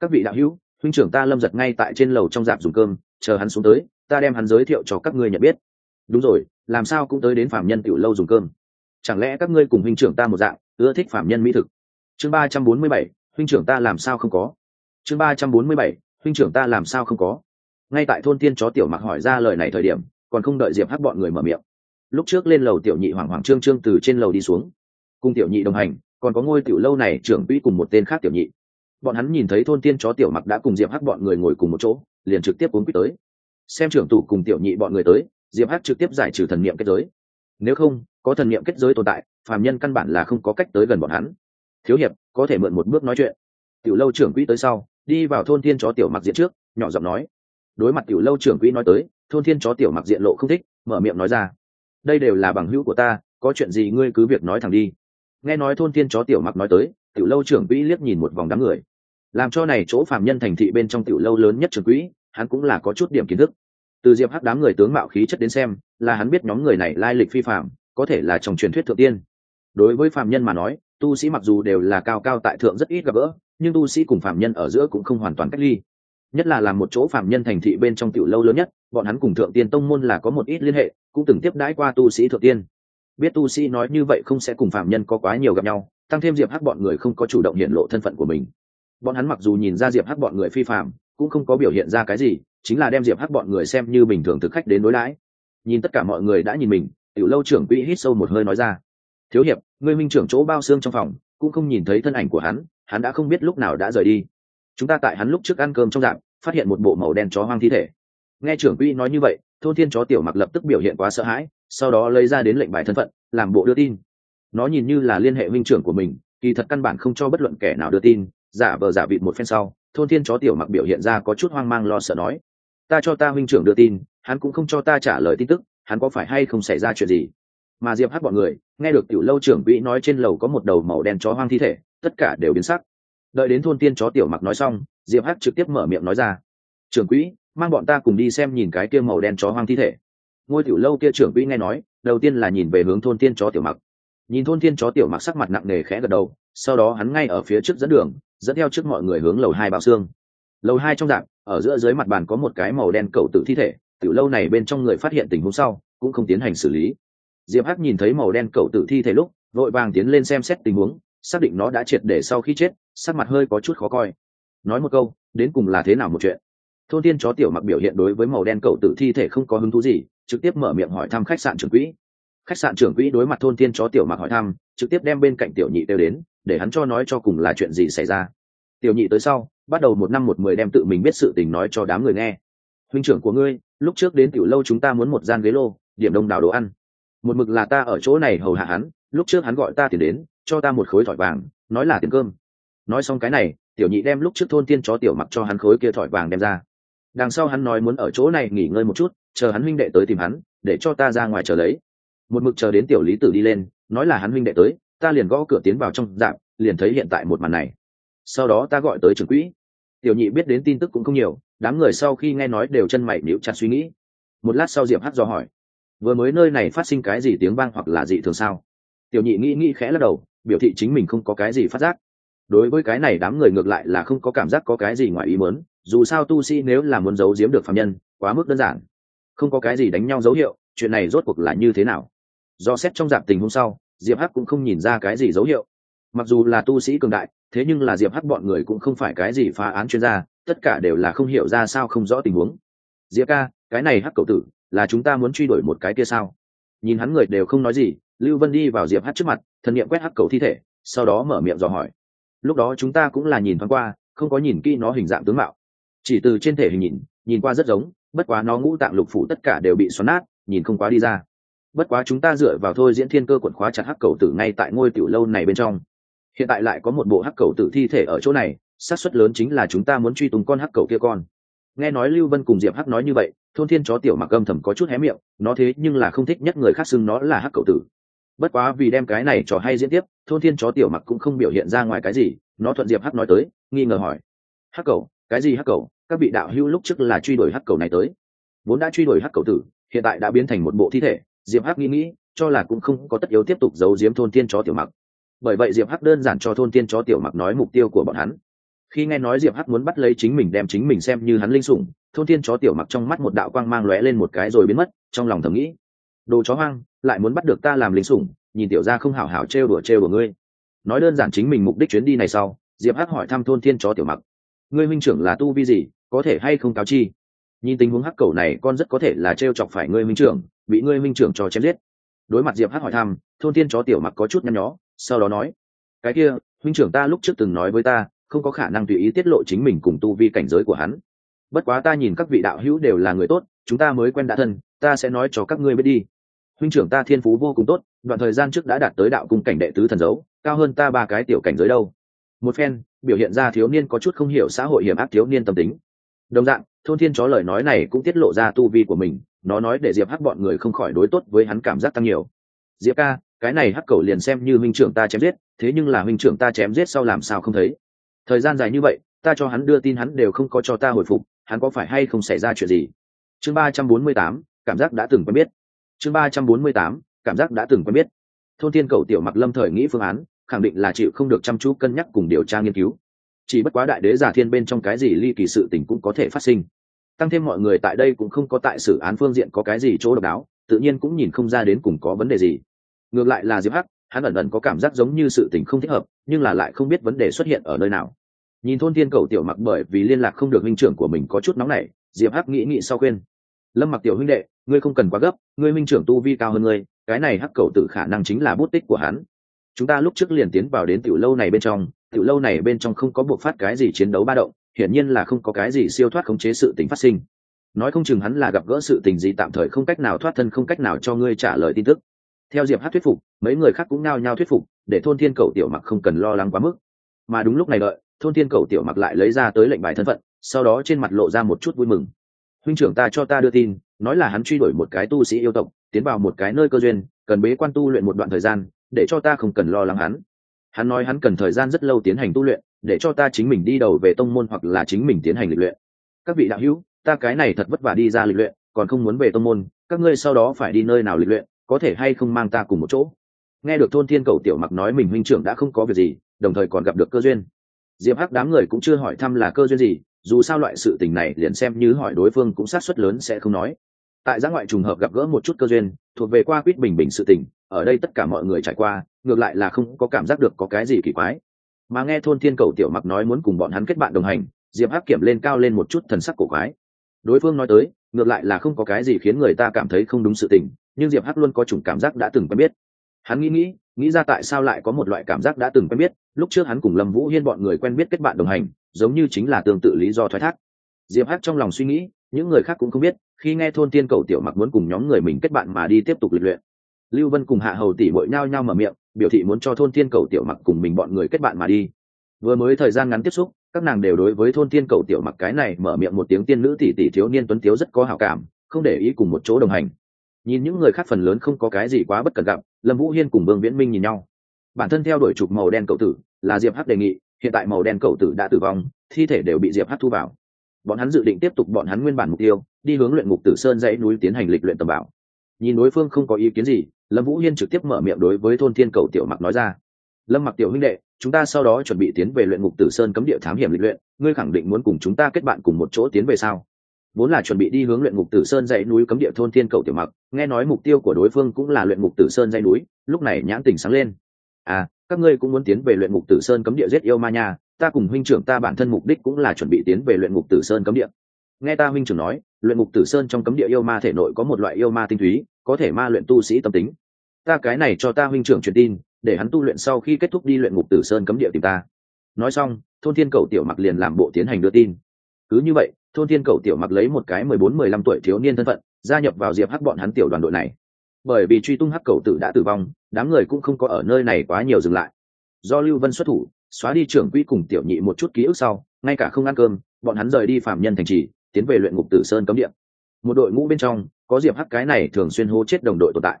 Các vị đạo hữu, huynh trưởng ta lâm giật ngay tại trên lầu trong dạp dùng cơm, chờ hắn xuống tới, ta đem hắn giới thiệu cho các ngươi nhận biết. Đúng rồi, làm sao cũng tới đến phạm nhân tiểu lâu dùng cơm chẳng lẽ các ngươi cùng huynh trưởng ta một dạng, ưa thích phạm nhân mỹ thực? Chương ba trăm bốn mươi bảy, huynh trưởng ta làm sao không có? Chương ba trăm bốn mươi bảy, huynh trưởng ta làm sao không có? Ngay tại thôn tiên chó tiểu mặc hỏi ra lời này thời điểm, còn không đợi diệp hắc bọn người mở miệng. Lúc trước lên lầu tiểu nhị hoảng hoảng trương trương từ trên lầu đi xuống. Cùng tiểu nhị đồng hành, còn có ngôi tiểu lâu này trưởng quỹ cùng một tên khác tiểu nhị. Bọn hắn nhìn thấy thôn tiên chó tiểu mặc đã cùng diệp hắc bọn người ngồi cùng một chỗ, liền trực tiếp cuốn quýt tới. Xem trưởng tủ cùng tiểu nhị bọn người tới, diệp hắc trực tiếp giải trừ thần niệm kết giới. Nếu không có thần niệm kết giới tồn tại, phàm nhân căn bản là không có cách tới gần bọn hắn. Thiếu hiệp, có thể mượn một bước nói chuyện. Tiểu lâu trưởng quỹ tới sau, đi vào thôn thiên chó tiểu mặc diện trước, nhỏ giọng nói. Đối mặt tiểu lâu trưởng quỹ nói tới, thôn thiên chó tiểu mặc diện lộ không thích, mở miệng nói ra. Đây đều là bằng hữu của ta, có chuyện gì ngươi cứ việc nói thẳng đi. Nghe nói thôn thiên chó tiểu mặc nói tới, tiểu lâu trưởng quỹ liếc nhìn một vòng đám người. Làm cho này chỗ phạm nhân thành thị bên trong tiểu lâu lớn nhất trưởng quỹ, hắn cũng là có chút điểm kiến thức. Từ diệp hắc đám người tướng mạo khí chất đến xem, là hắn biết nhóm người này lai lịch phi phạm có thể là trong truyền thuyết thượng tiên. Đối với phạm nhân mà nói, tu sĩ mặc dù đều là cao cao tại thượng rất ít gặp gỡ, nhưng tu sĩ cùng phạm nhân ở giữa cũng không hoàn toàn cách ly. Nhất là làm một chỗ phạm nhân thành thị bên trong tiểu lâu lớn nhất, bọn hắn cùng thượng tiên tông môn là có một ít liên hệ, cũng từng tiếp đãi qua tu sĩ thượng tiên. Biết tu sĩ nói như vậy không sẽ cùng phạm nhân có quá nhiều gặp nhau, tăng thêm diệp hắc bọn người không có chủ động hiện lộ thân phận của mình. Bọn hắn mặc dù nhìn ra diệp hắc bọn người phi phạm cũng không có biểu hiện ra cái gì, chính là đem diệp hắc bọn người xem như bình thường thực khách đến đối đãi. Nhìn tất cả mọi người đã nhìn mình tiểu lâu trưởng quỹ hít sâu một hơi nói ra. Thiếu hiệp, ngươi minh trưởng chỗ bao xương trong phòng, cũng không nhìn thấy thân ảnh của hắn hắn đã không biết lúc nào đã rời đi. Chúng ta tại hắn lúc trước ăn cơm trong dạng, phát hiện một bộ màu đen chó hoang thi thể. Nghe trưởng quỹ nói như vậy, thôn thiên chó tiểu mặc lập tức biểu hiện quá sợ hãi, sau đó lấy ra đến lệnh bài thân phận, làm bộ đưa tin. Nó nhìn như là liên hệ minh trưởng của mình, kỳ thật căn bản không cho bất luận kẻ nào đưa tin, giả vờ giả vịt một phen sau, thôn thiên chó tiểu mặc biểu hiện ra có chút hoang mang lo sợ nói, ta cho ta minh trưởng đưa tin, hắn cũng không cho ta trả lời tin tức hắn có phải hay không xảy ra chuyện gì? Mà diệp hát bọn người, nghe được tiểu lâu trưởng quỹ nói trên lầu có một đầu màu đen chó hoang thi thể, tất cả đều biến sắc. Đợi đến thôn tiên chó tiểu mặc nói xong, diệp hát trực tiếp mở miệng nói ra, trưởng quỹ, mang bọn ta cùng đi xem nhìn cái kia màu đen chó hoang thi thể. Ngôi tiểu lâu kia trưởng quỹ nghe nói, đầu tiên là nhìn về hướng thôn tiên chó tiểu mặc. Nhìn thôn tiên chó tiểu mặc sắc mặt nặng nề khẽ gật đầu, sau đó hắn ngay ở phía trước dẫn đường, dẫn theo trước mọi người hướng lầu hai bạo xương. Lầu hai trong dạng, ở giữa dưới mặt bàn có một cái màu đen cầu tự thi thể tiểu lâu này bên trong người phát hiện tình huống sau, cũng không tiến hành xử lý. Diệp hắc nhìn thấy màu đen cầu tử thi thể lúc, vội vàng tiến lên xem xét tình huống, xác định nó đã triệt để sau khi chết, sắc mặt hơi có chút khó coi. Nói một câu, đến cùng là thế nào một chuyện? Thôn tiên chó tiểu mặc biểu hiện đối với màu đen cầu tử thi thể không có hứng thú gì, trực tiếp mở miệng hỏi thăm khách sạn trưởng quỹ. Khách sạn trưởng quỹ đối mặt thôn tiên chó tiểu mặc hỏi thăm, trực tiếp đem bên cạnh tiểu nhị đều đến, để hắn cho nói cho cùng là chuyện gì xảy ra. Tiểu nhị tới sau, bắt đầu một năm một mười đem tự mình biết sự tình nói cho đám người nghe huynh trưởng của ngươi, lúc trước đến tiểu lâu chúng ta muốn một gian ghế lô, điểm đông đảo đồ ăn. Một mực là ta ở chỗ này hầu hạ hắn, lúc trước hắn gọi ta tiền đến, cho ta một khối thỏi vàng, nói là tiền cơm. Nói xong cái này, tiểu nhị đem lúc trước thôn tiên chó tiểu mặc cho hắn khối kia thỏi vàng đem ra. Đằng sau hắn nói muốn ở chỗ này nghỉ ngơi một chút, chờ hắn huynh đệ tới tìm hắn, để cho ta ra ngoài chờ lấy. Một mực chờ đến tiểu lý tử đi lên, nói là hắn huynh đệ tới, ta liền gõ cửa tiến vào trong dạp liền thấy hiện tại một màn này. Sau đó ta gọi tới trưởng quỹ. Tiểu nhị biết đến tin tức cũng không nhiều đám người sau khi nghe nói đều chân mày níu chặt suy nghĩ. Một lát sau diệp hát do hỏi, vừa mới nơi này phát sinh cái gì tiếng vang hoặc là gì thường sao? Tiểu nhị nghĩ nghĩ khẽ lắc đầu, biểu thị chính mình không có cái gì phát giác. Đối với cái này đám người ngược lại là không có cảm giác có cái gì ngoài ý mớn dù sao tu sĩ nếu là muốn giấu giếm được phạm nhân, quá mức đơn giản. Không có cái gì đánh nhau dấu hiệu, chuyện này rốt cuộc là như thế nào? Do xét trong dạp tình hôm sau, diệp hắc cũng không nhìn ra cái gì dấu hiệu. Mặc dù là tu sĩ cường đại, thế nhưng là diệp hắc bọn người cũng không phải cái gì phá án chuyên gia tất cả đều là không hiểu ra sao không rõ tình huống. Diệp ca, cái này hắc cậu tử, là chúng ta muốn truy đuổi một cái kia sao? Nhìn hắn người đều không nói gì, lưu vân đi vào diệp hắc trước mặt, thần nghiệm quét hắc cầu thi thể, sau đó mở miệng dò hỏi. Lúc đó chúng ta cũng là nhìn thoáng qua, không có nhìn kỹ nó hình dạng tướng mạo. Chỉ từ trên thể hình nhìn nhìn qua rất giống, bất quá nó ngũ tạng lục phủ tất cả đều bị xoắn nát, nhìn không quá đi ra. Bất quá chúng ta dựa vào thôi diễn thiên cơ quận khóa chặt hắc cầu tử ngay tại ngôi tiểu lâu này bên trong. Hiện tại lại có một bộ hắc cầu tử thi thể ở chỗ này xác suất lớn chính là chúng ta muốn truy tung con hắc cầu kia con. Nghe nói lưu vân cùng diệp hắc nói như vậy, thôn thiên chó tiểu mặc âm thầm có chút hé miệng, nó thế nhưng là không thích nhất người khác xưng nó là hắc cầu tử. Bất quá vì đem cái này trò hay diễn tiếp, thôn thiên chó tiểu mặc cũng không biểu hiện ra ngoài cái gì, nó thuận diệp hắc nói tới, nghi ngờ hỏi. Hắc cầu, cái gì hắc cầu? Các vị đạo hữu lúc trước là truy đuổi hắc cầu này tới. Vốn đã truy đuổi hắc cầu tử, hiện tại đã biến thành một bộ thi thể, diệp hắc nghĩ nghĩ, cho là cũng không có tất yếu tiếp tục giấu giếm thôn thiên chó tiểu mặc. Bởi vậy diệp hắc đơn giản cho thôn thiên chó tiểu mặc nói mục tiêu của bọn hắn khi nghe nói diệp hắc muốn bắt lấy chính mình đem chính mình xem như hắn linh sủng, thôn Thiên chó tiểu mặc trong mắt một đạo quang mang lóe lên một cái rồi biến mất, trong lòng thầm nghĩ, đồ chó hoang, lại muốn bắt được ta làm linh sủng, nhìn tiểu ra không hảo hảo trêu đùa trêu đùa ngươi. Nói đơn giản chính mình mục đích chuyến đi này sau, diệp hắc hỏi thăm thôn thiên chó tiểu mặc, ngươi minh trưởng là tu vi gì, có thể hay không cáo chi? Nhìn tình huống hắc cầu này, con rất có thể là trêu chọc phải ngươi minh trưởng, bị ngươi minh trưởng cho chém giết. Đối mặt diệp hắc hỏi thăm, thôn thiên chó tiểu mặc có chút nhăn nhó, sau đó nói, cái kia, huynh trưởng ta lúc trước từng nói với ta không có khả năng tùy ý tiết lộ chính mình cùng tu vi cảnh giới của hắn. Bất quá ta nhìn các vị đạo hữu đều là người tốt, chúng ta mới quen đã thân, ta sẽ nói cho các ngươi biết đi. Huynh trưởng ta thiên phú vô cùng tốt, đoạn thời gian trước đã đạt tới đạo cung cảnh đệ tứ thần dấu cao hơn ta ba cái tiểu cảnh giới đâu. Một phen, biểu hiện ra thiếu niên có chút không hiểu xã hội hiểm ác thiếu niên tâm tính. Đồng dạng, thôn thiên chó lời nói này cũng tiết lộ ra tu vi của mình, nó nói để diệp hắc bọn người không khỏi đối tốt với hắn cảm giác tăng nhiều. Diệp ca, cái này hắc cầu liền xem như huynh trưởng ta chém giết, thế nhưng là huynh trưởng ta chém giết sau làm sao không thấy? Thời gian dài như vậy, ta cho hắn đưa tin hắn đều không có cho ta hồi phục, hắn có phải hay không xảy ra chuyện gì? Chương ba trăm bốn mươi tám, cảm giác đã từng quen biết. Chương ba trăm bốn mươi tám, cảm giác đã từng quen biết. Thôn thiên cầu tiểu mặc lâm thời nghĩ phương án, khẳng định là chịu không được chăm chú cân nhắc cùng điều tra nghiên cứu. Chỉ bất quá đại đế giả thiên bên trong cái gì ly kỳ sự tình cũng có thể phát sinh. Tăng thêm mọi người tại đây cũng không có tại xử án phương diện có cái gì chỗ độc đáo, tự nhiên cũng nhìn không ra đến cùng có vấn đề gì. Ngược lại là diệp hắc hắn ẩn ẩn có cảm giác giống như sự tình không thích hợp, nhưng là lại không biết vấn đề xuất hiện ở nơi nào. Nhìn thôn thiên cầu tiểu mặc bởi vì liên lạc không được huynh trưởng của mình có chút nóng nảy, diệp hắc nghĩ nghĩ sau khuyên. Lâm mặc tiểu huynh đệ, ngươi không cần quá gấp, ngươi huynh trưởng tu vi cao hơn ngươi, cái này hắc cầu tự khả năng chính là bút tích của hắn. Chúng ta lúc trước liền tiến vào đến tiểu lâu này bên trong, tiểu lâu này bên trong không có buộc phát cái gì chiến đấu ba động, hiển nhiên là không có cái gì siêu thoát khống chế sự tình phát sinh. Nói không chừng hắn là gặp gỡ sự tình gì tạm thời không cách nào thoát thân không cách nào cho ngươi trả lời tin tức theo diệp hát thuyết phục, mấy người khác cũng nao nhao thuyết phục, để thôn thiên cầu tiểu mặc không cần lo lắng quá mức. Mà đúng lúc này đợi, thôn thiên cầu tiểu mặc lại lấy ra tới lệnh bài thân phận, sau đó trên mặt lộ ra một chút vui mừng. Huynh trưởng ta cho ta đưa tin, nói là hắn truy đuổi một cái tu sĩ yêu tộc, tiến vào một cái nơi cơ duyên, cần bế quan tu luyện một đoạn thời gian, để cho ta không cần lo lắng hắn. Hắn nói hắn cần thời gian rất lâu tiến hành tu luyện, để cho ta chính mình đi đầu về tông môn hoặc là chính mình tiến hành lịch luyện. Các vị đạo hữu, ta cái này thật vất vả đi ra lịch luyện, còn không muốn về tông môn, các ngươi sau đó phải đi nơi nào lịch luyện có thể hay không mang ta cùng một chỗ? Nghe được thôn thiên cầu tiểu mặc nói mình huynh trưởng đã không có việc gì, đồng thời còn gặp được cơ duyên. Diệp hắc đám người cũng chưa hỏi thăm là cơ duyên gì, dù sao loại sự tình này liền xem như hỏi đối phương cũng sát suất lớn sẽ không nói. Tại giã ngoại trùng hợp gặp gỡ một chút cơ duyên, thuộc về qua quýt bình bình sự tình, ở đây tất cả mọi người trải qua, ngược lại là không có cảm giác được có cái gì kỳ quái. Mà nghe thôn thiên cầu tiểu mặc nói muốn cùng bọn hắn kết bạn đồng hành, diệp hắc kiểm lên cao lên một chút thần sắc cổ quái. Đối phương nói tới, ngược lại là không có cái gì khiến người ta cảm thấy không đúng sự tình nhưng diệp hắc luôn có chủng cảm giác đã từng quen biết hắn nghĩ nghĩ nghĩ ra tại sao lại có một loại cảm giác đã từng quen biết lúc trước hắn cùng lâm vũ hiên bọn người quen biết kết bạn đồng hành giống như chính là tương tự lý do thoái thác diệp hắc trong lòng suy nghĩ những người khác cũng không biết khi nghe thôn tiên cầu tiểu mặc muốn cùng nhóm người mình kết bạn mà đi tiếp tục lịch luyện lưu vân cùng hạ hầu tỷ bội nhao nhao mở miệng biểu thị muốn cho thôn tiên cầu tiểu mặc cùng mình bọn người kết bạn mà đi vừa mới thời gian ngắn tiếp xúc các nàng đều đối với thôn tiên cầu tiểu mặc cái này mở miệng một tiếng tiên nữ tỷ tỷ thiếu niên tuấn tiếu rất có hảo cảm không để ý cùng một chỗ đồng hành nhìn những người khác phần lớn không có cái gì quá bất cần gặp, lâm vũ hiên cùng vương viễn minh nhìn nhau. Bản thân theo đuổi chụp màu đen cậu tử, là diệp hắc đề nghị, hiện tại màu đen cậu tử đã tử vong, thi thể đều bị diệp hắc thu vào. Bọn hắn dự định tiếp tục bọn hắn nguyên bản mục tiêu, đi hướng luyện mục tử sơn dãy núi tiến hành lịch luyện tầm bảo. Nhìn đối phương không có ý kiến gì, lâm vũ hiên trực tiếp mở miệng đối với thôn thiên cầu tiểu mặc nói ra. Lâm mặc tiểu huynh đệ, chúng ta sau đó chuẩn bị tiến về luyện mục tử sơn cấm địa thám hiểm lịch luyện, ngươi khẳng định muốn cùng chúng ta kết bạn cùng một chỗ tiến về sao? Vốn là chuẩn bị đi hướng luyện ngục tử sơn dãy núi cấm địa thôn thiên cầu tiểu mặc, nghe nói mục tiêu của đối phương cũng là luyện ngục tử sơn dãy núi, lúc này nhãn tình sáng lên. À các ngươi cũng muốn tiến về luyện ngục tử sơn cấm địa giết yêu ma nha, ta cùng huynh trưởng ta bản thân mục đích cũng là chuẩn bị tiến về luyện ngục tử sơn cấm địa. Nghe ta huynh trưởng nói, luyện ngục tử sơn trong cấm địa yêu ma thể nội có một loại yêu ma tinh túy, có thể ma luyện tu sĩ tâm tính. Ta cái này cho ta huynh trưởng truyền tin, để hắn tu luyện sau khi kết thúc đi luyện ngục tử sơn cấm địa tìm ta. Nói xong, thôn thiên cầu tiểu mặc liền làm bộ tiến hành đưa tin. Cứ như vậy thôn thiên cầu tiểu mặc lấy một cái mười bốn, mười lăm tuổi thiếu niên thân phận, gia nhập vào diệp hắc bọn hắn tiểu đoàn đội này. Bởi vì truy tung hắc cầu tử đã tử vong, đám người cũng không có ở nơi này quá nhiều dừng lại. Do lưu vân xuất thủ, xóa đi trưởng quỹ cùng tiểu nhị một chút ký ức sau, ngay cả không ăn cơm, bọn hắn rời đi phạm nhân thành trì, tiến về luyện ngục tử sơn cấm địa. Một đội ngũ bên trong, có diệp hắc cái này thường xuyên hô chết đồng đội tồn tại.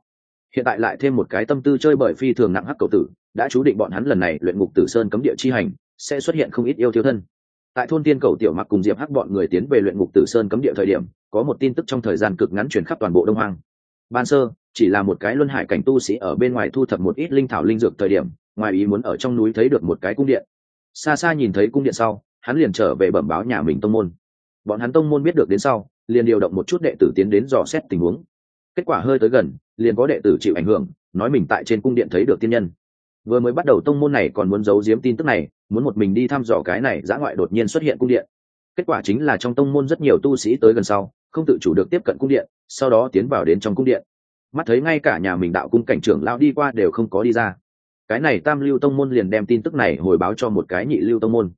Hiện tại lại thêm một cái tâm tư chơi bởi phi thường nặng hắc cầu tử, đã chú định bọn hắn lần này luyện ngục tử sơn cấm địa chi hành, sẽ xuất hiện không ít yêu thiếu thân tại thôn tiên cầu tiểu mặc cùng diệp hắc bọn người tiến về luyện ngục tử sơn cấm địa thời điểm, có một tin tức trong thời gian cực ngắn chuyển khắp toàn bộ đông hoang. Ban sơ, chỉ là một cái luân hải cảnh tu sĩ ở bên ngoài thu thập một ít linh thảo linh dược thời điểm, ngoài ý muốn ở trong núi thấy được một cái cung điện. Xa xa nhìn thấy cung điện sau, hắn liền trở về bẩm báo nhà mình tông môn. Bọn hắn tông môn biết được đến sau, liền điều động một chút đệ tử tiến đến dò xét tình huống. Kết quả hơi tới gần, liền có đệ tử chịu ảnh hưởng, nói mình tại trên cung điện thấy được tiên nhân vừa mới bắt đầu tông môn này còn muốn giấu giếm tin tức này, muốn một mình đi thăm dò cái này giã ngoại đột nhiên xuất hiện cung điện. Kết quả chính là trong tông môn rất nhiều tu sĩ tới gần sau, không tự chủ được tiếp cận cung điện, sau đó tiến vào đến trong cung điện. Mắt thấy ngay cả nhà mình đạo cung cảnh trưởng lão đi qua đều không có đi ra. Cái này tam lưu tông môn liền đem tin tức này hồi báo cho một cái nhị lưu tông môn.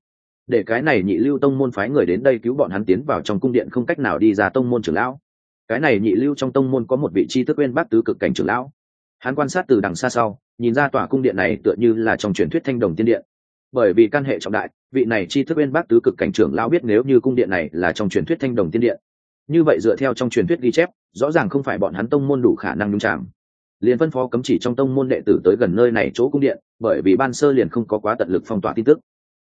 Để cái này nhị lưu tông môn phái người đến đây cứu bọn hắn tiến vào trong cung điện không cách nào đi ra tông môn trưởng lão. Cái này nhị lưu trong tông môn có một vị tri thức bên bác tứ cực cảnh trưởng lão hắn quan sát từ đằng xa sau, nhìn ra tòa cung điện này tựa như là trong truyền thuyết thanh đồng tiên điện. Bởi vì căn hệ trọng đại, vị này chi thức bên bác tứ cực cảnh trưởng lão biết nếu như cung điện này là trong truyền thuyết thanh đồng tiên điện. Như vậy dựa theo trong truyền thuyết ghi chép, rõ ràng không phải bọn hắn tông môn đủ khả năng nhung chạm liền phân phó cấm chỉ trong tông môn đệ tử tới gần nơi này chỗ cung điện, bởi vì ban sơ liền không có quá tận lực phong tỏa tin tức.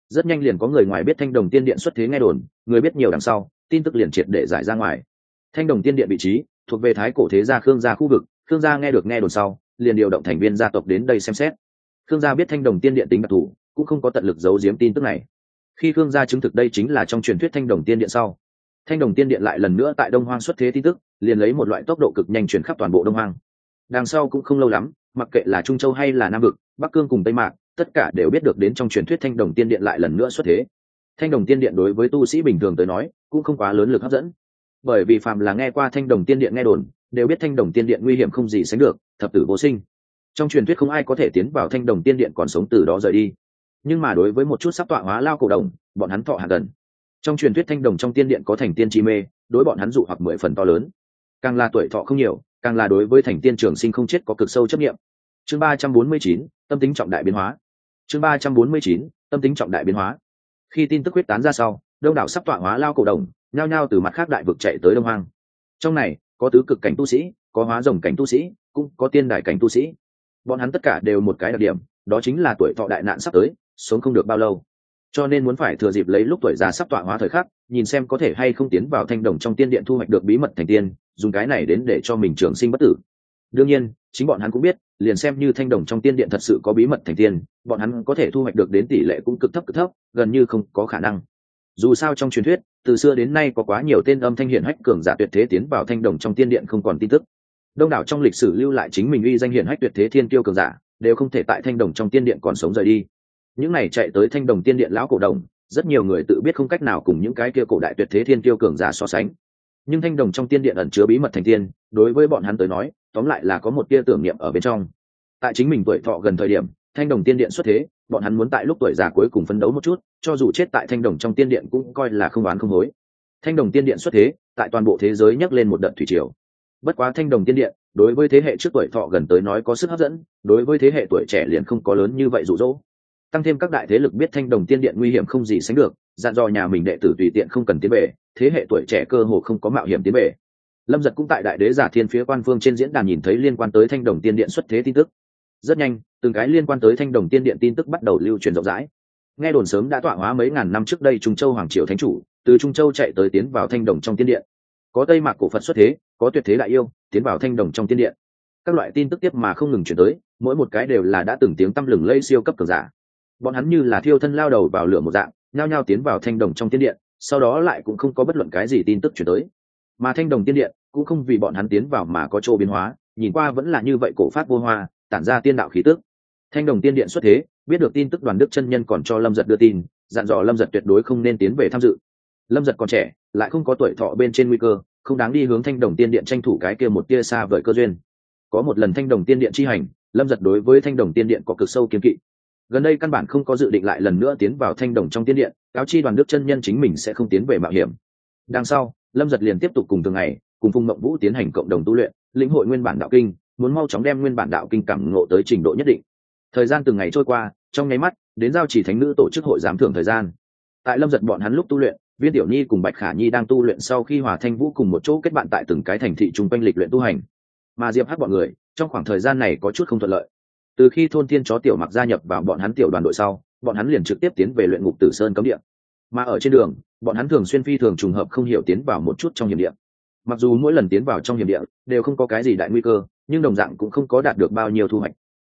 Rất nhanh liền có người ngoài biết thanh đồng tiên điện xuất thế nghe đồn, người biết nhiều đằng sau, tin tức liền triệt để giải ra ngoài. Thanh đồng tiên điện vị trí thuộc về thái cổ thế gia khương gia khu vực, khương gia nghe được nghe đồn sau liền điều động thành viên gia tộc đến đây xem xét. Khương gia biết thanh đồng tiên điện tính đặc thù, cũng không có tận lực giấu giếm tin tức này. Khi khương gia chứng thực đây chính là trong truyền thuyết thanh đồng tiên điện sau, thanh đồng tiên điện lại lần nữa tại đông hoang xuất thế tin tức, liền lấy một loại tốc độ cực nhanh chuyển khắp toàn bộ đông hoang. Đằng sau cũng không lâu lắm, mặc kệ là trung châu hay là nam vực, bắc cương cùng tây mạc, tất cả đều biết được đến trong truyền thuyết thanh đồng tiên điện lại lần nữa xuất thế. Thanh đồng tiên điện đối với tu sĩ bình thường tới nói, cũng không quá lớn lực hấp dẫn bởi vì phàm là nghe qua thanh đồng tiên điện nghe đồn, đều biết thanh đồng tiên điện nguy hiểm không gì sánh được, thập tử vô sinh. Trong truyền thuyết không ai có thể tiến vào thanh đồng tiên điện còn sống từ đó rời đi. Nhưng mà đối với một chút sắp tọa hóa lao cổ đồng bọn hắn thọ hạ gần. Trong truyền thuyết thanh đồng trong tiên điện có thành tiên chi mê, đối bọn hắn dụ hoặc mười phần to lớn. Càng là tuổi thọ không nhiều, càng là đối với thành tiên trường sinh không chết có cực sâu chấp nghiệm chương ba trăm bốn mươi chín, tâm tính trọng đại biến hóa. Chương ba trăm bốn mươi chín, tâm tính trọng đại biến hóa. Khi tin tức quyết tán ra sau, đông đảo sắp tọa hóa lao cổ đồng nhao nhao từ mặt khác đại vực chạy tới đông hoang. Trong này, có tứ cực cảnh tu sĩ, có hóa rồng cảnh tu sĩ, cũng có tiên đại cảnh tu sĩ. Bọn hắn tất cả đều một cái đặc điểm, đó chính là tuổi thọ đại nạn sắp tới, sống không được bao lâu. Cho nên muốn phải thừa dịp lấy lúc tuổi già sắp tọa hóa thời khắc, nhìn xem có thể hay không tiến vào thanh đồng trong tiên điện thu hoạch được bí mật thành tiên, dùng cái này đến để cho mình trường sinh bất tử. Đương nhiên, chính bọn hắn cũng biết, liền xem như thanh đồng trong tiên điện thật sự có bí mật thành tiên, bọn hắn có thể thu hoạch được đến tỷ lệ cũng cực thấp cực thấp, gần như không có khả năng dù sao trong truyền thuyết, từ xưa đến nay có quá nhiều tên âm thanh hiển hách cường giả tuyệt thế tiến vào thanh đồng trong tiên điện không còn tin tức. Đông đảo trong lịch sử lưu lại chính mình uy danh hiển hách tuyệt thế thiên tiêu cường giả, đều không thể tại thanh đồng trong tiên điện còn sống rời đi. Những này chạy tới thanh đồng tiên điện lão cổ đồng, rất nhiều người tự biết không cách nào cùng những cái kia cổ đại tuyệt thế thiên tiêu cường giả so sánh. Nhưng thanh đồng trong tiên điện ẩn chứa bí mật thành tiên, đối với bọn hắn tới nói, tóm lại là có một tia tưởng niệm ở bên trong. Tại chính mình tuổi thọ gần thời điểm, thanh đồng tiên điện xuất thế bọn hắn muốn tại lúc tuổi già cuối cùng phấn đấu một chút, cho dù chết tại thanh đồng trong tiên điện cũng coi là không oán không hối. Thanh đồng tiên điện xuất thế, tại toàn bộ thế giới nhắc lên một đợt thủy triều. Bất quá thanh đồng tiên điện, đối với thế hệ trước tuổi thọ gần tới nói có sức hấp dẫn, đối với thế hệ tuổi trẻ liền không có lớn như vậy rụ rỗ. Tăng thêm các đại thế lực biết thanh đồng tiên điện nguy hiểm không gì sánh được, dặn dò nhà mình đệ tử tùy tiện không cần tiến về, thế hệ tuổi trẻ cơ hồ không có mạo hiểm tiến về. Lâm giật cũng tại đại đế giả thiên phía quan phương trên diễn đàn nhìn thấy liên quan tới thanh đồng tiên điện xuất thế tin tức. Rất nhanh từng cái liên quan tới thanh đồng tiên điện tin tức bắt đầu lưu truyền rộng rãi. Nghe đồn sớm đã tọa hóa mấy ngàn năm trước đây trung châu hoàng triều thánh chủ, từ trung châu chạy tới tiến vào thanh đồng trong tiên điện. Có tây mạc cổ phật xuất thế, có tuyệt thế đại yêu, tiến vào thanh đồng trong tiên điện. Các loại tin tức tiếp mà không ngừng chuyển tới, mỗi một cái đều là đã từng tiếng tăm lừng lây siêu cấp cường giả. Bọn hắn như là thiêu thân lao đầu vào lửa một dạng, nhao nhao tiến vào thanh đồng trong tiên điện, sau đó lại cũng không có bất luận cái gì tin tức chuyển tới. Mà thanh đồng tiên điện cũng không vì bọn hắn tiến vào mà có chỗ biến hóa, nhìn qua vẫn là như vậy cổ phát vô hoa, tản ra tiên đạo khí tức thanh đồng tiên điện xuất thế, biết được tin tức đoàn đức chân nhân còn cho lâm giật đưa tin, dặn dò lâm giật tuyệt đối không nên tiến về tham dự. Lâm giật còn trẻ, lại không có tuổi thọ bên trên nguy cơ, không đáng đi hướng thanh đồng tiên điện tranh thủ cái kia một tia xa vời cơ duyên. Có một lần thanh đồng tiên điện chi hành, lâm giật đối với thanh đồng tiên điện có cực sâu kiếm kỵ. Gần đây căn bản không có dự định lại lần nữa tiến vào thanh đồng trong tiên điện, cáo chi đoàn đức chân nhân chính mình sẽ không tiến về mạo hiểm. Đằng sau, lâm giật liền tiếp tục cùng thường ngày, cùng phùng mộng vũ tiến hành cộng đồng tu luyện, lĩnh hội nguyên bản đạo kinh, muốn mau chóng đem nguyên bản đạo kinh cảm ngộ tới trình độ nhất định thời gian từng ngày trôi qua, trong nháy mắt, đến giao chỉ thánh nữ tổ chức hội giám thưởng thời gian. Tại lâm giật bọn hắn lúc tu luyện, viên tiểu nhi cùng bạch khả nhi đang tu luyện sau khi hòa thanh vũ cùng một chỗ kết bạn tại từng cái thành thị chung quanh lịch luyện tu hành. Mà diệp hát bọn người, trong khoảng thời gian này có chút không thuận lợi. Từ khi thôn thiên chó tiểu mặc gia nhập vào bọn hắn tiểu đoàn đội sau, bọn hắn liền trực tiếp tiến về luyện ngục tử sơn cấm địa. Mà ở trên đường, bọn hắn thường xuyên phi thường trùng hợp không hiểu tiến vào một chút trong hiểm địa. Mặc dù mỗi lần tiến vào trong hiểm địa, đều không có cái gì đại nguy cơ, nhưng đồng dạng cũng không có đạt được bao nhiêu thu hoạch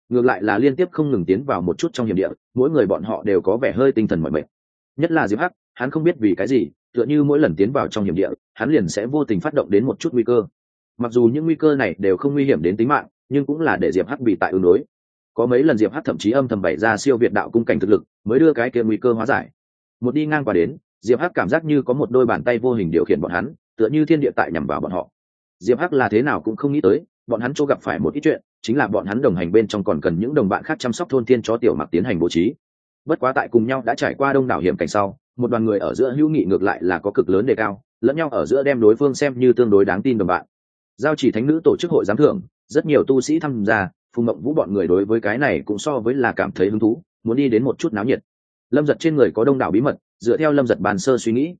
ngược lại là liên tiếp không ngừng tiến vào một chút trong hiểm địa, mỗi người bọn họ đều có vẻ hơi tinh thần mọi mệt. Nhất là diệp hắc, hắn không biết vì cái gì, tựa như mỗi lần tiến vào trong hiểm địa, hắn liền sẽ vô tình phát động đến một chút nguy cơ. Mặc dù những nguy cơ này đều không nguy hiểm đến tính mạng, nhưng cũng là để diệp hắc bị tại ứng đối. Có mấy lần diệp hắc thậm chí âm thầm bày ra siêu việt đạo cung cảnh thực lực, mới đưa cái kia nguy cơ hóa giải. Một đi ngang qua đến, diệp hắc cảm giác như có một đôi bàn tay vô hình điều khiển bọn hắn, tựa như thiên địa tại nhằm vào bọn họ. Diệp hắc là thế nào cũng không nghĩ tới, bọn hắn chỗ gặp phải một ít chuyện chính là bọn hắn đồng hành bên trong còn cần những đồng bạn khác chăm sóc thôn thiên chó tiểu mặc tiến hành bố trí. Bất quá tại cùng nhau đã trải qua đông đảo hiểm cảnh sau, một đoàn người ở giữa hữu nghị ngược lại là có cực lớn đề cao, lẫn nhau ở giữa đem đối phương xem như tương đối đáng tin đồng bạn. Giao chỉ thánh nữ tổ chức hội giám thưởng, rất nhiều tu sĩ tham gia, phùng mộng vũ bọn người đối với cái này cũng so với là cảm thấy hứng thú, muốn đi đến một chút náo nhiệt. Lâm giật trên người có đông đảo bí mật, dựa theo lâm giật bàn sơ suy nghĩ.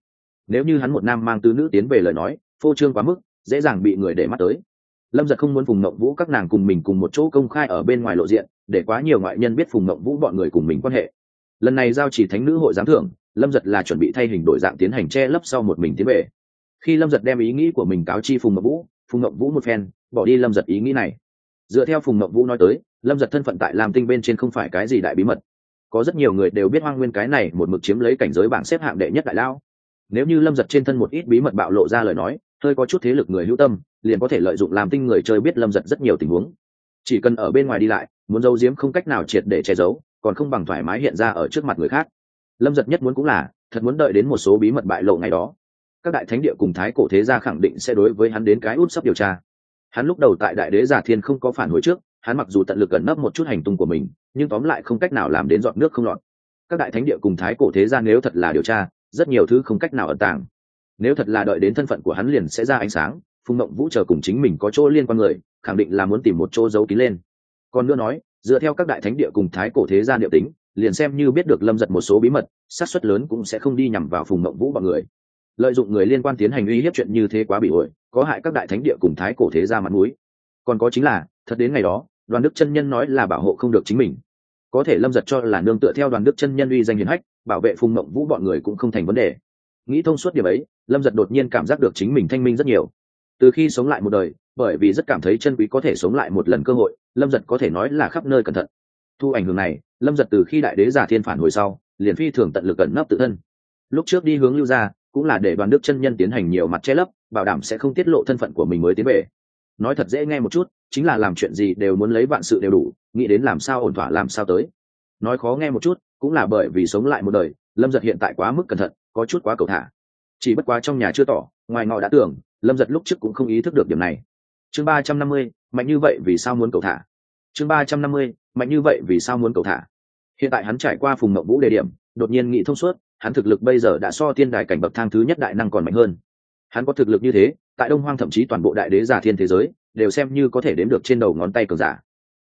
Nếu như hắn một nam mang tứ nữ tiến về lời nói, phô trương quá mức, dễ dàng bị người để mắt tới lâm giật không muốn phùng mộng vũ các nàng cùng mình cùng một chỗ công khai ở bên ngoài lộ diện, để quá nhiều ngoại nhân biết phùng mộng vũ bọn người cùng mình quan hệ. Lần này giao chỉ thánh nữ hội giám thưởng, lâm giật là chuẩn bị thay hình đổi dạng tiến hành che lấp sau một mình tiến về. Khi lâm giật đem ý nghĩ của mình cáo chi phùng mộng vũ, phùng mộng vũ một phen, bỏ đi lâm giật ý nghĩ này. Dựa theo phùng mộng vũ nói tới, lâm giật thân phận tại lam tinh bên trên không phải cái gì đại bí mật. Có rất nhiều người đều biết hoang nguyên cái này một mực chiếm lấy cảnh giới bảng xếp hạng đệ nhất đại lao. Nếu như lâm giật trên thân một ít bí mật bạo lộ ra lời nói, hơi có chút thế lực người hữu tâm liền có thể lợi dụng làm tinh người chơi biết lâm giật rất nhiều tình huống. Chỉ cần ở bên ngoài đi lại, muốn giấu giếm không cách nào triệt để che giấu, còn không bằng thoải mái hiện ra ở trước mặt người khác. Lâm giật nhất muốn cũng là, thật muốn đợi đến một số bí mật bại lộ ngày đó. Các đại thánh địa cùng thái cổ thế gia khẳng định sẽ đối với hắn đến cái út sắp điều tra. Hắn lúc đầu tại đại đế giả thiên không có phản hồi trước, hắn mặc dù tận lực gần nấp một chút hành tung của mình, nhưng tóm lại không cách nào làm đến dọn nước không lọt. Các đại thánh địa cùng thái cổ thế gia nếu thật là điều tra, rất nhiều thứ không cách nào ẩn tàng. Nếu thật là đợi đến thân phận của hắn liền sẽ ra ánh sáng phùng mộng vũ chờ cùng chính mình có chỗ liên quan người, khẳng định là muốn tìm một chỗ giấu kín lên. Còn nữa nói, dựa theo các đại thánh địa cùng thái cổ thế gia niệm tính, liền xem như biết được lâm giật một số bí mật sát suất lớn cũng sẽ không đi nhằm vào phùng mộng vũ bọn người. Lợi dụng người liên quan tiến hành uy hiếp chuyện như thế quá bị ổi, có hại các đại thánh địa cùng thái cổ thế gia mặt mũi. Còn có chính là, thật đến ngày đó, đoàn đức chân nhân nói là bảo hộ không được chính mình. Có thể lâm giật cho là nương tựa theo đoàn đức chân nhân uy danh hiền hách, bảo vệ phùng mộng vũ bọn người cũng không thành vấn đề. Nghĩ thông suốt điểm ấy, lâm giật đột nhiên cảm giác được chính mình thanh minh rất nhiều từ khi sống lại một đời bởi vì rất cảm thấy chân quý có thể sống lại một lần cơ hội lâm giật có thể nói là khắp nơi cẩn thận. Thu ảnh hưởng này lâm giật từ khi đại đế giả thiên phản hồi sau liền phi thường tận lực cẩn nấp tự thân. Lúc trước đi hướng lưu gia, cũng là để đoàn đức chân nhân tiến hành nhiều mặt che lấp bảo đảm sẽ không tiết lộ thân phận của mình mới tiến về. Nói thật dễ nghe một chút chính là làm chuyện gì đều muốn lấy vạn sự đều đủ nghĩ đến làm sao ổn thỏa làm sao tới. Nói khó nghe một chút cũng là bởi vì sống lại một đời lâm giật hiện tại quá mức cẩn thận có chút quá cầu thả. Chỉ bất quá trong nhà chưa tỏ ngoài ngọ đã tưởng lâm giật lúc trước cũng không ý thức được điểm này. Chương ba trăm năm mươi, mạnh như vậy vì sao muốn cầu thả? Chương ba trăm năm mươi, mạnh như vậy vì sao muốn cầu thả? Hiện tại hắn trải qua phùng mậu vũ đề điểm, đột nhiên nghĩ thông suốt, hắn thực lực bây giờ đã so thiên đài cảnh bậc thang thứ nhất đại năng còn mạnh hơn. Hắn có thực lực như thế, tại đông hoang thậm chí toàn bộ đại đế giả thiên thế giới, đều xem như có thể đếm được trên đầu ngón tay cường giả.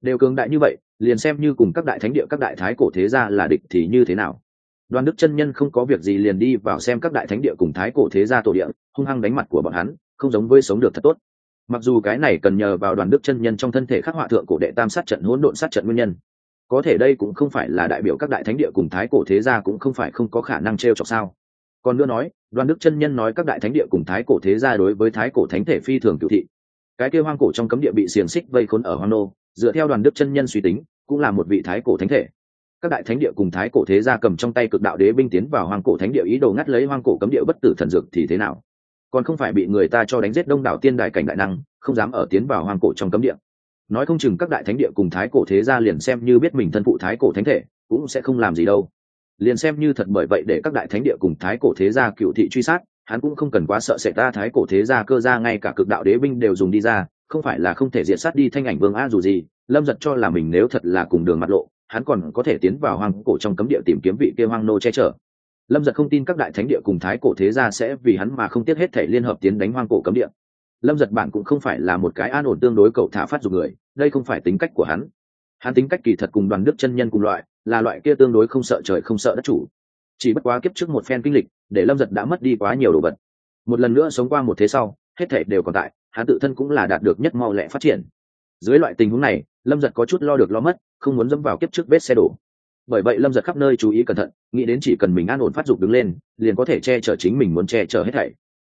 Đều cường đại như vậy, liền xem như cùng các đại thánh địa, các đại thái cổ thế gia là địch thì như thế nào? Đoàn đức chân nhân không có việc gì liền đi vào xem các đại thánh địa cùng thái cổ thế gia tổ địa, hung hăng đánh mặt của bọn hắn, không giống với sống được thật tốt. Mặc dù cái này cần nhờ vào đoàn đức chân nhân trong thân thể khắc họa thượng cổ đệ tam sát trận, hỗn độn sát trận nguyên nhân. Có thể đây cũng không phải là đại biểu các đại thánh địa cùng thái cổ thế gia cũng không phải không có khả năng t r e o chọc sao. Còn nữa nói đoàn đức chân nhân nói các đại thánh địa cùng thái cổ thế gia đối với thái cổ thánh thể phi thường cựu thị. Cái kêu hoang cổ trong cấm địa bị xiềng xích vây khốn ở hoang nô, dựa theo đoàn đức chân nhân suy tính, cũng là một vị thái cổ thánh thể các đại thánh địa cùng thái cổ thế gia cầm trong tay cực đạo đế binh tiến vào hoang cổ thánh địa ý đồ ngắt lấy hoang cổ cấm địa bất tử thần dược thì thế nào? Còn không phải bị người ta cho đánh giết đông đảo tiên đại cảnh đại năng, không dám ở tiến vào hoang cổ trong cấm địa. Nói không chừng các đại thánh địa cùng thái cổ thế gia liền xem như biết mình thân phụ thái cổ thánh thể, cũng sẽ không làm gì đâu. Liền xem như thật bởi vậy để các đại thánh địa cùng thái cổ thế gia cựu thị truy sát, hắn cũng không cần quá sợ sệt ta, thái cổ thế gia cơ ra ngay cả cực đạo đế binh đều dùng đi ra, không phải là không thể diệt sát đi thanh ảnh vương a dù gì, lâm giật cho là mình nếu thật là cùng đường mặt lộ hắn còn có thể tiến vào hoang cổ trong cấm địa tìm kiếm vị kia hoang nô che chở. Lâm giật không tin các đại thánh địa cùng thái cổ thế gia sẽ vì hắn mà không tiếc hết thể liên hợp tiến đánh hoang cổ cấm địa. Lâm giật bản cũng không phải là một cái an ổn tương đối cậu thả phát dục người, đây không phải tính cách của hắn. Hắn tính cách kỳ thật cùng đoàn đức chân nhân cùng loại, là loại kia tương đối không sợ trời không sợ đất chủ. Chỉ bất quá kiếp trước một phen kinh lịch, để lâm giật đã mất đi quá nhiều đồ vật. Một lần nữa sống qua một thế sau, hết thể đều còn tại, hắn tự thân cũng là đạt được nhất mau lẹ phát triển. Dưới loại tình huống này, lâm giật có chút lo được lo mất không muốn dẫm vào kiếp trước vết xe đổ. Bởi vậy lâm giật khắp nơi chú ý cẩn thận, nghĩ đến chỉ cần mình an ổn phát dục đứng lên, liền có thể che chở chính mình muốn che chở hết thảy.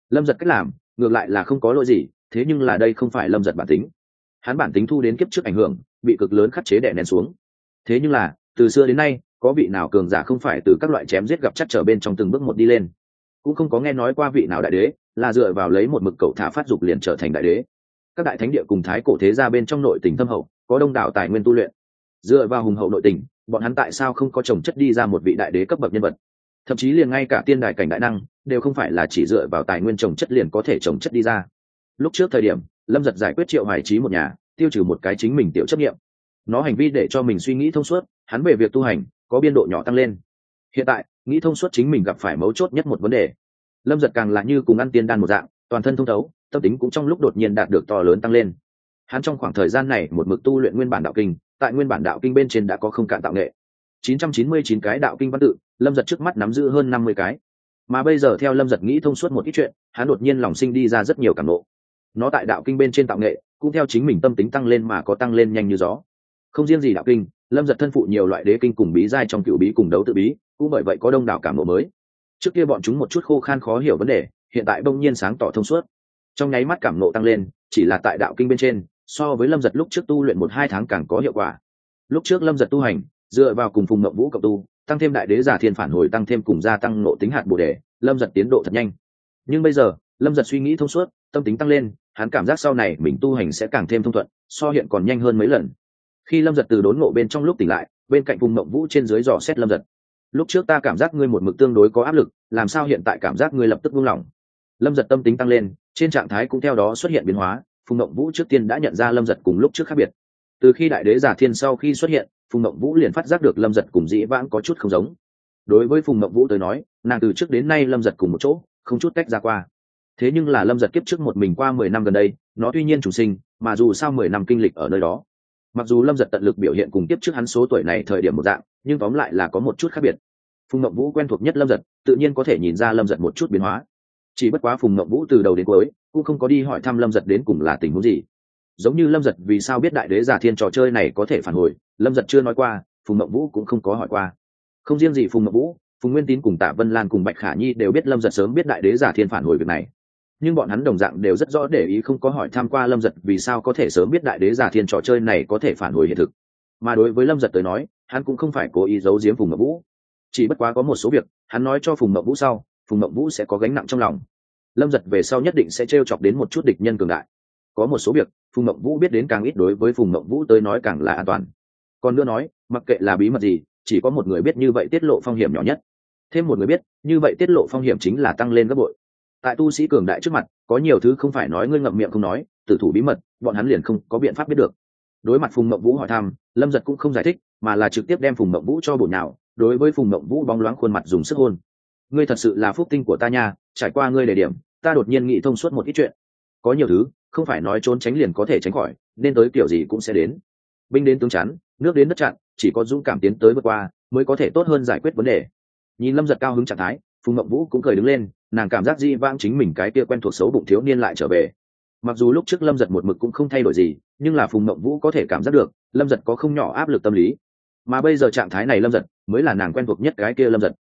Lâm giật cách làm, ngược lại là không có lỗi gì, thế nhưng là đây không phải lâm giật bản tính. Hắn bản tính thu đến kiếp trước ảnh hưởng, bị cực lớn khắc chế đè nén xuống. Thế nhưng là, từ xưa đến nay, có vị nào cường giả không phải từ các loại chém giết gặp chắc trở bên trong từng bước một đi lên. Cũng không có nghe nói qua vị nào đại đế, là dựa vào lấy một mực cầu thả phát dục liền trở thành đại đế. Các đại thánh địa cùng thái cổ thế ra bên trong nội tình thâm hậu, có đông đảo tài nguyên tu luyện dựa vào hùng hậu nội tình, bọn hắn tại sao không có trồng chất đi ra một vị đại đế cấp bậc nhân vật? Thậm chí liền ngay cả tiên đại cảnh đại năng, đều không phải là chỉ dựa vào tài nguyên trồng chất liền có thể trồng chất đi ra. Lúc trước thời điểm, lâm giật giải quyết triệu hoài trí một nhà, tiêu trừ một cái chính mình tiểu chấp nghiệm nó hành vi để cho mình suy nghĩ thông suốt, hắn về việc tu hành, có biên độ nhỏ tăng lên. Hiện tại, nghĩ thông suốt chính mình gặp phải mấu chốt nhất một vấn đề. Lâm giật càng là như cùng ăn tiên đan một dạng, toàn thân thông thấu, tâm tính cũng trong lúc đột nhiên đạt được to lớn tăng lên. Hắn trong khoảng thời gian này một mực tu luyện nguyên bản đạo kinh tại nguyên bản đạo kinh bên trên đã có không cạn tạo nghệ. 999 cái đạo kinh văn tự, lâm giật trước mắt nắm giữ hơn 50 cái. Mà bây giờ theo lâm giật nghĩ thông suốt một ít chuyện, hắn đột nhiên lòng sinh đi ra rất nhiều cảm nộ. Nó tại đạo kinh bên trên tạo nghệ, cũng theo chính mình tâm tính tăng lên mà có tăng lên nhanh như gió. Không riêng gì đạo kinh, lâm giật thân phụ nhiều loại đế kinh cùng bí giai trong cựu bí cùng đấu tự bí, cũng bởi vậy có đông đảo cảm nộ mới. Trước kia bọn chúng một chút khô khan khó hiểu vấn đề, hiện tại bỗng nhiên sáng tỏ thông suốt. Trong nháy mắt cảm nộ tăng lên, chỉ là tại đạo kinh bên trên so với lâm giật lúc trước tu luyện một hai tháng càng có hiệu quả. Lúc trước lâm giật tu hành, dựa vào cùng phùng mậu vũ cộng tu, tăng thêm đại đế giả thiên phản hồi tăng thêm cùng gia tăng nộ tính hạt bồ đề, lâm giật tiến độ thật nhanh. Nhưng bây giờ, lâm giật suy nghĩ thông suốt, tâm tính tăng lên, hắn cảm giác sau này mình tu hành sẽ càng thêm thông thuận, so hiện còn nhanh hơn mấy lần. Khi lâm giật từ đốn ngộ bên trong lúc tỉnh lại, bên cạnh vùng mộng vũ trên dưới dò xét lâm giật. Lúc trước ta cảm giác ngươi một mực tương đối có áp lực, làm sao hiện tại cảm giác ngươi lập tức buông lỏng? Lâm giật tâm tính tăng lên, trên trạng thái cũng theo đó xuất hiện biến hóa phùng mộng vũ trước tiên đã nhận ra lâm giật cùng lúc trước khác biệt. Từ khi đại đế giả thiên sau khi xuất hiện, phùng mộng vũ liền phát giác được lâm giật cùng dĩ vãng có chút không giống. Đối với phùng mộng vũ tới nói, nàng từ trước đến nay lâm giật cùng một chỗ, không chút cách ra qua. Thế nhưng là lâm giật kiếp trước một mình qua mười năm gần đây, nó tuy nhiên chủ sinh, mà dù sao mười năm kinh lịch ở nơi đó. Mặc dù lâm giật tận lực biểu hiện cùng kiếp trước hắn số tuổi này thời điểm một dạng, nhưng tóm lại là có một chút khác biệt. Phùng mộng vũ quen thuộc nhất lâm giật, tự nhiên có thể nhìn ra lâm giật một chút biến hóa chỉ bất quá phùng Ngậm vũ từ đầu đến cuối cũng không có đi hỏi thăm lâm giật đến cùng là tình huống gì. Giống như lâm giật vì sao biết đại đế giả thiên trò chơi này có thể phản hồi, lâm giật chưa nói qua, phùng Ngậm vũ cũng không có hỏi qua. Không riêng gì phùng Ngậm vũ, phùng nguyên tín cùng tạ vân lan cùng bạch khả nhi đều biết lâm giật sớm biết đại đế giả thiên phản hồi việc này. Nhưng bọn hắn đồng dạng đều rất rõ để ý không có hỏi tham q u a lâm giật vì sao có thể sớm biết đại đế giả thiên trò chơi này có thể phản hồi hiện thực. Mà đối với lâm giật tới nói, hắn cũng không phải cố ý giấu giếm phùng Ngậm vũ. Chỉ bất quá có một số việc, hắn nói cho phùng Ngậm vũ sau phùng Mộng vũ sẽ có gánh nặng trong lòng. Lâm giật về sau nhất định sẽ t r e o chọc đến một chút địch nhân cường đại. Có một số việc, phùng Mộng vũ biết đến càng ít đối với phùng Mộng vũ tới nói càng là an toàn. Còn nữa nói, mặc kệ là bí mật gì, chỉ có một người biết như vậy tiết lộ phong hiểm nhỏ nhất. Thêm một người biết, như vậy tiết lộ phong hiểm chính là tăng lên gấp bội. Tại tu sĩ cường đại trước mặt, có nhiều thứ không phải nói ngươi ngậm miệng không nói, tử thủ bí mật, bọn hắn liền không có biện pháp biết được. Đối mặt phùng mộng vũ hỏi thăm, lâm giật cũng không giải thích, mà là trực tiếp đem phùng mộng vũ cho bổ nhào. Đối với phùng mộng vũ bóng loáng khuôn mặt dùng sức hôn ngươi thật sự là phúc tinh của ta nha, trải qua ngươi đề điểm, ta đột nhiên nghĩ thông suốt một ít chuyện. Có nhiều thứ, không phải nói trốn tránh liền có thể tránh khỏi, nên tới kiểu gì cũng sẽ đến. Binh đến tướng chắn, nước đến đất chặn, chỉ có dũng cảm tiến tới vượt qua, mới có thể tốt hơn giải quyết vấn đề. Nhìn lâm giật cao hứng trạng thái, phùng mộng vũ cũng cười đứng lên, nàng cảm giác di vang chính mình cái kia quen thuộc xấu bụng thiếu niên lại trở về. Mặc dù lúc trước lâm giật một mực cũng không thay đổi gì, nhưng là phùng mộng vũ có thể cảm giác được, lâm giật có không nhỏ áp lực tâm lý. Mà bây giờ trạng thái này lâm giật, mới là nàng quen thuộc nhất cái kia lâm giật.